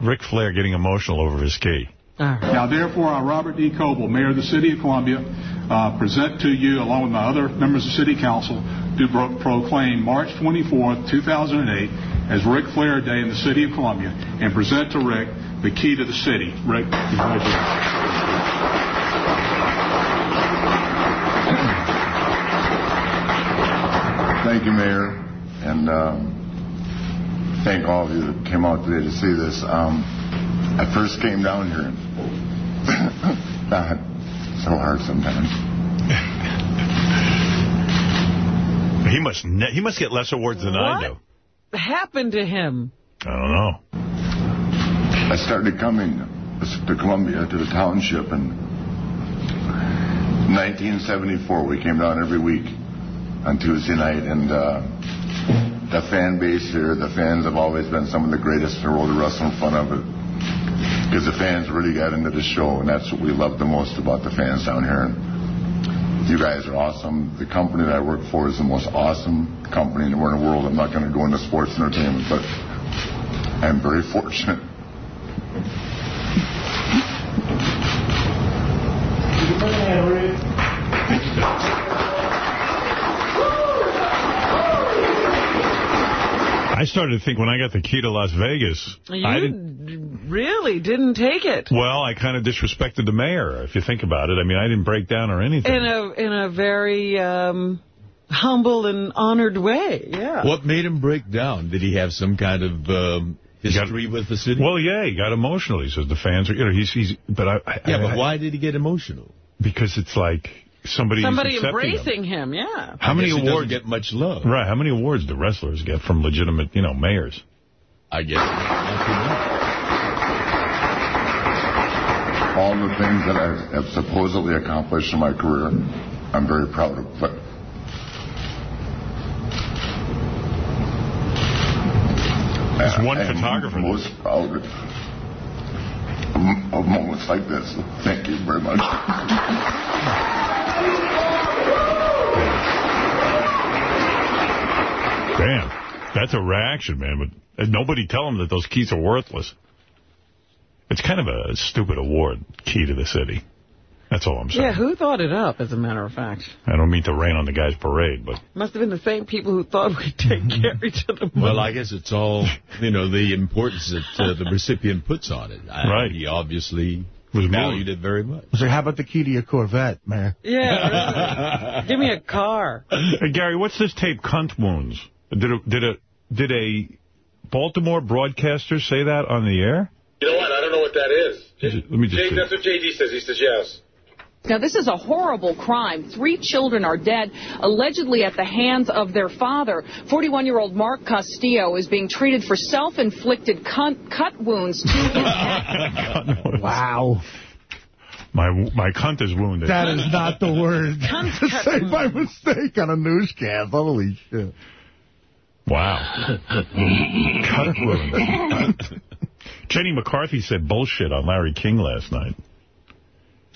Ric Flair getting emotional over his key. Now, therefore, I, Robert D. Coble, Mayor of the City of Columbia, uh, present to you, along with my other members of City Council, to pro- proclaim March 24th, 2008, as Ric Flair Day in the City of Columbia, and present to Rick the key to the city. Rick, congratulations. Thank you, Mayor, and um, thank all of you that came out today to see this. Um, I first came down here, and God, so hard sometimes. He must ne he must get less awards than I do. What happened to him? I don't know. I started coming to Columbia, to the township, in 1974. We came down every week on Tuesday night, and uh, the fan base here, the fans have always been some of the greatest in the world of wrestling fun of it. Because the fans really got into the show, and that's what we love the most about the fans down here. You guys are awesome. The company that I work for is the most awesome company in the world. I'm not going to go into sports entertainment, but I'm very fortunate. Started to think when I got the key to Las Vegas, You I didn't. really didn't take it. Well, I kind of disrespected the mayor, if you think about it. I mean, I didn't break down or anything. In a in a very um, humble and honored way, yeah. What made him break down? Did he have some kind of um, history with the city? Well, yeah, he got emotional. He says the fans are, you know, he's, he's, but I, I yeah, I- but why did he get emotional? Because it's like somebody Somebody accepting him. embracing him, yeah. How many guess he awards get much love? Right. How many awards do wrestlers get from legitimate, you know, mayors? I guess. All the things that I have supposedly accomplished in my career, I'm very proud of. But There's one I photographer. most proud of, of moments like this. Thank you very much. Damn. That's a reaction, man. But uh, nobody tell him that those keys are worthless. It's kind of a stupid award, key to the city. That's all I'm saying. Yeah, who thought it up, as a matter of fact? I don't mean to rain on the guy's parade, but Must have been the same people who thought we'd take Gary to the moon. Well, I guess it's all, you know, the importance that uh, the recipient puts on it. I, Right. He obviously Was valued it very much. So how about the key to your Corvette, man? Yeah, really. Give me a car. Hey, Gary, what's this tape, Cunt Wounds? Did a, did a, did a Baltimore broadcaster say that on the air? You know what? I don't know what that is. Let me just Jay, that's what JD says. He says yes. Now, this is a horrible crime. Three children are dead, allegedly at the hands of their father. 41-year-old Mark Castillo is being treated for self-inflicted cut, cut wounds to his head. Wow. My my cunt is wounded. That is not the word Cunt to cut say by mistake on a newscast. Holy shit. Wow. Cut wound. Jenny McCarthy said bullshit on Larry King last night.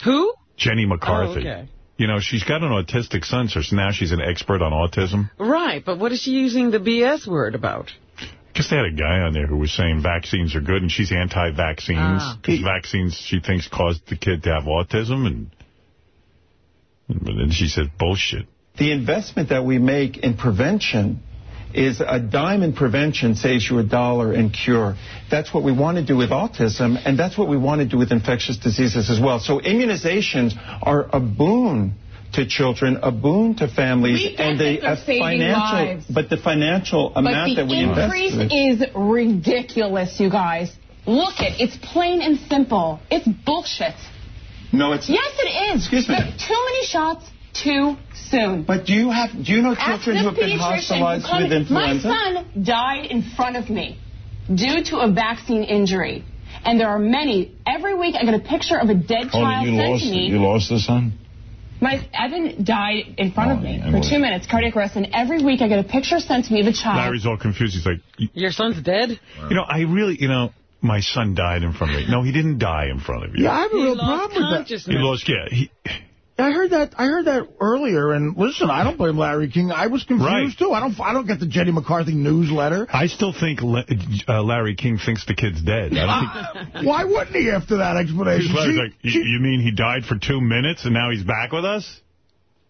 Who? Jenny McCarthy. Oh, okay. You know, she's got an autistic son, so now she's an expert on autism. Right, but what is she using the BS word about? I guess they had a guy on there who was saying vaccines are good, and she's anti-vaccines Ah. because vaccines, she thinks, caused the kid to have autism, and, and then she said bullshit. The investment that we make in prevention is a dime in prevention saves you a dollar in cure. That's what we want to do with autism, and that's what we want to do with infectious diseases as well. So immunizations are a boon to children, a boon to families, and the a financial, lives. but the financial amount the that we invest. The increase is ridiculous, you guys. Look it. It's plain and simple. It's bullshit. no, it's Yes, it is. Excuse me. Too many shots too soon. But do you have do you know children who have been hospitalized who with influenza? My son died in front of me due to a vaccine injury. And there are many. Every week I get a picture of a dead child you sent lost to me. you lost the son. My Evan died in front Oh, of me yeah, for well- two minutes, cardiac arrest, and every week I get a picture sent to me of a child. Larry's all confused. He's like, Your son's dead? you know, I really, you know, my son died in front of me. No, he didn't die in front of you. Yeah, I have a He real problem with that. consciousness. He lost, yeah. He, I heard that. I heard that earlier, and listen, I don't blame Larry King. I was confused Right. too. I don't. I don't get the Jenny McCarthy newsletter. I still think Le- uh, Larry King thinks the kid's dead. I don't think... Why wouldn't he after that explanation? Larry's She, like, you, you mean he died for two minutes and now he's back with us?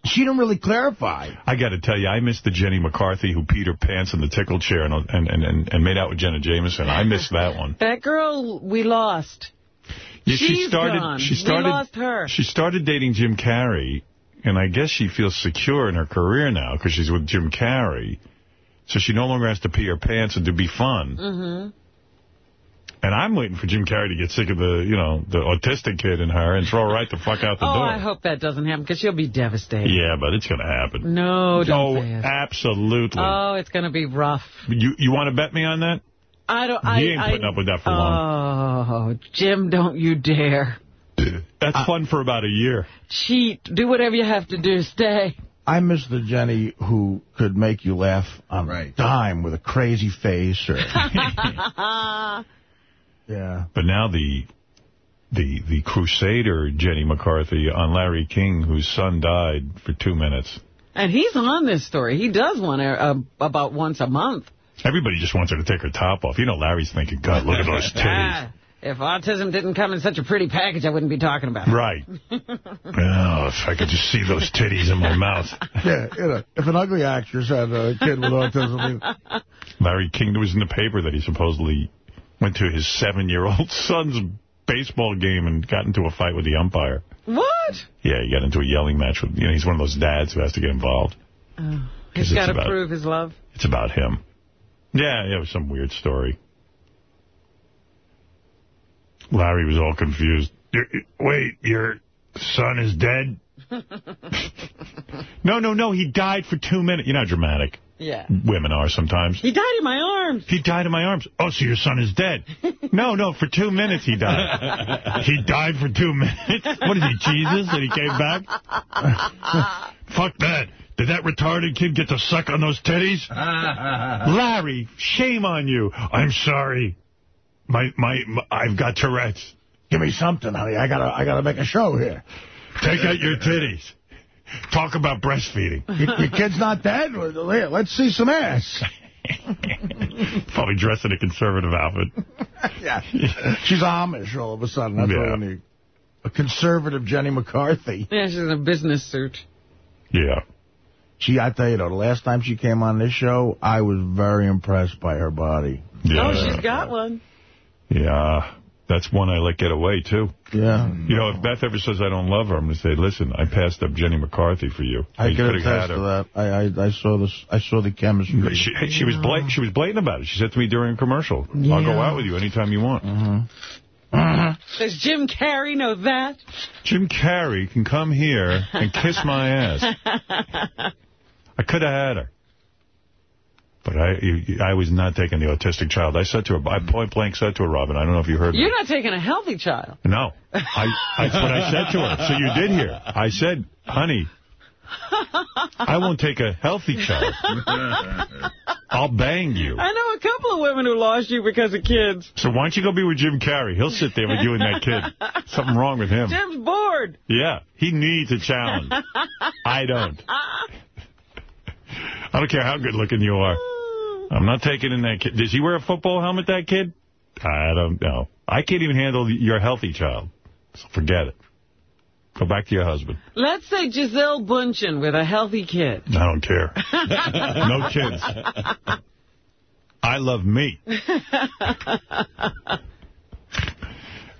she didn't really clarify. I got to tell you, I missed the Jenny McCarthy who peed her pants in the tickle chair and and, and, and made out with Jenna Jameson. I missed that one. That girl we lost. Yeah, she started. gone. She started. We lost her. She started dating Jim Carrey, and I guess she feels secure in her career now because she's with Jim Carrey. So she no longer has to pee her pants and to be fun. Mm-hmm. And I'm waiting for Jim Carrey to get sick of the, you know, the autistic kid in her and throw her right the fuck out the Oh, door. I hope that doesn't happen, because she'll be devastated. Yeah, but it's going to happen. No, don't oh, absolutely. Oh, it's going to be rough. you you want to bet me on that? I don't. I, He ain't I, putting up with that for long. Oh, Jim, don't you dare. That's Uh, fun for about a year. Cheat. Do whatever you have to do. Stay. I miss the Jenny who could make you laugh on a dime with a crazy face. Or yeah. But now the the the crusader Jenny McCarthy on Larry King, whose son died for two minutes. And he's on this story. He does one uh, about once a month. Everybody just wants her to take her top off. You know Larry's thinking, God, look at those titties. Ah, if autism didn't come in such a pretty package, I wouldn't be talking about it. Right. oh, if I could just see those titties in my mouth. Yeah, you know, if an ugly actress had a kid with autism, Larry King was in the paper that he supposedly went to his seven-year-old son's baseball game and got into a fight with the umpire. What? Yeah, he got into a yelling match with, you know, he's one of those dads who has to get involved. Oh, 'Cause he's it's got to prove his love. It's about him. Yeah, yeah, it was some weird story. Larry was all confused. Wait, your son is dead? No, no, no, he died for two minutes. You know how dramatic Yeah. women are sometimes. He died in my arms. He died in my arms. Oh, so your son is dead. No, no, for two minutes he died. he died for two minutes? What is he, Jesus? And he came back? Fuck that. Did that retarded kid get to suck on those titties? Larry, shame on you. I'm sorry. My, my, my, I've got Tourette's. give me something, honey. I gotta, I gotta make a show here. Take out your titties. Talk about breastfeeding. Your, your kid's not dead? Let's see some ass. Probably dressed in a conservative outfit. yeah. She's Amish all of a sudden. That's Yeah. what we need. A conservative Jenny McCarthy. Yeah, she's in a business suit. Yeah. She, I tell you, though, the last time she came on this show, I was very impressed by her body. Oh, she's got one. Yeah. That's one I let get away, too. Yeah. You know, if Beth ever says I don't love her, I'm going to say, listen, I passed up Jenny McCarthy for you. I You can could've had attest to that. I, I, I saw this. I saw the chemistry. She, she was blat she was blatant about it. She said to me during a commercial, I'll go out with you anytime you want. Mm-hmm. Does Jim Carrey know that? Jim Carrey can come here and kiss my ass. I could have had her. But I I was not taking the autistic child. I said to her, I point blank said to her, Robin, I don't know if you heard. You're not taking a healthy child. No. I, that's what I said to her. So you did hear. I said, honey, I won't take a healthy child. I'll bang you. I know a couple of women who lost you because of kids. So why don't you go be with Jim Carrey? He'll sit there with you and that kid. Something wrong with him. Jim's bored. Yeah, he needs a challenge. I don't. I don't care how good looking you are. I'm not taking in that kid. Does he wear a football helmet, that kid? I don't know. I can't even handle your healthy child. So forget it. Go back to your husband. Let's say Gisele Bündchen with a healthy kid. I don't care. no kids. I love me.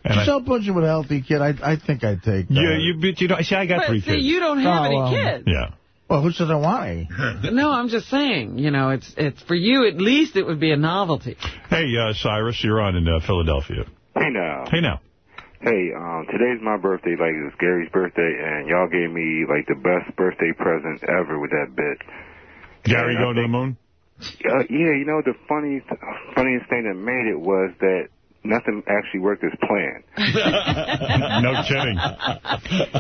And I, Gisele Bündchen with a healthy kid, I, I think I'd take that. yeah, you, but you know, see, I got But three see, kids. you don't have Oh, any um, kids. Yeah. Well, who says I want any? No, I'm just saying, you know, it's it's for you, at least it would be a novelty. Hey, uh, Cyrus, you're on in uh, Philadelphia. Hey now. Hey, now. Hey, um, today's my birthday, like it's Gary's birthday, and y'all gave me like the best birthday present ever with that bit. Gary And I going to the moon? Uh, yeah, you know the funniest funniest thing that made it was that nothing actually worked as planned. no kidding.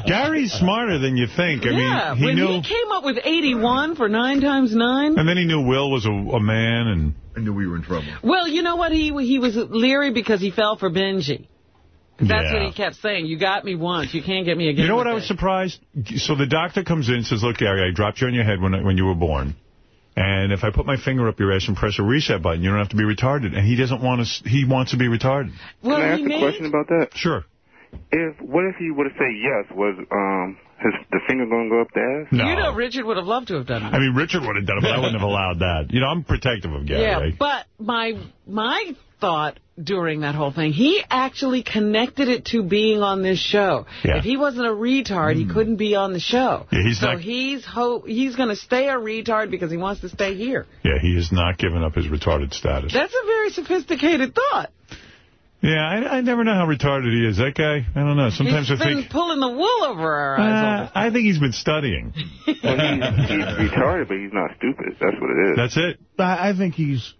Gary's smarter than you think. I yeah, mean, he when knew... he came up with 81 for 9 times 9. And then he knew Will was a, a man, and... I knew we were in trouble. Well, you know what? He he was leery because he fell for Benji. That's Yeah. what he kept saying. You got me once. You can't get me again. You know what I was it." surprised? So the doctor comes in and says, look, Gary, I dropped you on your head when, when you were born. And if I put my finger up your ass and press a reset button, you don't have to be retarded. And he doesn't want to, he wants to be retarded. Well, Can I ask a made- question about that? Sure. If what if he would have said yes? Was um his the finger going to go up there? No. You know, Richard would have loved to have done that. I mean, Richard would have done it, but I wouldn't have allowed that. You know, I'm protective of Gary. yeah, right? but my my thought during that whole thing, he actually connected it to being on this show. Yeah. If he wasn't a retard, he hmm. couldn't be on the show. Yeah, he's so not- he's ho he's going to stay a retard because he wants to stay here. Yeah, he has not given up his retarded status. That's a very sophisticated thought. Yeah, I, I never know how retarded he is. That guy, I don't know. Sometimes he's I been think... pulling the wool over our eyes. Uh, I think he's been studying. Well, he's, he's retarded, but he's not stupid. That's what it is. That's it. I, I think he's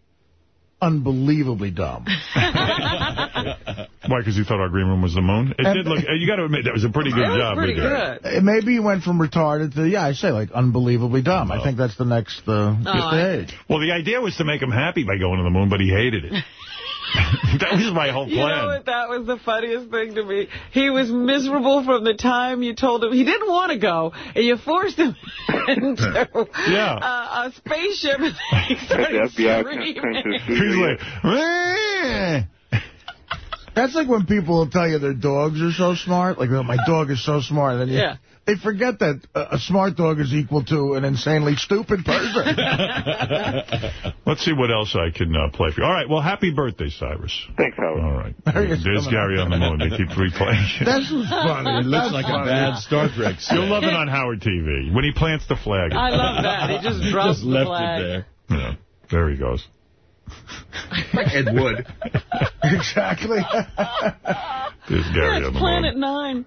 unbelievably dumb. Why? Because he thought our green room was the moon? It did look. You got to admit that was a pretty good That job. pretty good. Uh, Maybe he went from retarded to, yeah, I say, like, unbelievably dumb. Oh. I think that's the next uh, I- stage. Well, the idea was to make him happy by going to the moon, but he hated it. that was my whole You know plan. what? That was the funniest thing to me. He was miserable from the time you told him he didn't want to go, and you forced him into Yeah. uh, a spaceship. And he started screaming. He's like, "Eh." That's like when people will tell you their dogs are so smart. Like, oh, my dog is so smart. And you, Yeah. They forget that a a smart dog is equal to an insanely stupid person. Let's see what else I can uh, play for you. All right, well, happy birthday, Cyrus. Thanks, Howard. All right. There's There's Gary on the moon. They keep replaying it. This was funny. It looks That's like funny. a bad Star Trek set. You'll love it on Howard TV when he plants the flag. I love that. He just drops Just the left flag. it there. Yeah, there he goes. Like Ed Wood. exactly. There's Gary Yeah, on it's the Planet moon. Nine.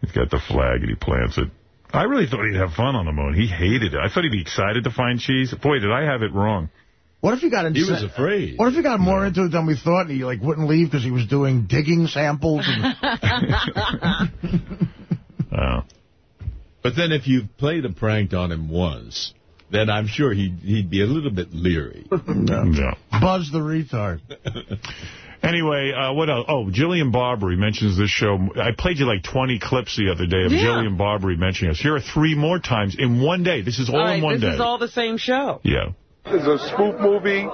He's got the flag and he plants it. I really thought he'd have fun on the moon. He hated it. I thought he'd be excited to find cheese. Boy, did I have it wrong. What if he got into? He was afraid. What if he got more into it than we thought, and he like wouldn't leave because he was doing digging samples? And, Oh. But then if you play the prank on him once, then I'm sure he'd, he'd be a little bit leery. Yeah. Buzz the retard. Anyway, uh, what else? Oh, Jillian Barberie mentions this show. I played you like 20 clips the other day of Yeah. Jillian Barberie mentioning us. Here are three more times in one day. This is all, All right, in one this day. is all the same show. Yeah. It's a spoof movie.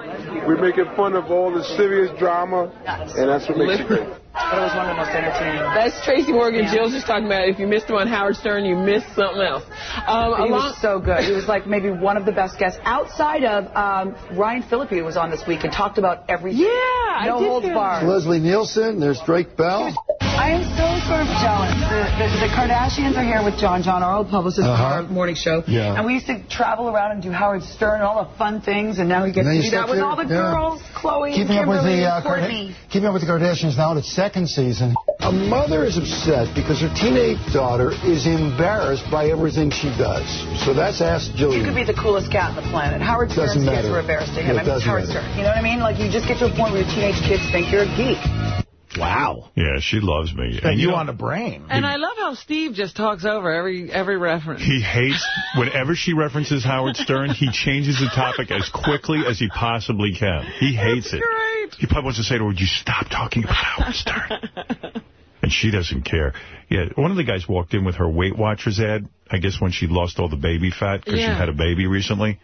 We're making fun of all the serious drama, and that's what makes it great. But it was one of the most entertaining. That's Tracy Morgan. Jill's just talking about if you missed him on Howard Stern, you missed something else. Um, he along, was so good. He was like maybe one of the best guests outside of um, Ryan Phillippe who was on this week and talked about everything. Yeah, I no did holds hear barred. Leslie Nielsen, there's Drake Bell. I am so sort of jealous. The, the, the Kardashians are here with John John, our old publicist for Uh-huh. our morning show. Yeah. And we used to travel around and do Howard Stern and all the fun things, and now he gets And to do that with there- all the yeah. girls, Khloe, Keeping up with the uh, Kourtney. Keeping up with the Kardashians now in its second season. A mother is upset because her teenage daughter is embarrassed by everything she does. So that's Ask You Jillian. could be the coolest cat on the planet. Howard Stern's Doesn't kids matter. were embarrassed to him. it I mean, it's doesn't Howard matter. Stern. You know what I mean? Like, you just get to a point where your teenage kids think you're a geek. Wow. Yeah, she loves me. Got And you know, on the brain. And I love how Steve just talks over every every reference. He hates, whenever she references Howard Stern, he changes the topic as quickly as he possibly can. He hates it. Great. He probably wants to say to her, would you stop talking about Howard Stern? and she doesn't care. Yeah, one of the guys walked in with her Weight Watchers ad, I guess when she lost all the baby fat because Yeah. she had a baby recently.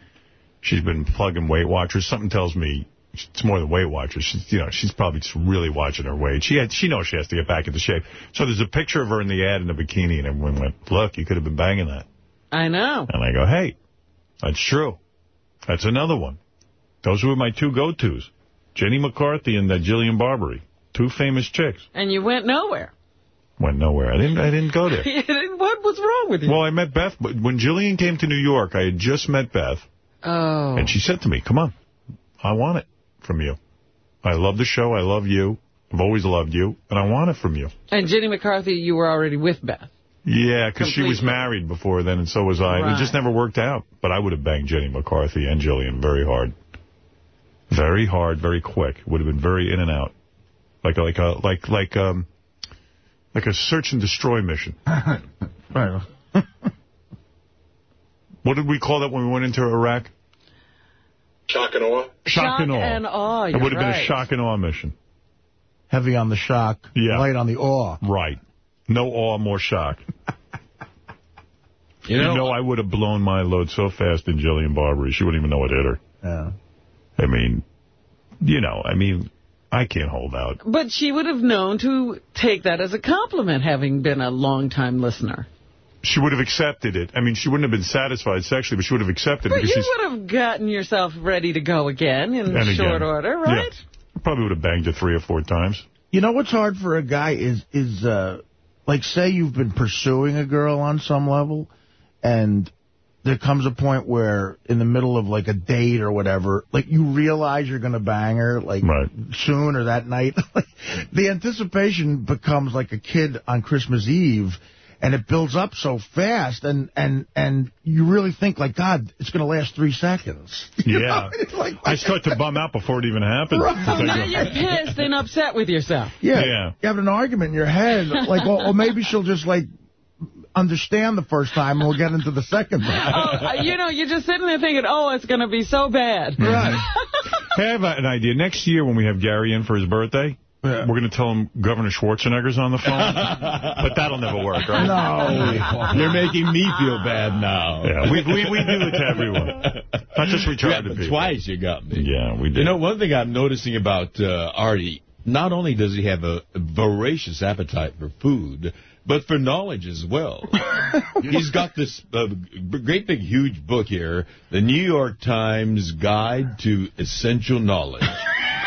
She's been plugging Weight Watchers. Something tells me it's more than Weight Watchers. She's, you know, she's probably just really watching her weight. She had, she knows she has to get back into shape. So there's a picture of her in the ad in a bikini, and everyone went, look, you could have been banging that. I know. And I go, hey, that's true. That's another one. Those were my two go-tos. Jenny McCarthy and that Jillian Barberie. Two famous chicks. And you went nowhere. Went nowhere. I didn't I didn't go there. what was wrong with you? Well, I met Beth. but When Jillian came to New York, I had just met Beth. Oh. And she said to me, come on, I want it from you. I love the show. I love you. I've always loved you. And I want it from you. And Jenny McCarthy, you were already with Beth. Yeah, because she was married before then, and so was I. Right. It just never worked out. But I would have banged Jenny McCarthy and Jillian very hard. Very hard, very quick. Would have been very in and out. Like like a like like um like a search and destroy mission. Right. What did we call that when we went into Iraq? Shock and awe. Shock, and awe. and awe, it you're would have been a shock and awe mission. Heavy on the shock, Yeah. light on the awe. Right. No awe, more shock. You know, I would have blown my load so fast in Jillian Barberie, she wouldn't even know what hit her. Yeah. I mean, you know, I mean, I can't hold out. But she would have known to take that as a compliment, having been a long-time listener. She would have accepted it. I mean, she wouldn't have been satisfied sexually, but she would have accepted it But because you she's would have gotten yourself ready to go again in and short again. order, right? Yeah. Probably would have banged her three or four times. You know what's hard for a guy is, is uh, like, say you've been pursuing a girl on some level, and there comes a point where in the middle of, like, a date or whatever, like, you realize you're going to bang her, like, Right. soon or that night. the anticipation becomes like a kid on Christmas Eve, and it builds up so fast, and, and, and you really think, like, God, it's going to last three seconds. You Yeah. know? It's like, I start to bum out before it even happens. Right. It's Now you're pissed and upset with yourself. Yeah, Yeah. you have an argument in your head, like, or, or maybe she'll just like understand the first time, and we'll get into the second time. Oh, uh, you know, you're just sitting there thinking, oh, it's going to be so bad. Right. Hey, I have an idea. Next year when we have Gary in for his birthday, we're going to tell him Governor Schwarzenegger's on the phone. but that'll never work, right? No. You're making me feel bad now. Yeah, we, we, we do it to everyone. Not just retarded Yeah, people. Twice you got me. Yeah, we did. You know, one thing I'm noticing about uh, Artie, not only does he have a voracious appetite for food, but for knowledge as well. He's got this uh, great big huge book here, the New York Times Guide to Essential Knowledge.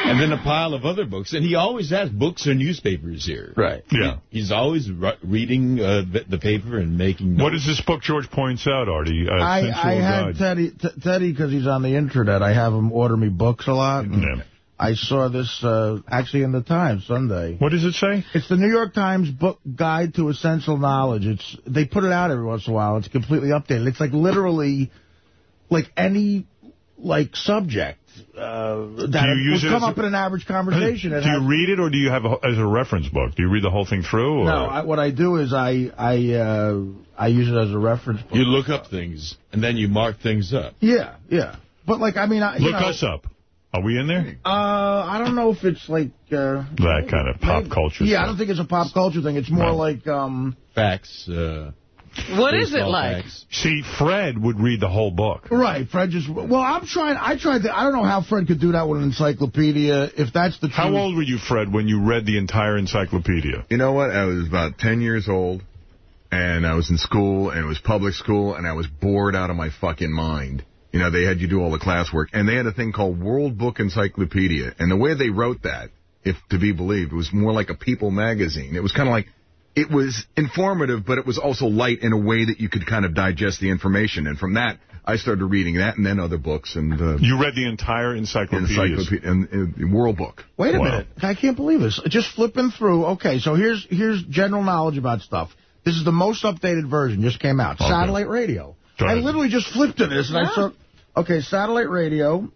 And then a pile of other books. And he always has books or newspapers here. Right. Yeah. He's always ri- reading uh, the, the paper and making What is this book George points out, Artie? Uh, I, Sensual I had Guide. Teddy, t Teddy, because he's on the internet, I have him order me books a lot. and I saw this uh, actually in the Times Sunday. What does it say? It's the New York Times book guide to essential knowledge. It's They put it out every once in a while. It's completely updated. It's like literally like any like subject uh, that Do you use would it come as a- up in an average conversation. Do It you read it or do you have a, as a reference book? Do you read the whole thing through? Or? no, I, what I do is I I uh, I use it as a reference book. You look up things, and then you mark things up. Yeah, yeah. But like, I mean, I, Look know, us up. Are we in there? Uh, I don't know if it's like... Uh, That kind of pop culture yeah, I don't think it's a pop culture thing. It's more like... um. Facts. Uh, What is it like? facts. See, Fred would read the whole book. Right, Fred just... Well, I'm trying... I tried to... I don't know how Fred could do that with an encyclopedia, if that's the truth. How old were you, Fred, when you read the entire encyclopedia? You know what? I was about 10 years old, and I was in school, and it was public school, and I was bored out of my fucking mind. You know, they had you do all the classwork, and they had a thing called World Book Encyclopedia, and the way they wrote that, if to be believed, was more like a People magazine. It was kind of like, it was informative, but it was also light in a way that you could kind of digest the information, and from that, I started reading that, and then other books, and... Uh, You read the entire encyclopedia. encyclopedia, and, and World Book. Wait a Wow. minute. I can't believe this. Just flipping through. Okay, so here's here's general knowledge about stuff. This is the most updated version. Just came out. Okay. Satellite radio. Go I ahead. literally just flipped to this, and I saw... Okay, satellite radio.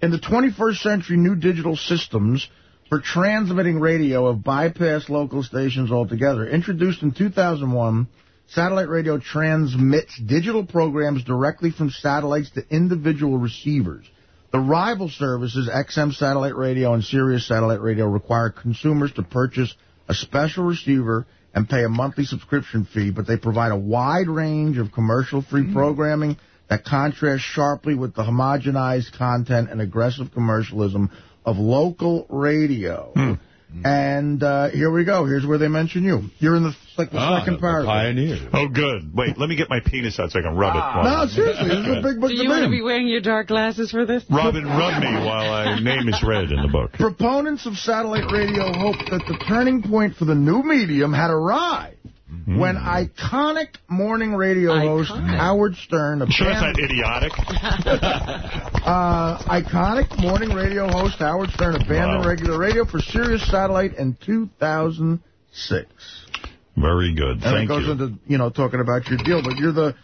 In the 21st century, new digital systems for transmitting radio have bypassed local stations altogether. Introduced in 2001, satellite radio transmits digital programs directly from satellites to individual receivers. The rival services, XM satellite radio and Sirius satellite radio, require consumers to purchase a special receiver and pay a monthly subscription fee, but they provide a wide range of commercial-free mm. programming that contrasts sharply with the homogenized content and aggressive commercialism of local radio. And uh, here we go. Here's where they mention you. You're in the like the Ah, second a paragraph. Pioneer. Oh, good. Wait, let me get my penis out so I can rub it. No, seriously, this is a big book Do you want to be be wearing your dark glasses for this? Robin, rub me while I name is read in the book. Proponents of satellite radio hope that the turning point for the new medium had arrived Hmm. when iconic morning radio host Howard Stern Sure, it's abandoned, not idiotic. uh, iconic morning radio host Howard Stern abandoned Wow. regular radio for Sirius Satellite in 2006. Very good. And Thank it goes you. into, you know, talking about your deal, but you're the,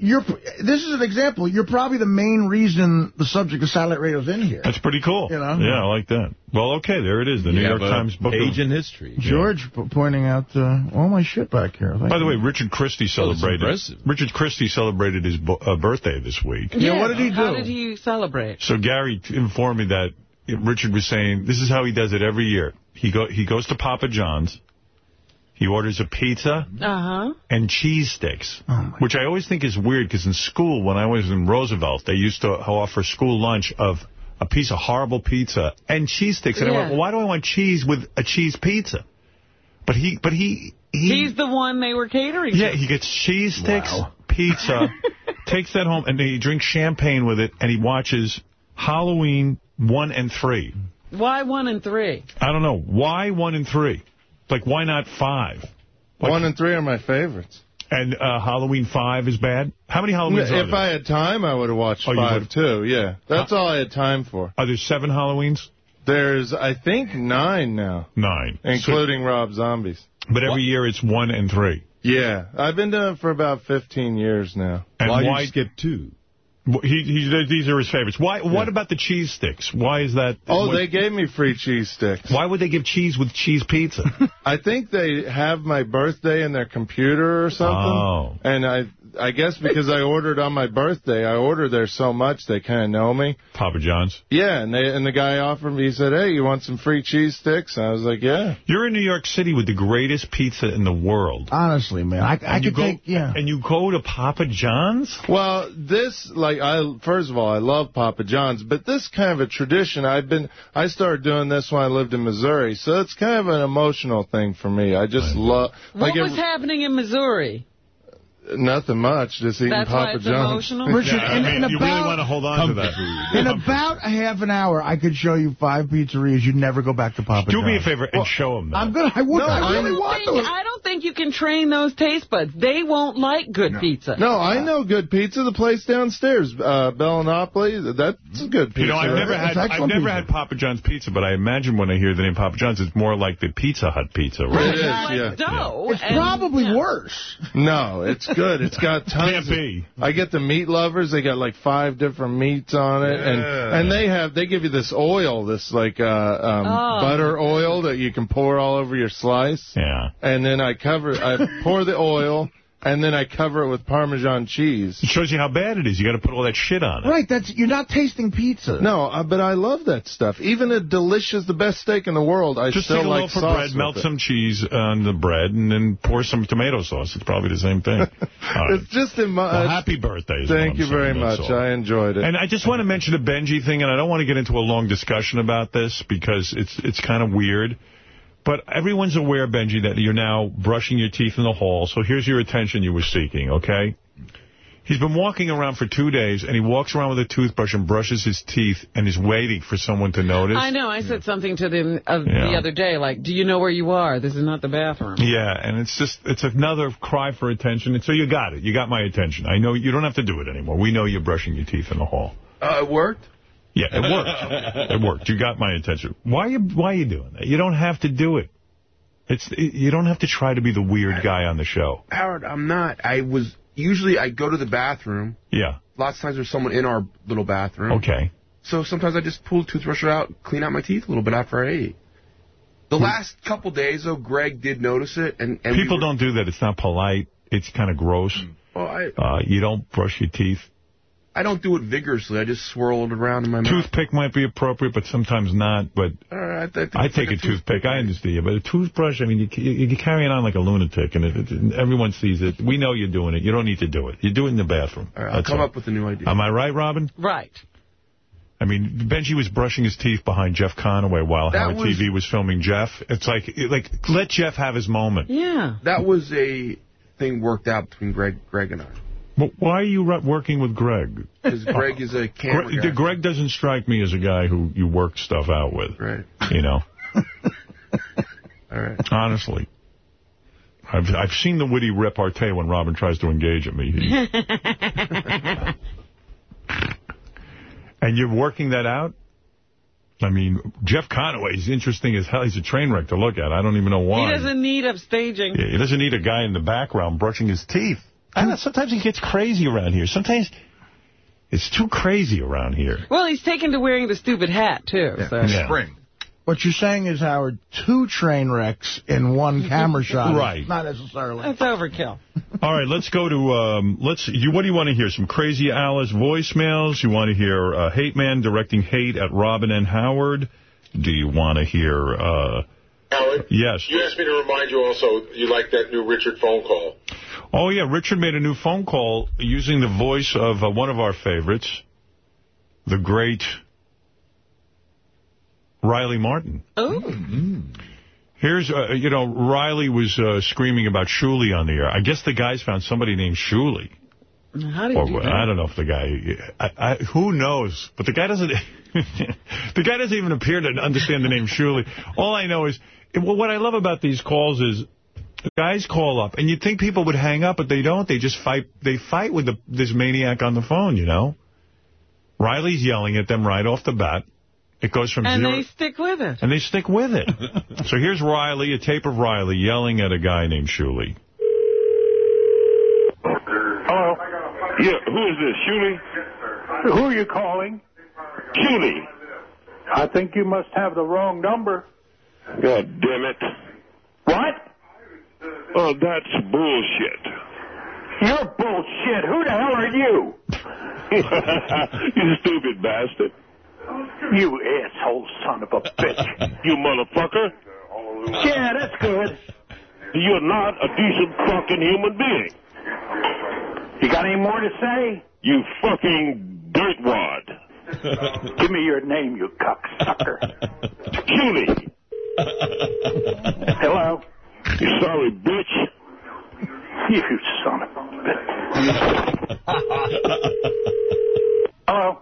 you're, this is an example. You're probably the main reason the subject of satellite radio is in here. That's pretty cool. You know? Yeah, I like that. Well, okay, there it is. The New You York Times book. page of- in history. George p- pointing out uh, all my shit back here. Thank By the you. way, Richard Christie celebrated. impressive. Richard Christie celebrated his uh, birthday this week. Yeah, what did he do? How did he celebrate? So Gary informed me that Richard was saying this is how he does it every year. He go he goes to Papa John's. He orders a pizza Uh-huh. and cheese sticks, which I always think is weird because in school, when I was in Roosevelt, they used to offer school lunch of a piece of horrible pizza and cheese sticks. And I went, well, why do I want cheese with a cheese pizza? But he, but he, he He's the one they were catering yeah, to. he gets cheese sticks, pizza, takes that home, and then he drinks champagne with it, and he watches Halloween 1 and 3. Why one and three? I don't know. Why 1 and 3? Like, why not 5? Like, One and three are my favorites. and uh, Halloween 5 is bad? How many Halloweens are If? I had time, I would have watched Oh, you five, would- too. Yeah, that's all I had time for. Are there seven Halloweens? There's, I think, nine now, Nine. including Rob Zombies. But every year it's 1 and 3. Yeah, I've been doing it for about 15 years now. And Why, why you skip two? He, he, these are his favorites. Why? What about the cheese sticks? Why is that? Oh, what- they gave me free cheese sticks. Why would they give cheese with cheese pizza? I think they have my birthday in their computer or something. Oh. And I I guess because I ordered on my birthday, I ordered there so much they kind of know me. Papa John's? Yeah, and they and the guy offered me, he said, hey, you want some free cheese sticks? And I was like, yeah. You're in New York City with the greatest pizza in the world. Honestly, man, I, I could go, take, yeah. And you go to Papa John's? Well, this, like, I first of all, I love Papa John's, but this kind of a tradition, I've been, I started doing this when I lived in Missouri, so it's kind of an emotional thing for me. I just love, What like, was it, happening in Missouri? Nothing much, just eating That's why Papa it's John's. emotional? Richard, Yeah, I in, mean, in you about, really want to hold on to that. in about a half an hour, I could show you five pizzerias you'd never go back to Papa Do John's. me a favor and show them that. I'm gonna. I would. No, I I really don't want think- to. I don't think you can train those taste buds. They won't like good pizza. No, I know good pizza. The place downstairs, uh, Bellinopoli, that's a good pizza. You know, I've right? never had I've never pizza. had Papa John's pizza, but I imagine when I hear the name Papa John's, it's more like the Pizza Hut pizza, right? It is, like yeah. dough. It's and- probably yeah. worse. No, it's good. It's got tons. Can't of- be. I get the meat lovers. They got like five different meats on it, and and they have they give you this oil, this like uh, um, Oh. butter oil that you can pour all over your slice. Yeah. And then I cover, I pour the oil, and then I cover it with Parmesan cheese. It shows you how bad it is. You got to put all that shit on it. Right. That's you're not tasting pizza. No, uh, but I love that stuff. Even a delicious, the best steak in the world, I Just still take a like loaf of bread, melt it. some cheese on the bread, and then pour some tomato sauce. It's probably the same thing. All right. It's just in my. Well, happy birthday. is Thank you saying, very much. all. I enjoyed it. And I just want to mention the Benji thing, and I don't want to get into a long discussion about this because it's it's kind of weird. But everyone's aware, Benji, that you're now brushing your teeth in the hall, so here's your attention you were seeking, okay? He's been walking around for two days, and he walks around with a toothbrush and brushes his teeth and is waiting for someone to notice. I know. I said something to them uh, Yeah. the other day, like, do you know where you are? This is not the bathroom. Yeah, and it's just, it's another cry for attention. And so you got it. You got my attention. I know you don't have to do it anymore. We know you're brushing your teeth in the hall. Uh, it worked. Yeah, it worked. it worked. You got my attention. Why are you, why are you doing that? You don't have to do it. It's You don't have to try to be the weird guy on the show. Howard, I'm not. I was usually I go to the bathroom. Yeah. Lots of times there's someone in our little bathroom. Okay. So sometimes I just pull the toothbrush out, clean out my teeth a little bit after I eat. The last couple days, though, Greg did notice it, and, and we People were- don't do that. It's not polite. It's kind of gross. Well, I Uh, you don't brush your teeth. I don't do it vigorously. I just swirl it around in my mouth. Toothpick might be appropriate, but sometimes not. But Uh, I, think I it's take like a toothpick. I understand. You. But a toothbrush, I mean, you, you, you're carrying on like a lunatic, and it, it, everyone sees it. We know you're doing it. You don't need to do it. You do it in the bathroom. All right, I'll That's come all. up with a new idea. Am I right, Robin? Right. I mean, Benji was brushing his teeth behind Jeff Conaway while That Howard was- TV was filming Jeff. It's like, like let Jeff have his moment. Yeah. That was a thing worked out between Greg, Greg and I. But why are you ru- working with Greg? Because Greg is a camera Greg, guy. Greg doesn't strike me as a guy who you work stuff out with. Right. You know, All right. honestly. I've I've seen the witty repartee when Robin tries to engage at me. And you're working that out? I mean, Jeff Conaway is interesting as hell. He's a train wreck to look at. I don't even know why. He doesn't need upstaging. Yeah, he doesn't need a guy in the background brushing his teeth. I don't know, sometimes he gets crazy around here. Sometimes it's too crazy around here. Well, he's taken to wearing the stupid hat, too. so. Yeah. Spring. What you're saying is, Howard, two train wrecks in one camera shot. Right. Not necessarily. That's overkill. All right, let's go to, um, let's, you. what do you want to hear? Some crazy Alice voicemails? You want to hear uh, Hate Man directing hate at Robin and Howard? Do you want to hear, uh, Howard? yes. You asked me to remind you also you like that new Richard phone call. Oh, yeah, Richard made a new phone call using the voice of uh, one of our favorites, the great Riley Martin. Oh. Here's, uh, you know, Riley was uh, screaming about Shuli on the air. I guess the guys found somebody named Shuli. How do you do that? I don't know if the guy, I, I, who knows? But the guy doesn't, the guy doesn't even appear to understand the name Shuli. All I know is, well, what I love about these calls is, guys call up, and you'd think people would hang up, but they don't. They just fight, they fight with the, this maniac on the phone, you know? Riley's yelling at them right off the bat. It goes from And zero... they stick with it. And they stick with it. so here's Riley, a tape of Riley yelling at a guy named Shuli. Hello? Yeah, who is this, Shuli? Who are you calling? Shuli. I think you must have the wrong number. God damn it. What? Oh, that's bullshit. You're bullshit. Who the hell are you? you stupid bastard. You asshole son of a bitch. You motherfucker. Yeah, that's good. You're not a decent fucking human being. You got any more to say? You fucking dirtwad. Give me your name, you cocksucker. Julie. Hello? You sorry bitch. You son of a bitch. Hello?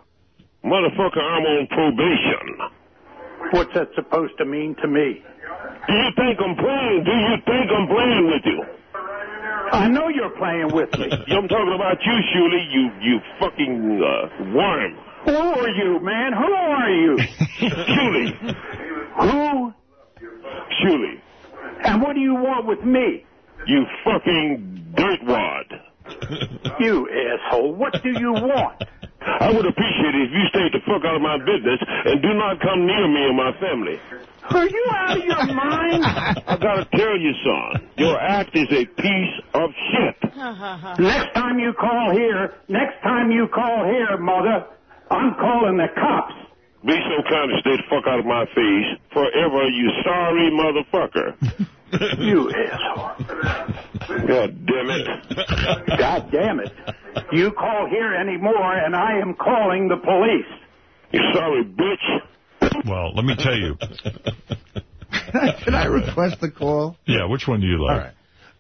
Motherfucker, I'm on probation. What's that supposed to mean to me? Do you think I'm playing? Do you think I'm playing with you? I know you're playing with me. I'm talking about you, Shuli, you, you fucking uh, worm. Who are you, man? Who are you? Shuli. Who? Shuli. And what do you want with me? You fucking dirtwad. You asshole. What do you want? I would appreciate it if you stayed the fuck out of my business and do not come near me and my family. Are you out of your mind? I gotta tell you, son, your act is a piece of shit. Next time you call here, next time you call here, mother, I'm calling the cops. Be so kind to stay the fuck out of my face forever, you sorry motherfucker. You asshole. God damn it. God damn it. You call here anymore, and I am calling the police. You sorry bitch. Well, let me tell you. Can I request the call? Yeah, which one do you like? All right.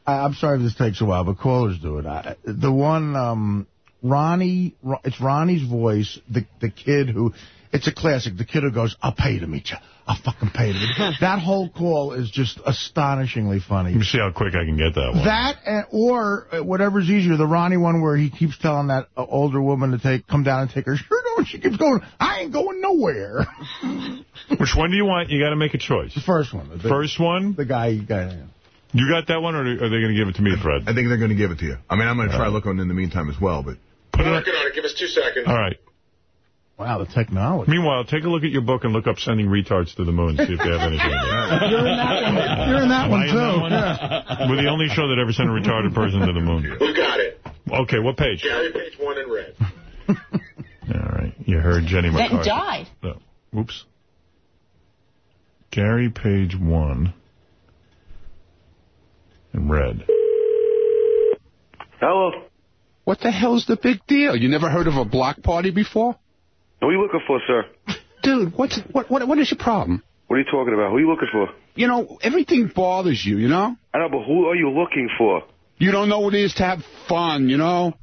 I, I'm sorry if this takes a while, but callers do it. I, the one, um, Ronnie, it's Ronnie's voice, the the kid who, it's a classic. The kid who goes, I'll pay to meet you. I'll fucking pay to meet you. that whole call is just astonishingly funny. Let me see how quick I can get that one. That, and, or uh, whatever's easier, the Ronnie one where he keeps telling that uh, older woman to take come down and take her shirt off, and she keeps going, I ain't going nowhere. Which one do you want? You got to make a choice. The first one. The, First one? The guy, guy. You got that one, or are they going to give it to me, Fred? I think they're going to give it to you. I mean, I'm going to try looking in the meantime as well, but... I'm working on it. Give us two seconds. All right. Wow, the technology. Meanwhile, take a look at your book and look up Sending Retards to the Moon, see if they have anything there. You're in that one. You're in that Am one, I too. that one? Yeah. We're the only show that ever sent a retarded person to the moon. We got it. Okay, what page? Gary, page one in red. All right. You heard Jenny McCarthy. That McCarthy. died. Oh, whoops. Gary, page one. Red. Hello. What the hell's the big deal? You never heard of a block party before? Who are you looking for, sir? Dude, what's what what what is your problem? What are you talking about? Who are you looking for? You know, everything bothers you, you know? I know, but who are you looking for? You don't know what it is to have fun, you know?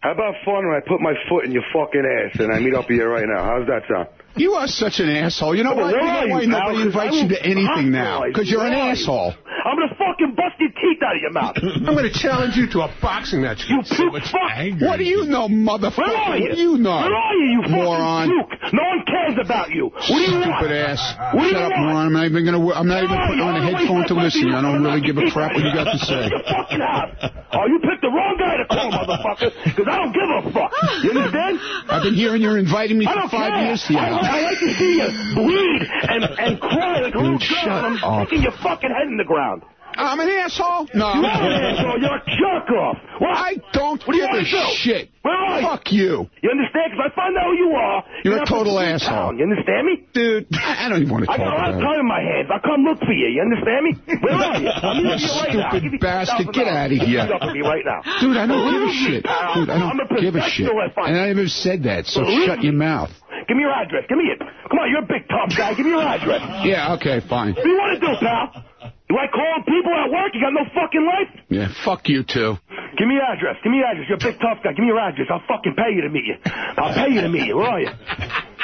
How about fun when I put my foot in your fucking ass and I meet up with you right now? How's that sound? You are such an asshole. You know Well, what? where You know why you, pal? nobody 'Cause invites you to anything now? Because you. you're an Where are you? asshole. I'm gonna fucking bust your teeth out of your mouth. I'm going to challenge you to a boxing match. You puke fuck. What do you know, motherfucker? Where are you? What do you know? Where are you, you moron? fucking puke? No one cares about you. What do you Stupid want? ass. What do you Shut up, want? moron. I'm not even going to. I'm not even Where are putting on a I'm gonna headphone to listen. I don't really give a time. crap what you got to say. Your fucking house. Oh, you picked the wrong guy to call, motherfucker. Because I don't give a fuck. You understand? I've been hearing you're inviting me for five care. years here. I, like to see you bleed and, and cry like a little girl. shut and I'm up. sticking your fucking head in the ground. I'm an asshole? No. You're an asshole. You're a jerk off. What? I don't What do you give a do? shit. Where are you? Fuck you. You understand? Because I find out who you are. You're a total asshole. Town. You understand me? Dude, I don't even want to talk. I got a lot about of time in my hands. I'll come look for you. You understand me? Where are you? I'm You you right. Stupid bastard. Get out of here. Meet up with me right now. Dude, I don't give a shit. Dude, I don't give a shit. professional at finding- And I never said that, so shut your mouth. Give me your address. Give me it. Come on, you're a big tough guy. Give me your address. Yeah, okay, fine. What do you want to do, pal? You like calling people at work? You got no fucking life? Yeah, fuck you too. Give me your address. Give me your address. You're a big tough guy. Give me your address. I'll fucking pay you to meet you. I'll pay you to meet you. Where are you?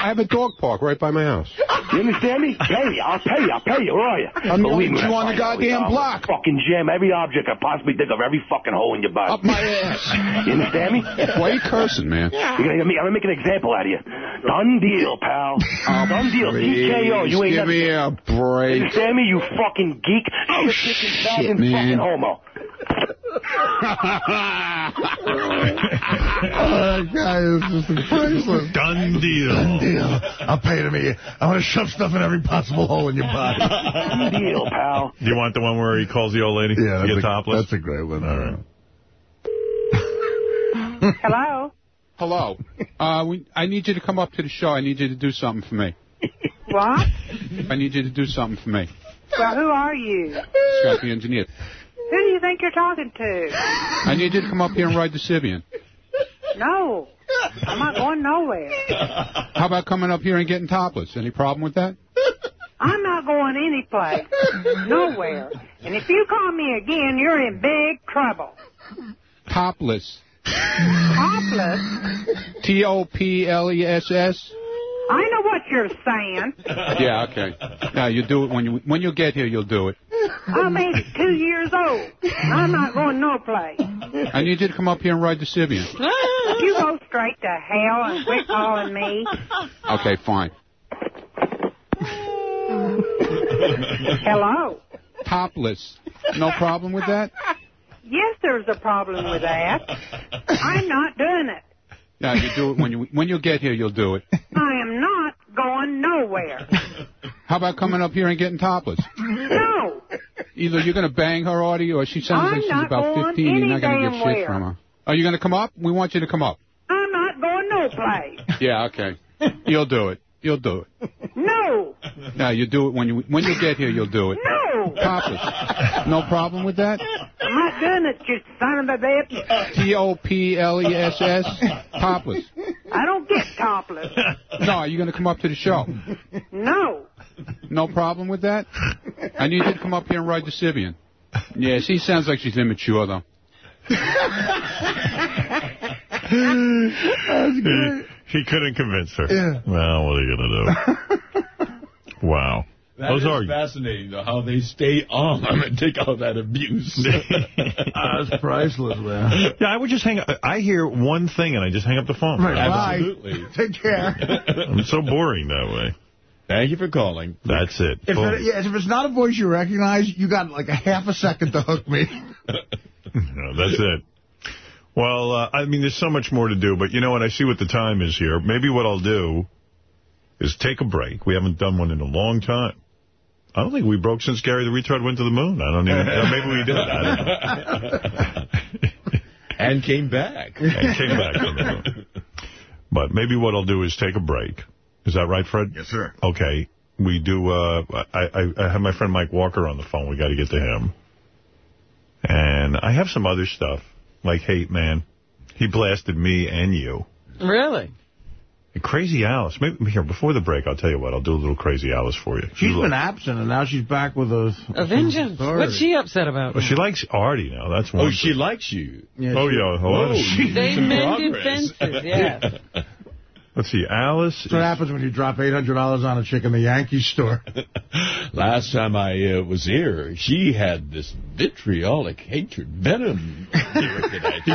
I have a dog park right by my house. You understand me? Pay me. I'll pay you. I'll pay you. Where are you? I'm Believe me, you on the I'll find out. goddamn block. Fucking jam every object I possibly think of, every fucking hole in your body. Up my ass. You understand me? Why are you cursing, man? You're gonna, I'm gonna make an example out of you. Done deal, pal. Done deal. TKO. You ain't Give me a You understand me, you fucking geek? Oh, shit, shit, man. fucking homo. Oh, that guy is just priceless. Done deal. Done deal. I'll pay to meet you. I want to shove stuff in every possible hole in your body. Done deal, pal. Do you want the one where he calls the old lady? Yeah, that's get a, topless? that's a great one. All right. Hello? Hello. Uh, we, I need you to come up to the show. I need you to do something for me. What? I need you to do something for me. Well, who are you? Scott the engineer. Who do you think you're talking to? I need you to come up here and ride the Sybian. No. I'm not going nowhere. How about coming up here and getting topless? Any problem with that? I'm not going any place. Nowhere. And if you call me again, you're in big trouble. Topless. Topless? T-O-P-L-E-S-S? I know what you're saying. Yeah, okay. Now, you do it when you when you get here, you'll do it. I'm 82 years old. I'm not going no place. I need you to come up here and ride the Sybian. You go straight to hell and quit calling me. Okay, fine. Hello? Topless. No problem with that? Yes, there's a problem with that. I'm not doing it. Yeah, you do it when you when you get here, you'll do it. I am not going nowhere. How about coming up here and getting topless? No. Either you're going to bang her, Artie, or she sounds I'm like she's about going 15. You're not going to get shit from her. Are you going to come up? We want you to come up. I'm not going no place. Yeah, okay. You'll do it. You'll do it. No. No, you do it when you when you get here. You'll do it. No. Topless. No problem with that. I'm not doing it, you son of a bitch. T O P L E S S. Topless. I don't get topless. No, are you going to come up to the show? No. No problem with that. I need you to come up here and ride the Sybian. Yeah, she sounds like she's immature though. He, he couldn't convince her. Yeah. Well, what are you going to do? wow. That Those is are fascinating, though, how they stay on and take all that abuse. Ah, that's priceless, man. Yeah, I would just hang up. I hear one thing and I just hang up the phone. Right, Absolutely. bye. Take care. I'm so boring that way. Thank you for calling. That's it. If, it, yes, if it's not a voice you recognize, you got like a half a second to hook me. No, that's it. Well, uh, I mean, there's so much more to do, but you know what? I see what the time is here. Maybe what I'll do is take a break. We haven't done one in a long time. I don't think we broke since Gary the Retard went to the moon. I don't even know. Maybe we did. I don't know. And came back. and came back on the moon. But maybe what I'll do is take a break. Is that right, Fred? Yes, sir. Okay. We do, uh, I, I, I have my friend Mike Walker on the phone. We got to get to him. And I have some other stuff, like Hate Man. He blasted me and you. Really? And Crazy Alice. Maybe here, before the break, I'll tell you what. I'll do a little Crazy Alice for you. She's You been look- absent, and now she's back with a... A vengeance. story. What's she upset about? Well, she likes Artie now. That's oh, one Oh, she thing. likes you. Yeah, Oh, she- yeah. Hold on. Whoa. They Some mended fences, yes. Let's see. Alice. That's what happens when you drop $800 on a chick in the Yankee store. Last time I uh, was here, she had this vitriolic hatred, venom.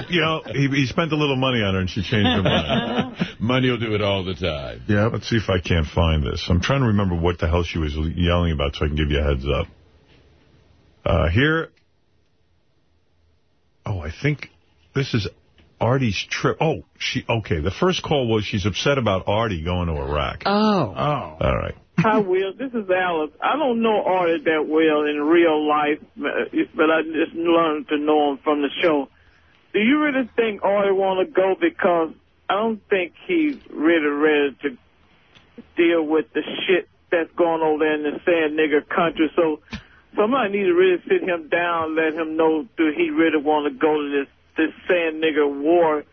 You know, he, he spent a little money on her and she changed her mind. Money will do it all the time. Yeah. Let's see if I can't find this. I'm trying to remember what the hell she was yelling about so I can give you a heads up. Uh, here. Oh, I think this is Artie's trip. Oh, she. Okay, the first call was she's upset about Artie going to Iraq. Oh. Oh. All right. Hi, Will. This is Alice. I don't know Artie that well in real life, but I just learned to know him from the show. Do you really think Artie want to go? Because I don't think he's really ready to deal with the shit that's going on there in the sand nigger country. So somebody needs to really sit him down, let him know do he really want to go to this this sand nigger war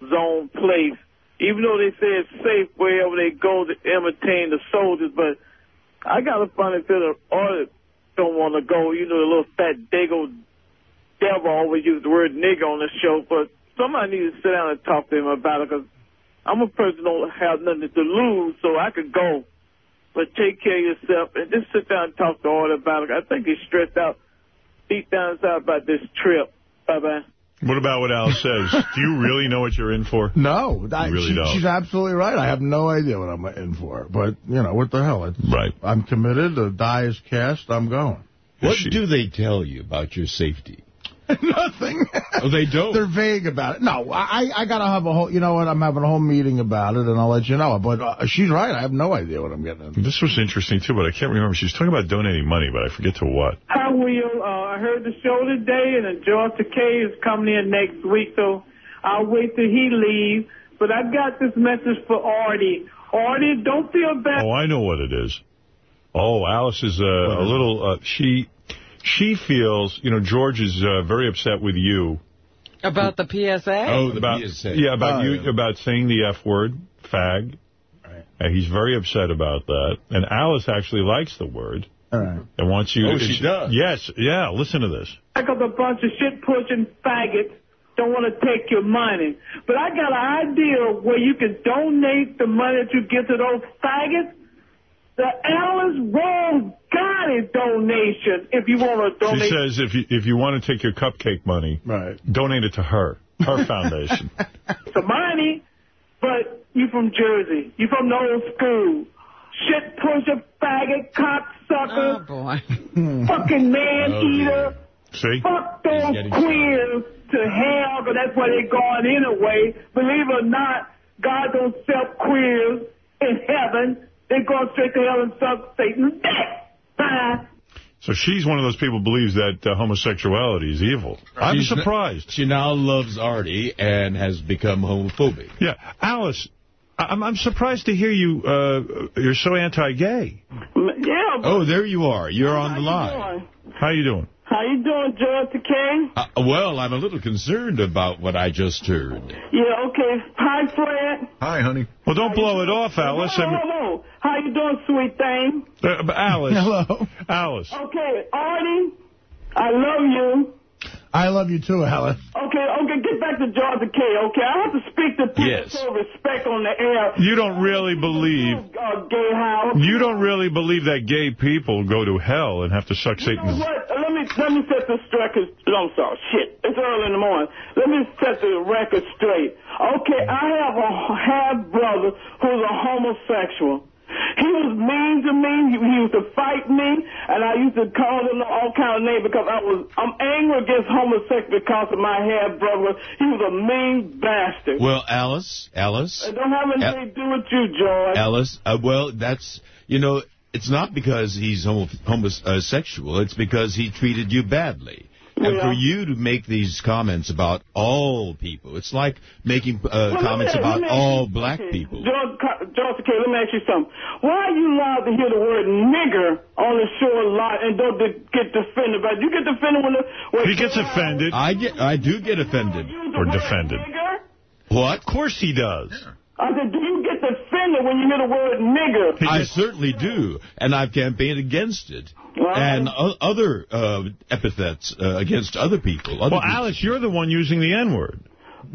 zone place. Even though they say it's safe wherever they go to entertain the soldiers, but I got a funny feeling Artie don't want to go. You know, the little fat dago devil always use the word nigger on the show, but somebody needs to sit down and talk to him about it because I'm a person who don't have nothing to lose, so I could go. But take care of yourself and just sit down and talk to all about it. I think he's stressed out deep down inside about this trip. Bye-bye. What about what Al says? Do you really know what you're in for? No, I, You really she- don't. she's absolutely right. I have no idea what I'm in for. But, you know, what the hell? It's, Right. I'm committed. The die is cast. I'm going. What do they tell you about your safety? Nothing. Oh, they don't? They're vague about it. No, I I got to have a whole, you know what, I'm having a whole meeting about it, and I'll let you know. But uh, she's right. I have no idea what I'm getting into. This was interesting, too, but I can't remember. She was talking about donating money, but I forget to what. Hi, Will. Uh, I heard the show today, and George Takei is coming in next week, so I'll wait till he leaves. But I got this message for Artie. Artie, don't feel bad. Oh, I know what it is. Oh, Alice is uh, a little, uh, she she feels, you know, George is uh, very upset with you. About the PSA? Oh, the about, Yeah, about Oh, you, about saying the F word, fag. Uh, he's very upset about that. And Alice actually likes the word. All right. And wants you Oh, to... she does? Yes, yeah, listen to this. I got a bunch of shit-pushing faggots don't want to take your money. But I got an idea where you can donate the money that you give to those faggots. The Alice Rose Gotti donation, if you want to donate. She says if you, if you want to take your cupcake money, right. donate it to her, her foundation. some money, but you from Jersey. You from the old school. Shit pusher, faggot, cocksucker. Oh, boy. Fucking man Oh, eater. See? Fuck those queers to hell, but that's where they're going anyway. Believe it or not, God don't accept queers in heaven. They go straight to hell and suck Satan's dick. Bye. So she's one of those people who believes that uh, homosexuality is evil. I'm She's surprised. She now loves Artie and has become homophobic. Yeah, Alice, I- I'm, I'm surprised to hear you, uh, you're so anti-gay. Yeah. Oh, there you are. You're on the line. How you doing? How you doing, George Takei? Uh, well, I'm a little concerned about what I just heard. Yeah, okay. Hi, Fred. Hi, honey. Well, don't blow it off, Alice. Hello, hello. How you doing, sweet thing? Uh, Alice. Hello. Alice. Okay, Artie, I love you. I love you too, Alice. Okay, okay, get back to George Takei, okay? I have to speak to people Yes. so respect on the air. You don't really believe, Uh, gay house. you don't really believe that gay people go to hell and have to suck Satan's... What? Let me let me set this record. I'm sorry. Shit. It's early in the morning. Let me set the record straight. Okay, I have a half brother who's a homosexual. He was mean to me. He, he used to fight me, and I used to call him all kind of names because I was I'm angry against homosexuals because of my half brother. He was a mean bastard. Well, Alice, Alice, it don't have anything to do with you, George. Alice, uh, well, that's, you know, it's not because he's homo homosexual. It's because he treated you badly. And for you to make these comments about all people, it's like making uh, Well, let me- comments about all you- black okay, people. George, George, okay, let me ask you something. Why are you allowed to hear the word nigger on the show a lot and don't de- get defended? But you get defended when the when He gets offended. I get, I do get offended. Or defended. What? Of course he does. I said, do you get defended when you hear the word nigger? I certainly do, and I've campaigned against it. And other uh, epithets uh, against other people. Other Well, Alice, you're the one using the N-word.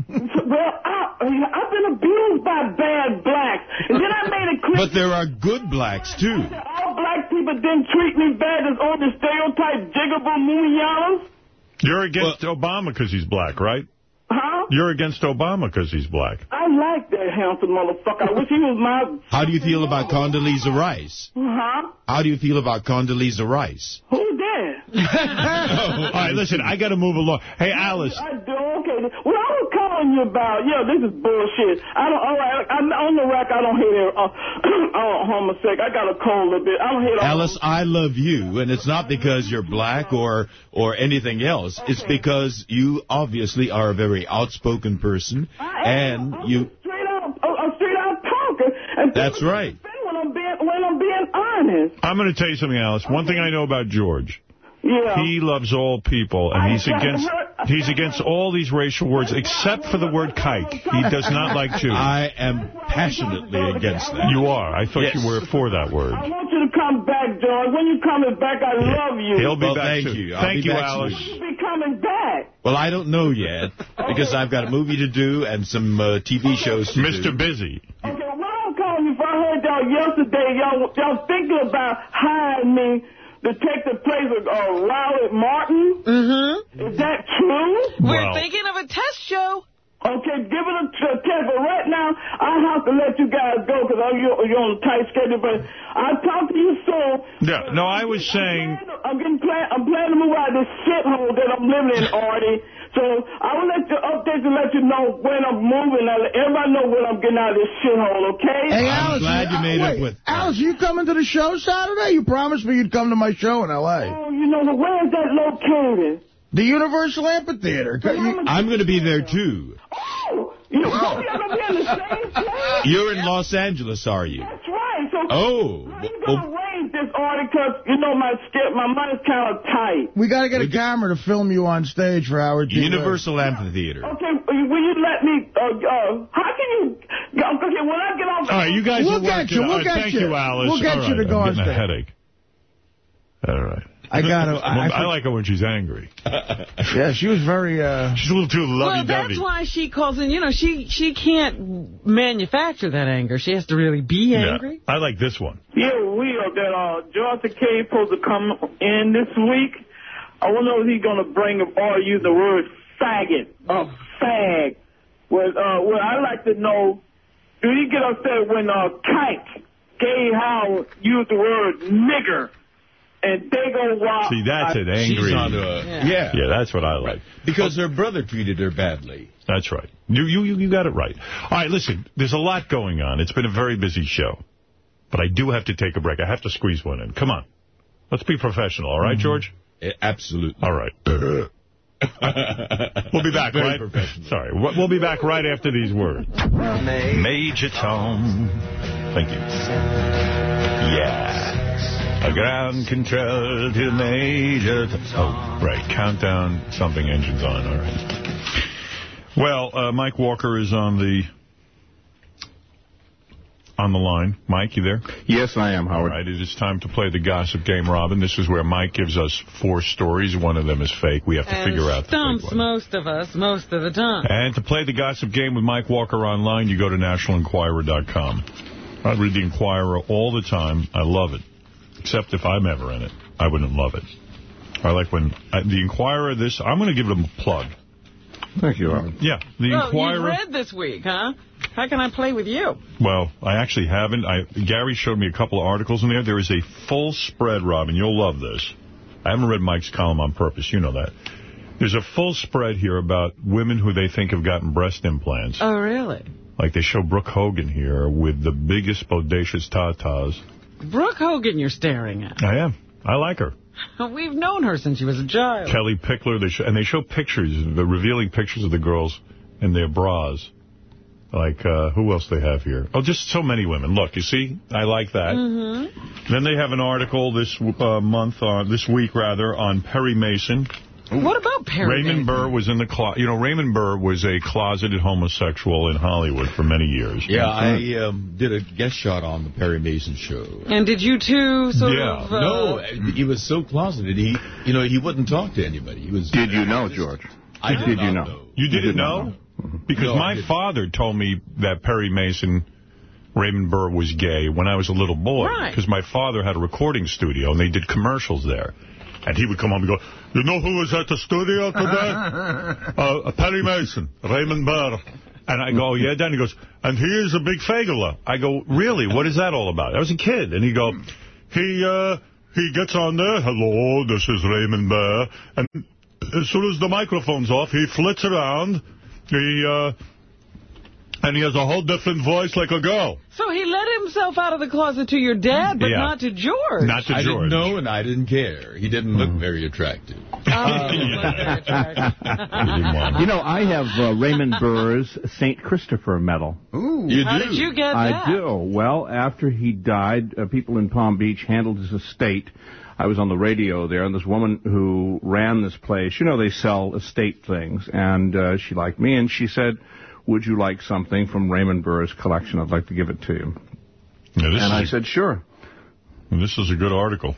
Well, I, I've been abused by bad blacks. And then I made it clear But there are good blacks, too. all black people didn't treat me bad as all the stereotype jiggable moonyalas. You're against Obama because he's black, right? Huh? You're against Obama because he's black. I like that handsome motherfucker. I wish he was my... How do you feel about Condoleezza Rice? Huh? How do you feel about Condoleezza Rice? Who's that? All right, listen, I got to move along. Hey, Alice. I do, okay. What I was calling you about, yeah, this is bullshit. I don't, all right, I'm on the rack, I don't hate it. Uh, oh, homosexual. I got a cold a bit. I don't hate all Alice, I love you, and it's not because you're black or or anything else. It's because you obviously are a very outspoken person, and you. straight out, oh, I'm straight out talking. And That's right. when I'm being, when I'm being honest. I'm going to tell you something, Alice. One thing I know about George. Yeah. He loves all people, and he's I- against he's against all these racial words except for the word kike. He does not like Jews. I am passionately against that. You are. I thought Yes. you were for that word. I want you to come back, John. When you coming back, I love you. He'll be Well, back thank soon. you. I'll Thank be you, Alice. soon. You be coming back. Well, I don't know yet because I've got a movie to do and some uh, TV shows to Mr. do. Busy. Okay, what I'm calling you for, I heard y'all yesterday, y'all, y'all thinking about hiring me to take the place of uh, Riley Martin. Mm-hmm. Is that true? We're Well- thinking of a test show. Okay, give it a, t- a test. But right now, I have to let you guys go because you're, you're on a tight schedule. But I'll talk to you soon. Yeah, no, I was saying... I'm getting plan- I'm planning to move out of this shithole that I'm living in, already. So I will let you update and let you know when I'm moving. I'll let everybody know when I'm getting out of this shithole, okay? Hey, Alice, glad you made wait, it with- Alice, you coming to the show Saturday? You promised me you'd come to my show in L.A. Oh, you know, where is that located? The Universal Amphitheater. You- I'm going to be there too. Oh, well. Y'all gonna be in the same place? You're in Los Angeles, are you? That's right. So Oh, how you gonna raise this order? Cause you know my skip, my money's kind of tight. We got to get a camera to film you on stage for Howard TV. Universal Amphitheater. Okay, will you let me? Uh, uh, how can you? Okay, when I get off. All right, you guys We'll are get working. you, we'll All right, get thank you. you, Alice. We'll get All you to right, go I'm on getting a headache. All right. I got to. Well, I, I like her when she's angry. Yeah, she was very. uh She's a little too Well, lovey-dovey. that's why she calls in. You know, she she can't manufacture that anger. She has to really be angry. Yeah. angry. I like this one. Yeah, we are that uh, George Takei supposed to come in this week. I wonder if he's gonna bring up or use the word faggot or fag. Well, uh, well, I'd like to know, do you get upset when uh, Kite, Gay Howard, used the word nigger? And they go wild. See, that's it, She's angry. a, yeah. Yeah, that's what I like. Because her brother treated her badly. That's right. You, you, you got it right. All right, listen, there's a lot going on. It's been a very busy show. But I do have to take a break. I have to squeeze one in. Come on. Let's be professional, all right, George? Eh, Absolutely. All right. we'll be back, Very right? Sorry. We'll we'll be back right after these words. Major Tom. Thank you. Yeah. A ground control to Major Oh, right. Countdown. Something engine's on. All right. Well, uh, Mike Walker is on the on the line. Mike, you there? Yes, I am, Howard. right, it is time to play the gossip game, Robin. This is where Mike gives us four stories. One of them is fake. We have to And figure out the fake stumps one. most of us most of the time. And to play the gossip game with Mike Walker online, you go to nationalenquirer.com. I read the Enquirer all the time. I love it. Except if I'm ever in it. I wouldn't love it. I like when uh, the Enquirer, this, I'm going to give them a plug. Thank you, Howard. Yeah, the well, Enquirer. you read this week, huh? How can I play with you? Well, I actually haven't. I, Gary showed me a couple of articles in there. There is a full spread, Robin. You'll love this. I haven't read Mike's column on purpose. You know that. There's a full spread here about women who they think have gotten breast implants. Oh, really? Like they show Brooke Hogan here with the biggest bodacious tatas. Brooke Hogan you're staring at. I am. I like her. We've known her since she was a child. Kellie Pickler. They show, and they show pictures, the revealing pictures of the girls in their bras. Like, uh, who else they have here? Oh, just so many women. Look, you see? I like that. Mm-hmm. Then they have an article this uh, month, uh, this week rather, on Perry Mason. What about Perry Raymond Burr was in the closet. You know, Raymond Burr was a closeted homosexual in Hollywood for many years. Yeah, I um, did a guest shot on the Perry Mason show. And did you too? sort Yeah. of... Uh, no, he was so closeted. He, you know, he wouldn't talk to anybody. He was. Did you know, George? I did, Did not you know? know. You didn't did not know? Because No, my father told me that Perry Mason, Raymond Burr, was gay when I was a little boy. Right. Because my father had a recording studio, and they did commercials there. And he would come home and go, you know who was at the studio today? uh, Perry Mason, Raymond Burr. And I go, oh, yeah, Then He goes, and he is a big fagula. I go, really? What is that all about? I was a kid. And he go, he, uh, he gets on there, hello, this is Raymond Burr. And as soon as the microphone's off, he flits around. He, uh, and he has a whole different voice like a girl. So he let himself out of the closet to your dad, but Yeah. not to George. Not to I George. didn't know and I didn't care. He didn't look very attractive. Oh, look at that. You know, I have uh, Raymond Burr's St. Christopher Medal. You do? How did you get that? I do. Well, after he died, uh, people in Palm Beach handled his estate. I was on the radio there, and this woman who ran this place, you know, they sell estate things, and uh, she liked me, and she said, would you like something from Raymond Burr's collection? I'd like to give it to you. Yeah, And I said, sure. This is a good article.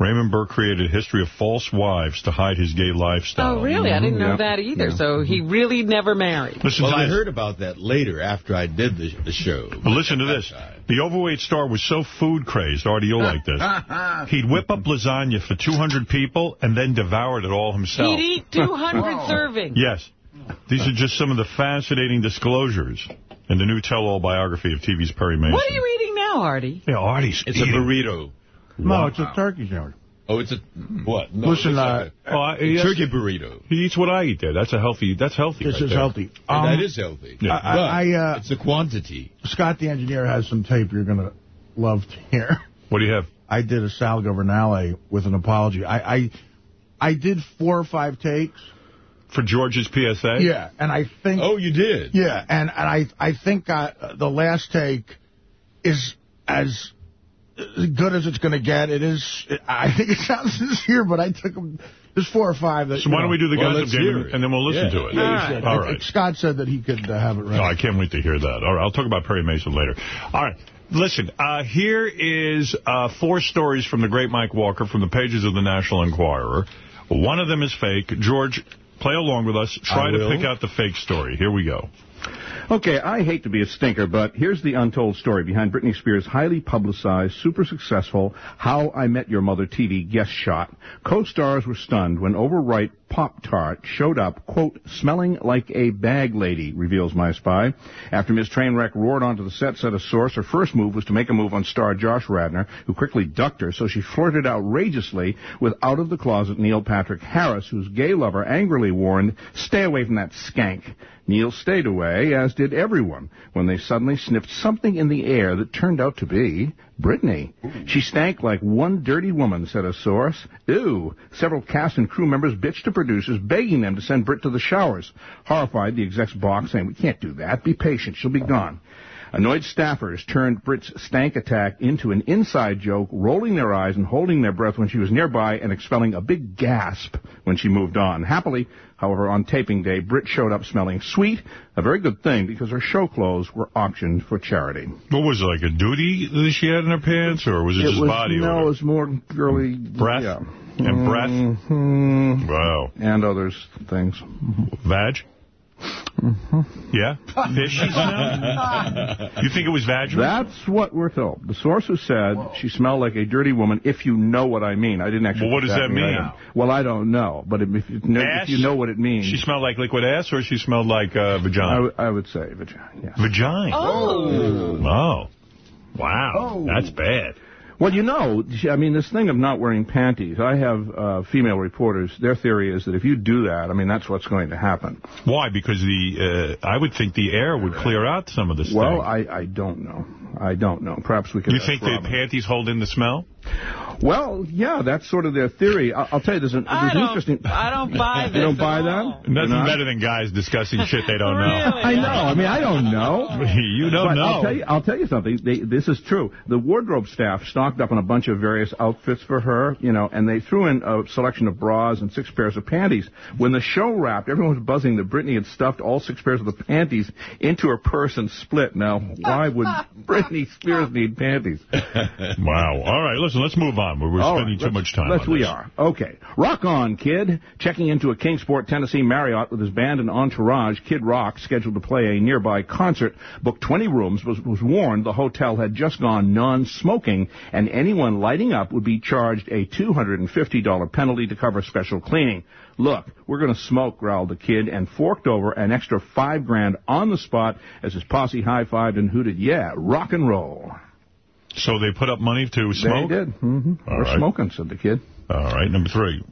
Raymond Burr created a history of false wives to hide his gay lifestyle. Oh, really? I didn't know mm-hmm. Yeah. that either. Yeah. So he mm-hmm. really never married. Listen Well, I heard about that later after I did the, the show. But listen to this. The overweight star was so food crazed, Artie, you'll like this. He'd whip up lasagna for 200 people and then devour it all himself. He'd eat 200 servings. Yes. These are just some of the fascinating disclosures in the new tell-all biography of TV's Perry Mason. What are you eating now, Artie? Yeah, Artie's It's a burrito. No, it's a turkey sandwich. Oh, it's a what? No, Listen, it's uh, a- Oh, I- a yes. turkey burrito. He eats what I eat there. That's a healthy. That's healthy. This right is there. healthy. Um, that is healthy. Yeah. I, I, uh, it's a quantity. Scott the engineer has some tape you're going to love to hear. What do you have? I did a Sal Governale with an apology. I, I I did four or five takes, for George's PSA? Yeah, and I think... Oh, you did? Yeah, and, and I, I think uh, the last take is as good as it's going to get. It is... I think it sounds sincere, but I took them... There's four or five. That, So why you don't we do the Well, gossip let's game, hear and then we'll listen Yeah. to it? Yeah, you should. All If- right. if Scott said that he could uh, have it ready. No, I can't wait to hear that. All right, I'll talk about Perry Mason later. All right, listen, uh, here is uh, four stories from the great Mike Walker from the pages of the National Enquirer. One of them is fake. George, play along with us. Try to pick out the fake story. Here we go. Okay, I hate to be a stinker, but here's the untold story behind Britney Spears' highly publicized, super successful How I Met Your Mother TV guest shot. Co-stars were stunned when overripe Pop-Tart showed up, quote, smelling like a bag lady, reveals My Spy. After Ms. Trainwreck roared onto the set, said a source, her first move was to make a move on star Josh Radnor, who quickly ducked her, so she flirted outrageously with out-of-the-closet Neil Patrick Harris, whose gay lover angrily warned, stay away from that skank. Neil stayed away, as did everyone, when they suddenly sniffed something in the air that turned out to be Britney. She stank like one dirty woman, said a source. Ew. Several cast and crew members bitched to producers, begging them to send Britt to the showers. Horrified, the execs balked, saying, we can't do that. Be patient. She'll be gone. Annoyed staffers turned Britt's stank attack into an inside joke, rolling their eyes and holding their breath when she was nearby and expelling a big gasp when she moved on. Happily, however, on taping day, Britt showed up smelling sweet, a very good thing because her show clothes were auctioned for charity. What was it, like a duty that she had in her pants, or was it, just was, body No, odor? it was more girly. Breath? Yeah. And breath? Mhm. Wow. And others things. Vag? Mm-hmm. Yeah? Fishy smell? You think it was vaginal? That's what we're told. The source who said she smelled like a dirty woman, if you know what I mean. I didn't actually Well, what does that in mean? item. Well, I don't know. But if, if, you know, if you know what it means. She smelled like liquid ass, or she smelled like uh, vagina? I would say vagina, yes. Vagina? Oh. Oh. Wow. Oh. That's bad. Well, you know, I mean, this thing of not wearing panties, I have uh, female reporters, their theory is that if you do that, I mean, that's what's going to happen. Why? Because the uh, I would think the air would clear out some of this Well, thing. I, I don't know. I don't know. Perhaps we could You think the panties hold in the smell? Well, yeah, that's sort of their theory. I, I'll tell you, there's an, I there's an interesting... I don't buy You don't buy at that? Nothing better than guys discussing shit they don't know. I know. I mean, I don't know. You don't but know. I'll tell you, I'll tell you something. They, this is true. The wardrobe staff stocked up on a bunch of various outfits for her, you know, and they threw in a selection of bras and six pairs of panties. When the show wrapped, everyone was buzzing that Britney had stuffed all six pairs of the panties into her purse and split. Now, why would Britney Spears need panties? Wow. All right, listen, let's move on. We're, we're All spending right, too much time on we are. Okay. Rock on, kid. Checking into a Kingsport, Tennessee Marriott with his band and entourage, Kid Rock, scheduled to play a nearby concert, booked 20 rooms, was, was warned the hotel had just gone non-smoking, and anyone lighting up would be charged a $250 penalty to cover special cleaning. Look, we're going to smoke, growled the kid, and forked over an extra five grand on the spot as his posse high-fived and hooted, yeah, rock and roll. So they put up money to smoke? They did. hmm We're right. smoking, said the kid. All right, number three.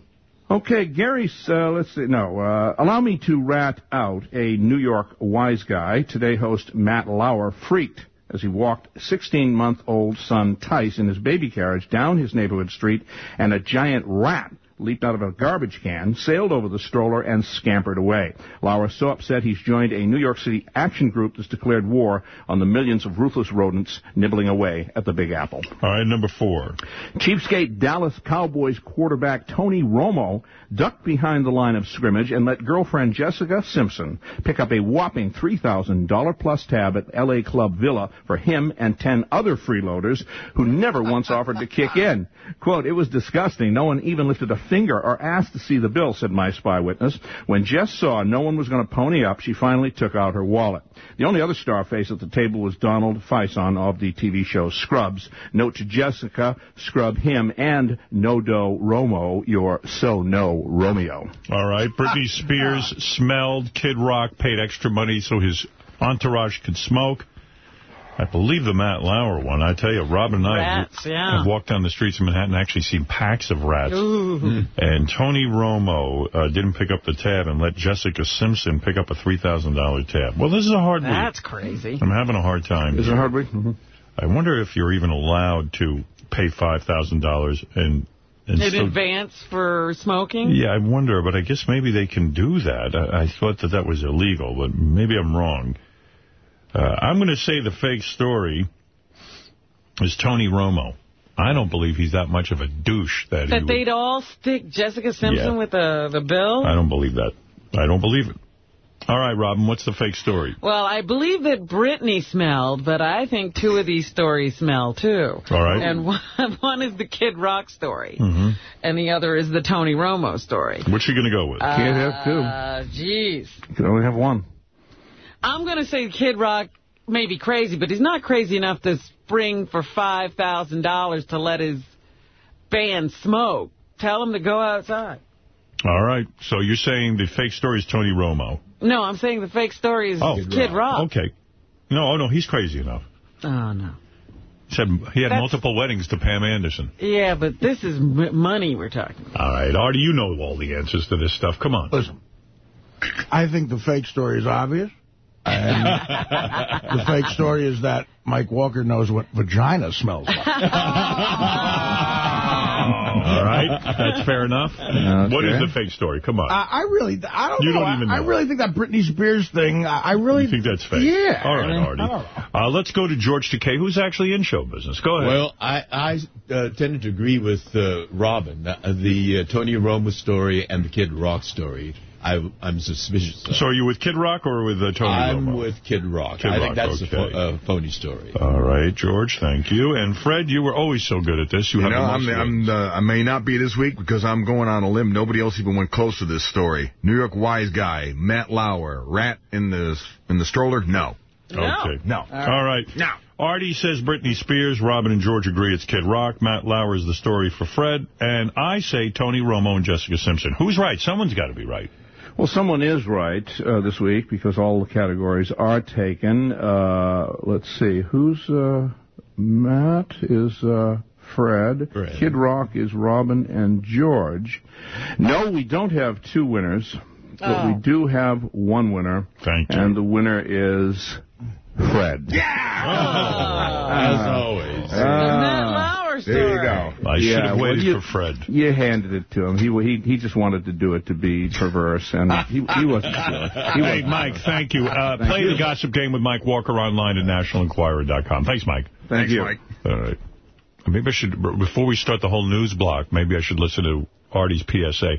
Okay, Gary, uh, let's see, no, uh, allow me to rat out a New York wise guy. Today host Matt Lauer freaked as he walked 16-month-old son Thijs in his baby carriage down his neighborhood street and a giant rat leaped out of a garbage can, sailed over the stroller, and scampered away. Lauer so upset he's joined a New York City action group that's declared war on the millions of ruthless rodents nibbling away at the Big Apple. All right, number four. Cheapskate Dallas Cowboys quarterback Tony Romo ducked behind the line of scrimmage and let girlfriend Jessica Simpson pick up a whopping $3,000 plus tab at LA Club Villa for him and 10 other freeloaders who never once offered to kick in. Quote, it was disgusting. No one even lifted a finger or asked to see the bill, said my spy witness. When Jess saw no one was going to pony up, she finally took out her wallet. The only other star face at the table was Donald Faison of the TV show Scrubs. Note to Jessica, scrub him, and No-Do Romo, your so-no Romeo. All right, Britney ah, Spears smelled Kid Rock, paid extra money so his entourage could smoke. I believe the Matt Lauer one. I tell you, Robin and I Rats, yeah. have walked down the streets of Manhattan and actually seen packs of rats. Ooh. And Tony Romo uh, didn't pick up the tab and let Jessica Simpson pick up a $3,000 tab. Well, this is a hard That's week. That's crazy. I'm having a hard time. Is it a hard week? Mm-hmm. I wonder if you're even allowed to pay $5,000 and And In so- advance for smoking? Yeah, I wonder, but I guess maybe they can do that. I, I thought that that was illegal, but maybe I'm wrong. Uh, I'm going to say the fake story is Tony Romo. I don't believe he's that much of a douche that, he That would- they'd all stick Jessica Simpson Yeah. with the, the bill? I don't believe that. I don't believe it. All right, Robin, what's the fake story? Well, I believe that Britney smelled, but I think two of these stories smell, too. All right. And one, one is the Kid Rock story, hmm and the other is the Tony Romo story. What's she going to go with? Can't have two. Uh, jeez. You can only have one. I'm going to say Kid Rock may be crazy, but he's not crazy enough to spring for $5,000 to let his band smoke. Tell him to go outside. All right, so you're saying the fake story is Tony Romo. No, I'm saying the fake story is Oh, Kid, Rock. Okay. No, oh, no, he's crazy enough. Oh, no. He said he had That's- multiple weddings to Pam Anderson. Yeah, but this is m money we're talking about. All right, Artie, you know all the answers to this stuff. Come on. Listen, I think the fake story is obvious. And the fake story is that Mike Walker knows what vagina smells like. All right, that's fair enough. What is the fake story? Come on. I, I really, I don't You know. don't even I, I really think that Britney Spears thing, I, I really... You think that's fake? Yeah. All right, I Artie. I don't know. Uh, let's go to George Takei, who's actually in show business. Go ahead. Well, I, I uh, tended to agree with uh, Robin. Uh, the uh, Tony Romo story and the Kid Rock story, I, I'm suspicious of. so are you with Kid Rock or with uh, Tony I'm Romo? with Kid Rock. Kid I Rock, think that's okay. a pho- uh, phony story. All right, George, thank you. And Fred, you were always so good at this. You, You have know, I'm, I'm, uh, I may not be this week because I'm going on a limb. Nobody else even went close to this story. New York wise guy, Matt Lauer, rat in the in the stroller. No. Okay. No. All right. Now, Artie says Britney Spears. Robin and George agree it's Kid Rock. Matt Lauer is the story for Fred. And I say Tony Romo and Jessica Simpson. Who's right? Someone's got to be right. Well, someone is right uh, this week because all the categories are taken. Uh, let's see. Who's uh, Matt is uh, Fred. Fred. Kid Rock is Robin and George. No, we don't have two winners, but Oh. we do have one winner. Thank you. And the winner is Fred. Yeah, As always. The Matt. Lauer story. There you go. I should Yeah, have well, waited you- for Fred. You handed it to him. He he he just wanted to do it to be perverse, and he he wasn't sure. He Hey, wasn't Mike, thank you. Uh, Thank play you. the gossip game with Mike Walker online at nationalenquirer.com. Thanks, Mike. Thank Thanks, you. Mike. All right. Maybe I should, before we start the whole news block, maybe I should listen to Artie's PSA.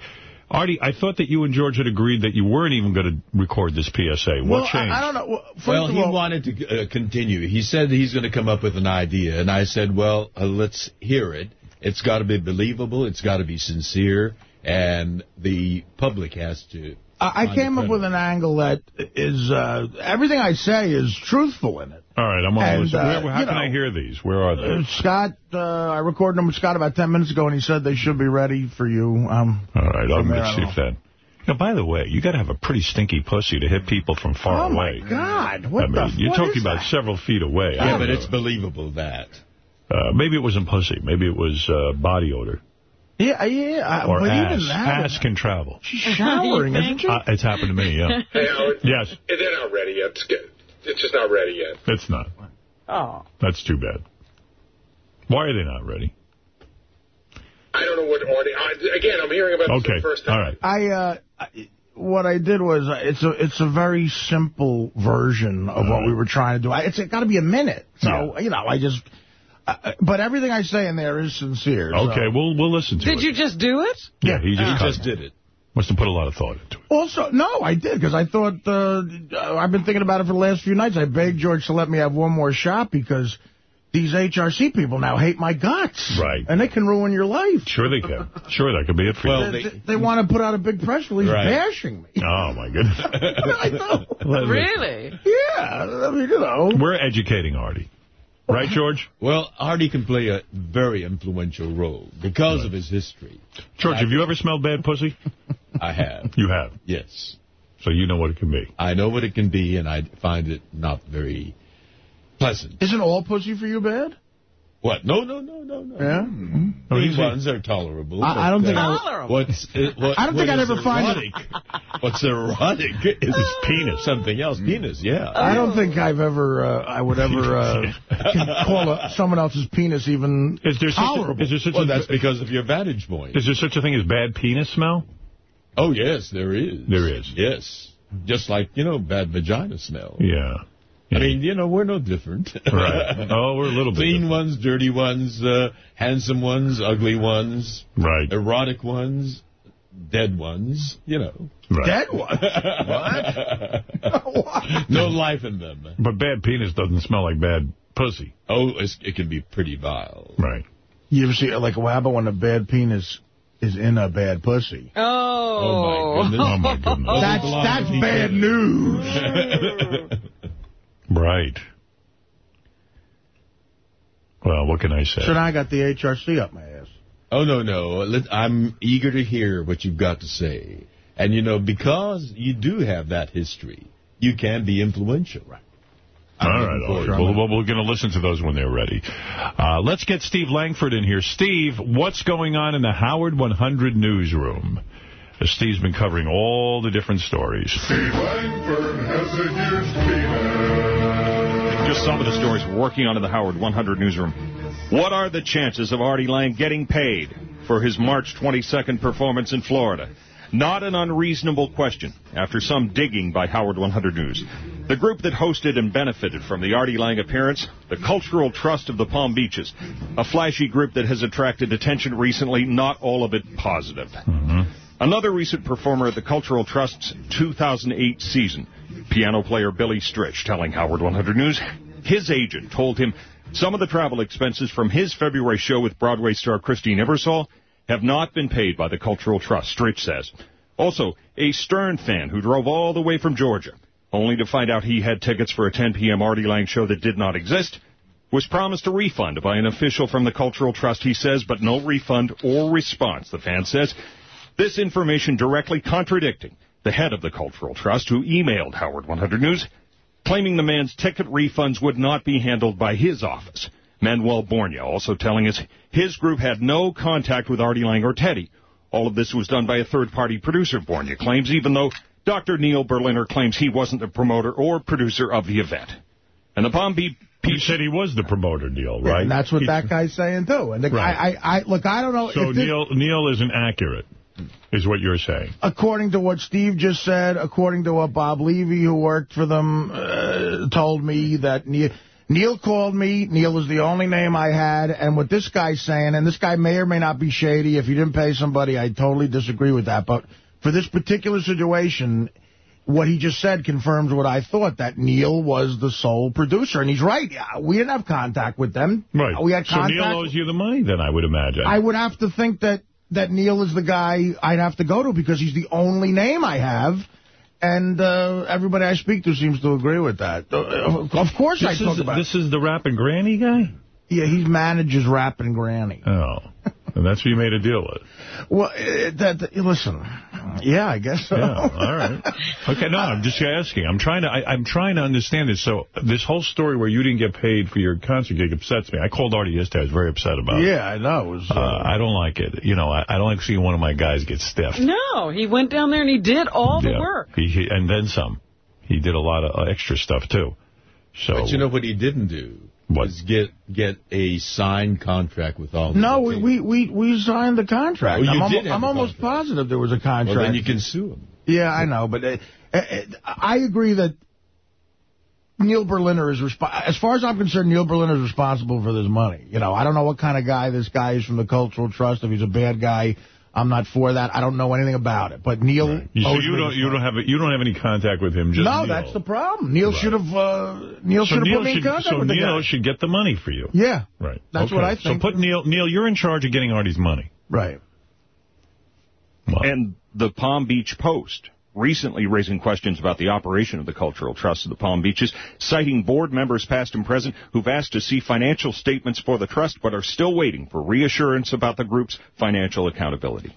Artie, I thought that you and George had agreed that you weren't even going to record this PSA. What well, changed? I, I don't know. Well, First Well, of he all, wanted to uh, continue. He said he's going to come up with an idea, and I said, well, uh, let's hear it. It's got to be believable. It's got to be sincere, and the public has to. I, I came up with an angle that is, uh, everything I say is truthful in it. All right, I'm on And, listen. uh, Where, how can know, I hear these? Where are they? Uh, Scott, uh, I recorded them with Scott about 10 minutes ago, and he said they should be ready for you. Um, All right, I'm from there, going to I see if that... Now, by the way, you got to have a pretty stinky pussy to hit people from far away. Oh, my. God. What I mean, the- you're what talking about that? several feet away. Yeah, but know. it's believable that. Uh, maybe it wasn't pussy. Maybe it was uh, body odor. Yeah, yeah. uh, Or but ass. even that, Ass can travel. she's showering, isn't she? Uh, it's happened to me, yeah. Hey, Howard. yes, They're not ready yet. It's, good. It's just not ready yet. it's not. Oh. That's too bad. Why are they not ready? I don't know what already. I, again, I'm hearing about this for Okay, the first time. all right. I, uh, I- what I did was, uh, it's a it's a very simple version of what we were trying to do. I, it's got to be a minute. So, you know, I just, uh, but everything I say in there is sincere. so- Okay, we'll we'll listen to Did it. Did you just do it? Yeah, he just, He just did it. Must have put a lot of thought into it. Also, no, I did, because I thought, uh, I've been thinking about it for the last few nights. I begged George to let me have one more shot because these HRC people now hate my guts. Right. And they can ruin your life. Sure they can. Sure, that could be it for Well, you. They, they want to put out a big press release Right. bashing me. Oh, my goodness. I know. Really? Yeah, I mean, you know. We're educating Artie. Right, George? Well, Artie can play a very influential role because of his history. George, have you ever smelled bad pussy? I have. You have. Yes. So you know what it can be. I know what it can be, and I find it not very pleasant. Isn't all pussy for you bad? What? No, no, no, no, no. Yeah? These ones are tolerable. I- I don't think uh, I- Tolerable? What's, uh, what, I don't think I'd is ever find erotic, What's erotic is his penis. Something else. Penis, yeah. I don't think I've ever, uh, I would ever uh, call a, someone else's penis even Is there such a, tolerable. is there such Well, a, that's because of your vantage point. is there such a thing as bad penis smell? Oh, yes, there is. There is. Yes. Just like, you know, bad vagina smell. Yeah. I mean, you know, we're no different. Right. Oh, we're a little bit Clean ones, dirty ones, uh, handsome ones, ugly ones. Right. Erotic ones, dead ones, you know. Right. Dead one? no life in them. But bad penis doesn't smell like bad pussy. Oh, it's, it can be pretty vile. Right. You ever see, like, what happens when a bad penis is in a bad pussy? Oh. Oh, my goodness. Oh, my goodness. That's, that's bad news. Right. Well, what can I say? So now I got the HRC up my ass. Oh, no, no. I'm eager to hear what you've got to say. And, you know, because you do have that history, you can be influential. Right. All right, all right. Well, well, we're going to listen to those when they're ready. Uh, let's get Steve Langford in here. Steve, what's going on in the Howard 100 newsroom? Steve's been covering all the different stories. Steve Langford has a huge penis. Just some of the stories working on in the Howard 100 newsroom. What are the chances of Artie Lange getting paid for his March 22nd performance in Florida? Not an unreasonable question after some digging by Howard 100 News. The group that hosted and benefited from the Artie Lange appearance, the Cultural Trust of the Palm Beaches, a flashy group that has attracted attention recently, not all of it positive. Mm-hmm. Another recent performer at the Cultural Trust's 2008 season, piano player Billy Stritch, telling Howard 100 News his agent told him some of the travel expenses from his February show with Broadway star Christine Ebersole have not been paid by the Cultural Trust, Stritch says. Also, a Stern fan who drove all the way from Georgia, only to find out he had tickets for a 10 p.m. Artie Lange show that did not exist, was promised a refund by an official from the Cultural Trust, he says, but no refund or response, the fan says. This information directly contradicting the head of the Cultural Trust, who emailed Howard 100 News, claiming the man's ticket refunds would not be handled by his office. Manuel Bornia also telling us his group had no contact with Artie Lange or Teddy. All of this was done by a third-party producer, Bornia claims, even though Dr. Neil Berliner claims he wasn't the promoter or producer of the event. And the Palm Beach... He said he was the promoter, Neil, right? And that's what that guy's saying, too. And the Right. guy, I, I, look, I don't know. So if this- Neil Neil isn't accurate, is what you're saying. according to what Steve just said, according to what Bob Levy, who worked for them, uh, told me that Neil, Neil called me. Neil is the only name I had. And what this guy's saying, and this guy may or may not be shady. If you didn't pay somebody, I totally disagree with that. But for this particular situation, what he just said confirms what I thought, that Neil was the sole producer. And he's right. We didn't have contact with them. Right. We had so contact. Neil owes you the money, then, I would imagine. I would have to think that, that Neil is the guy I'd have to go to because he's the only name I have. And uh, everybody I speak to seems to agree with that. Uh, of course I this talk is, about This is the Rapping Granny guy? Yeah, he manages Rapping Granny. Oh. And that's who you made a deal with. Well, uh, that, that- listen, yeah, I guess so. Yeah, all right. Okay, no, I'm just asking. I'm trying to I, I'm trying to understand this. So this whole story where you didn't get paid for your concert gig upsets me. I called Artie yesterday. I was very upset about it. Yeah, I know. It was, Uh, I don't like it. You know, I, I don't like seeing one of my guys get stiffed. No, he went down there and he did all the work. He, he, and then some. He did a lot of uh, extra stuff, too. So But you know what he didn't do? Was get get a signed contract with all the No, we, we we we signed the contract. Oh, you I'm, did almo- I'm almost positive there was a contract. Well, then you can sue him. Yeah, I know, but uh, uh, I agree that Neil Berliner is as far as I'm concerned. Neil Berliner is responsible for this money. You know, I don't know what kind of guy this guy is from the Cultural Trust. If he's a bad guy, I'm not for that. I don't know anything about it. But Neil, You, so you don't you don't have you don't have any contact with him. Just no, Neil. that's the problem. Neil should have uh, Neil so should have Neil put me in should, contact so with the Neil should get the money for you. Yeah, Right. That's Okay. what I think. So put Neil Neil. You're in charge of getting Artie's money. Right. And the Palm Beach Post recently raising questions about the operation of the Cultural Trust of the Palm Beaches, citing board members past and present who've asked to see financial statements for the trust but are still waiting for reassurance about the group's financial accountability.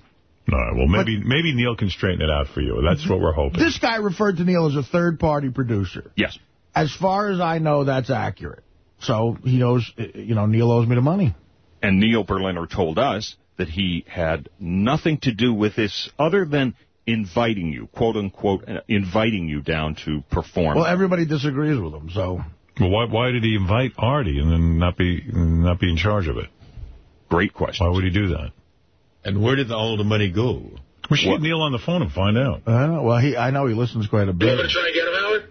All right. Well, maybe maybe Neil can straighten it out for you. That's what we're hoping. This guy referred to Neil as a third-party producer. Yes. As far as I know, that's accurate. So he owes, eh, eh, you know, Neil owes me the money. And Neil Berliner told us that he had nothing to do with this other than inviting you, quote unquote, uh, inviting you down to perform. Well, everybody disagrees with him, so. Well, why, why did he invite Artie and then not be not be in charge of it? Great question. Why would he do that? And where did all the money go? We should get Neil on the phone and find out. Uh, well, he I know he listens quite a bit. You going to try and get him, Howard?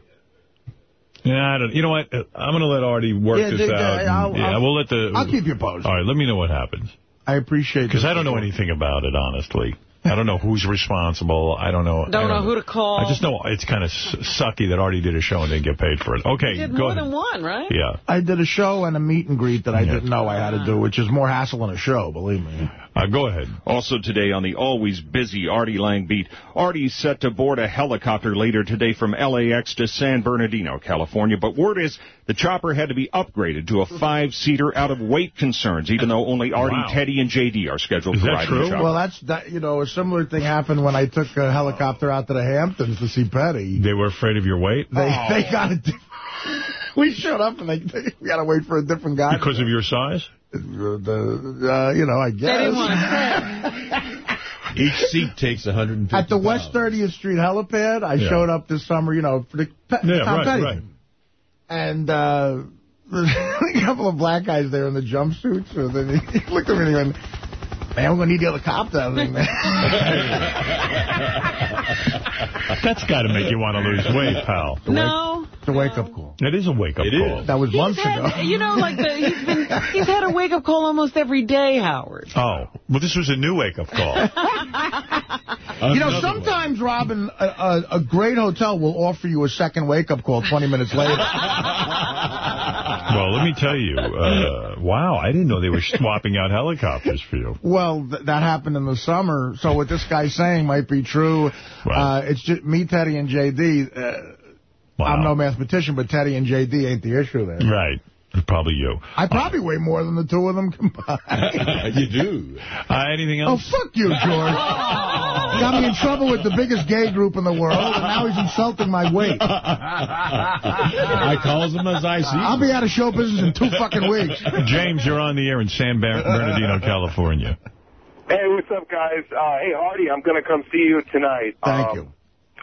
Yeah, I don't. You know what? Uh, I'm going to let Artie work Yeah, this dude, out. and- I'll- yeah, I'll- we'll let the. I'll keep you posted. All right, let me know what happens. I appreciate Because I don't know anything about it, honestly. I don't know who's responsible. I don't know. Don't I know who to call. I just know it's kind of sucky that Artie did a show and didn't get paid for it. Okay, He did go more ahead. than one, right? Yeah. I did a show and a meet and greet that I didn't know I had to do, which is more hassle than a show, believe me. Uh, go ahead. Also today on the always busy Artie Lange beat, Artie's set to board a helicopter later today from LAX to San Bernardino, California. But word is the chopper had to be upgraded to a five-seater out of weight concerns, even though only Artie, Wow. Teddy, and JD are scheduled to ride in the chopper. Well, that's that. You know, a similar thing happened when I took a helicopter out to the Hamptons to see Petty. They were afraid of your weight? They they got it. We showed up and they, they we got to wait for a different guy. Because of your size? The, uh, you know, I guess. They didn't want to Each seat takes 150 At the West 30th Street helipad, I Yeah. showed up this summer, you know, for the pe- Yeah, Tom right, Petty. right. And uh, a couple of black guys there in the jumpsuits. And then he, he looked at me and he went, man, we're going to need the helicopter. I was like, man. That's got to make you want to lose weight, pal. No. It's a wake-up call. It is a wake-up call. That was He's months had, ago. you know, like the, he's been he's had a wake up call almost every day, Howard. Oh, well, this was a new wake-up call. You know, sometimes, Robin, a, a, a great hotel will offer you a second wake-up call 20 minutes later. well, let me tell you. Uh, wow, I didn't know they were swapping out helicopters for you. Well, th that happened in the summer, so what this guy's saying might be true. Uh, it's just me, Teddy, and J.D. Uh, I'm no mathematician, but Teddy and J.D. ain't the issue there. Right. Probably you. I probably weigh more than the two of them combined. you do. Uh, anything else? Oh, fuck you, George. Got me in trouble with the biggest gay group in the world, and now he's insulting my weight. I calls them as I see I'll be out of show business in two fucking weeks. James, you're on the air in San Bernardino, California. Hey, what's up, guys? Uh, hey, Hardy, I'm going to come see you tonight. Thank Um, you.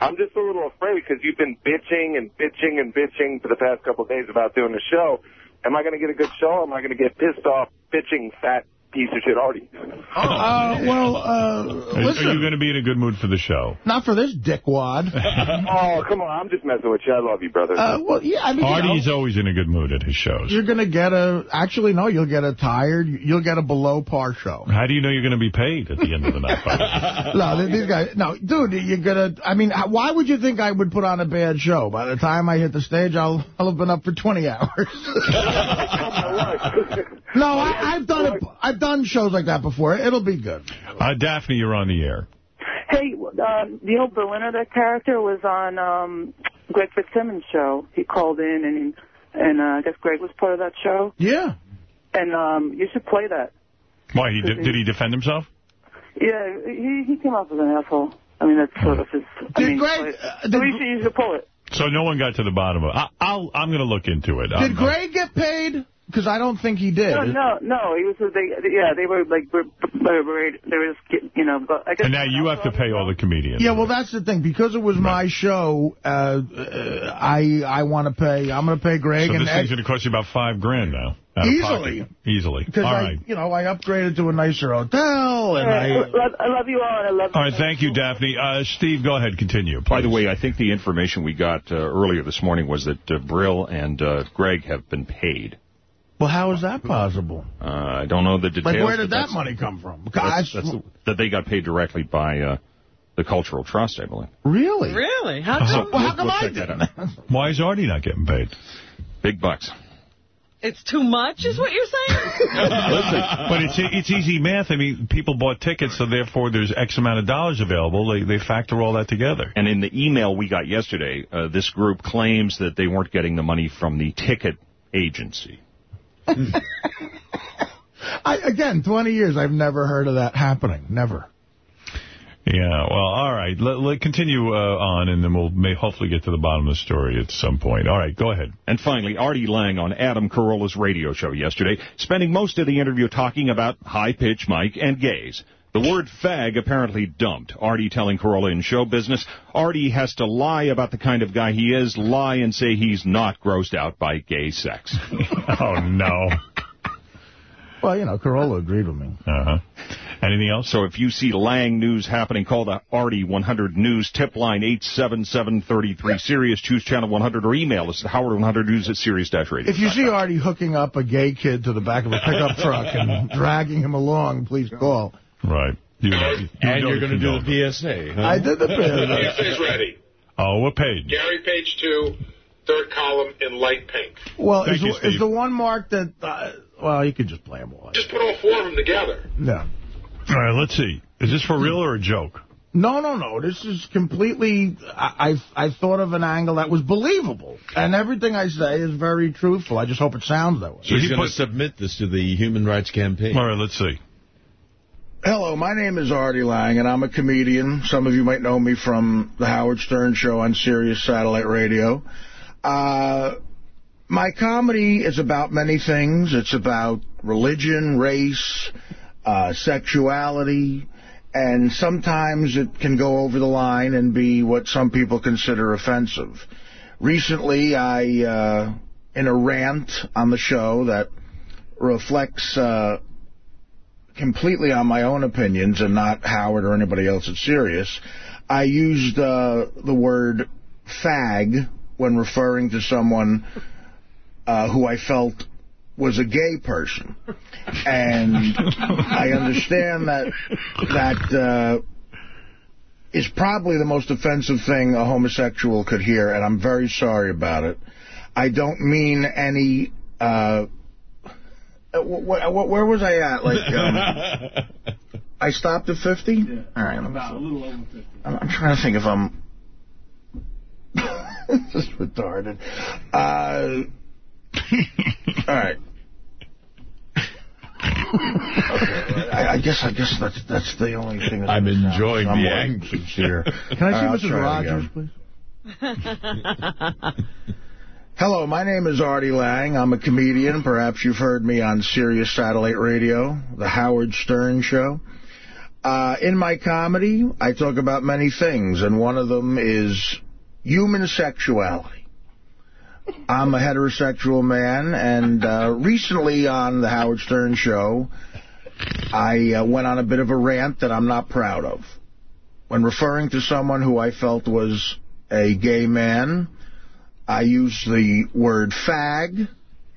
I'm just a little afraid because you've been bitching and bitching and bitching for the past couple of days about doing the show. Am I going to get a good show am I going to get pissed off bitching fat piece of shit Artie? Uh, well, uh, Are, listen, are you going to be in a good mood for the show? not for this dickwad. oh, come on. I'm just messing with you. I love you, brother. Uh, well, yeah, I mean, you know, Artie's always in a good mood at his shows. you're going to get a, actually, no, you'll get a tired, you'll get a below par show. How do you know you're going to be paid at the end of the night? by the way? No, these guys, no, dude, you're gonna, I mean, why would you think I would put on a bad show? By the time I hit the stage, I'll, I'll have been up for 20 hours. no, I, I've done it, I've done shows like that before. It'll be good. Uh, Daphne, you're on the air. Hey, uh, Neil Berliner, that character, was on um, Greg Fitzsimmons' show. He called in, and and uh, I guess Greg was part of that show. Yeah. And um, you should play that. Why, he did, did he defend himself? Yeah, he he came off as an asshole. I mean, that's sort of his. I Did mean, Greg- play- so you, should, you should pull. So no one got to the bottom of it. I, I'll, I'm going to look into it. Did I'm- Greg get paid? Because I don't think he did. No, no, no. He was. They, yeah, they were like, they were, they were just, you know. But I guess And now you have to pay all the comedians. Yeah, well, that's the thing. Because it was my show, uh, uh, I I want to pay. I'm going to pay Greg So and this thing's going to cost you about five grand now. Easily. pocket. Easily. because All I, right. you know, I upgraded to a nicer hotel, and I. I, love, I love you all, and I love. All right, thank you, Daphne. Uh, Steve, go ahead, continue. By the way, I think the information we got uh, earlier this morning was that uh, Brill and uh, Greg have been paid. Well, how is that possible? Uh, I don't know the details. Like, where did that money come from? That's, that's the- that they got paid directly by uh, the Cultural Trust, I believe. really? Really? How So come? Well, how come we'll I didn't? Why is Artie not getting paid? Big bucks. It's too much, is what you're saying? but it's it's easy math. I mean, people bought tickets, so therefore there's X amount of dollars available. They they factor all that together. And in the email we got yesterday, uh, this group claims that they weren't getting the money from the ticket agency. I, again, 20 years, I've never heard of that happening. Never. Yeah, well, all right. Let, let continue uh, on, and then we'll may hopefully get to the bottom of the story at some point. All right, go ahead. And finally, Artie Lange on Adam Carolla's radio show yesterday, spending most of the interview talking about high-pitch Mike and gays. The word fag apparently dumped. Artie telling Carolla in show business, Artie has to lie about the kind of guy he is, lie and say he's not grossed out by gay sex. oh, no. Well, you know, Carolla agreed with me. Uh-huh. Anything else? So if you see Lange news happening, call the Artie 100 News tip line 87733 Sirius, choose channel 100, or email us at howard100news at sirius-radio. If you see Artie hooking up a gay kid to the back of a pickup truck and dragging him along, please call. Right. You, and you're going to do the PSA. Huh? I did the PSA. PSA's ready. Oh, what page? Gary, page two, third column in light pink. Well, Thank is, you, is the one marked that... Uh, well, you could just play them all. Just put all four of them together. No. All right, let's see. Is this for real or a joke? No, no, no. This is completely... I, I I thought of an angle that was believable. And everything I say is very truthful. I just hope it sounds that way. So he's going to submit this to the Human Rights Campaign. All right, let's see. Hello, my name is Artie Lange, and I'm a comedian. Some of you might know me from the Howard Stern Show on Sirius Satellite Radio. Uh, my comedy is about many things. It's about religion, race, uh, sexuality, and sometimes it can go over the line and be what some people consider offensive. Recently, I, uh, in a rant on the show that reflects... Uh, completely on my own opinions and not Howard or anybody else at Sirius, I used uh, the word fag when referring to someone uh, who I felt was a gay person. And I understand that that uh, is probably the most offensive thing a homosexual could hear, and I'm very sorry about it. I don't mean any... Uh, where was I at? Like, um, I stopped at 50? Yeah. All right. About a little over 50. I'm, I'm trying to think if I'm... this is retarded. Uh, all right. okay, I, I guess I guess that's that's the only thing. That I'm enjoying the anxious here. Can I see All right, Mrs. I'll try it Rogers, please? Hello, my name is Artie Lange. I'm a comedian. Perhaps you've heard me on Sirius Satellite Radio, The Howard Stern Show. Uh, in my comedy, I talk about many things, and one of them is human sexuality. I'm a heterosexual man, and uh, recently on The Howard Stern Show, I uh, went on a bit of a rant that I'm not proud of. When referring to someone who I felt was a gay man, I use the word fag,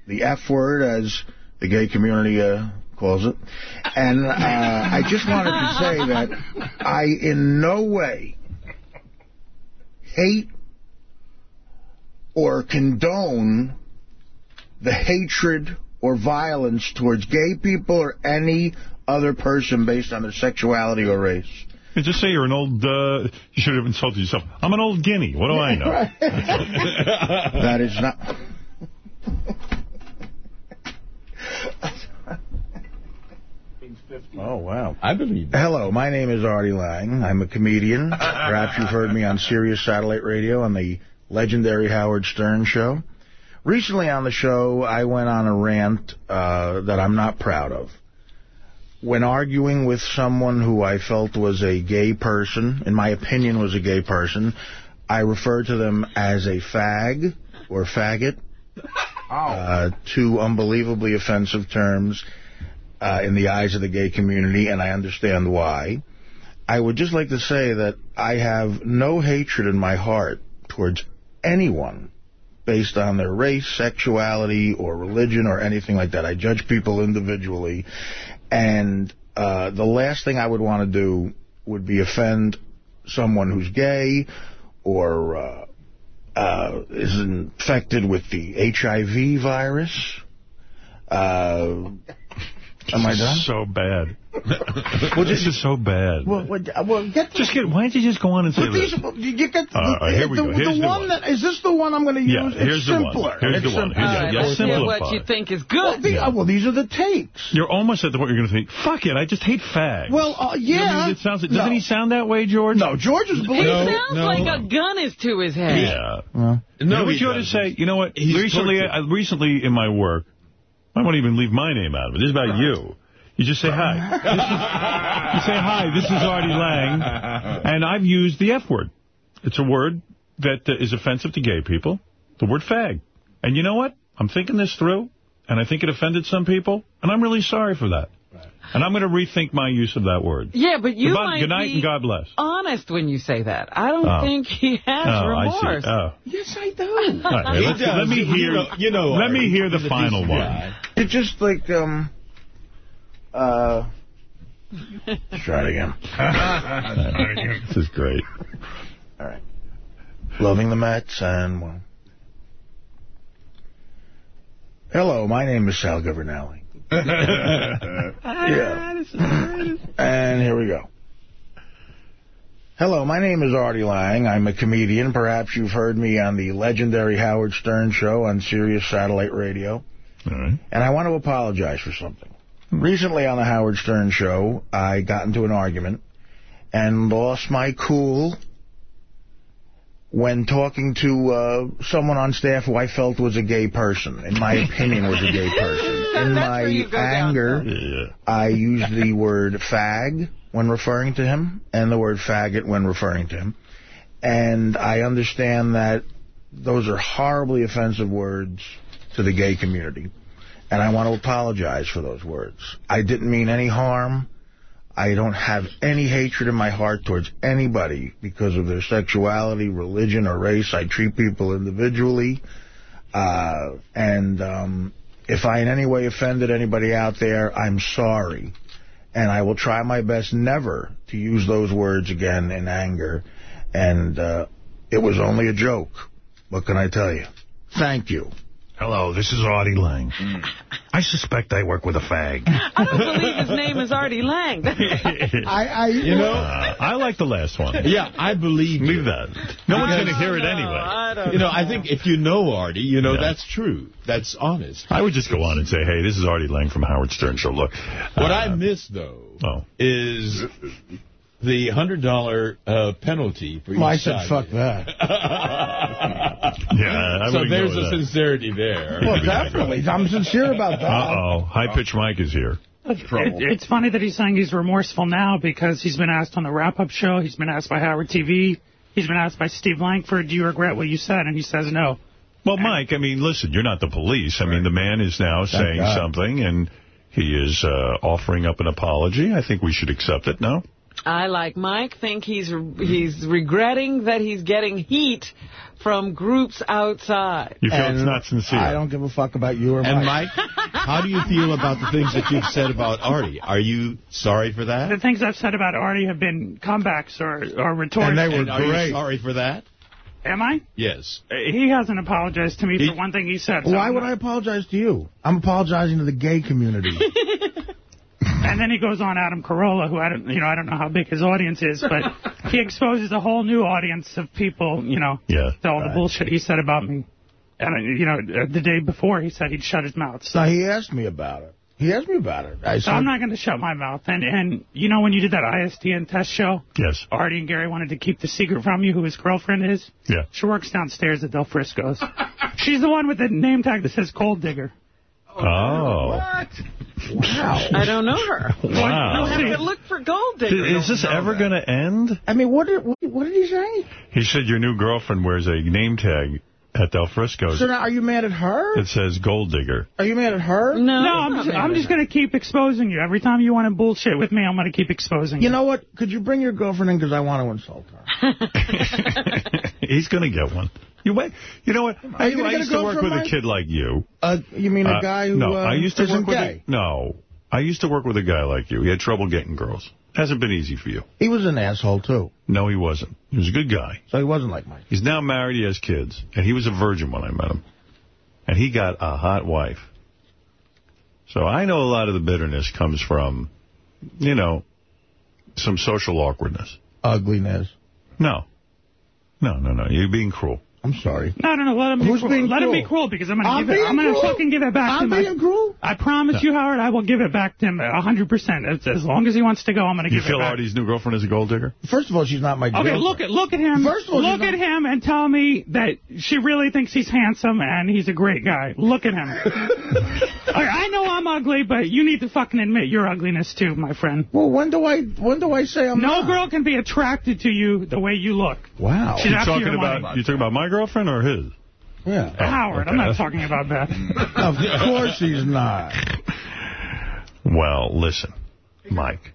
the F word, as the gay community uh, calls it. And uh, I just wanted to say that I in no way hate or condone the hatred or violence towards gay people or any other person based on their sexuality or race. Yeah, just say you're an old, uh, you should have insulted yourself. I'm an old guinea. What do I know? that is not... Oh, wow. I believe Hello, my name is Artie Lange. I'm a comedian. Perhaps you've heard me on Sirius Satellite Radio on the legendary Howard Stern Show. Recently on the show, I went on a rant uh, that I'm not proud of. When arguing with someone who I felt was a gay person, in my opinion was a gay person, I referred to them as a fag or faggot. Uh, two unbelievably offensive terms uh, in the eyes of the gay community, and I understand why. I would just like to say that I have no hatred in my heart towards anyone based on their race, sexuality, or religion, or anything like that. I judge people individually, and uh, the last thing I would want to do would be offend someone who's gay or uh, uh, is infected with the HIV virus. Uh, Am I done? So bad. well, this is so bad. Well, well, well get just get. Why don't you just go on and say But these, this? you get the, All right, here we the, go. the Here's the one one. that is this the one I'm going to use? Yeah, it's here's the one. simpler. Here's it's the one. Here's the- All right, yeah, let's hear what you think is Well, good. the- uh, well, these are the takes. You're almost at the point you're going to think, fuck it, I just hate fags. Well, uh, You know, yeah. it sounds, doesn't No. he sound that way, George? No, George is He believing. sounds like a gun is to his head. Yeah. Yeah. You know No, what he you ought to say? You know what? He's recently. I, recently in my work, I won't even leave my name out of it. This is about you. You just say hi. Is- you say hi. This is Artie Lange, and I've used the F word. It's a word that uh, is offensive to gay people. The word fag. And you know what? I'm thinking this through, and I think it offended some people, and I'm really sorry for that. And I'm going to rethink my use of that word. Yeah, but you Goodbye- might good night be and God bless. honest when you say that. I don't Oh. think he has oh, remorse. I see. Oh. Yes, I do. All right, He let's- does. let me You hear. know- you know, let me hear the final one. guy. It's just like um. Uh. Let's try it again. this is great. All right. Loving the Mets and well. Hello, my name is Sal Governale. Yeah. And here we go. Hello, my name is Artie Lange. I'm a comedian. Perhaps you've heard me on the legendary Howard Stern show on Sirius Satellite Radio. Right. And I want to apologize for something. Recently on the Howard Stern show, I got into an argument and lost my cool when talking to uh, someone on staff who I felt was a gay person, in my opinion was a gay person. In my where you anger, Yeah. I used the word fag when referring to him and the word faggot when referring to him. And I understand that those are horribly offensive words to the gay community. And I want to apologize for those words. I didn't mean any harm. I don't have any hatred in my heart towards anybody because of their sexuality, religion, or race. I treat people individually. Uh, and um, if I in any way offended anybody out there, I'm sorry. And I will try my best never to use those words again in anger. And uh, it was only a joke. What can I tell you? Thank you. Hello, this is Artie Lange. I suspect I work with a fag. I don't believe his name is Artie Lange. I, I, You know, Uh, I like the last one. yeah, I believe Leave you. that. No one's going to hear it anyway. I don't You know, I think if you know Artie, you know Yeah. that's true. That's honest. I would just go on and say, hey, this is Artie Lange from Howard Stern Show. Look. What uh, I miss, though, Oh. is the $100 uh, penalty for Well, I each said fuck that. Yeah, I so there's a that. sincerity there. Well, definitely. I'm sincere about that. Uh-oh. High-pitched Mike is here. That's It, it's funny that he's saying he's remorseful now because he's been asked on the wrap-up show, he's been asked by Howard TV, he's been asked by Steve Langford, do you regret what you said? And he says no. Well, Mike, I mean, listen, you're not the police. I mean, the man is now Thank saying God. something, and he is uh, offering up an apology. I think we should accept it, no? I, like Mike, think he's he's regretting that he's getting heat from groups outside. You feel And it's not sincere. I don't give a fuck about you or Mike. And Mike. Mike, how do you feel about the things that you've said about Artie? Are you sorry for that? The things I've said about Artie have been comebacks or, or retorts. And they were And are you great. sorry for that? Am I? Yes. He hasn't apologized to me He- for one thing he said. so Why I'm would not- I apologize to you? I'm apologizing to the gay community. And then he goes on Adam Carolla, who I don't, you know, I don't know how big his audience is, but he exposes a whole new audience of people, you know, Yeah. to all the bullshit he said about me. And, you know, uh, the day before he said he'd shut his mouth. So, so he asked me about it. He asked me about it. I so said, I'm not going to shut my mouth. And, and, you know, when you did that ISDN test show, Yes. Artie and Gary wanted to keep the secret from you who his girlfriend is. Yeah. She works downstairs at Del Frisco's. She's the one with the name tag that says Cold Digger. Oh. What? wow. I don't know her. Wow. You'll have to look for gold digger. Is this ever going to end? I mean, what did, what, what did he say? He said your new girlfriend wears a name tag at Del Frisco's So now, are you mad at her? It says Gold Digger. Are you mad at her? No, No, I'm I'm just, I'm just going to keep exposing you. Every time you want to bullshit with me, I'm going to keep exposing you. You know what? Could you bring your girlfriend in because I want to insult her? He's going to get one. You wait. You know what? I, you I used to work girlfriend, with a kid like you. Uh, you mean a Uh, guy who no, uh, I used to isn't work with gay? a, no. I used to work with a guy like you. He had trouble getting girls. Hasn't been easy for you. He was an asshole, too. No, he wasn't. He was a good guy. So he wasn't like Mike. He's now married. He has kids. And he was a virgin when I met him. And he got a hot wife. So I know a lot of the bitterness comes from, you know, some social awkwardness. Ugliness. No. No, no, no. You're being cruel. I'm sorry. No, no, no. Let him be Who's cruel. being Let him be cruel? cruel because I'm going to I'm give it. I'm going to fucking give it back to him. I'm him. being cruel? I promise you, Howard, I will give it back to him 100%. As, as long as he wants to go, I'm going to give it back. You feel Artie's new girlfriend is a gold digger? First of all, she's not my Okay, girlfriend. look at look at him. First of all, look at not- him and tell me that she really thinks he's handsome and he's a great guy. Look at him. Okay, I know I'm ugly, but you need to fucking admit your ugliness too, my friend. Well, when do I when do I say I'm No not? girl can be attracted to you the way you look. Wow. She's you after talking your about money. you talking about my girlfriend or his? Yeah. Oh, Howard, I'm not talking about that. Of course he's not. Well, listen, Mike.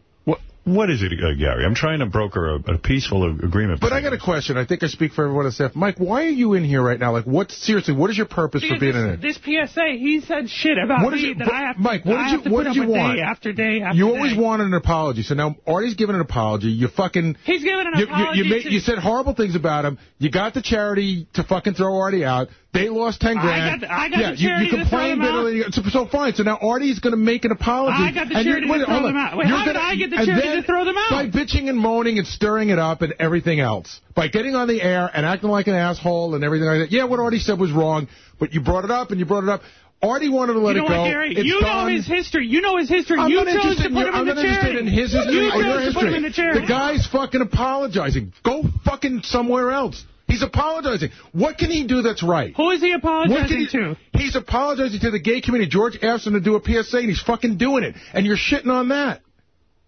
What what is it, uh, Gary? I'm trying to broker a, a peaceful agreement. But I got a question. I think I speak for everyone except Mike. Why are you in here right now? Like, what? Seriously, what is your purpose for Because being in it? this, this PSA, he said shit about What is me it- that I have, Mike, what did you- to what put did up you with want? day after day after You day. always wanted an apology. So now Artie's giving an apology. You fucking. He's giving an you, apology You, you, made, to- you said horrible things about him. You got the charity to fucking throw Artie out. They lost 10 I grand. got the- I got yeah, the you, charity you to throw complained them out. bitterly. So, so fine. So now Artie's going to make an apology. I got the and you're- to throw them out. Wait, how did gonna- I get the and charity then to throw them out? By bitching and moaning and stirring it up and everything else. By getting on the air and acting like an asshole and everything like that. Yeah, what Artie said was wrong, but you brought it up and you brought it up. Artie wanted to let you know it go. what, Gary? It's you done. know his history. You know his history. I'm you not chose to in put your, him I'm in the not interested in his history You or your chose to put him in history. the charity. The guy's fucking apologizing. Go fucking somewhere else. He's apologizing. What can he do that's right? Who is he apologizing he, to? He's apologizing to the gay community. George asked him to do a PSA, and he's fucking doing it. And you're shitting on that.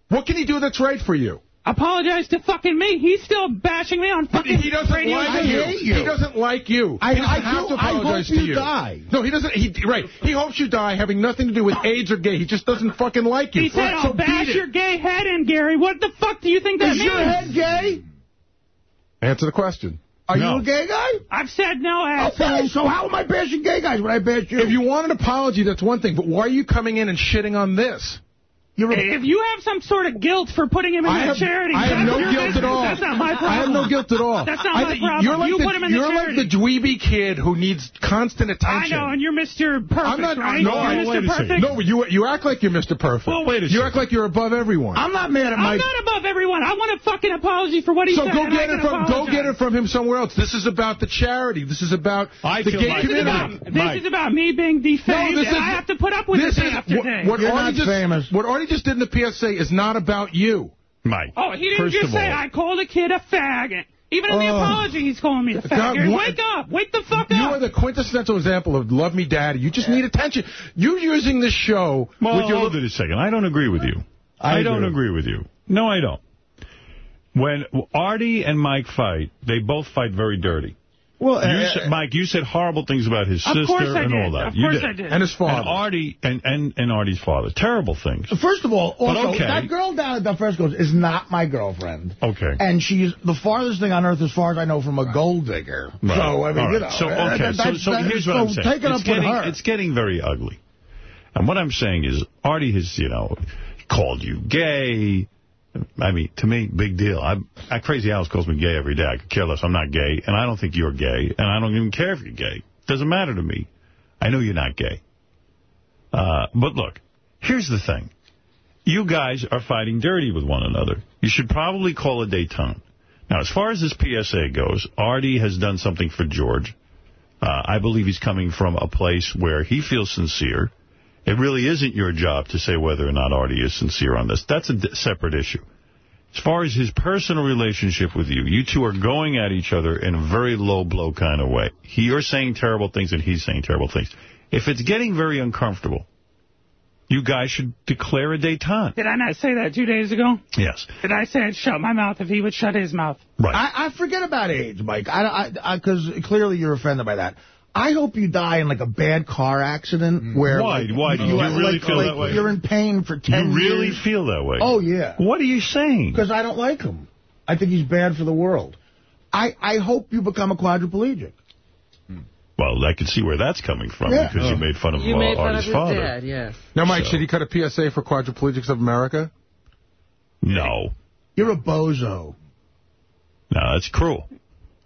What can he do that's right for you? Apologize to fucking me. He's still bashing me on fucking He doesn't radio. like I you. hate you. He doesn't like you. I- he doesn't I have do- to I apologize hope to you you. die. No, he doesn't. He right. He hopes you die, having nothing to do with AIDS or gay. He just doesn't fucking like you. He said, so I'll bash beat your gay head in, Gary. What the fuck do you think that Is means? Is your head gay? Answer the question. Are No. you a gay guy? I've said no, asshole. Okay, so how am I bashing gay guys when I bash you? If you want an apology, that's one thing. But why are you coming in and shitting on this? You're If you have some sort of guilt for putting him in I that have, charity, I have no guilt business. at all. That's not my problem. I have no guilt at all. That's not I my problem. You're like you the, put him in the charity. You're like the dweeby kid who needs constant attention. I know, and you're Mr. Perfect, I'm not. right? No, you're I, Mr. Perfect. no, but you you act like you're Mr. Perfect. Well, wait a You act like you're above everyone. I'm not mad at I'm Mike. not above everyone. I want a fucking apology for what he so said. go get it can from go get it from him somewhere else. This is about the charity. This is about I the feel gay This is, community. about, this is about me being defamed, and I have to put up with this it day is after day. what You're Artie not just famous. what Artie just did in the PSA is not about you. Mike. Oh, he didn't First just of say all- I called a kid a faggot. Even in the Oh. apology, he's calling me a faggot. Wake up. Wake the fuck You up. are the quintessential example of love me daddy. You just need attention. You're using this show Well, with your hold it a second. I don't agree with you. I I, don't do. agree with you. No, I don't. When Artie and Mike fight, they both fight very dirty. Well, You uh, said, Mike, you said horrible things about his sister course and did. all that. Of you course did. I did. and his father. And Artie and, and, and Artie's father. Terrible things. First of all, But also, okay. that girl down at the Frisco's is not my girlfriend. Okay. And she's the farthest thing on earth, as far as I know, from a gold digger. Right. So, I mean, All you know. So, uh, okay. that- so, so that- here's what so I'm saying. take it it's up getting, with her. It's getting very ugly. And what I'm saying is, Artie has, you know, called you gay. I mean, to me, big deal. I, I Crazy Alice calls me gay every day. I could care less. I'm not gay, and I don't think you're gay, and I don't even care if you're gay. Doesn't matter to me. I know you're not gay. Uh, but look, here's the thing. You guys are fighting dirty with one another. You should probably call a detente. Now, as far as this PSA goes, Artie has done something for George. Uh, I believe he's coming from a place where he feels sincere. It really isn't your job to say whether or not Artie is sincere on this. That's a d- separate issue. As far as his personal relationship with you, you two are going at each other in a very low-blow kind of way. He, you're saying terrible things and he's saying terrible things. If it's getting very uncomfortable, you guys should declare a detente. Did I not say that two days ago? Yes. Did I say I'd shut my mouth if he would shut his mouth? Right. I, I forget about age, Mike. I, I, because clearly you're offended by that. I hope you die in like a bad car accident where. Why? like, Why? Do you really like, feel like that way? You're in pain for ten years. You really years. feel that way? Oh yeah. What are you saying? Because I don't like him. I think he's bad for the world. I I hope you become a quadriplegic. Well, I can see where that's coming from Yeah. because you made fun of You uh, made fun of Artie's his father. dad, yes. Now, Mike, So- should he cut a PSA for quadriplegics of America? No. You're a bozo. No, that's cruel.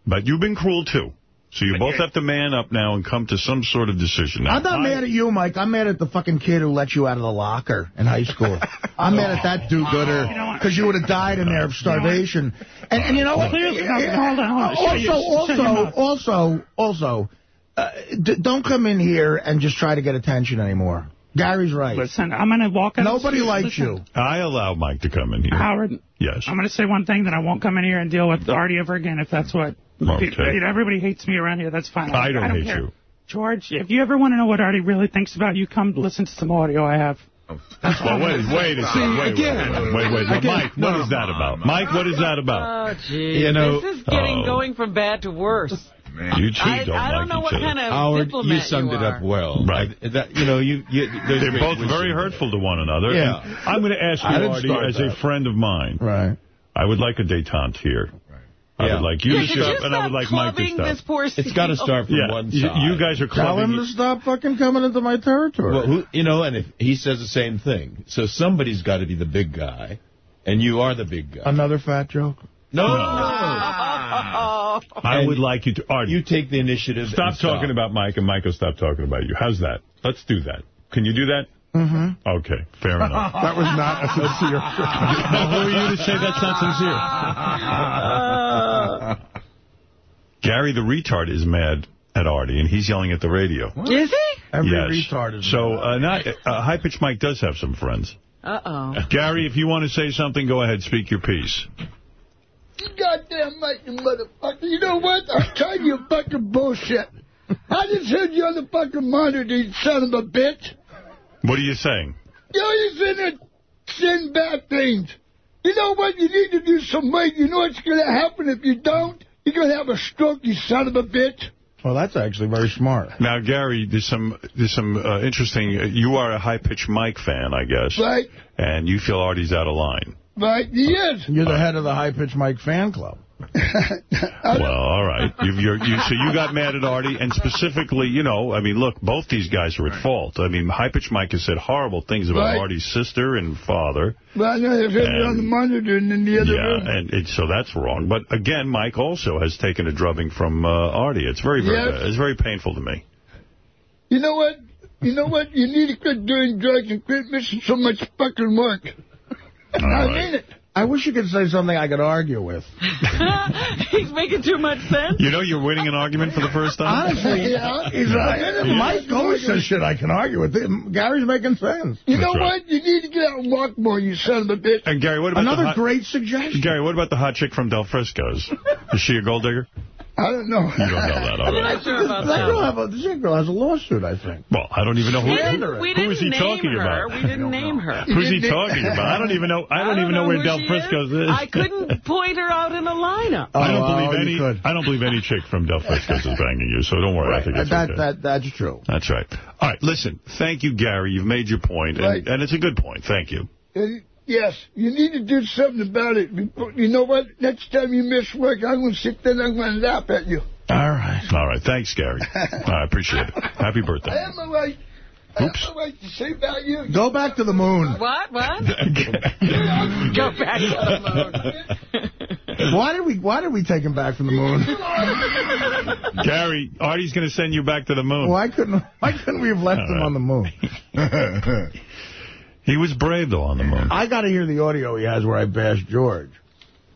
But you've been cruel, too. So you both have to man up now and come to some sort of decision. Now, I'm not I- mad at you, Mike. I'm mad at the fucking kid who let you out of the locker in high school. I'm mad at that do-gooder because you would have died in there of starvation. And, and you know what? Clearly- no, hold on, hold on. Shut your- Also, also, also, also, uh, d don't come in here and just try to get attention anymore. Gary's right. Listen, I'm going to walk out. Nobody likes Listen, you. I allow Mike to come in here. Howard, Yes. I'm going to say one thing, that I won't come in here and deal with Artie ever again if that's what... Okay. You know, everybody hates me around here. That's fine. I don't hate care. you. George, if you ever want to know what Artie really thinks about you, come listen to some audio I have. Oh. Well, wait, wait a second. Wait, wait, wait, wait, wait. Again. Mike, what is that oh, about? Mike, what is that about? Oh, gee. You know- this is getting Oh. going from bad to worse. You two I- don't I don't like know each what other. kind of Howard, diplomat you summed you it up well. Right. That, you know, you, you They're both very hurtful to one another. Yeah. I'm going to ask you, Artie, start as a friend of mine. Right. I would like a detente here. I Yeah. would like you Yeah, to could you stop, and I would like Mike to clubbing stop. this poor It's got to start from yeah, one you, side. you guys are Tell him to stop fucking coming into my territory. Well, who, you know, and if he says the same thing, so somebody's got to be the big guy, and you are the big guy. Another fat joke? No, Oh. I would like you to, Artie, you take the initiative. stop and stop. talking about Mike, and Mike will stop talking about you. How's that? Let's do that. Can you do that? Mm-hmm. Okay, fair enough. That was not a sincere. Now, who are you to say that's not sincere? Gary the retard is mad at Artie, and he's yelling at the radio. Is he? Every yes. retard is. So, uh, not uh, High Pitch Mike does have some friends. Uh-oh. Gary, if you want to say something, go ahead, speak your piece. You goddamn right, you motherfucker. You know what? I'm telling you fucking bullshit. I just heard you on the fucking monitor, you son of a bitch. What are you saying? You're always in there saying bad things. You know what? You need to do some weight. You know what's going to happen if you don't? You're going to have a stroke, you son of a bitch. Well, that's actually very smart. Now, Gary, there's some there's some uh, interesting. Uh, you are a High Pitch Mike fan, I guess, Right? and you feel Artie's out of line. Right? He is. You're the head of the High Pitch Mike fan club. Well, all right. You, you're, you, so you got mad at Artie, and specifically, you know, I mean, look, both these guys are at fault. I mean, High Pitch Mike has said horrible things about Right. Artie's sister and father. Well, I know I heard you on the monitor and in the other Yeah, room. and it, so that's wrong. But again, Mike also has taken a drubbing from uh, Artie. It's very, very, Yes. it's very painful to me. You know what? You know what? You need to quit doing drugs and quit missing so much fucking work. I mean it. I wish you could say something I could argue with. He's making too much sense. You know, you're winning an argument for the first time. Honestly, Yeah. he's right. Mike always says shit I can argue with. Gary's making sense. You know right. what? You need to get out and walk more, you son of a bitch. And Gary, what about Another the hot, great suggestion. Gary? What about the hot chick from Del Frisco's? Is she a gold digger? I don't know. You don't know that, all I'm not sure about that girl, that. have a, this girl has a lawsuit, I think. Well, I don't even know who. We didn't, we didn't he name talking her. about? We didn't name her. Who's he talking about? I don't even know. I don't, even know, where Del she Frisco's is. I couldn't point her out in a lineup. I don't Oh, believe oh, any. could. I don't believe any chick from Del Frisco's is banging you. So don't worry. I think it's that, okay. that, that's true. That's right. All right. Listen. Thank you, Gary. You've made your point, and, Right. and it's a good point. Thank you. And yes, you need to do something about it. You know what? Next time you miss work, I'm going to sit there and I'm going to laugh at you. All right. All right. Thanks, Gary. I appreciate it. Happy I birthday. have my right. I Oops. have my right to say about you. Go back to the moon. What? What? Go back to the moon. Why did we Why did we take him back from the moon? Gary, Artie's going to send you back to the moon. Why couldn't Why couldn't we have left him on the moon? He was brave, though, on the moon. I got to hear the audio he has where I bashed George.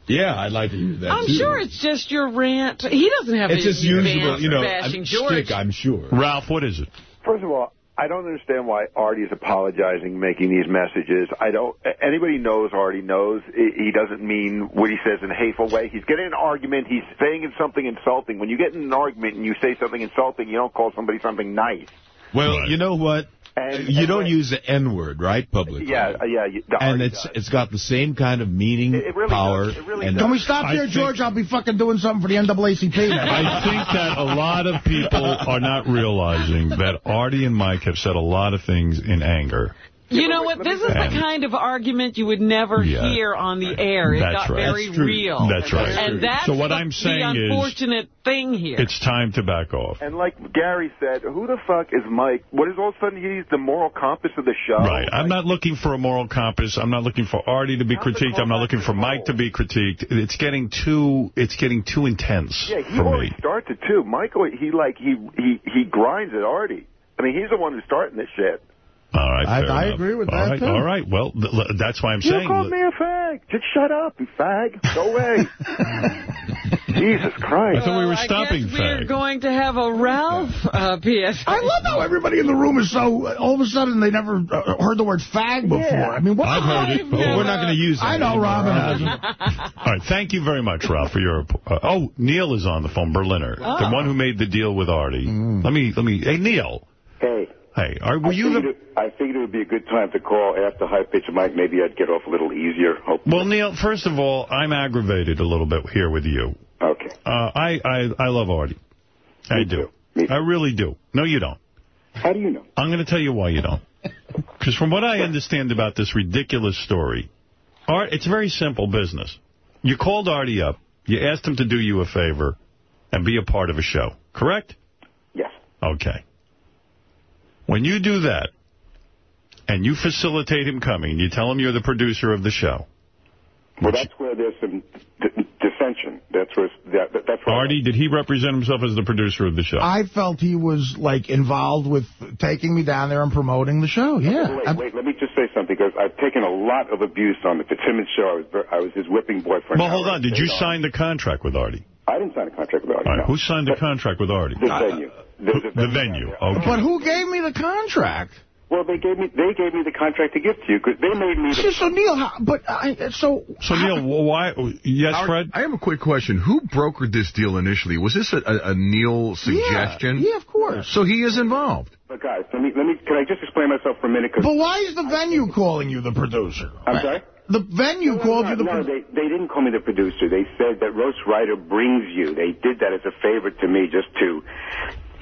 Yeah, I'd like to hear that, I'm too. sure it's just your rant. He doesn't have It's a just usual, rant you know, bashing I'm George. shtick, I'm sure. Ralph, what is it? First of all, I don't understand why Artie's apologizing, making these messages. I don't. Anybody knows Artie knows he doesn't mean what he says in a hateful way. He's getting in an argument. He's saying something insulting. When you get in an argument and you say something insulting, you don't call somebody something nice. Well, you know what? And- you and don't when- use the N-word, right, publicly? Yeah, uh, yeah. you- the And it's does. it's got the same kind of meaning, It- it really power. does. It really and Can we stop I here, George? I'll be fucking doing something for the NAACP. I think that a lot of people are not realizing that Artie and Mike have said a lot of things in anger. You know what? This is the kind of argument you would never Yeah. hear on the air. It That's got right. very That's real. That's right. And that's So what the, I'm saying the is- unfortunate thing here. It's time to back off. And like Gary said, who the fuck is Mike? What is all of a sudden he's the moral compass of the show? Right. I'm not looking for a moral compass. I'm not looking for Artie to be critiqued. I'm not looking for Mike to be critiqued. It's getting too it's getting too intense Yeah, he for always me. starts it too. Michael, he like he he he grinds it Artie. I mean, he's the one who's starting this shit. All right. I- fair I enough. agree with all that, right, too. All right. Well, th- l- that's why I'm You saying. called me a fag. Just shut up, you fag. Go away. Jesus Christ. I thought we were I stopping guess we're going to have a Ralph uh, PS. I love how everybody in the room is so, all of a sudden, they never uh, heard the word fag before. I mean, what I've heard it, but we're not going to use it. I know anymore. Robin hasn't. All right. Thank you very much, Ralph, for your. Uh, oh, Neil is on the phone. Berliner, the Oh. one who made the deal with Artie. Mm. Let me. Let me. Hey, Neil. Hey. Hey, are, were I you the? it, I figured it would be a good time to call after High Pitch Mike. Maybe I'd get off a little easier. Hope. Well, Neil, first of all, I'm aggravated a little bit here with you. Okay. Uh, I, I I love Artie. I do. I really do. No, you don't. How do you know? I'm going to tell you why you don't. Because from what I understand about this ridiculous story, Art, it's very simple business. You called Artie up. You asked him to do you a favor and be a part of a show. Correct? Yes. Okay. When you do that, and you facilitate him coming, you tell him you're the producer of the show. Well, that's where there's some d- dissension. That's where that, that that's where Artie, did he represent himself as the producer of the show? I felt he was, like, involved with taking me down there and promoting the show, yeah. Wait, wait, wait let me just say something, because I've taken a lot of abuse on the Fitzsimmons show. I was, I was his whipping boyfriend. Well, hold on. Did you on. sign the contract with Artie? I didn't sign a contract with Artie, All right. no. Who signed the contract with Artie? The venue. Uh, There's a The venue. Okay. But who gave me the contract? Well, they gave me they gave me the contract to give to you, because they made me the... So, Neil, how, but I, so... So, Neil, why... Yes, Howard, Fred? I have a quick question. Who brokered this deal initially? Was this a, a, a Neil suggestion? Yeah, of course. So he is involved. But guys, let me, let me, can I just explain myself for a minute? Cause But why is the venue calling you the producer? I'm sorry? The venue No, called no, you the no, they, they didn't call me the producer. They said that Roast Writer brings you. They did that as a favor to me just to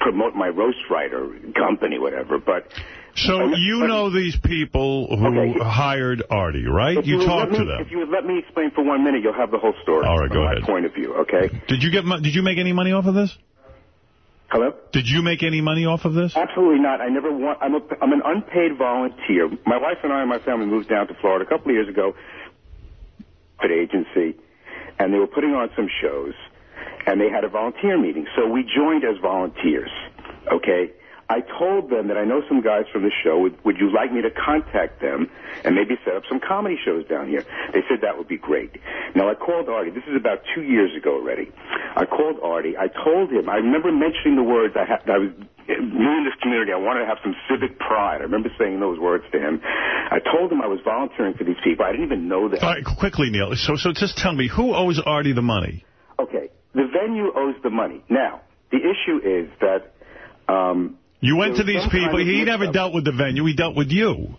promote my Roast Writer company, whatever. But So you know these people who hired Artie, right? if You talked to them. If you would let me explain for one minute, you'll have the whole story. All right, from go my ahead. point of view, okay? Did you get? Did you make any money off of this? Hello? Did you make any money off of this? Absolutely not. I never want. I'm a. I'm an unpaid volunteer. My wife and I and my family moved down to Florida a couple of years ago. An agency, and they were putting on some shows, and they had a volunteer meeting. So we joined as volunteers. Okay. I told them that I know some guys from the show. Would, would you like me to contact them and maybe set up some comedy shows down here? They said that would be great. Now I called Artie. This is about two years ago already. I called Artie. I told him. I remember mentioning the words. I, ha- I was new in this community. I wanted to have some civic pride. I remember saying those words to him. I told him I was volunteering for these people. I didn't even know them. All right, quickly, Neil. So, so just tell me who owes Artie the money? Okay, the venue owes the money. Now, the issue is that. Um, You went to these people. He never dealt with the venue. He dealt with you.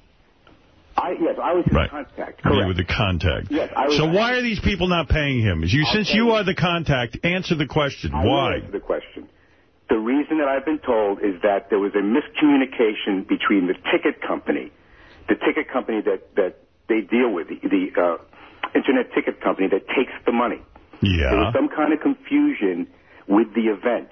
I yes, I was Right. contact. Correct. with the contact. Yes, I was- so why are these people not paying him? You, since you are the contact, answer the question. I Why? answer the question. The reason that I've been told is that there was a miscommunication between the ticket company, the ticket company that that they deal with, the, the uh, internet ticket company that takes the money. Yeah. There was some kind of confusion with the event,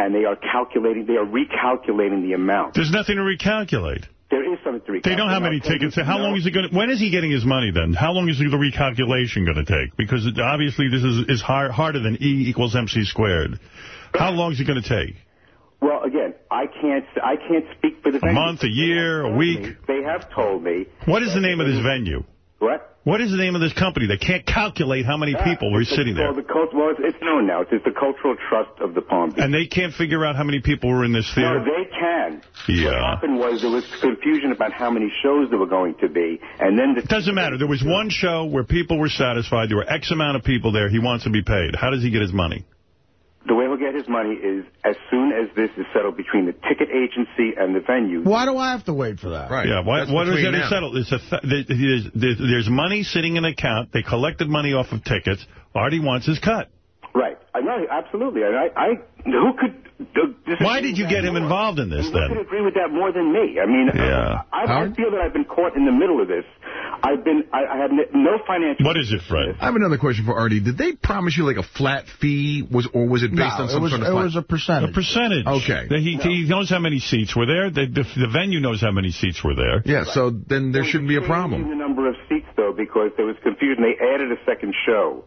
and they are calculating, they are recalculating the amount. There's nothing to recalculate. There is something to recalculate. They don't have I'll any tell you tickets. How no. long is it going to... When is he getting his money, then? How long is the recalculation going to take? Because it, obviously this is, is hard, harder than E equals MC squared. How long is it going to take? Well, again, I can't. I can't speak for the A month, a year, a week? They have told me. What is the name of this venue? What? What is the name of this company? They can't calculate how many people were sitting there. The cult, well, it's, it's known now. It's the Cultural Trust of the Palm Beach. And they can't figure out how many people were in this No, theater? they can. Yeah. What happened was there was confusion about how many shows there were going to be, and then the Doesn't matter. There was one show where people were satisfied. There were X amount of people there. He wants to be paid. How does he get his money? The way he'll get his money is as soon as this is settled between the ticket agency and the venue. Why do I have to wait for that? Right. Yeah, why, That's what is between that them. settled? It's a th there's, there's, there's money sitting in an account. They collected money off of tickets. Artie wants his cut. Right. I know, absolutely. I, I who could... Why did you get him more? involved in this then? Who could then? agree with that more than me? I mean, Yeah. I, I feel that I've been caught in the middle of this. I've been, I, I have no financial... What is it, Fred? I have another question for Artie. Did they promise you like a flat fee, was or was it based No, on some was- sort of it flat- was a percentage. A percentage. Okay. That He, he knows how many seats were there. The, the, the venue knows how many seats were there. Yeah, so then there shouldn't be a problem. the number of seats, though, because there was confusion. They added a second show.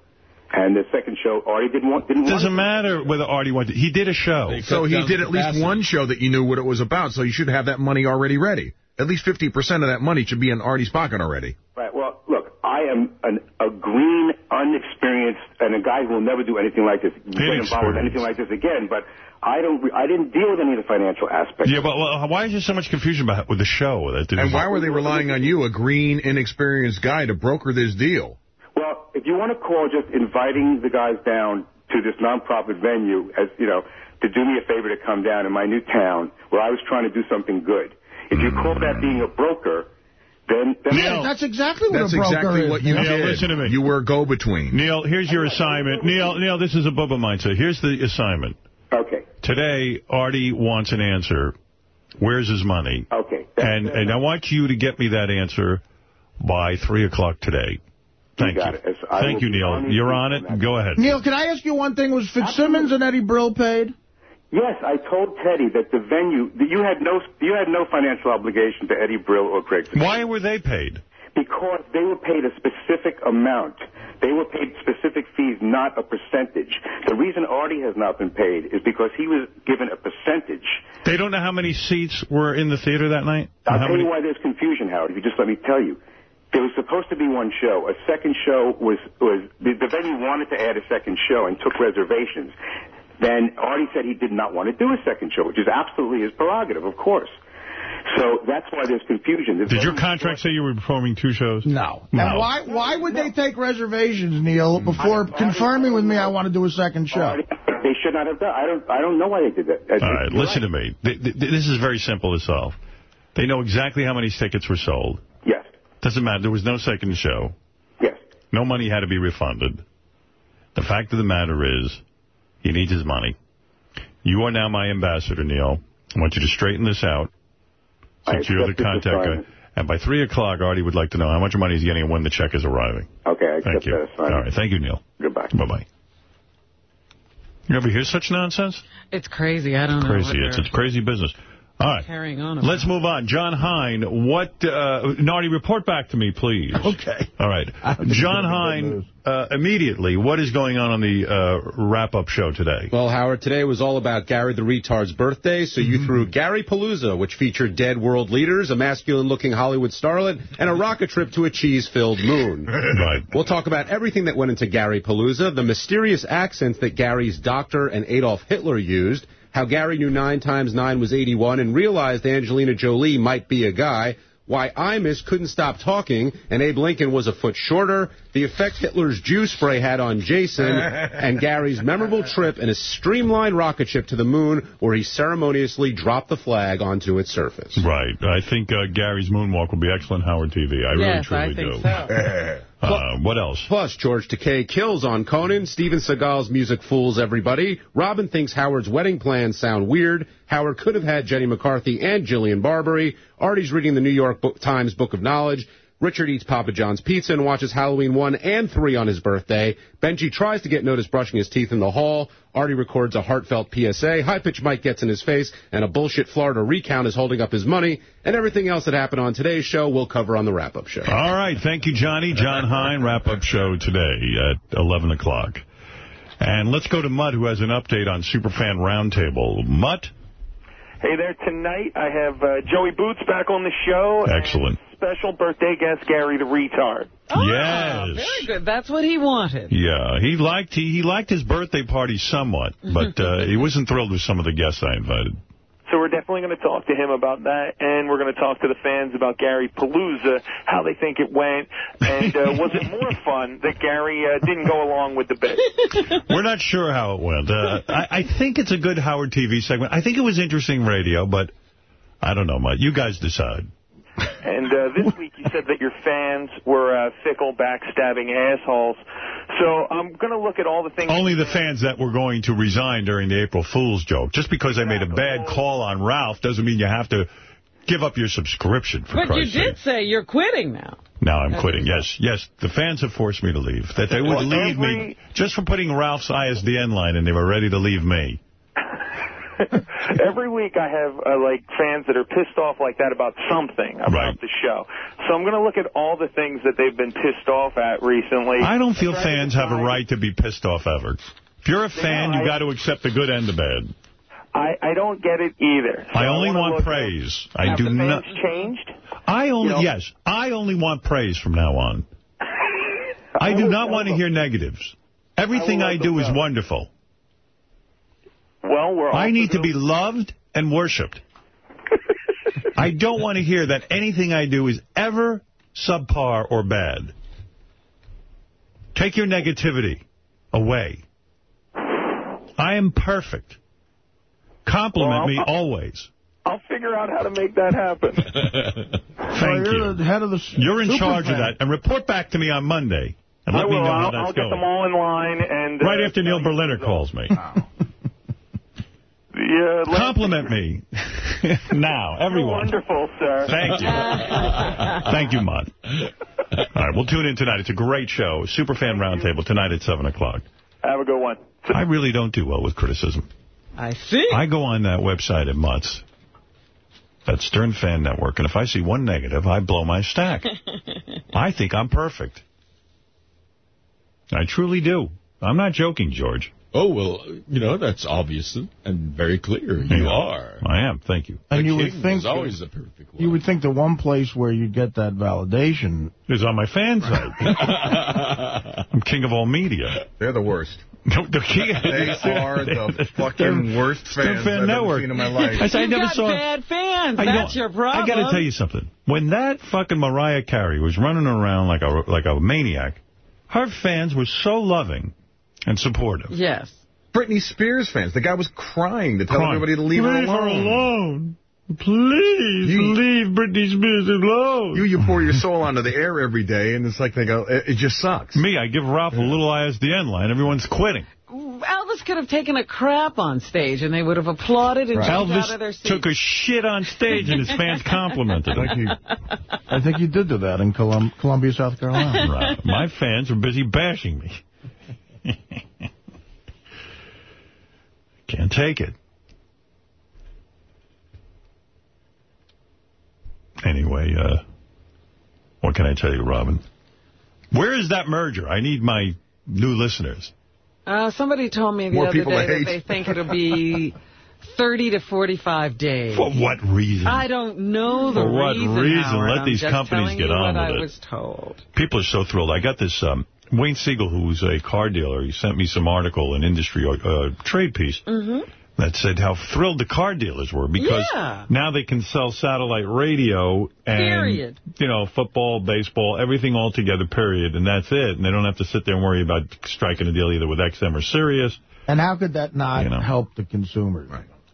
And the second show, Artie didn't want... Didn't want Doesn't matter whether Artie wanted. He did a show. So he did at least one show that you knew what it was about, so you should have that money already ready. At least 50% of that money should be in Artie's pocket already. Right. Well, look, I am an, a green, unexperienced, and a guy who will never do anything like this, get involved with anything like this again. But I don't. I didn't deal with any of the financial aspects. Yeah, but well, why is there so much confusion about with the show? That And why were they relying on you, a green, inexperienced guy, to broker this deal? Well, if you want to call just inviting the guys down to this nonprofit venue as you know to do me a favor to come down in my new town where I was trying to do something good. If you call that being a broker, then, then that's exactly what That's a broker exactly is. what you man. Neil, did. listen to me. You were a go-between. Neil, here's your assignment. Neil, Neil, this is a Bubba mindset. Here's the assignment. Okay. Today, Artie wants an answer. Where's his money? Okay. And and I want you to get me that answer by 3 o'clock today. Thank you. got it. It's- I Thank you, Neil. You're on it. Go ahead. Neil, can I ask you one thing? Was Fitzsimmons and Eddie Brill paid? Yes, I told Teddy that the venue that you had no you had no financial obligation to Eddie Brill or Craig. Why were they paid? Because they were paid a specific amount. They were paid specific fees, not a percentage. The reason Artie has not been paid is because he was given a percentage. They don't know how many seats were in the theater that night? I'll tell many? you why there's confusion, Howard. If you just let me tell you. There was supposed to be one show. A second show was was the, the venue wanted to add a second show and took reservations. Then Artie said he did not want to do a second show, which is absolutely his prerogative, of course. So that's why there's confusion. The Did your contract say you were performing two shows? No. No. And why why would they take reservations, Neil, before confirming with me I want to do a second show? They should not have done. I don't. I don't know why they did that. Uh, All right, listen to me. Th- th- This is very simple to solve. They know exactly how many tickets were sold. Yes. Doesn't matter. There was no second show. Yes. No money had to be refunded. The fact of the matter is, he needs his money. You are now my ambassador, Neil. I want you to straighten this out, since you're the contact guy. And by 3 o'clock, Artie would like to know how much money he's getting and when the check is arriving. Okay, I accept Thank you. that All assignment. thank you, Neil. Goodbye. Bye-bye. You ever hear such nonsense? It's crazy. I don't know. Crazy. It's, it's crazy business. All right. carrying on about. Let's move on. Jon Hein, what, uh, Nardi, report back to me, please. Okay. All right. Jon Hein, uh, immediately, what is going on on the uh, wrap-up show today? Well, Howard, today was all about Gary the Retard's birthday, so you threw Gary Palooza, which featured dead world leaders, a masculine-looking Hollywood starlet, and a rocket trip to a cheese-filled moon. right. We'll talk about everything that went into Gary Palooza, the mysterious accents that Gary's doctor and Adolf Hitler used, how Gary knew 9 times 9 was 81 and realized Angelina Jolie might be a guy, why Imus couldn't stop talking and Abe Lincoln was a foot shorter, the effect Hitler's Jew spray had on Jason, and Gary's memorable trip in a streamlined rocket ship to the moon where he ceremoniously dropped the flag onto its surface. Right. I think uh, Gary's moonwalk will be excellent Howard TV. I Yes, really, I truly think do. so. Uh, what else? Plus, George Takei kills on Conan. Steven Seagal's music fools everybody. Robin thinks Howard's wedding plans sound weird. Howard could have had Jenny McCarthy and Jillian Barberie. Artie's reading the New York Times Book of Knowledge. Richard eats Papa John's pizza and watches Halloween 1 and 3 on his birthday. Benji tries to get noticed brushing his teeth in the hall. Artie records a heartfelt PSA. High-pitched Mike gets in his face, and a bullshit Florida recount is holding up his money. And everything else that happened on today's show we'll cover on the wrap-up show. All right. Thank you, Johnny. Jon Hein, wrap-up show today at 11 o'clock. And let's go to Mutt, who has an update on Superfan Roundtable. Mutt? Hey there, tonight I have uh, Joey Boots back on the show. Excellent. Special birthday guest Gary the Retard. Oh, yes. Very good. That's what he wanted. Yeah, he liked he, he liked his birthday party somewhat, but uh, he wasn't thrilled with some of the guests I invited. So we're definitely going to talk to him about that, and we're going to talk to the fans about Gary Palooza, how they think it went, and uh, was it more fun that Gary uh, didn't go along with the bit? We're not sure how it went. Uh, I, I think it's a good Howard TV segment. I think it was interesting radio, but I don't know, Mutt. You guys decide. And uh, this week you said that your fans were uh, fickle, backstabbing assholes. So I'm going to look at all the things. Only the fans that were going to resign during the April Fool's joke. Just because I made a bad call on Ralph doesn't mean you have to give up your subscription, for But you Christ's sake. did say you're quitting now. Now I'm quitting. Yes, yes. The fans have forced me to leave. That they would Well, leave me just for putting Ralph's ISDN line and they were ready to leave me. Every week I have uh, like fans that are pissed off like that about something about the show. So I'm going to look at all the things that they've been pissed off at recently. I don't feel fans have a right to be pissed off ever. If you're a fan, you got to accept the good and the bad. I, I don't get it either. So I only wanna want at- praise. I do not. changed? I only You know? yes. I only want praise from now on. I do not want to hear negatives. Everything I, do is wonderful. Well, we're I need to be loved and worshipped. I don't want to hear that anything I do is ever subpar or bad. Take your negativity away. I am perfect. Compliment Well, me always. I'll figure out how to make that happen. Thank you're you. the head of the You're in super charge of that. And report back to me on Monday. And let I me will. know how I'll, that's I'll get going. them all in line and uh, Right after Neil Berliner calls me. Yeah, Compliment me. now, You're everyone. wonderful, sir. Thank you. Thank you, Mutt. All right, we'll tune in tonight. It's a great show. Superfan Roundtable tonight at 7 o'clock. Have a good one. I really don't do well with criticism. I see. I go on that website at Mutt's, that Stern Fan Network, and if I see one negative, I blow my stack. I think I'm perfect. I truly do. I'm not joking, George. Oh, well, you know, that's obvious and very clear. You Yeah. are. I am. Thank you. And The you would king think is always the perfect one. you would think the one place where you'd get that validation is on my fan site. I'm king of all media. They're the worst. No, the king. They are the fucking worst Stern fans Fan I've Network. ever seen in my life. I, said, I You've never got saw. bad fans. I That's your problem. I got to tell you something. When that fucking Mariah Carey was running around like a like a maniac, her fans were so loving and supportive. Yes. Britney Spears fans. The guy was crying to tell Crying. everybody to leave, her alone. Leave her alone. alone. Please leave Britney Spears alone. You, you pour your soul onto the air every day, and it's like they go, it, it just sucks. Me, I give Ralph a little ISDN line. Everyone's quitting. Elvis could have taken a crap on stage, and they would have applauded and jumped out of their Elvis seats. took a shit on stage, and his fans complimented him. I think you did do that in Colum Columbia, South Carolina. Right. My fans were busy bashing me. Can't take it. Anyway, uh, what can I tell you, Robin? Where is that merger? I need my new listeners. Uh, somebody told me the More other day that they think it'll be 30 to 45 days. For what reason? I don't know the For what reason, reason? Howard. Let I'm these companies get on with I it. was told. People are so thrilled. I got this um, Wayne Siegel, who's a car dealer. He sent me some article, an industry uh, trade piece, Mm-hmm. that said how thrilled the car dealers were because Yeah. now they can sell satellite radio and, Period. you know, football, baseball, everything all together, period, and that's it. And they don't have to sit there and worry about striking a deal either with XM or Sirius. And how could that not You know. help the consumers?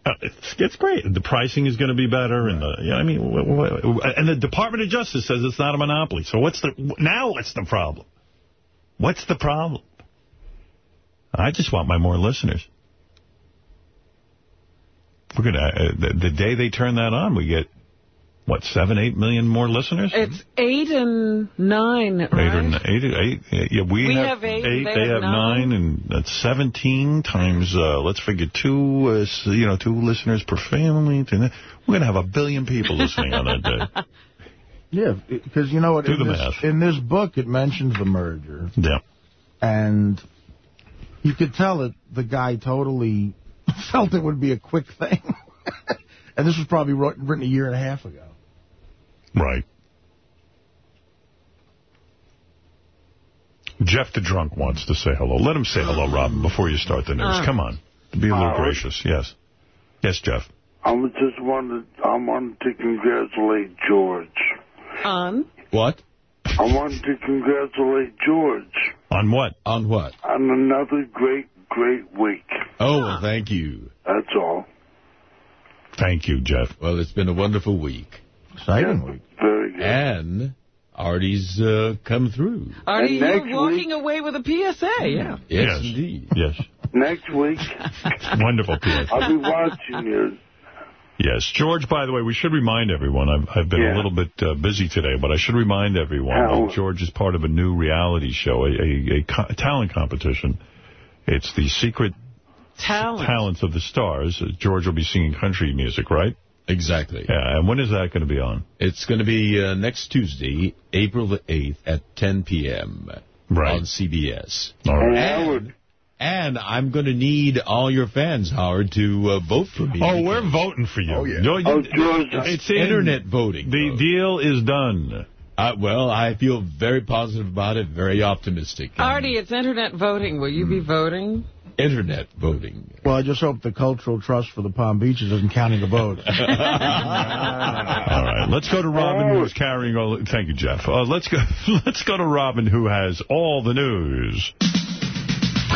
Uh, it's, it's great. The pricing is going to be better, and the, yeah, I mean, wh- wh- and the Department of Justice says it's not a monopoly. So what's the now? What's the problem? What's the problem? I just want my more listeners. We're gonna uh, the, the day they turn that on, we get what seven, eight million more listeners. It's 8 and 9, right? Eight or n- eight, eight, uh, yeah, we, We have, have eight, they they have have nine, and that's 17 times, uh, let's figure two, uh, you know, two listeners per family. We're going to have a billion people listening on that day. Yeah, because you know what? Do in the this, math. In this book, it mentions the merger. Yeah. And you could tell that the guy totally felt it would be a quick thing. and this was probably written a year and a half ago. Right. Jeff the drunk wants to say hello. Let him say hello, Robin, before you start the news. Uh. Come on. Be a little Howard? gracious. Yes. Yes, Jeff. I was just wanted, I wanted to congratulate George. On? What? I wanted to congratulate George On what? On what? on another great, great week. Oh, well, thank you. That's all. Thank you, Jeff. Well, it's been a wonderful week. Exciting week. Very good. And Artie's uh, come through. Artie, And you're walking away with a PSA, yeah. Yes, indeed. Yes. Next week, Wonderful, P.S. I'll be watching you. Yes. George, by the way, we should remind everyone, I've, I've been a little bit uh, busy today, but I should remind everyone How? that George is part of a new reality show, a, a, a, co- a talent competition. It's the Secret Talent. Talents of the Stars. Uh, George will be singing country music, right? Exactly. Yeah, and when is that going to be on? It's going to be uh, next Tuesday, April the 8th at 10 p.m. Right. on CBS. All right. And, and I'm going to need all your fans, Howard, to uh, vote for me. Oh, we're voting for you. Oh, yeah. No, you- Oh, George. it's in. Internet voting. The deal is done. Uh, well, I feel very positive about it, very optimistic. Artie, it's internet voting. Will you be voting? Internet voting. Well, I just hope the Cultural Trust for the Palm Beaches isn't counting the votes. All right, let's go to Robin, who's carrying all. Thank you, Jeff. Uh, let's go. Let's go to Robin, who has all the news.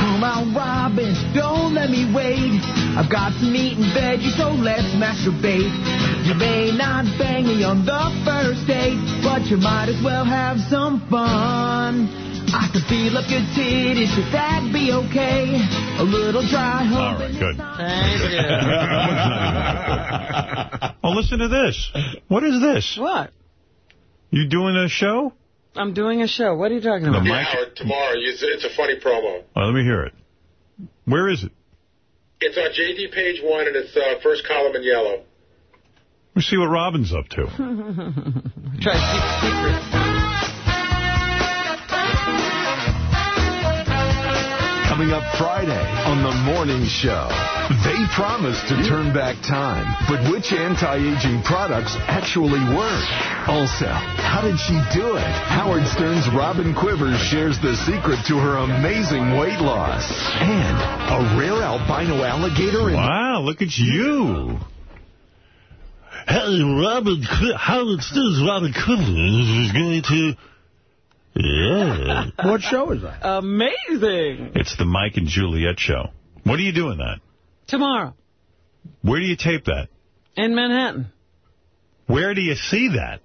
Come on, Robin, don't let me wait. I've got some meat and veggies, so let's masturbate. You may not bang me on the first date, but you might as well have some fun. I can feel up your titties, should that be okay? A little dry All hump. right, good. Thank you. Oh, listen to this. What is this? What? You doing a show? I'm doing a show. What are you talking The about? mic- Howard, tomorrow, it's, it's a funny promo. Let me hear it. Where is it? It's on JD page one, and it's uh, first column in yellow. Let's see what Robin's up to. Try to keep secrets. Coming up Friday on The Morning Show. They promised to turn back time, but which anti-aging products actually work? Also, how did she do it? Howard Stern's Robin Quivers shares the secret to her amazing weight loss. And a rare albino alligator. Wow, look at you. Hey, Robin, Howard Stern's Robin Quivers is going to... Yeah. what show is that? Amazing. It's the Mike and Juliet show. What are you doing that? Tomorrow Where do you tape that? in Manhattan Where do you see that?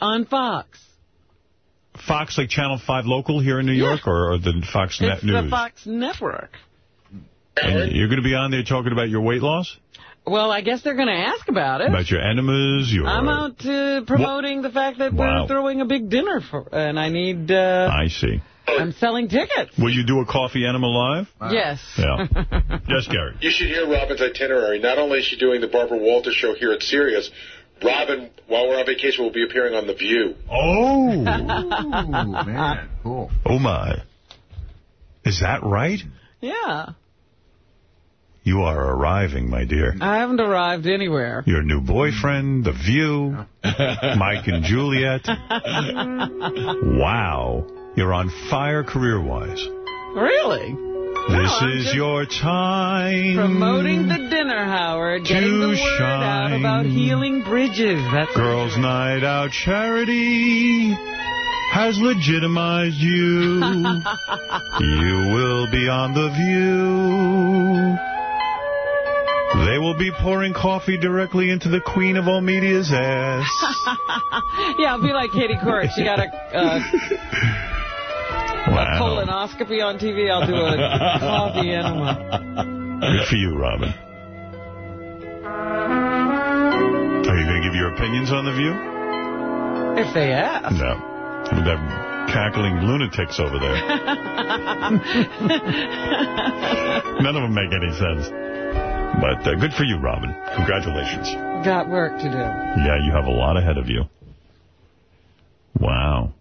on Fox. Fox, like Channel 5 local here in New York, or, or the Fox Net It's News? the Fox network. And you're going to be on there talking about your weight loss? Well, I guess they're going to ask about it. About your enemas, your... I'm out uh, promoting the fact that Wow. we're throwing a big dinner, for, and I need... Uh, I see. I'm selling tickets. Will you do a coffee enema live? Yes. Yeah. yes, Gary. You should hear Robin's itinerary. Not only is she doing the Barbara Walters show here at Sirius, Robin, while we're on vacation, will be appearing on The View. Oh. man, cool. Oh, my. Is that right? Yeah. You are arriving, my dear. I haven't arrived anywhere. Your new boyfriend, The View, Mike and Juliet. Wow. You're on fire career-wise. Really? This I'm is your time. Promoting the dinner, Howard. Getting the word out about healing bridges. That's Girls' Night Out Charity has legitimized you. you will be on The View. They will be pouring coffee directly into the Queen of all media's ass. yeah, I'll be like Katie Couric. She got a, uh, a colonoscopy on TV. I'll do a coffee enema. Good for you, Robin. Are you going to give your opinions on The View? If they ask. No. With them cackling lunatics over there. None of them make any sense. But uh, good for you, Robin. Congratulations. Got work to do. Yeah, you have a lot ahead of you. Wow.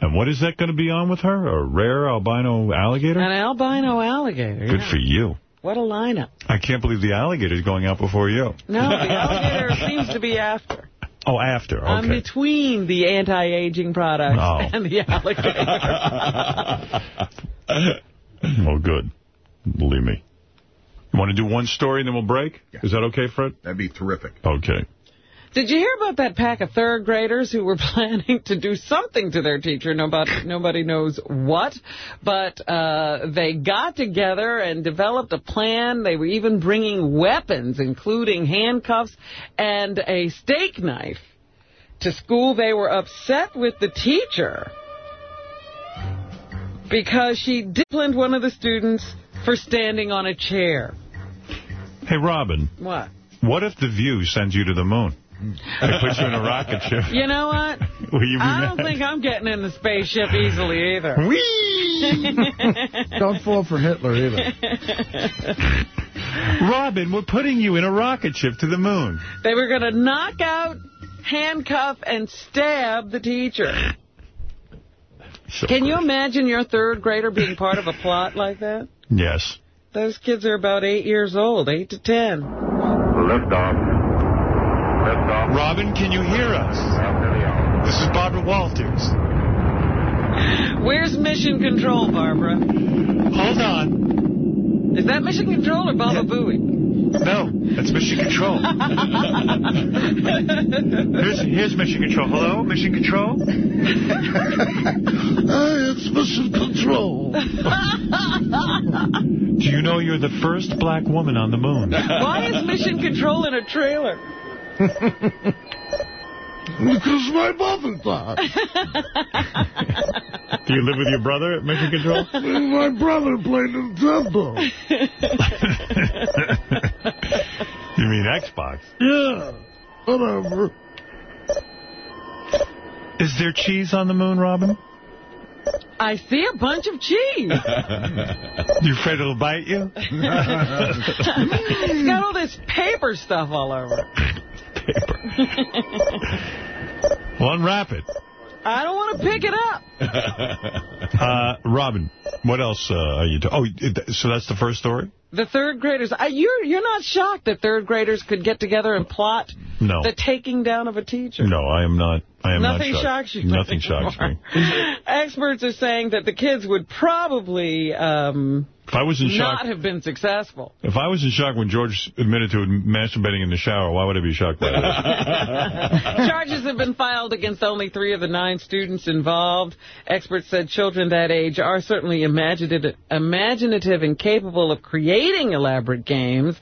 And what is that going to be on with her? A rare albino alligator? An albino alligator. Good yeah. for you. What a lineup. I can't believe the alligator's going out before you. No, the alligator seems to be after. Oh, after. Okay. I'm between the anti-aging products Oh. and the alligator. well, good. Believe me. You want to do one story and then we'll break? Is that okay, Fred? That'd be terrific. Okay. Did you hear about that pack of third graders who were planning to do something to their teacher? Nobody, nobody knows what. But uh, they got together and developed a plan. They were even bringing weapons, including handcuffs and a steak knife, to school. They were upset with the teacher because she disciplined one of the students for standing on a chair. Hey, Robin, What? what if The View sends you to the moon? They put you in a rocket ship. You know what? You be I don't think I'm getting in the spaceship easily either. Don't fall for Hitler either. Robin, we're putting you in a rocket ship to the moon. They were going to knock out, handcuff, and stab the teacher. Can you imagine your third grader being part of a plot like that? Yes. Those kids are about eight years old, eight to ten. Lift off. Lift off. Robin, can you hear us? This is Barbara Walters. Where's Mission Control, Barbara? Hold on. Is that Mission Control or Baba Booey? No, that's Mission Control. here's, here's Mission Control. Hello, Mission Control? Hey, it's Mission Control. Do you know you're the first black woman on the moon? Why is Mission Control in a trailer? Because my mother died. Do you live with your brother at Mission Control? my brother played Nintendo. You mean Xbox? Yeah, whatever. Is there cheese on the moon, Robin? I see a bunch of cheese. You afraid it'll bite you? it's got all this paper stuff all over it. Well, unwrap it. I don't want to pick it up. Uh, Robin, what else uh, are you doing? Oh, it- so that's the first story? The third graders, uh, you're you're not shocked that third graders could get together and plot No. the taking down of a teacher? No, I am not. I am Nothing not shocked. shocks you Nothing shocks me. Experts are saying that the kids would probably um, If I was in not shock, have been successful. if I was in shock when George admitted to masturbating in the shower, why would I be shocked by that? Charges have been filed against only three of the nine students involved. Experts said children that age are certainly imaginative, imaginative and capable of creating elaborate games,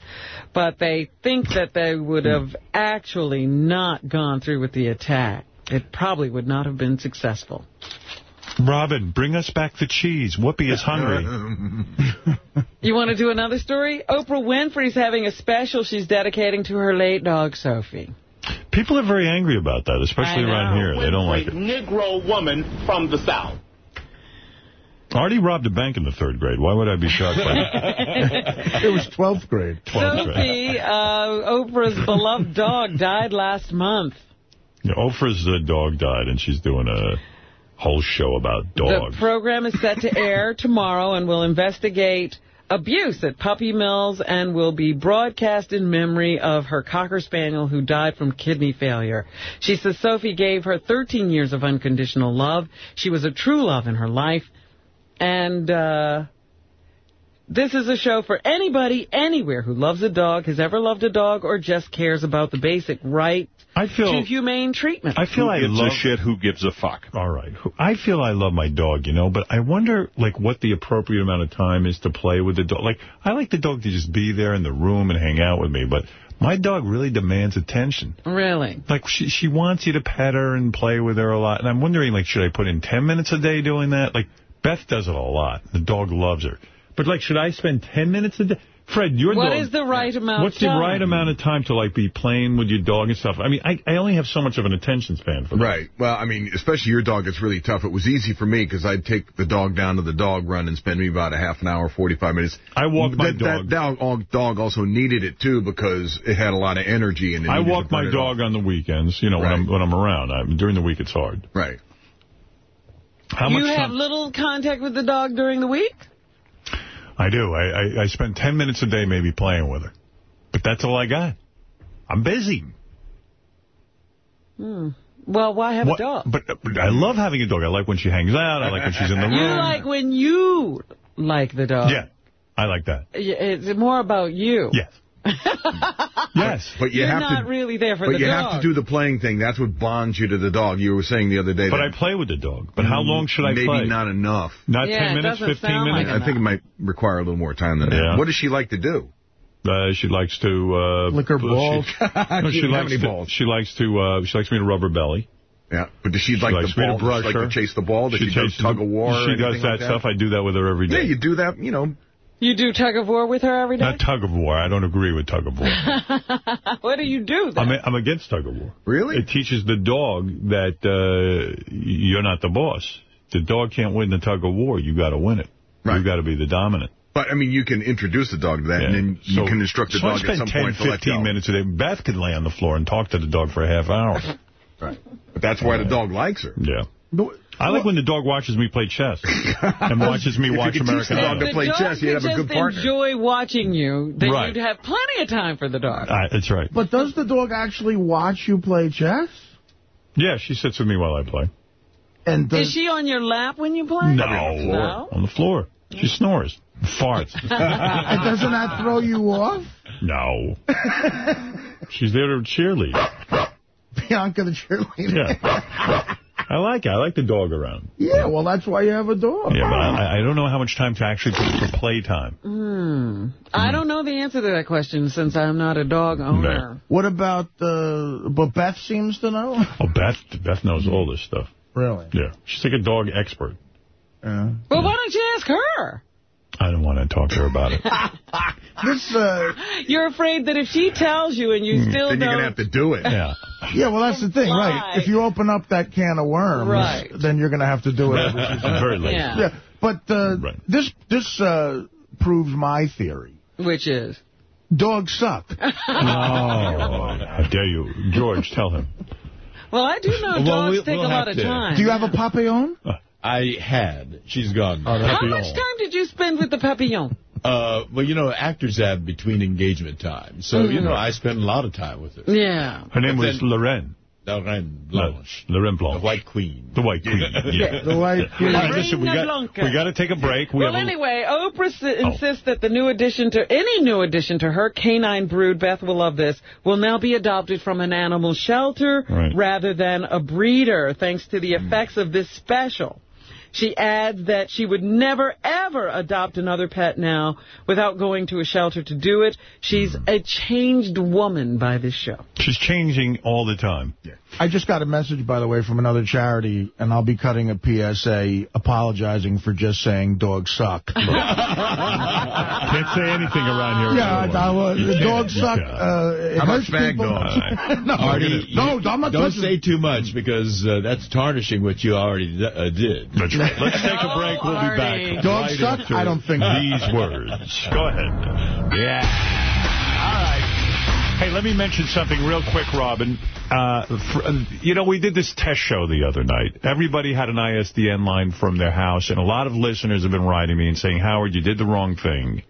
but they think that they would have actually not gone through with the attack. It probably would not have been successful. Robin, bring us back the cheese. Whoopi is hungry. You want to do another story? Oprah Winfrey's having a special she's dedicating to her late dog, Sophie. People are very angry about that, especially around here. They don't like it. Negro woman from the South. Artie robbed a bank in the third grade. Why would I be shocked by that? It was 12th grade. 12th grade. Sophie, uh, Oprah's beloved dog, died last month. Yeah, Oprah's uh, dog died, and she's doing a whole show about dogs. The program is set to air tomorrow and will investigate abuse at puppy mills and will be broadcast in memory of her Cocker Spaniel who died from kidney failure. She says Sophie gave her 13 years of unconditional love. She was a true love in her life. And uh, this is a show for anybody, anywhere who loves a dog, has ever loved a dog, or just cares about the basic right I feel to humane treatment. I feel Who I gives love a shit? Who gives a fuck? All right. I feel I love my dog, you know, but I wonder, like, what the appropriate amount of time is to play with the dog. Like, I like the dog to just be there in the room and hang out with me, but my dog really demands attention. Really? Like, she she wants you to pet her and play with her a lot, and I'm wondering, like, should I put in 10 minutes a day doing that? Like, Beth does it a lot. The dog loves her. But, like, should I spend 10 minutes a day? Fred, your What dog... is the right amount What's of the right amount of time to, like, be playing with your dog and stuff? I mean, I, I only have so much of an attention span for that. Right. Well, I mean, especially your dog, it's really tough. It was easy for me because I'd take the dog down to the dog run and spend me about a half an hour, 45 minutes. I walk my that, dog. That dog, dog also needed it, too, because it had a lot of energy. and it I walk my it dog off. on the weekends, you know, when I'm when I'm around. I, during the week, it's hard. Right. How you much have little contact with the dog during the week? I do. I, I, I spend 10 minutes a day maybe playing with her. But that's all I got. I'm busy. Hmm. Well, why have What- a dog? But, but I love having a dog. I like when she hangs out. I like when she's in the room. You like when you like the dog. Yeah, I like that. It's more about you. Yes. yes. But you You're have not to, really there for the dog. but you have to do the playing thing. That's what bonds you to the dog. You were saying the other day. But that I play with the dog. But how long should I maybe play? not enough. Not Yeah, 10 minutes, 15 sound like minutes? I think it might require a little more time than that. Yeah. What does she like to do? Uh, she likes to... Uh, Lick her she- no, She she didn't have likes any to, balls. She likes to. Uh, she likes me to rub her belly. Yeah, but does she like the me to ball? Does brush she like her. to chase the ball? Does she, do chases tug the- of war? She does that like that stuff. I do that with her every day. Yeah, you do that. You know, You do tug of war with her every day? Not tug of war. I don't agree with tug of war. what do you do then? I'm, I'm against tug of war. Really? It teaches the dog that uh, you're not the boss. The dog can't win the tug of war. You got to win it. You've got to be the dominant. but I mean, you can introduce the dog to that, and then you So- can instruct the so dog at spend some 10, point to let 15 minutes a day. Beth could lay on the floor and talk to the dog for a half hour. Right. But that's why the dog likes her. Yeah. I like when the dog watches me play chess and watches me If you watch could teach American the dog Idol. to play the dog chess, you'd could have a good just partner. enjoy watching you, then Right. you'd have plenty of time for the dog. Uh, that's right. But does the dog actually watch you play chess? Yeah, she sits with me while I play. And does, Is she on your lap when you play? No. No? On the floor. She snores. Farts. and doesn't that throw you off? no. She's there to cheerlead. Bianca the cheerleader. Yeah. I like it. I like the dog around. Yeah, well, that's why you have a dog. Yeah, but I, I don't know how much time to actually put for playtime. Hmm. I don't know the answer to that question since I'm not a dog owner. What about, uh, but Beth seems to know? Oh, Beth, Beth knows all this stuff. Really? Yeah. She's like a dog expert. Yeah. Well, why don't you ask her? I don't want to talk to her about it. This, uh, You're afraid that if she tells you and you still Then you're going to have to do it. Yeah. yeah, well, that's the thing, right? If you open up that can of worms, Right. then you're going to have to do it. every season. Very late. Yeah. Yeah, but uh, this this uh, proves my theory. Which is? Dogs suck. Oh, how dare you. George, tell him. Well, I do know Well, dogs we- take we'll a lot have of time. Do you have a papillon? I had. She's gone. Oh, How much time did you spend with the papillon? Uh, well, you know, actors have between engagement time. So, you Mhm. know, I spent a lot of time with her. Yeah. Her name But was then- Lorraine. Lorraine Blanche. Lorraine The White Queen. The White Queen. Yeah. The white All right, Reina listen, we got, Blanca. we got to take a break. We well, have a- anyway, Oprah s- insists that the new addition to any new addition to her canine brood, Beth will love this, will now be adopted from an animal shelter Right. rather than a breeder, thanks to the effects of this special. She adds that she would never, ever adopt another pet now without going to a shelter to do it. She's a changed woman by this show. She's changing all the time. I just got a message, by the way, from another charity, and I'll be cutting a PSA apologizing for just saying dogs suck. Can't say anything around here. yeah, I, I, was- the dogs suck. can't. Uh, it How about hurts spag people. dogs? no, Artie, no, you- I'm not don't touching say too much because uh, that's tarnishing what you already uh, did. That's right. Let's take a break. We'll be back. Dogs right suck? I don't think- These words. Go ahead. Yeah. All right. Hey, let me mention something real quick, Robin. Uh, for, uh, you know, we did this test show the other night. Everybody had an ISDN line from their house, and a lot of listeners have been writing me and saying, Howard, you did the wrong thing.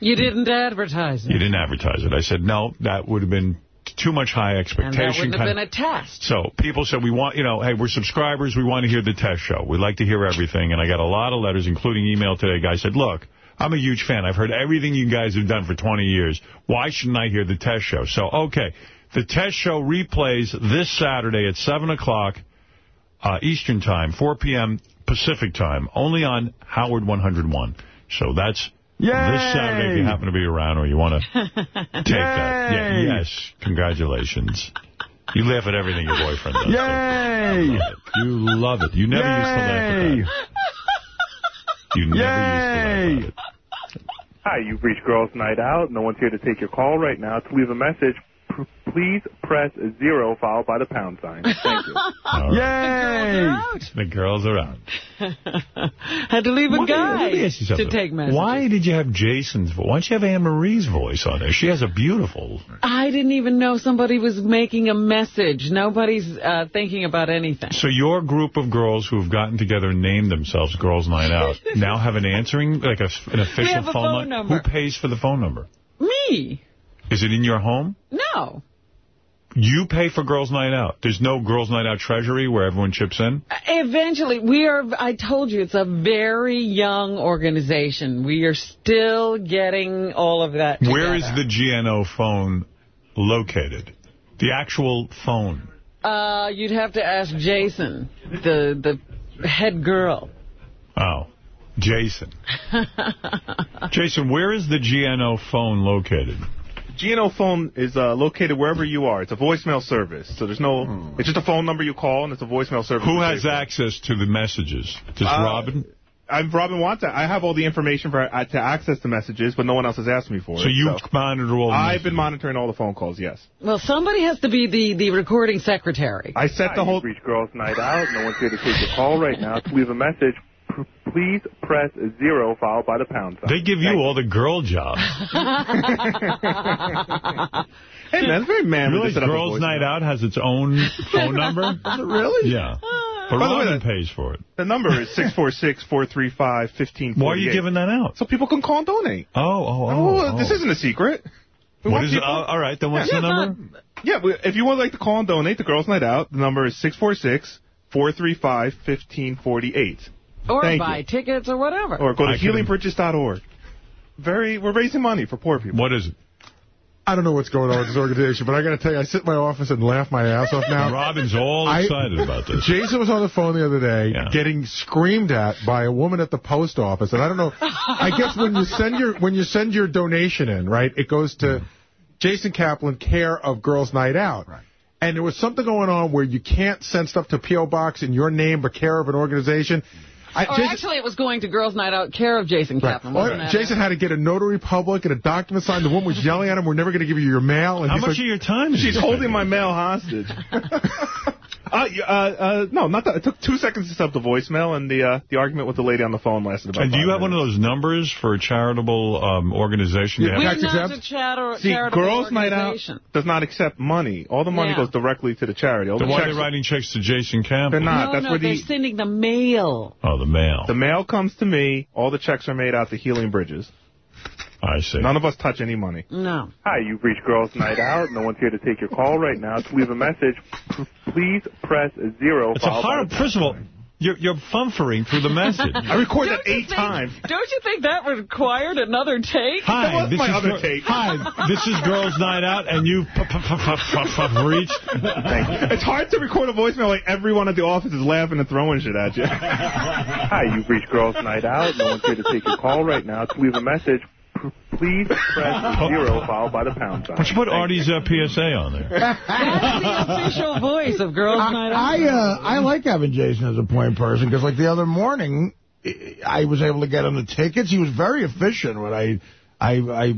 You didn't advertise it. You didn't advertise it. I said, no, that would have been too much high And expectation. that wouldn't have been a test. so people said, we want, you know, hey, we're subscribers. We want to hear the test show. We like to hear everything. And I got a lot of letters, including email today. Guy said, look, I'm a huge fan. I've heard everything you guys have done for 20 years. Why shouldn't I hear the test show? So, okay, the test show replays this Saturday at 7 o'clock uh, Eastern Time, 4 p.m. Pacific Time, only on Howard 101. So that's this Saturday if you happen to be around or you want to take that. Yeah, yes, congratulations. You laugh at everything your boyfriend does. Yay! You love it. You never used to laugh at that. You never used to laugh at it. Hi, you've reached Girls Night Out. No one's here to take your call right now. To leave a message, pr- please press zero followed by the pound sign. Thank you. All right. The girls are out. Had to leave a Why- guy let me ask you to take messages. Why did you have Jason's voice? Why don't you have Anne Marie's voice on there? She has a beautiful... I didn't even know somebody was making a message. Nobody's uh, thinking about anything. So your group of girls who have gotten together and named themselves Girls Night Out now have an answering, like a, an official have a phone number. Who pays for the phone number? Me? Is it in your home? No. You pay for Girls Night Out. There's no Girls Night Out treasury where everyone chips in? Eventually, we are, I told you, it's a very young organization. We are still getting all of that Where is the GNO phone located? The actual phone. Uh, you'd have to ask Jason, the the head girl. Oh, Jason. Jason, where is the GNO phone located? GNO phone is uh, located wherever you are. It's a voicemail service, so there's no. Hmm. It's just a phone number you call, and it's a voicemail service. Who has for. access to the messages? Does Uh, Robin? I'm Robin wants that. I have all the information for uh, to access the messages, but no one else has asked me for So it. you monitor all the I've been monitoring all the phone calls. Yes. Well, somebody has to be the, the recording secretary. I set the whole. Reach Girls Night Out. No one's here to take your call right now. To leave a message, p- please press zero followed by the pound sign. They give you all the girl jobs. Hey man, it's very manly Really, to set up a Girls voicemail. Night Out has its own phone number? Really? Yeah. But By the way, pays for it. The number is six four six four three five fifteen. Why are you giving that out? So people can call and donate. Oh, oh, oh. Oh, oh. this oh. isn't a secret. We What want it? people- Oh, all right, then what's Yeah, the it's number? not- Yeah, if you would like to call and donate to Girls Night Out, the number is six four six four three five fifteen forty eight. Or Thank buy you. tickets or whatever. Or go to I couldn't- healingbridges.org. Very, we're raising money for poor people. What is it? I don't know what's going on with this organization, but I got to tell you, I sit in my office and laugh my ass off now. Robin's all I- excited about this. Jason was on the phone the other day Yeah. getting screamed at by a woman at the post office, and I don't know. I guess when you send your when you send your donation in, right, it goes to mm-hmm. Jason Kaplan, care of Girls Night Out. Right. And there was something going on where you can't send stuff to P.O. Box in your name, but care of an organization. I, or Jason- actually, it was going to Girls Night Out, care of Jason Kaplan. Well, wasn't it? Jason had to get a notary public and a document signed. The woman was yelling at him, "We're never going to give you your mail." And How much like, of your time She's he holding my mail hostage. uh, uh, uh, no, not that. It took two seconds to set up the voicemail, and the uh, the argument with the lady on the phone lasted about. And do you five have one of those numbers for a charitable um, organization? You have- We're Tax not exempt? a chatter, See, charitable Girls Night Out does not accept money. All the money Yeah. goes directly to the charity. All Then the why are they writing checks to Jason they're not. no, That's no, where they're the sending the mail. Oh, the mail. the mail comes to me. All the checks are made out to Healing Bridges. I see. None of us touch any money. No. Hi, you've reached Girls Night Out. No one's here to take your call right now. To leave a message, please press zero It's a followed by horrible. First of all, you're, you're fumfering through the message. I record that Don't you eight think- times. Don't you think that required another take? Hi, was this my is other take. Hi, this is Girls Night Out, and you p- p- p- p- p- reached. It's hard to record a voicemail like everyone at the office is laughing and throwing shit at you. Hi, you've reached Girls Night Out. No one's here to take your call right now. To leave a message, p- please press zero followed by the pound sign. Why don't you put Artie's uh, PSA on there? That's the official voice of Girls Night Out. I uh, I like having Jason as a point person because, like the other morning, I- I was able to get him the tickets. He was very efficient when I I I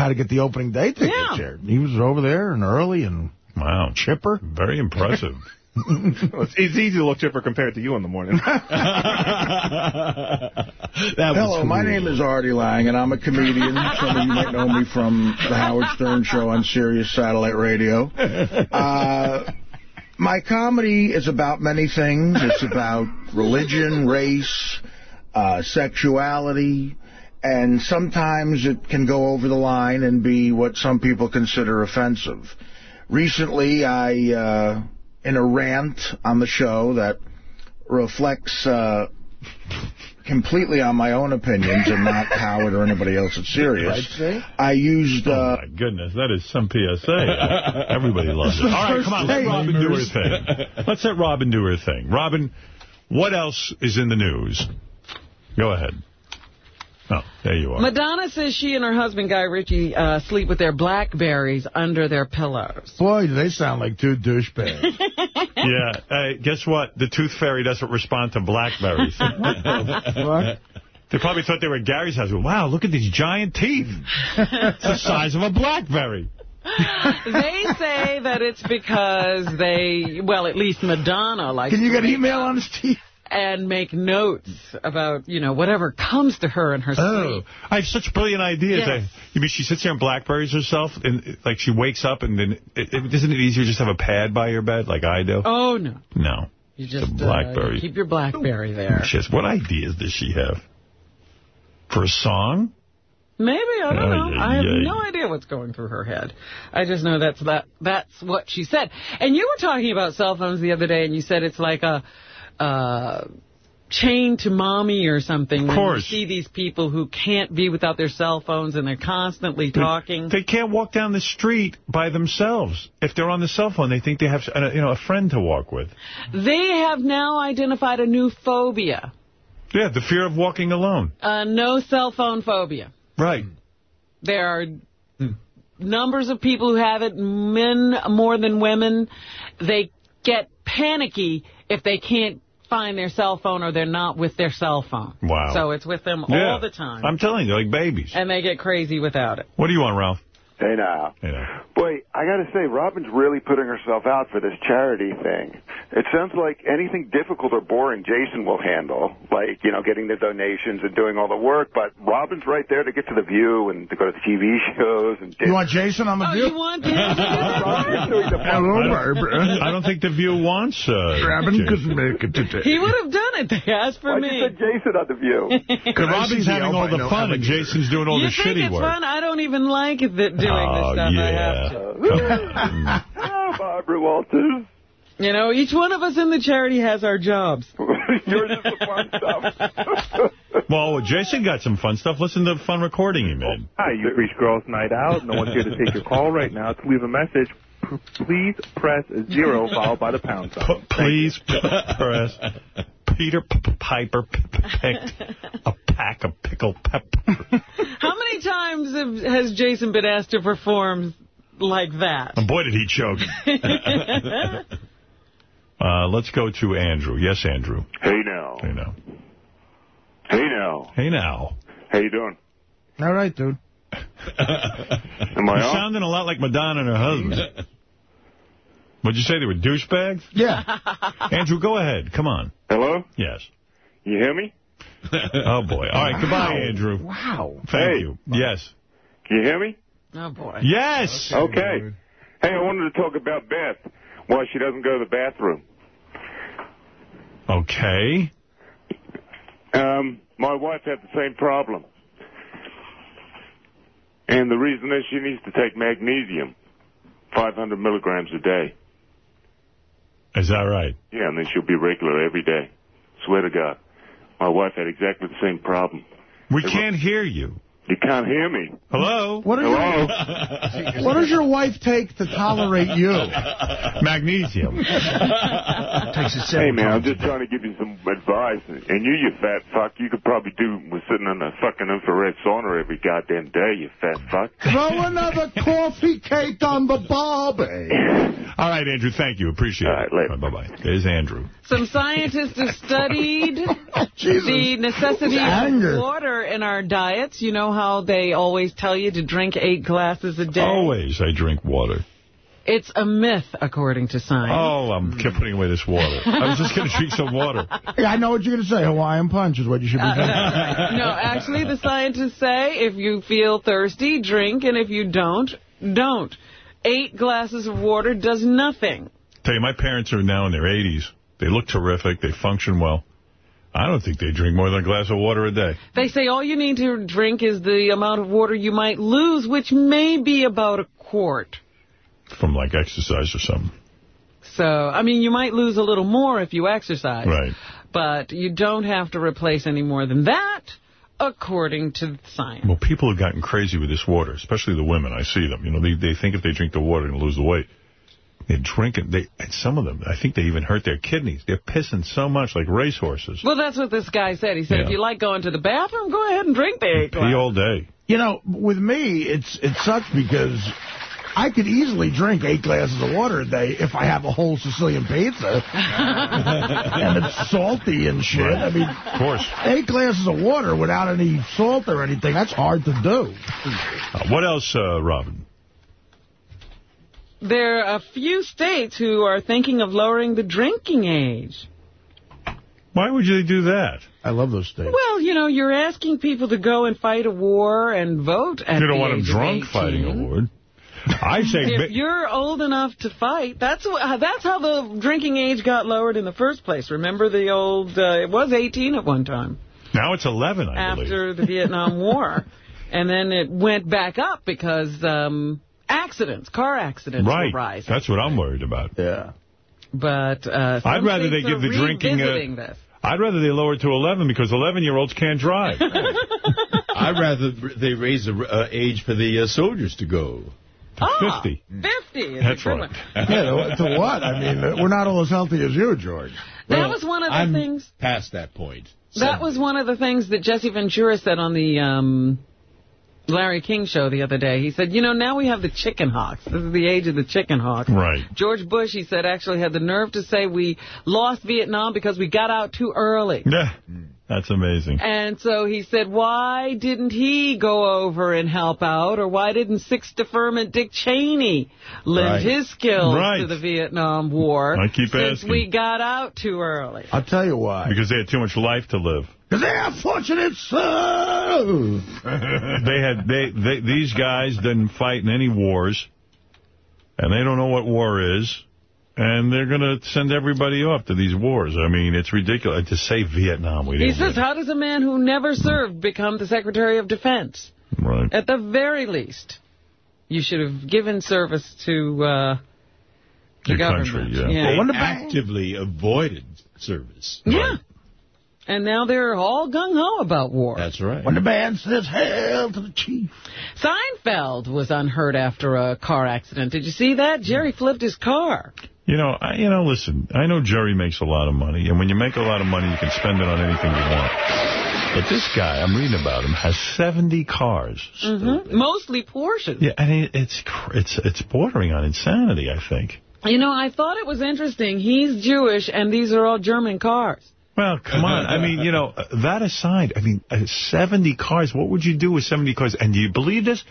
had to get the opening day tickets Yeah. here. He was over there and early and Wow, chipper. very impressive. Well, it's, it's easy to look chipper compared to you in the morning. That Hello, my name is Artie Lange, and I'm a comedian. Some of you might know me from the Howard Stern Show on Sirius Satellite Radio. Uh, my comedy is about many things. It's about religion, race, uh, sexuality, and sometimes it can go over the line and be what some people consider offensive. Recently, I, uh, in a rant on the show that reflects uh, completely on my own opinions and not Howard or anybody else at Sirius. I used. Oh, Uh, my goodness, that is some PSA. Everybody loves it. All right, come on, let Robin do her thing. Let's let Robin do her thing. Robin, what else is in the news? Go ahead. Oh, there you are. Madonna says she and her husband, Guy Ritchie, uh, sleep with their Blackberries under their pillows. boy, do they sound like two douchebags. yeah, hey, guess what? The tooth fairy doesn't respond to blackberries. what? They probably thought they were at Gary's house. Wow, look at these giant teeth. It's the size of a blackberry. they say that it's because they, well, at least Madonna likes Can you get wake email on his teeth? And make notes about, you know, whatever comes to her in her Oh, sleep. I have such brilliant ideas. Yes. I, you mean she sits there and blackberries herself, and like she wakes up, and then it, it, isn't it easier just to have a pad by your bed like I do? Oh, no. No. You just Blackberry. Uh, keep your Blackberry there. She has, what ideas does she have? For a song? Maybe, I don't know. I have no idea what's going through her head. I just know that's that that's what she said. And you were talking about cell phones the other day, and you said it's like a uh, chain to mommy or something. Of course. you see these people who can't be without their cell phones, and they're constantly talking. They can't walk down the street by themselves. If they're on the cell phone, they think they have uh, you know a friend to walk with. They have now identified a new phobia, Yeah, the fear of walking alone. a no cell phone phobia. Right. There are numbers of people who have it, men more than women, they get panicky if they can't find their cell phone or they're not with their cell phone. Wow. So it's with them Yeah. all the time. I'm telling you, like babies. and they get crazy without it. What do you want, Ralph? Hey now. Hey now. Boy, I got to say, Robin's really putting herself out for this charity thing. It sounds like anything difficult or boring Jason will handle, like, you know, getting the donations and doing all the work, but Robin's right there to get to the view and to go to the TV shows. and You want Jason on the Oh, view? you want Hello, Barbara. I don't think the View wants uh, Robin Jason. could make it today. He would have done it. They asked for Why'd me. you say Jason on the view? Because Robin's having all the fun and Jason's doing all you the think it's fun? I don't even like it that doing Oh, this stuff. I yeah. have to. oh, Barbara Walters. You know, each one of us in the charity has our jobs. Yours is the fun stuff. Well, Jason got some fun stuff. Listen to the fun recording he made. Hi, you've reached Girls Night Out. No one's here to take your call right now. To leave a message, please press zero followed by the pound sign. P- please press Peter P- P- Piper p- p- picked a pack of pickled pepper. How many times have, has Jason been asked to perform like that? And boy, did he choke. Uh, let's go to Andrew. Yes, Andrew. Hey now. Hey now. Hey now. Hey now. How you doing? All right, dude. Am I You're on? sounding a lot like Madonna and her husband. What'd you say? They were douchebags? Yeah. Andrew, go ahead. Come on. Hello? Yes. You hear me? Oh, boy. All right. Goodbye, Andrew. Wow. Thank Hey. you. Yes. Can you hear me? Oh, boy. Yes. Okay. Hey, I wanted to talk about Beth. Why she doesn't go to the bathroom. Okay. Um, my wife had the same problem. And the reason is she needs to take magnesium, 500 milligrams a day. Is that right? Yeah, and then she'll be regular every day. Swear to God. My wife had exactly the same problem. We can't hear you. You can't hear me. Hello? What does, Hello? your, what does your wife take to tolerate you? Magnesium. Takes it Hey, man, I'm times just trying to give you some advice. And you, you fat fuck, you could probably do with sitting in a fucking infrared sauna every goddamn day, you fat fuck. Throw another coffee cake on the barbie. All right, Andrew. Thank you. Appreciate it. All right, it. later. Bye-bye. There's Andrew. Some scientists have studied the necessity of water in our diets. You know how they always tell you to drink eight glasses a day? Always I drink water. It's a myth, according to science. Oh, I'm kept putting away this water. I was just going to drink some water. Yeah, I know what you're going to say. Hawaiian punch is what you should be Uh, drinking. no, actually, the scientists say if you feel thirsty, drink, and if you don't, don't. Eight glasses of water does nothing. Tell you, my parents are now in their 80s. They look terrific. They function well. I don't think they drink more than a glass of water a day. They say all you need to drink is the amount of water you might lose, which may be about a quart. From, like, exercise or something. So, I mean, you might lose a little more if you exercise. Right. But you don't have to replace any more than that, according to science. Well, people have gotten crazy with this water, especially the women. I see them. You know, they, they think if they drink the water, they're going to lose the weight. They drink it. They, and some of them, I think they even hurt their kidneys. They're pissing so much like racehorses. Well, that's what this guy said. He said, Yeah. if you like going to the bathroom, go ahead and drink the eight Pee glasses. all day. You know, with me, it's it sucks because I could easily drink eight glasses of water a day if I have a whole Sicilian pizza. and it's salty and shit. Right. I mean, Of course. eight glasses of water without any salt or anything, that's hard to do. Uh, what else, uh, Robin? There are a few states who are thinking of lowering the drinking age. Why would they do that? I love those states. Well, you know, you're asking people to go and fight a war and vote at you don't the want them age of drunk 18. fighting a war. I say... If you're old enough to fight, that's that's how the drinking age got lowered in the first place. Remember the old, uh, it was 18 at one time now it's 11, I believe. after the Vietnam War. And then it went back up because um, accidents, car accidents Right. were rising. That's what I'm worried about. Yeah. But uh, I'd rather they give the drinking... revisiting Uh, this. I'd rather they lower it to 11 because 11-year-olds can't drive. I'd rather they raise the uh, age for the uh, soldiers to go. Ah, 50. 50 is That's a good right. Yeah, to what? I mean, uh, we're not all as healthy as you, George. That was one of the I'm things. past that point. That was one of the things that Jesse Ventura said on the um, Larry King show the other day. He said, you know, now we have the chicken hawks. This is the age of the chicken hawks. Right. George Bush, he said, actually had the nerve to say we lost Vietnam because we got out too early. Yeah. Hmm. That's amazing. And so he said, why didn't he go over and help out? Or why didn't Sixth Deferment Dick Cheney lend Right. his skills Right. to the Vietnam War I keep since asking. we got out too early? I'll tell you why. Because they had too much life to live. Because they are fortunate souls. they had they, they these guys didn't fight in any wars, and they don't know what war is, and they're going to send everybody off to these wars. I mean, it's ridiculous to say Vietnam. We He didn't says, how does a man who never served become the Secretary of Defense? right. At the very least, you should have given service to uh, the Your government. country, yeah. yeah. They actively avoided service. Yeah. And now they're all gung-ho about war. That's right. When the band says, hail to the chief. Seinfeld was unhurt after a car accident. Did you see that? Jerry flipped his car. You know, I, you know. Listen, I know Jerry makes a lot of money, and when you make a lot of money, you can spend it on anything you want. But this guy, I'm reading about him, has 70 cars. hmm Mostly Porsches. Yeah, and it, it's it's it's bordering on insanity. I think. You know, I thought it was interesting. He's Jewish, and these are all German cars. Well, come on. I mean, you know, that aside, I mean, uh, 70 cars, what would you do with 70 cars? And do you believe this?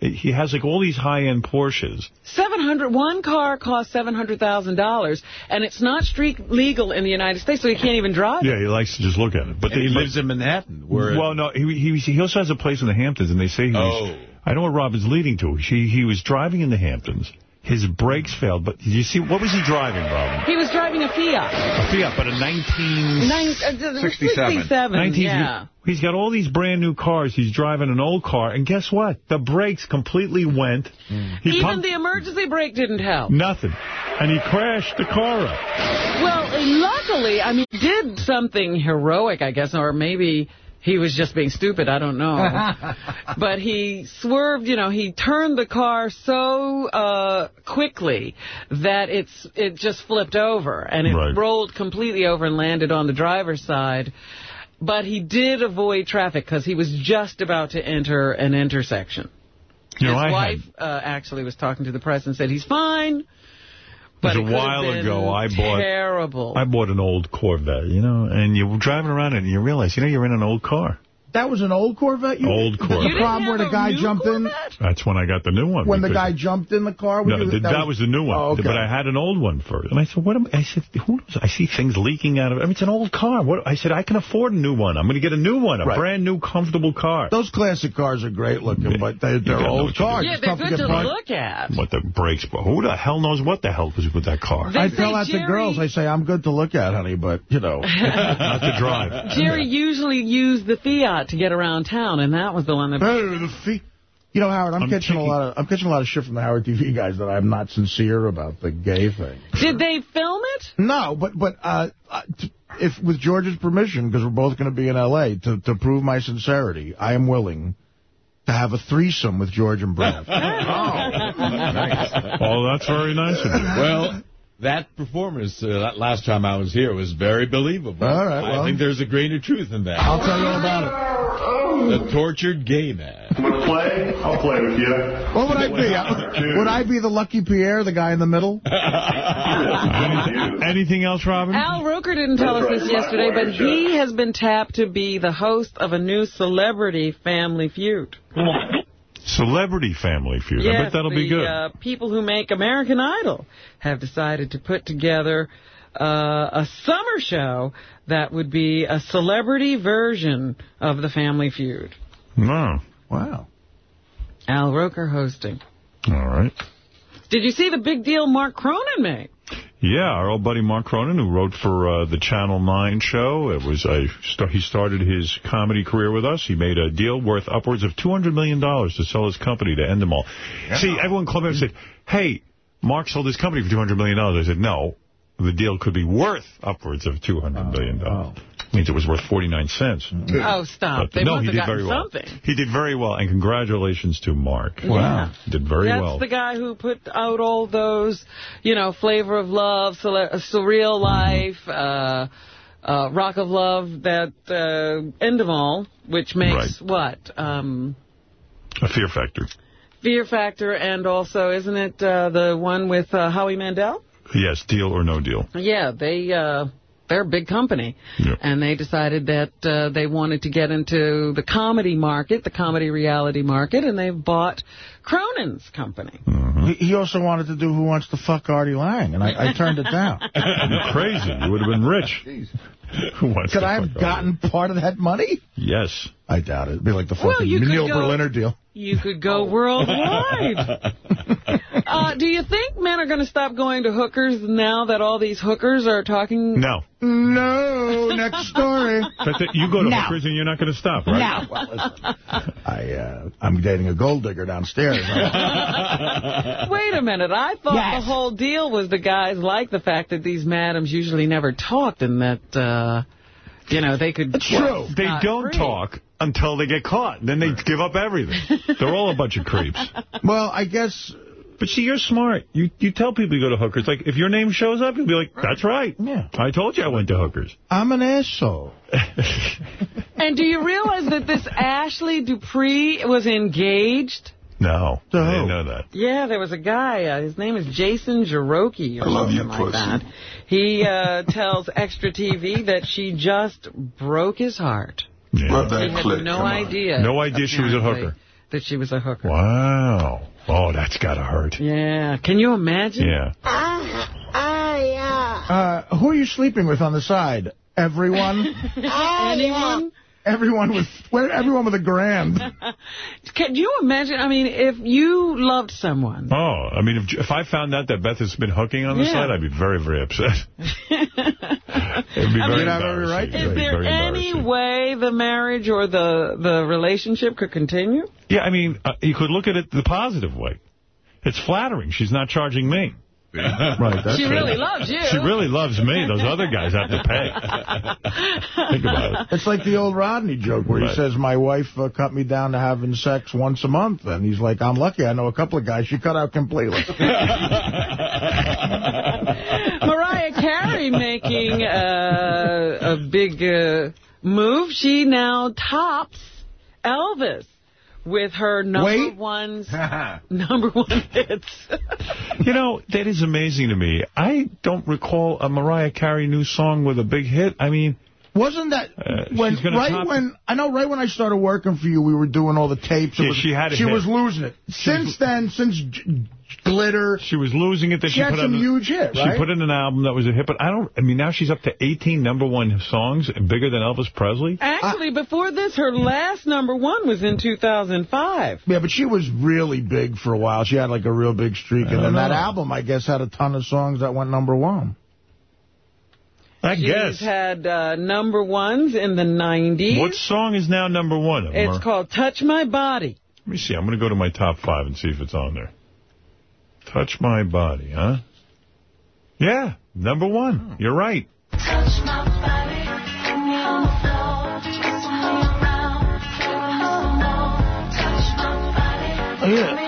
He has, like, all these high-end Porsches. 700 One car costs $700,000, and it's not street legal in the United States, so you can't even drive it. Yeah, he likes to just look at it. But And he but- lives in Manhattan. Where Well, no, he, he, he also has a place in the Hamptons, and they say he was... Oh. I know what Robin's leading to. He, he was driving in the Hamptons. His brakes failed, but did you see, what was he driving, Robin? He was driving a Fiat. A Fiat, but a 19... Nine, uh, 67, 19 yeah. He's got all these brand new cars. He's driving an old car, and guess what? The brakes completely went. He Even pumped the emergency brake didn't help. nothing, and he crashed the car up. Well, luckily, I mean, did something heroic, I guess, or maybe he was just being stupid. I don't know. but he swerved, you know, he turned the car so uh, quickly that it's it just flipped over, and it Right. rolled completely over and landed on the driver's side. But he did avoid traffic because he was just about to enter an intersection. You His I wife uh, actually was talking to the press and said he's fine. But It was a while ago. I bought terrible. I bought an old Corvette, you know, and you're driving around it and you realize, you know, you're in an old car. That was an old Corvette? You, Old The Corvette. problem where the guy jumped in? That's when I got the new one. When the guy jumped in the car? No, you? th- that, was, the new one. Oh, okay. But I had an old one first. And I said, what am I said, who knows? I see things leaking out of it. I mean, it's an old car. What? I said, I can afford a new one. I'm going to get a new one, a Right. brand new, comfortable car. Those classic cars are great looking, but they, they're old what you do. cars. yeah, It's they're good get to look at. What the brakes, but who the hell knows what the hell was with that car? They I say tell that to girls. I say, I'm good to look at, honey, but, you know. Not to drive. Jerry usually used the Fiat to get around town, and that was the one that... You know, Howard, I'm, I'm catching taking- a lot of I'm catching a lot of shit from the Howard TV guys that I'm not sincere about the gay thing. Did they film it? No, but but uh, uh, if with George's permission, because we're both going to be in L.A. to to prove my sincerity, I am willing to have a threesome with George and Brad. Oh, that's very nice of you. Well, that performance uh, that last time I was here was very believable. All right, well. I think there's a grain of truth in that. I'll tell you all about it. The tortured gay man. Want to play? I'll play with you. What would I be? Would I be the Lucky Pierre, the guy in the middle? Anything else, Robin? Al Roker didn't tell us this yesterday, but he has been tapped to be the host of a new celebrity family feud. Celebrity Family Feud. I bet that'll the, be good. Uh, people who make American Idol have decided to put together uh, a summer show that would be a celebrity version of the Family Feud. no. Wow. Al Roker hosting. All right. Did you see the big deal Mark Cronin made? Yeah, our old buddy Mark Cronin, who wrote for uh, the Channel 9 show. It was a, st He started his comedy career with us. He made a deal worth upwards of $200 million to sell his company to Endemol. See, everyone up and said, hey, Mark sold his company for 200 million. dollars. I said, no, the deal could be worth upwards of $200 million. dollars. Means it was worth 49 cents. Oh, stop. But They no, must he have did very well. something. He did very well, and congratulations to Mark. Wow. Did very That's well. the guy who put out all those, you know, Flavor of Love, Surreal Life, uh, uh, Rock of Love, that uh, all, which makes what? Um, A Fear Factor. Fear Factor, and also, isn't it uh, the one with uh, Howie Mandel? Yes, Deal or No Deal. Yeah, they uh, they're a big company, and they decided that uh, they wanted to get into the comedy market, the comedy reality market, and they've bought Cronin's company. He, he also wanted to do Who Wants to Fuck Artie Lange, and I, I turned it down. You're crazy. You would have been rich. Who wants Could I have fuck gotten part of that money? Yes. I doubt it. It'd be like the fucking you could Neil go- Berliner deal. You could go worldwide. uh, do you think men are going to stop going to hookers now that all these hookers are talking? No. No, next story. But th- you go to No. hookers and you're not going to stop, right? No. Well, listen, I, uh, I'm dating a gold digger downstairs. Wait a minute. I thought Yes. the whole deal was the guys like the fact that these madams usually never talked and that, uh, Uh, you know, they could... Well, They don't free. talk until they get caught. Then they give up everything. They're all a bunch of creeps. Well, I guess... But see, you're smart. You you tell people you go to hookers. Like, if your name shows up, you'll be like, that's right. Yeah. I told you I went to hookers. I'm an asshole. And do you realize that this Ashley Dupré was engaged? No, To I didn't know that. Yeah, there was a guy. Uh, his name is Jason Jiroki or I love something you, like pussy. that. He uh, tells Extra TV that she just broke his heart. Rub He that had clit, no come on. idea. No idea she was a hooker. That she was a hooker. Wow. Oh, that's got to hurt. Yeah. Can you imagine? Yeah. Uh, who are you sleeping with on the side? Everyone? Anyone? Everyone was where, everyone with a grand. Can you imagine? I mean, if you loved someone, Oh, I mean, if if I found out that Beth has been hooking on the Yeah. side, I'd be very, very upset. It'd be I very mean, You'd have every embarrassing. right is there very any way the marriage or the the relationship could continue? Yeah, I mean, uh, you could look at it the positive way. It's flattering. She's not charging me. Right, that's she it. really loves you. She really loves me. Those other guys have to pay. Think about it. It's like the old Rodney joke where he says, my wife uh, cut me down to having sex once a month. And he's like, I'm lucky. I know a couple of guys she cut out completely. Mariah Carey making uh, a big uh, move. She now tops Elvis with her number Wait. ones, number one hits. You know, that is amazing to me. I don't recall a Mariah Carey new song with a big hit. I mean, Wasn't that Uh, when right when I know right when I started working for you, we were doing all the tapes. Yeah, was- she had a she hit. was losing it. Since then, since J- Glitter, she was losing it. That she she, had put some out, huge hit, She put in an album that was a hit, but I don't. I mean, now she's up to 18 number one songs, bigger than Elvis Presley. Actually, before this, her last number one was in 2005. yeah, but she was really big for a while. She had like a real big streak, and don't then that album, I guess, had a ton of songs that went number one. I She's guess. had uh, number ones in the 90s. What song is now number one? It's Mar- called Touch My Body. Let me see. I'm going to go to my top five and see if it's on there. Touch My Body, huh? Yeah, number one. Oh. You're right. Oh, yeah.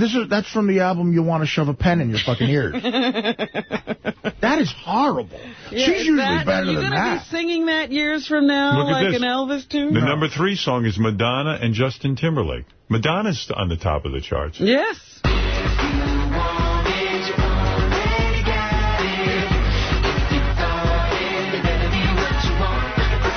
This is that's from the album You Want to Shove a Pen in Your Fucking Ears. that is horrible. Yeah, She's is usually that, better are you gonna be singing that years from now, Look like an Elvis tune? The number three song is Madonna and Justin Timberlake. Madonna's on the top of the charts. Yes.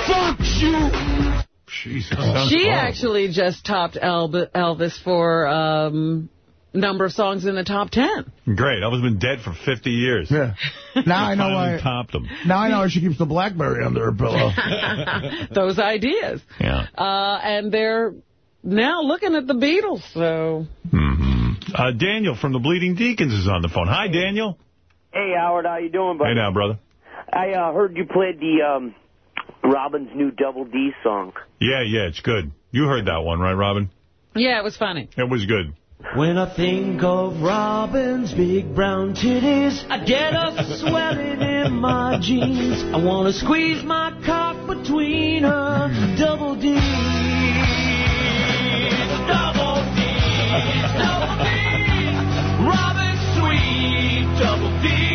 Fuck you! Jesus. She horrible. actually just topped Elvis for um, number of songs in the top ten. Great. Elvis been dead for 50 years. Yeah. Now I know Finally why. topped him. Now I know why she keeps the BlackBerry under her pillow. Those ideas. Yeah. Uh, and they're now looking at the Beatles, so... hmm Uh, Daniel from the Bleeding Deacons is on the phone. Hi, Daniel. Hey, Howard, how you doing, buddy? Hey now, brother. I uh, heard you played the um, Robin's new Double D song. Yeah, yeah, it's good. You heard that one, right, Robin? Yeah, it was funny. It was good. When I think of Robin's big brown titties, I get a swelling in my jeans. I want to squeeze my cock between her double D. Double D, double D. Robin's sweet double D's.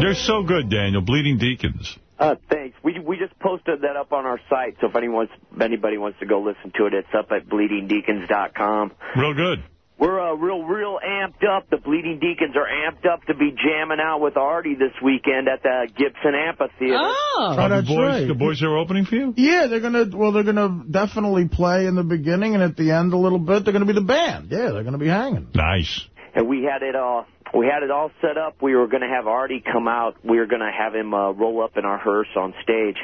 They're so good, Daniel. Bleeding Deacons. Uh, thanks. We we just posted that up on our site, so if anyone if anybody wants to go listen to it, it's up at bleedingdeacons.com. Real good. We're uh, real real amped up. The Bleeding Deacons are amped up to be jamming out with Artie this weekend at the Gibson Amphitheater. Oh, Oh, that's the boys, right. The boys are opening for you? Yeah, they're gonna. Well, they're gonna definitely play in the beginning and at the end a little bit. They're gonna be the band. Yeah, they're gonna be hanging. Nice. and we had it all we had it all set up. We were going to have Artie come out. We were going to have him uh, roll up in our hearse on stage.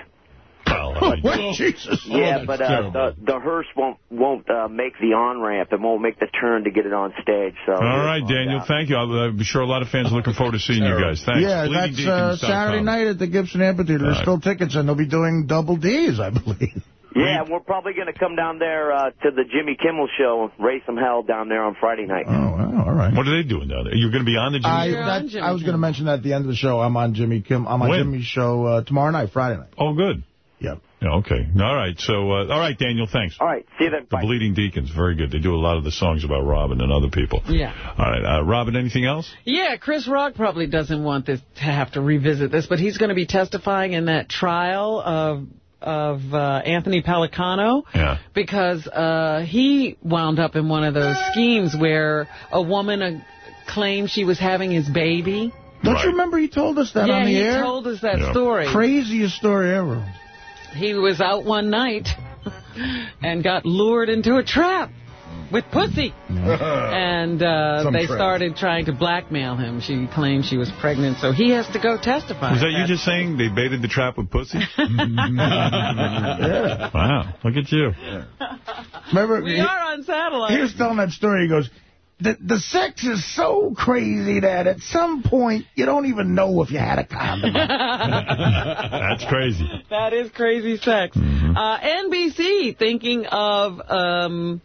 What? Jesus. yeah, that's but uh, the the hearse won't won't uh, make the on ramp. It won't make the turn to get it on stage. So All right, Daniel. Thank you. I'm sure a lot of fans are looking forward to seeing you guys. Thanks. Yeah, that's uh, Saturday night at the Gibson Amphitheater. There's All right. still tickets, and they'll be doing double Ds, I believe. Yeah, and we're probably going to come down there uh, to the Jimmy Kimmel show, raise some hell down there on Friday night. Oh, well, all right. What are they doing down there? You're going to be on the Jimmy I, Kimmel? that, I was going to mention that at the end of the show. I'm on Jimmy Kim. I'm on When? Jimmy's show uh, tomorrow night, Friday night. Oh, good. Yep. Yeah, okay. All right. So, uh, all right, Daniel, thanks. All right. See you then. The Bleeding Deacons, very good. They do a lot of the songs about Robin and other people. Yeah. All right. Uh, Robin, anything else? Yeah, Chris Rock probably doesn't want this to have to revisit this, but he's going to be testifying in that trial of of uh, Anthony Pellicano Yeah. because uh, he wound up in one of those schemes where a woman uh, claimed she was having his baby. Don't you remember he told us that yeah, on the air? Yeah, he told us that story. Craziest story ever. He was out one night and got lured into a trap with pussy. And uh, they trap. started trying to blackmail him. She claimed she was pregnant, so he has to go testify. Was that you just saying they baited the trap with pussy? yeah. Wow. Look at you. Remember, We he, are on satellite. he was telling that story. He goes, the, the sex is so crazy that at some point you don't even know if you had a condom. That's crazy. That is crazy sex. Mm-hmm. Uh, NBC thinking of um,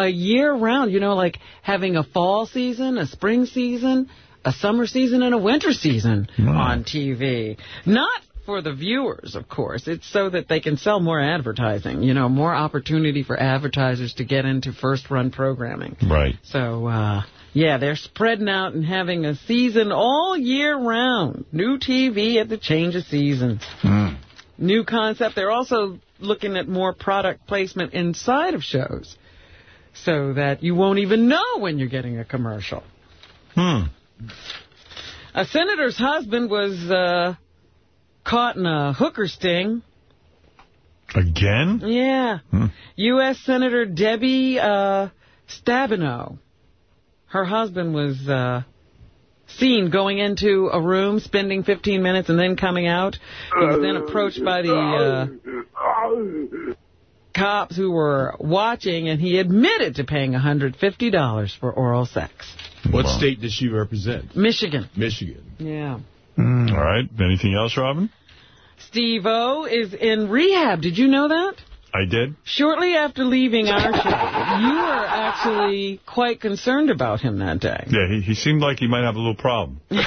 a year-round, you know, like having a fall season, a spring season, a summer season, and a winter season on TV. Not for the viewers, of course. It's so that they can sell more advertising, you know, more opportunity for advertisers to get into first-run programming. Right. So, uh, yeah, they're spreading out and having a season all year round. New TV at the change of seasons. New concept. They're also looking at more product placement inside of shows so that you won't even know when you're getting a commercial. Hmm. A senator's husband was uh, caught in a hooker sting. Again? Yeah. Hmm. U.S. Senator Debbie uh, Stabenow. Her husband was uh, seen going into a room, spending 15 minutes, and then coming out. He was then approached by the uh, cops who were watching, and he admitted to paying $150 for oral sex. What state does she represent? Michigan. Michigan. Yeah. Mm, all right. Anything else, Robin? Steve-O is in rehab. Did you know that? I did. Shortly after leaving our show, you were actually quite concerned about him that day. Yeah, he, he seemed like he might have a little problem. Told him,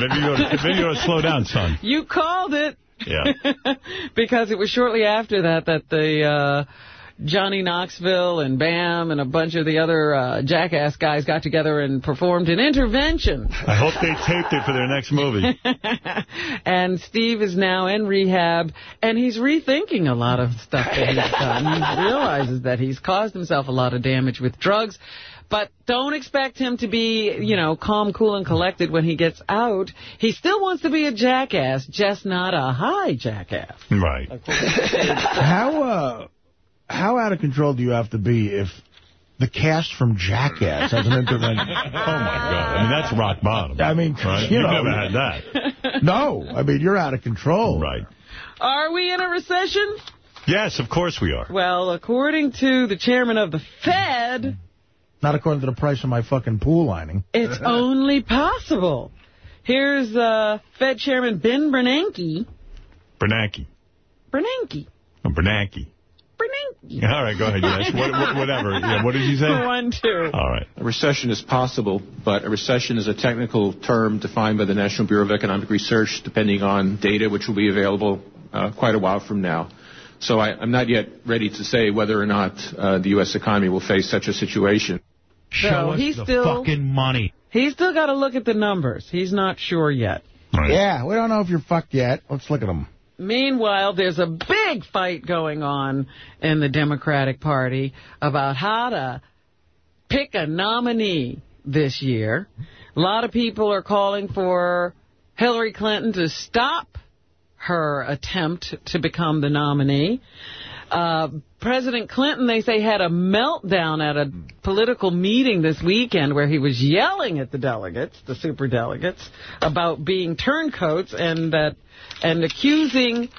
maybe you, ought to, maybe you ought to slow down, son. You called it. Yeah. because it was shortly after that that the uh, Johnny Knoxville and Bam and a bunch of the other uh, jackass guys got together and performed an intervention. I hope they taped it for their next movie. and Steve is now in rehab, and he's rethinking a lot of stuff that he's done. He realizes that he's caused himself a lot of damage with drugs. But don't expect him to be, you know, calm, cool, and collected when he gets out. He still wants to be a jackass, just not a high jackass. Right. how uh, how out of control do you have to be if the cast from Jackass has an intervention? Oh, my God. I mean, that's rock bottom. I mean, Right? you You've know. never had that. No, I mean, you're out of control. Right. Are we in a recession? Yes, of course we are. Well, according to the chairman of the Fed, Not according to the price of my fucking pool lining. it's only possible. Here's uh, Fed Chairman Ben Bernanke. Bernanke. Bernanke. Oh, Bernanke. Bernanke. All right, go ahead. Yes. What, what, whatever. Yeah, what did he say? One, two. All right. A recession is possible, but a recession is a technical term defined by the National Bureau of Economic Research, depending on data which will be available uh, quite a while from now. So I, I'm not yet ready to say whether or not uh, the U.S. economy will face such a situation. So he's still fucking money. He's still got to look at the numbers. He's not sure yet. Yeah, we don't know if you're fucked yet. Let's look at them. Meanwhile, there's a big fight going on in the Democratic Party about how to pick a nominee this year. A lot of people are calling for Hillary Clinton to stop her attempt to become the nominee. Uh, President Clinton, they say, had a meltdown at a political meeting this weekend where he was yelling at the delegates, the super delegates, about being turncoats and that and accusing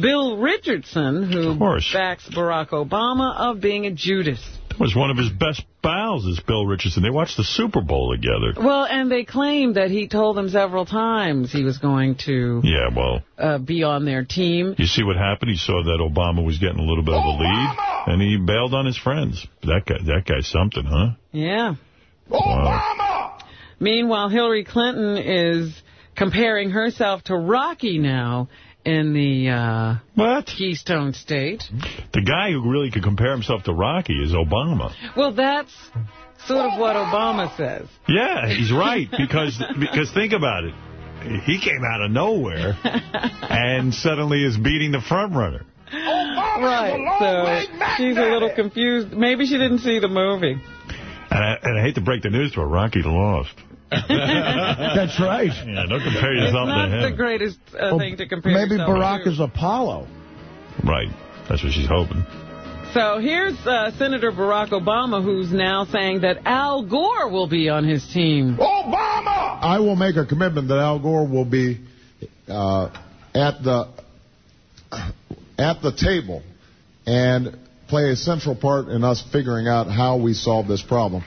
Bill Richardson, who backs Barack Obama, of being a Judas. That was one of his best pals, is Bill Richardson. They watched the Super Bowl together. Well, and they claimed that he told them several times he was going to Yeah, well, uh, be on their team. you see what happened? He saw that Obama was getting a little bit of a lead, and he bailed on his friends. That guy, that guy's something, huh? Yeah. Wow. Meanwhile, Hillary Clinton is comparing herself to Rocky now in the uh, what Keystone State. The guy who really could compare himself to Rocky is Obama. Well, that's sort of what Obama says. Yeah, he's right, because because think about it. He came out of nowhere and suddenly is beating the front runner. Right, so she's a little confused. Maybe she didn't see the movie. And I, and I hate to break the news to her, Rocky lost. That's right. Yeah, don't compare yourself not to him. It's not the greatest uh, Well, thing to compare Maybe yourself Barack to. is Apollo. Right. That's what she's hoping. So here's uh, Senator Barack Obama, who's now saying that Al Gore will be on his team. Obama! I will make a commitment that Al Gore will be uh, at the at the table and play a central part in us figuring out how we solve this problem.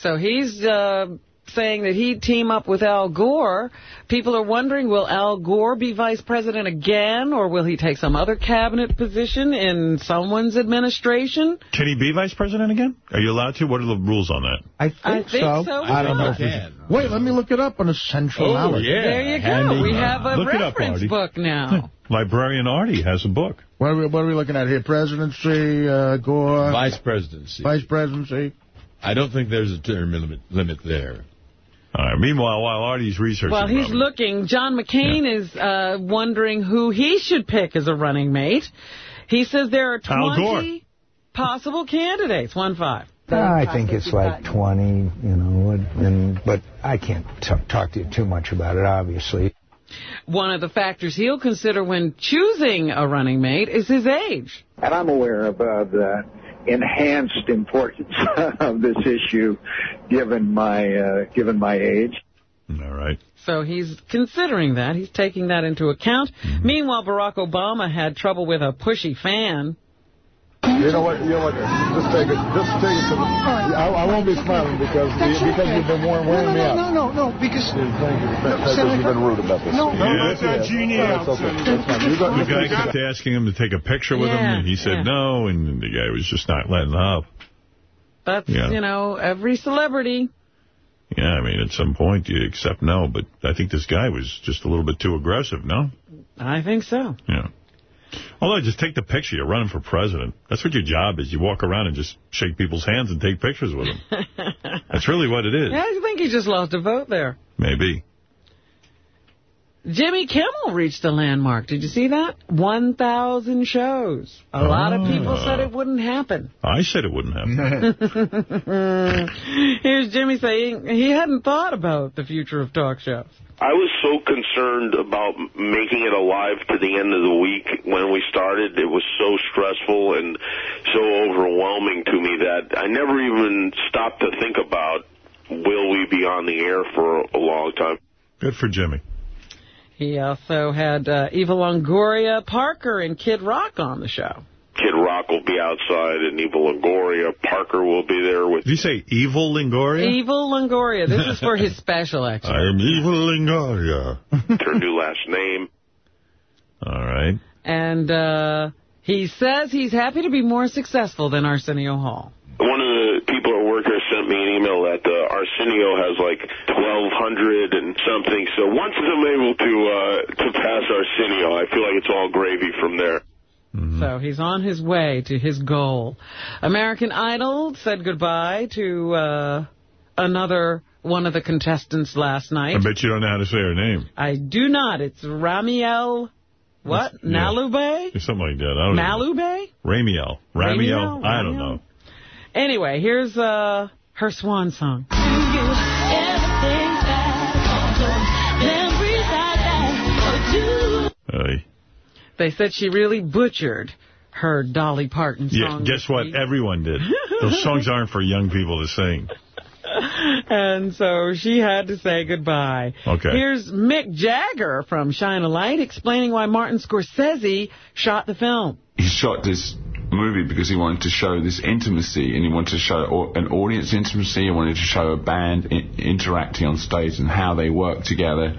So he's uh, saying that he'd team up with Al Gore. People are wondering, will Al Gore be vice president again, or will he take some other cabinet position in someone's administration? Can he be vice president again? Are you allowed to? What are the rules on that? I think, I think so. I don't know. If wait, let me look it up on a central Oh, knowledge. yeah. There you go. Handy. We have a Look it up, reference Artie. book now. Librarian Artie has a book. What are we, what are we looking at here? Presidency, uh, Gore? Vice presidency. Vice presidency? I don't think there's a term limit, limit there. All right. Meanwhile, while Artie's researching, Well, he's Robin, looking. John McCain is uh, wondering who he should pick as a running mate. He says there are 20 possible candidates. One five. I think it's like 20, you know, and, and but I can't t talk to you too much about it, obviously. One of the factors he'll consider when choosing a running mate is his age. And I'm aware of uh, the enhanced importance of this issue, given my uh, given my age. All right. So he's considering that. He's taking that into account. Meanwhile, Barack Obama had trouble with a pushy fan. You know what? You know what? Just take it. Just take it to the. I, I won't be smiling because That's because okay. you've been wearing, wearing me no, out. no, no, no, no, because... Thank you. No, Because Senator- you've been rude about this. No, no, Yeah, that's not yeah. genie okay. That's fine. You got, The guy kept asking him to take a picture with him, and he said yeah. no, and the guy was just not letting up. That's, Yeah. you know, every celebrity. Yeah, I mean, at some point you accept no, but I think this guy was just a little bit too aggressive, no? I think so. Yeah. Although, just take the picture. You're running for president. That's what your job is. You walk around and just shake people's hands and take pictures with them. That's really what it is. Yeah, I think he just lost a vote there. Maybe. Jimmy Kimmel reached a landmark. Did you see that? 1,000 shows. A lot of people ah. said it wouldn't happen. I said it wouldn't happen. Here's Jimmy saying he hadn't thought about the future of talk shows. I was so concerned about making it alive to the end of the week when we started. It was so stressful and so overwhelming to me that I never even stopped to think about will we be on the air for a long time. Good for Jimmy. He also had uh, Eva Longoria, Parker, and Kid Rock on the show. Kid Rock will be outside and Eva Longoria. Parker will be there with Did you say evil Lingoria? Evil Longoria. This is for his special, actually. I am evil Lingoria. her new last name. All right. And uh, he says he's happy to be more successful than Arsenio Hall. One of the people at work here sent me an email that uh, Arsenio has like 1,200 and something. So once I'm able to uh, to pass Arsenio, I feel like it's all gravy from there. So he's on his way to his goal. American Idol said goodbye to uh, another one of the contestants last night. I bet you don't know how to say her name. I do not. It's Ramiele, what? Yeah. Nalube? Something like that. I don't know. Malube? Ramiele. Ramiele? Ramiele? I don't know. Anyway, here's uh, her swan song. Hey. They said she really butchered her Dolly Parton song. Yeah, guess what? Everyone did. Those songs aren't for young people to sing. And so she had to say goodbye. Okay. Here's Mick Jagger from Shine a Light explaining why Martin Scorsese shot the film. he shot this movie because he wanted to show this intimacy and he wanted to show an audience intimacy. He wanted to show a band I- interacting on stage and how they work together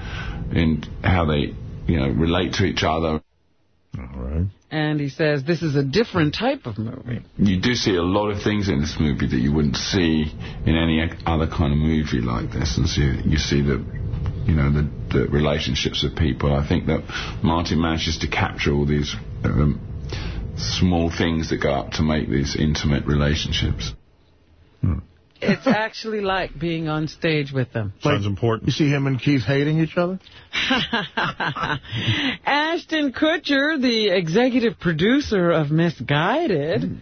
and how they, you know, relate to each other. All right. And he says this is a different type of movie. You do see a lot of things in this movie that you wouldn't see in any other kind of movie like this. And so you, you see the, you know, the, the relationships of people. I think that Martin manages to capture all these um, small things that go up to make these intimate relationships. Hmm. It's actually like being on stage with them. Sounds important. You see him and Keith hating each other? Ashton Kutcher, the executive producer of Miss Guided. Hmm.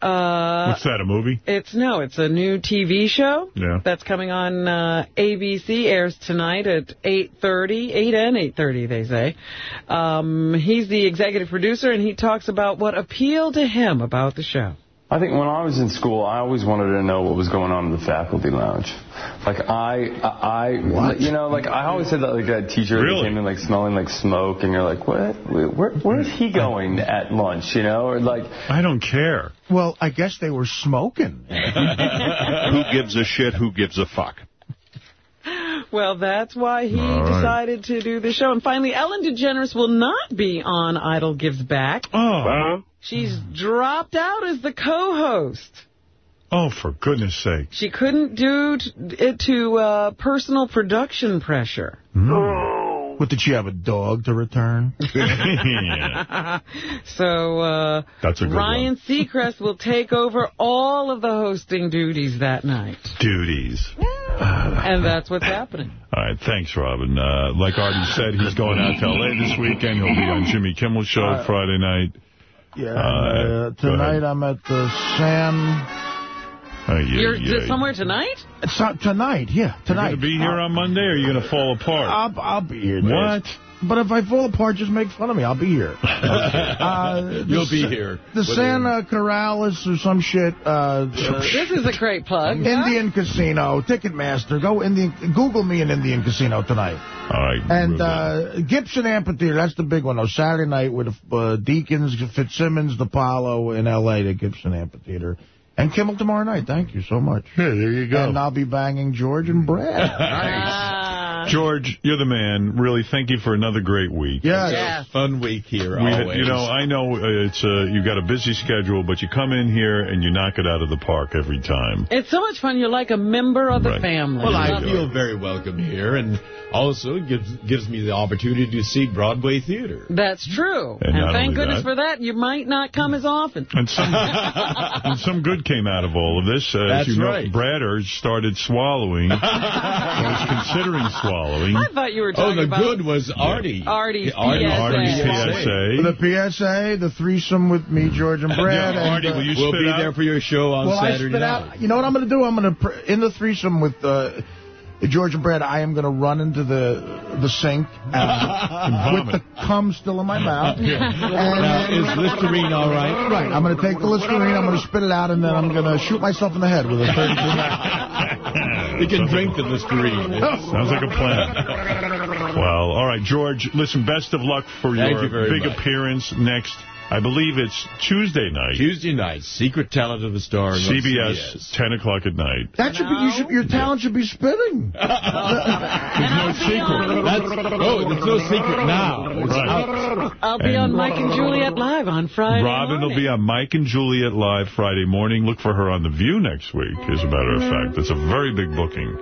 Uh, What's that, a movie? It's no, it's a new TV show Yeah. that's coming on uh, ABC, airs tonight at 8.30, 8 and 8.30, they say. Um, he's the executive producer, and he talks about what appealed to him about the show. I think when I was in school, I always wanted to know what was going on in the faculty lounge. Like I, I, I you know, like I always had that like that teacher that came in like smelling like smoke, and you're like, what? Where, where is he going at lunch? You know, or like I don't care. Well, I guess they were smoking. who gives a shit? Who gives a fuck? Well, that's why he All right. decided to do the show. And finally, Ellen DeGeneres will not be on Idol Gives Back. Oh. Uh-huh. She's dropped out as the co-host. Oh, for goodness sake. She couldn't do t- it to uh, personal production pressure. No. What, did she have a dog to return? so uh, That's a good Ryan Seacrest will take over all of the hosting duties that night. Duties. And that's what's happening. All right, thanks, Robin. Uh, like Artie said, he's going out to L.A. this weekend. He'll be on Jimmy Kimmel's show Uh, Friday night. Yeah. Uh, uh, go ahead. tonight I'm at the Sam... Oh, yeah, You're yeah. somewhere tonight? It's not tonight, yeah, tonight. You going to be here on Monday, or are you going to fall apart? I'll, I'll be here. What? But if I fall apart, just make fun of me. I'll be here. uh, You'll the be here. The Whether- Santa Corrales or some shit. Uh, uh, This is a great plug. Indian Casino, Ticketmaster. Go Indian. Google me an Indian Casino tonight. All right. And uh, Gibson Amphitheater, that's the big one. though. Saturday night with uh, Deacons, Fitzsimmons, the Apollo in L.A., the Gibson Amphitheater. And Kimmel tomorrow night. Thank you so much. Hey, there you go. And I'll be banging George and Brad. nice. George, you're the man. Really, thank you for another great week. Yes. Yes. Fun week here, We always. you know, I know uh, it's uh, you got a busy schedule, but you come in here and you knock it out of the park every time. It's so much fun. You're like a member of the Right. family. Well, I Love it. feel very welcome here, and also it gives gives me the opportunity to see Broadway theater. That's true. And And, thank goodness that- for that. You might not come as often. And some and some good came out of all of this. Uh, That's as you know, right. Brad Urge started swallowing. was considering swallowing. I thought you were talking about... Oh, the about good was Artie. Artie's Artie- PSA. Artie's PSA. The PSA, the threesome with me, George and Brad. Yeah, and, Artie, uh, will you We'll spit be out? there for your show on well, I Saturday spit night. out. You know what I'm going to do? I'm going to in the threesome with uh, George and Brad. I am going to run into the the sink uh, with the cum still in my mouth. Now, is Listerine all right? Right. I'm going to take the Listerine. I'm going to spit it out, and then I'm going to shoot myself in the head with a 32. You can drink the Listerine. Sounds like a plan. Well, all right, George, listen, best of luck for Thank your you big much. appearance next, I believe it's Tuesday night. Tuesday night, Secret Talent of the Star. on CBS, 10 o'clock at night. That should be. You should. Your talent should be spitting. There's no secret. That's, oh, there's no secret now. It's Right. out. I'll be And- on Mike and Juliet Live on Friday Robin will be on Mike and Juliet Live Friday morning. Look for her on The View next week, as a matter of fact. It's a very big booking.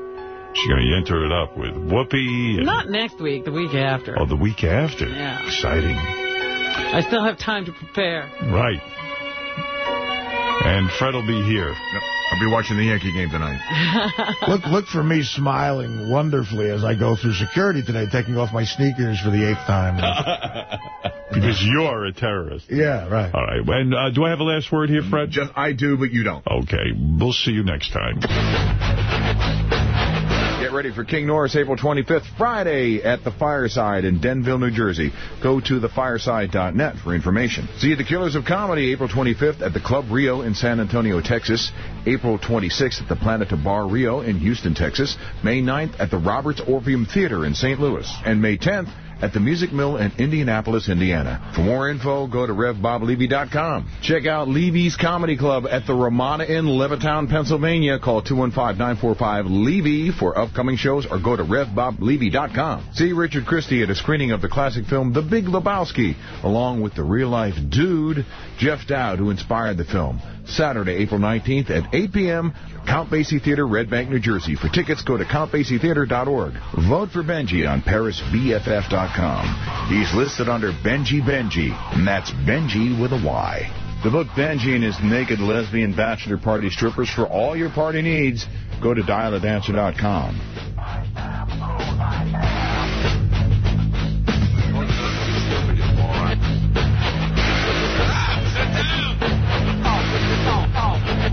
She's going to enter it up with Whoopi. And, Not next week, the week after. oh, the week after. Yeah. Exciting. I still have time to prepare. Right. And Fred will be here. I'll be watching the Yankee game tonight. look, look for me smiling wonderfully as I go through security today, taking off my sneakers for the eighth time. because you're a terrorist. Yeah, right. All right. And uh, do I have a last word here, Fred? Just I do, but you don't. Okay. We'll see you next time. Get ready for King Norris April 25th, Friday at the Fireside in Denville, New Jersey. Go to thefireside.net for information. See the Killers of Comedy April 25th at the Club Rio in San Antonio, Texas. April 26th at the Planet Bar Rio in Houston, Texas. May 9th at the Roberts Orpheum Theater in St. Louis. And May 10th at the Music Mill in Indianapolis, Indiana. For more info, go to RevBobLevy.com. Check out Levy's Comedy Club at the Ramada Inn, Levittown, Pennsylvania. Call 215-945-LEVY for upcoming shows or go to RevBobLevy.com. See Richard Christie at a screening of the classic film The Big Lebowski, along with the real-life dude, Jeff Dowd, who inspired the film. Saturday, April 19th at 8 p.m., Count Basie Theater, Red Bank, New Jersey. For tickets, go to CountBasieTheater.org. Vote for Benjy on ParisBFF.com. He's listed under Benjy Benjy, and that's Benjy with a Y. The book Benjy and his naked lesbian bachelor party strippers for all your party needs. Go to dialadancer.com.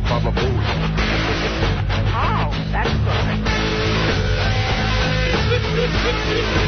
Baba Booey. Oh, that's good.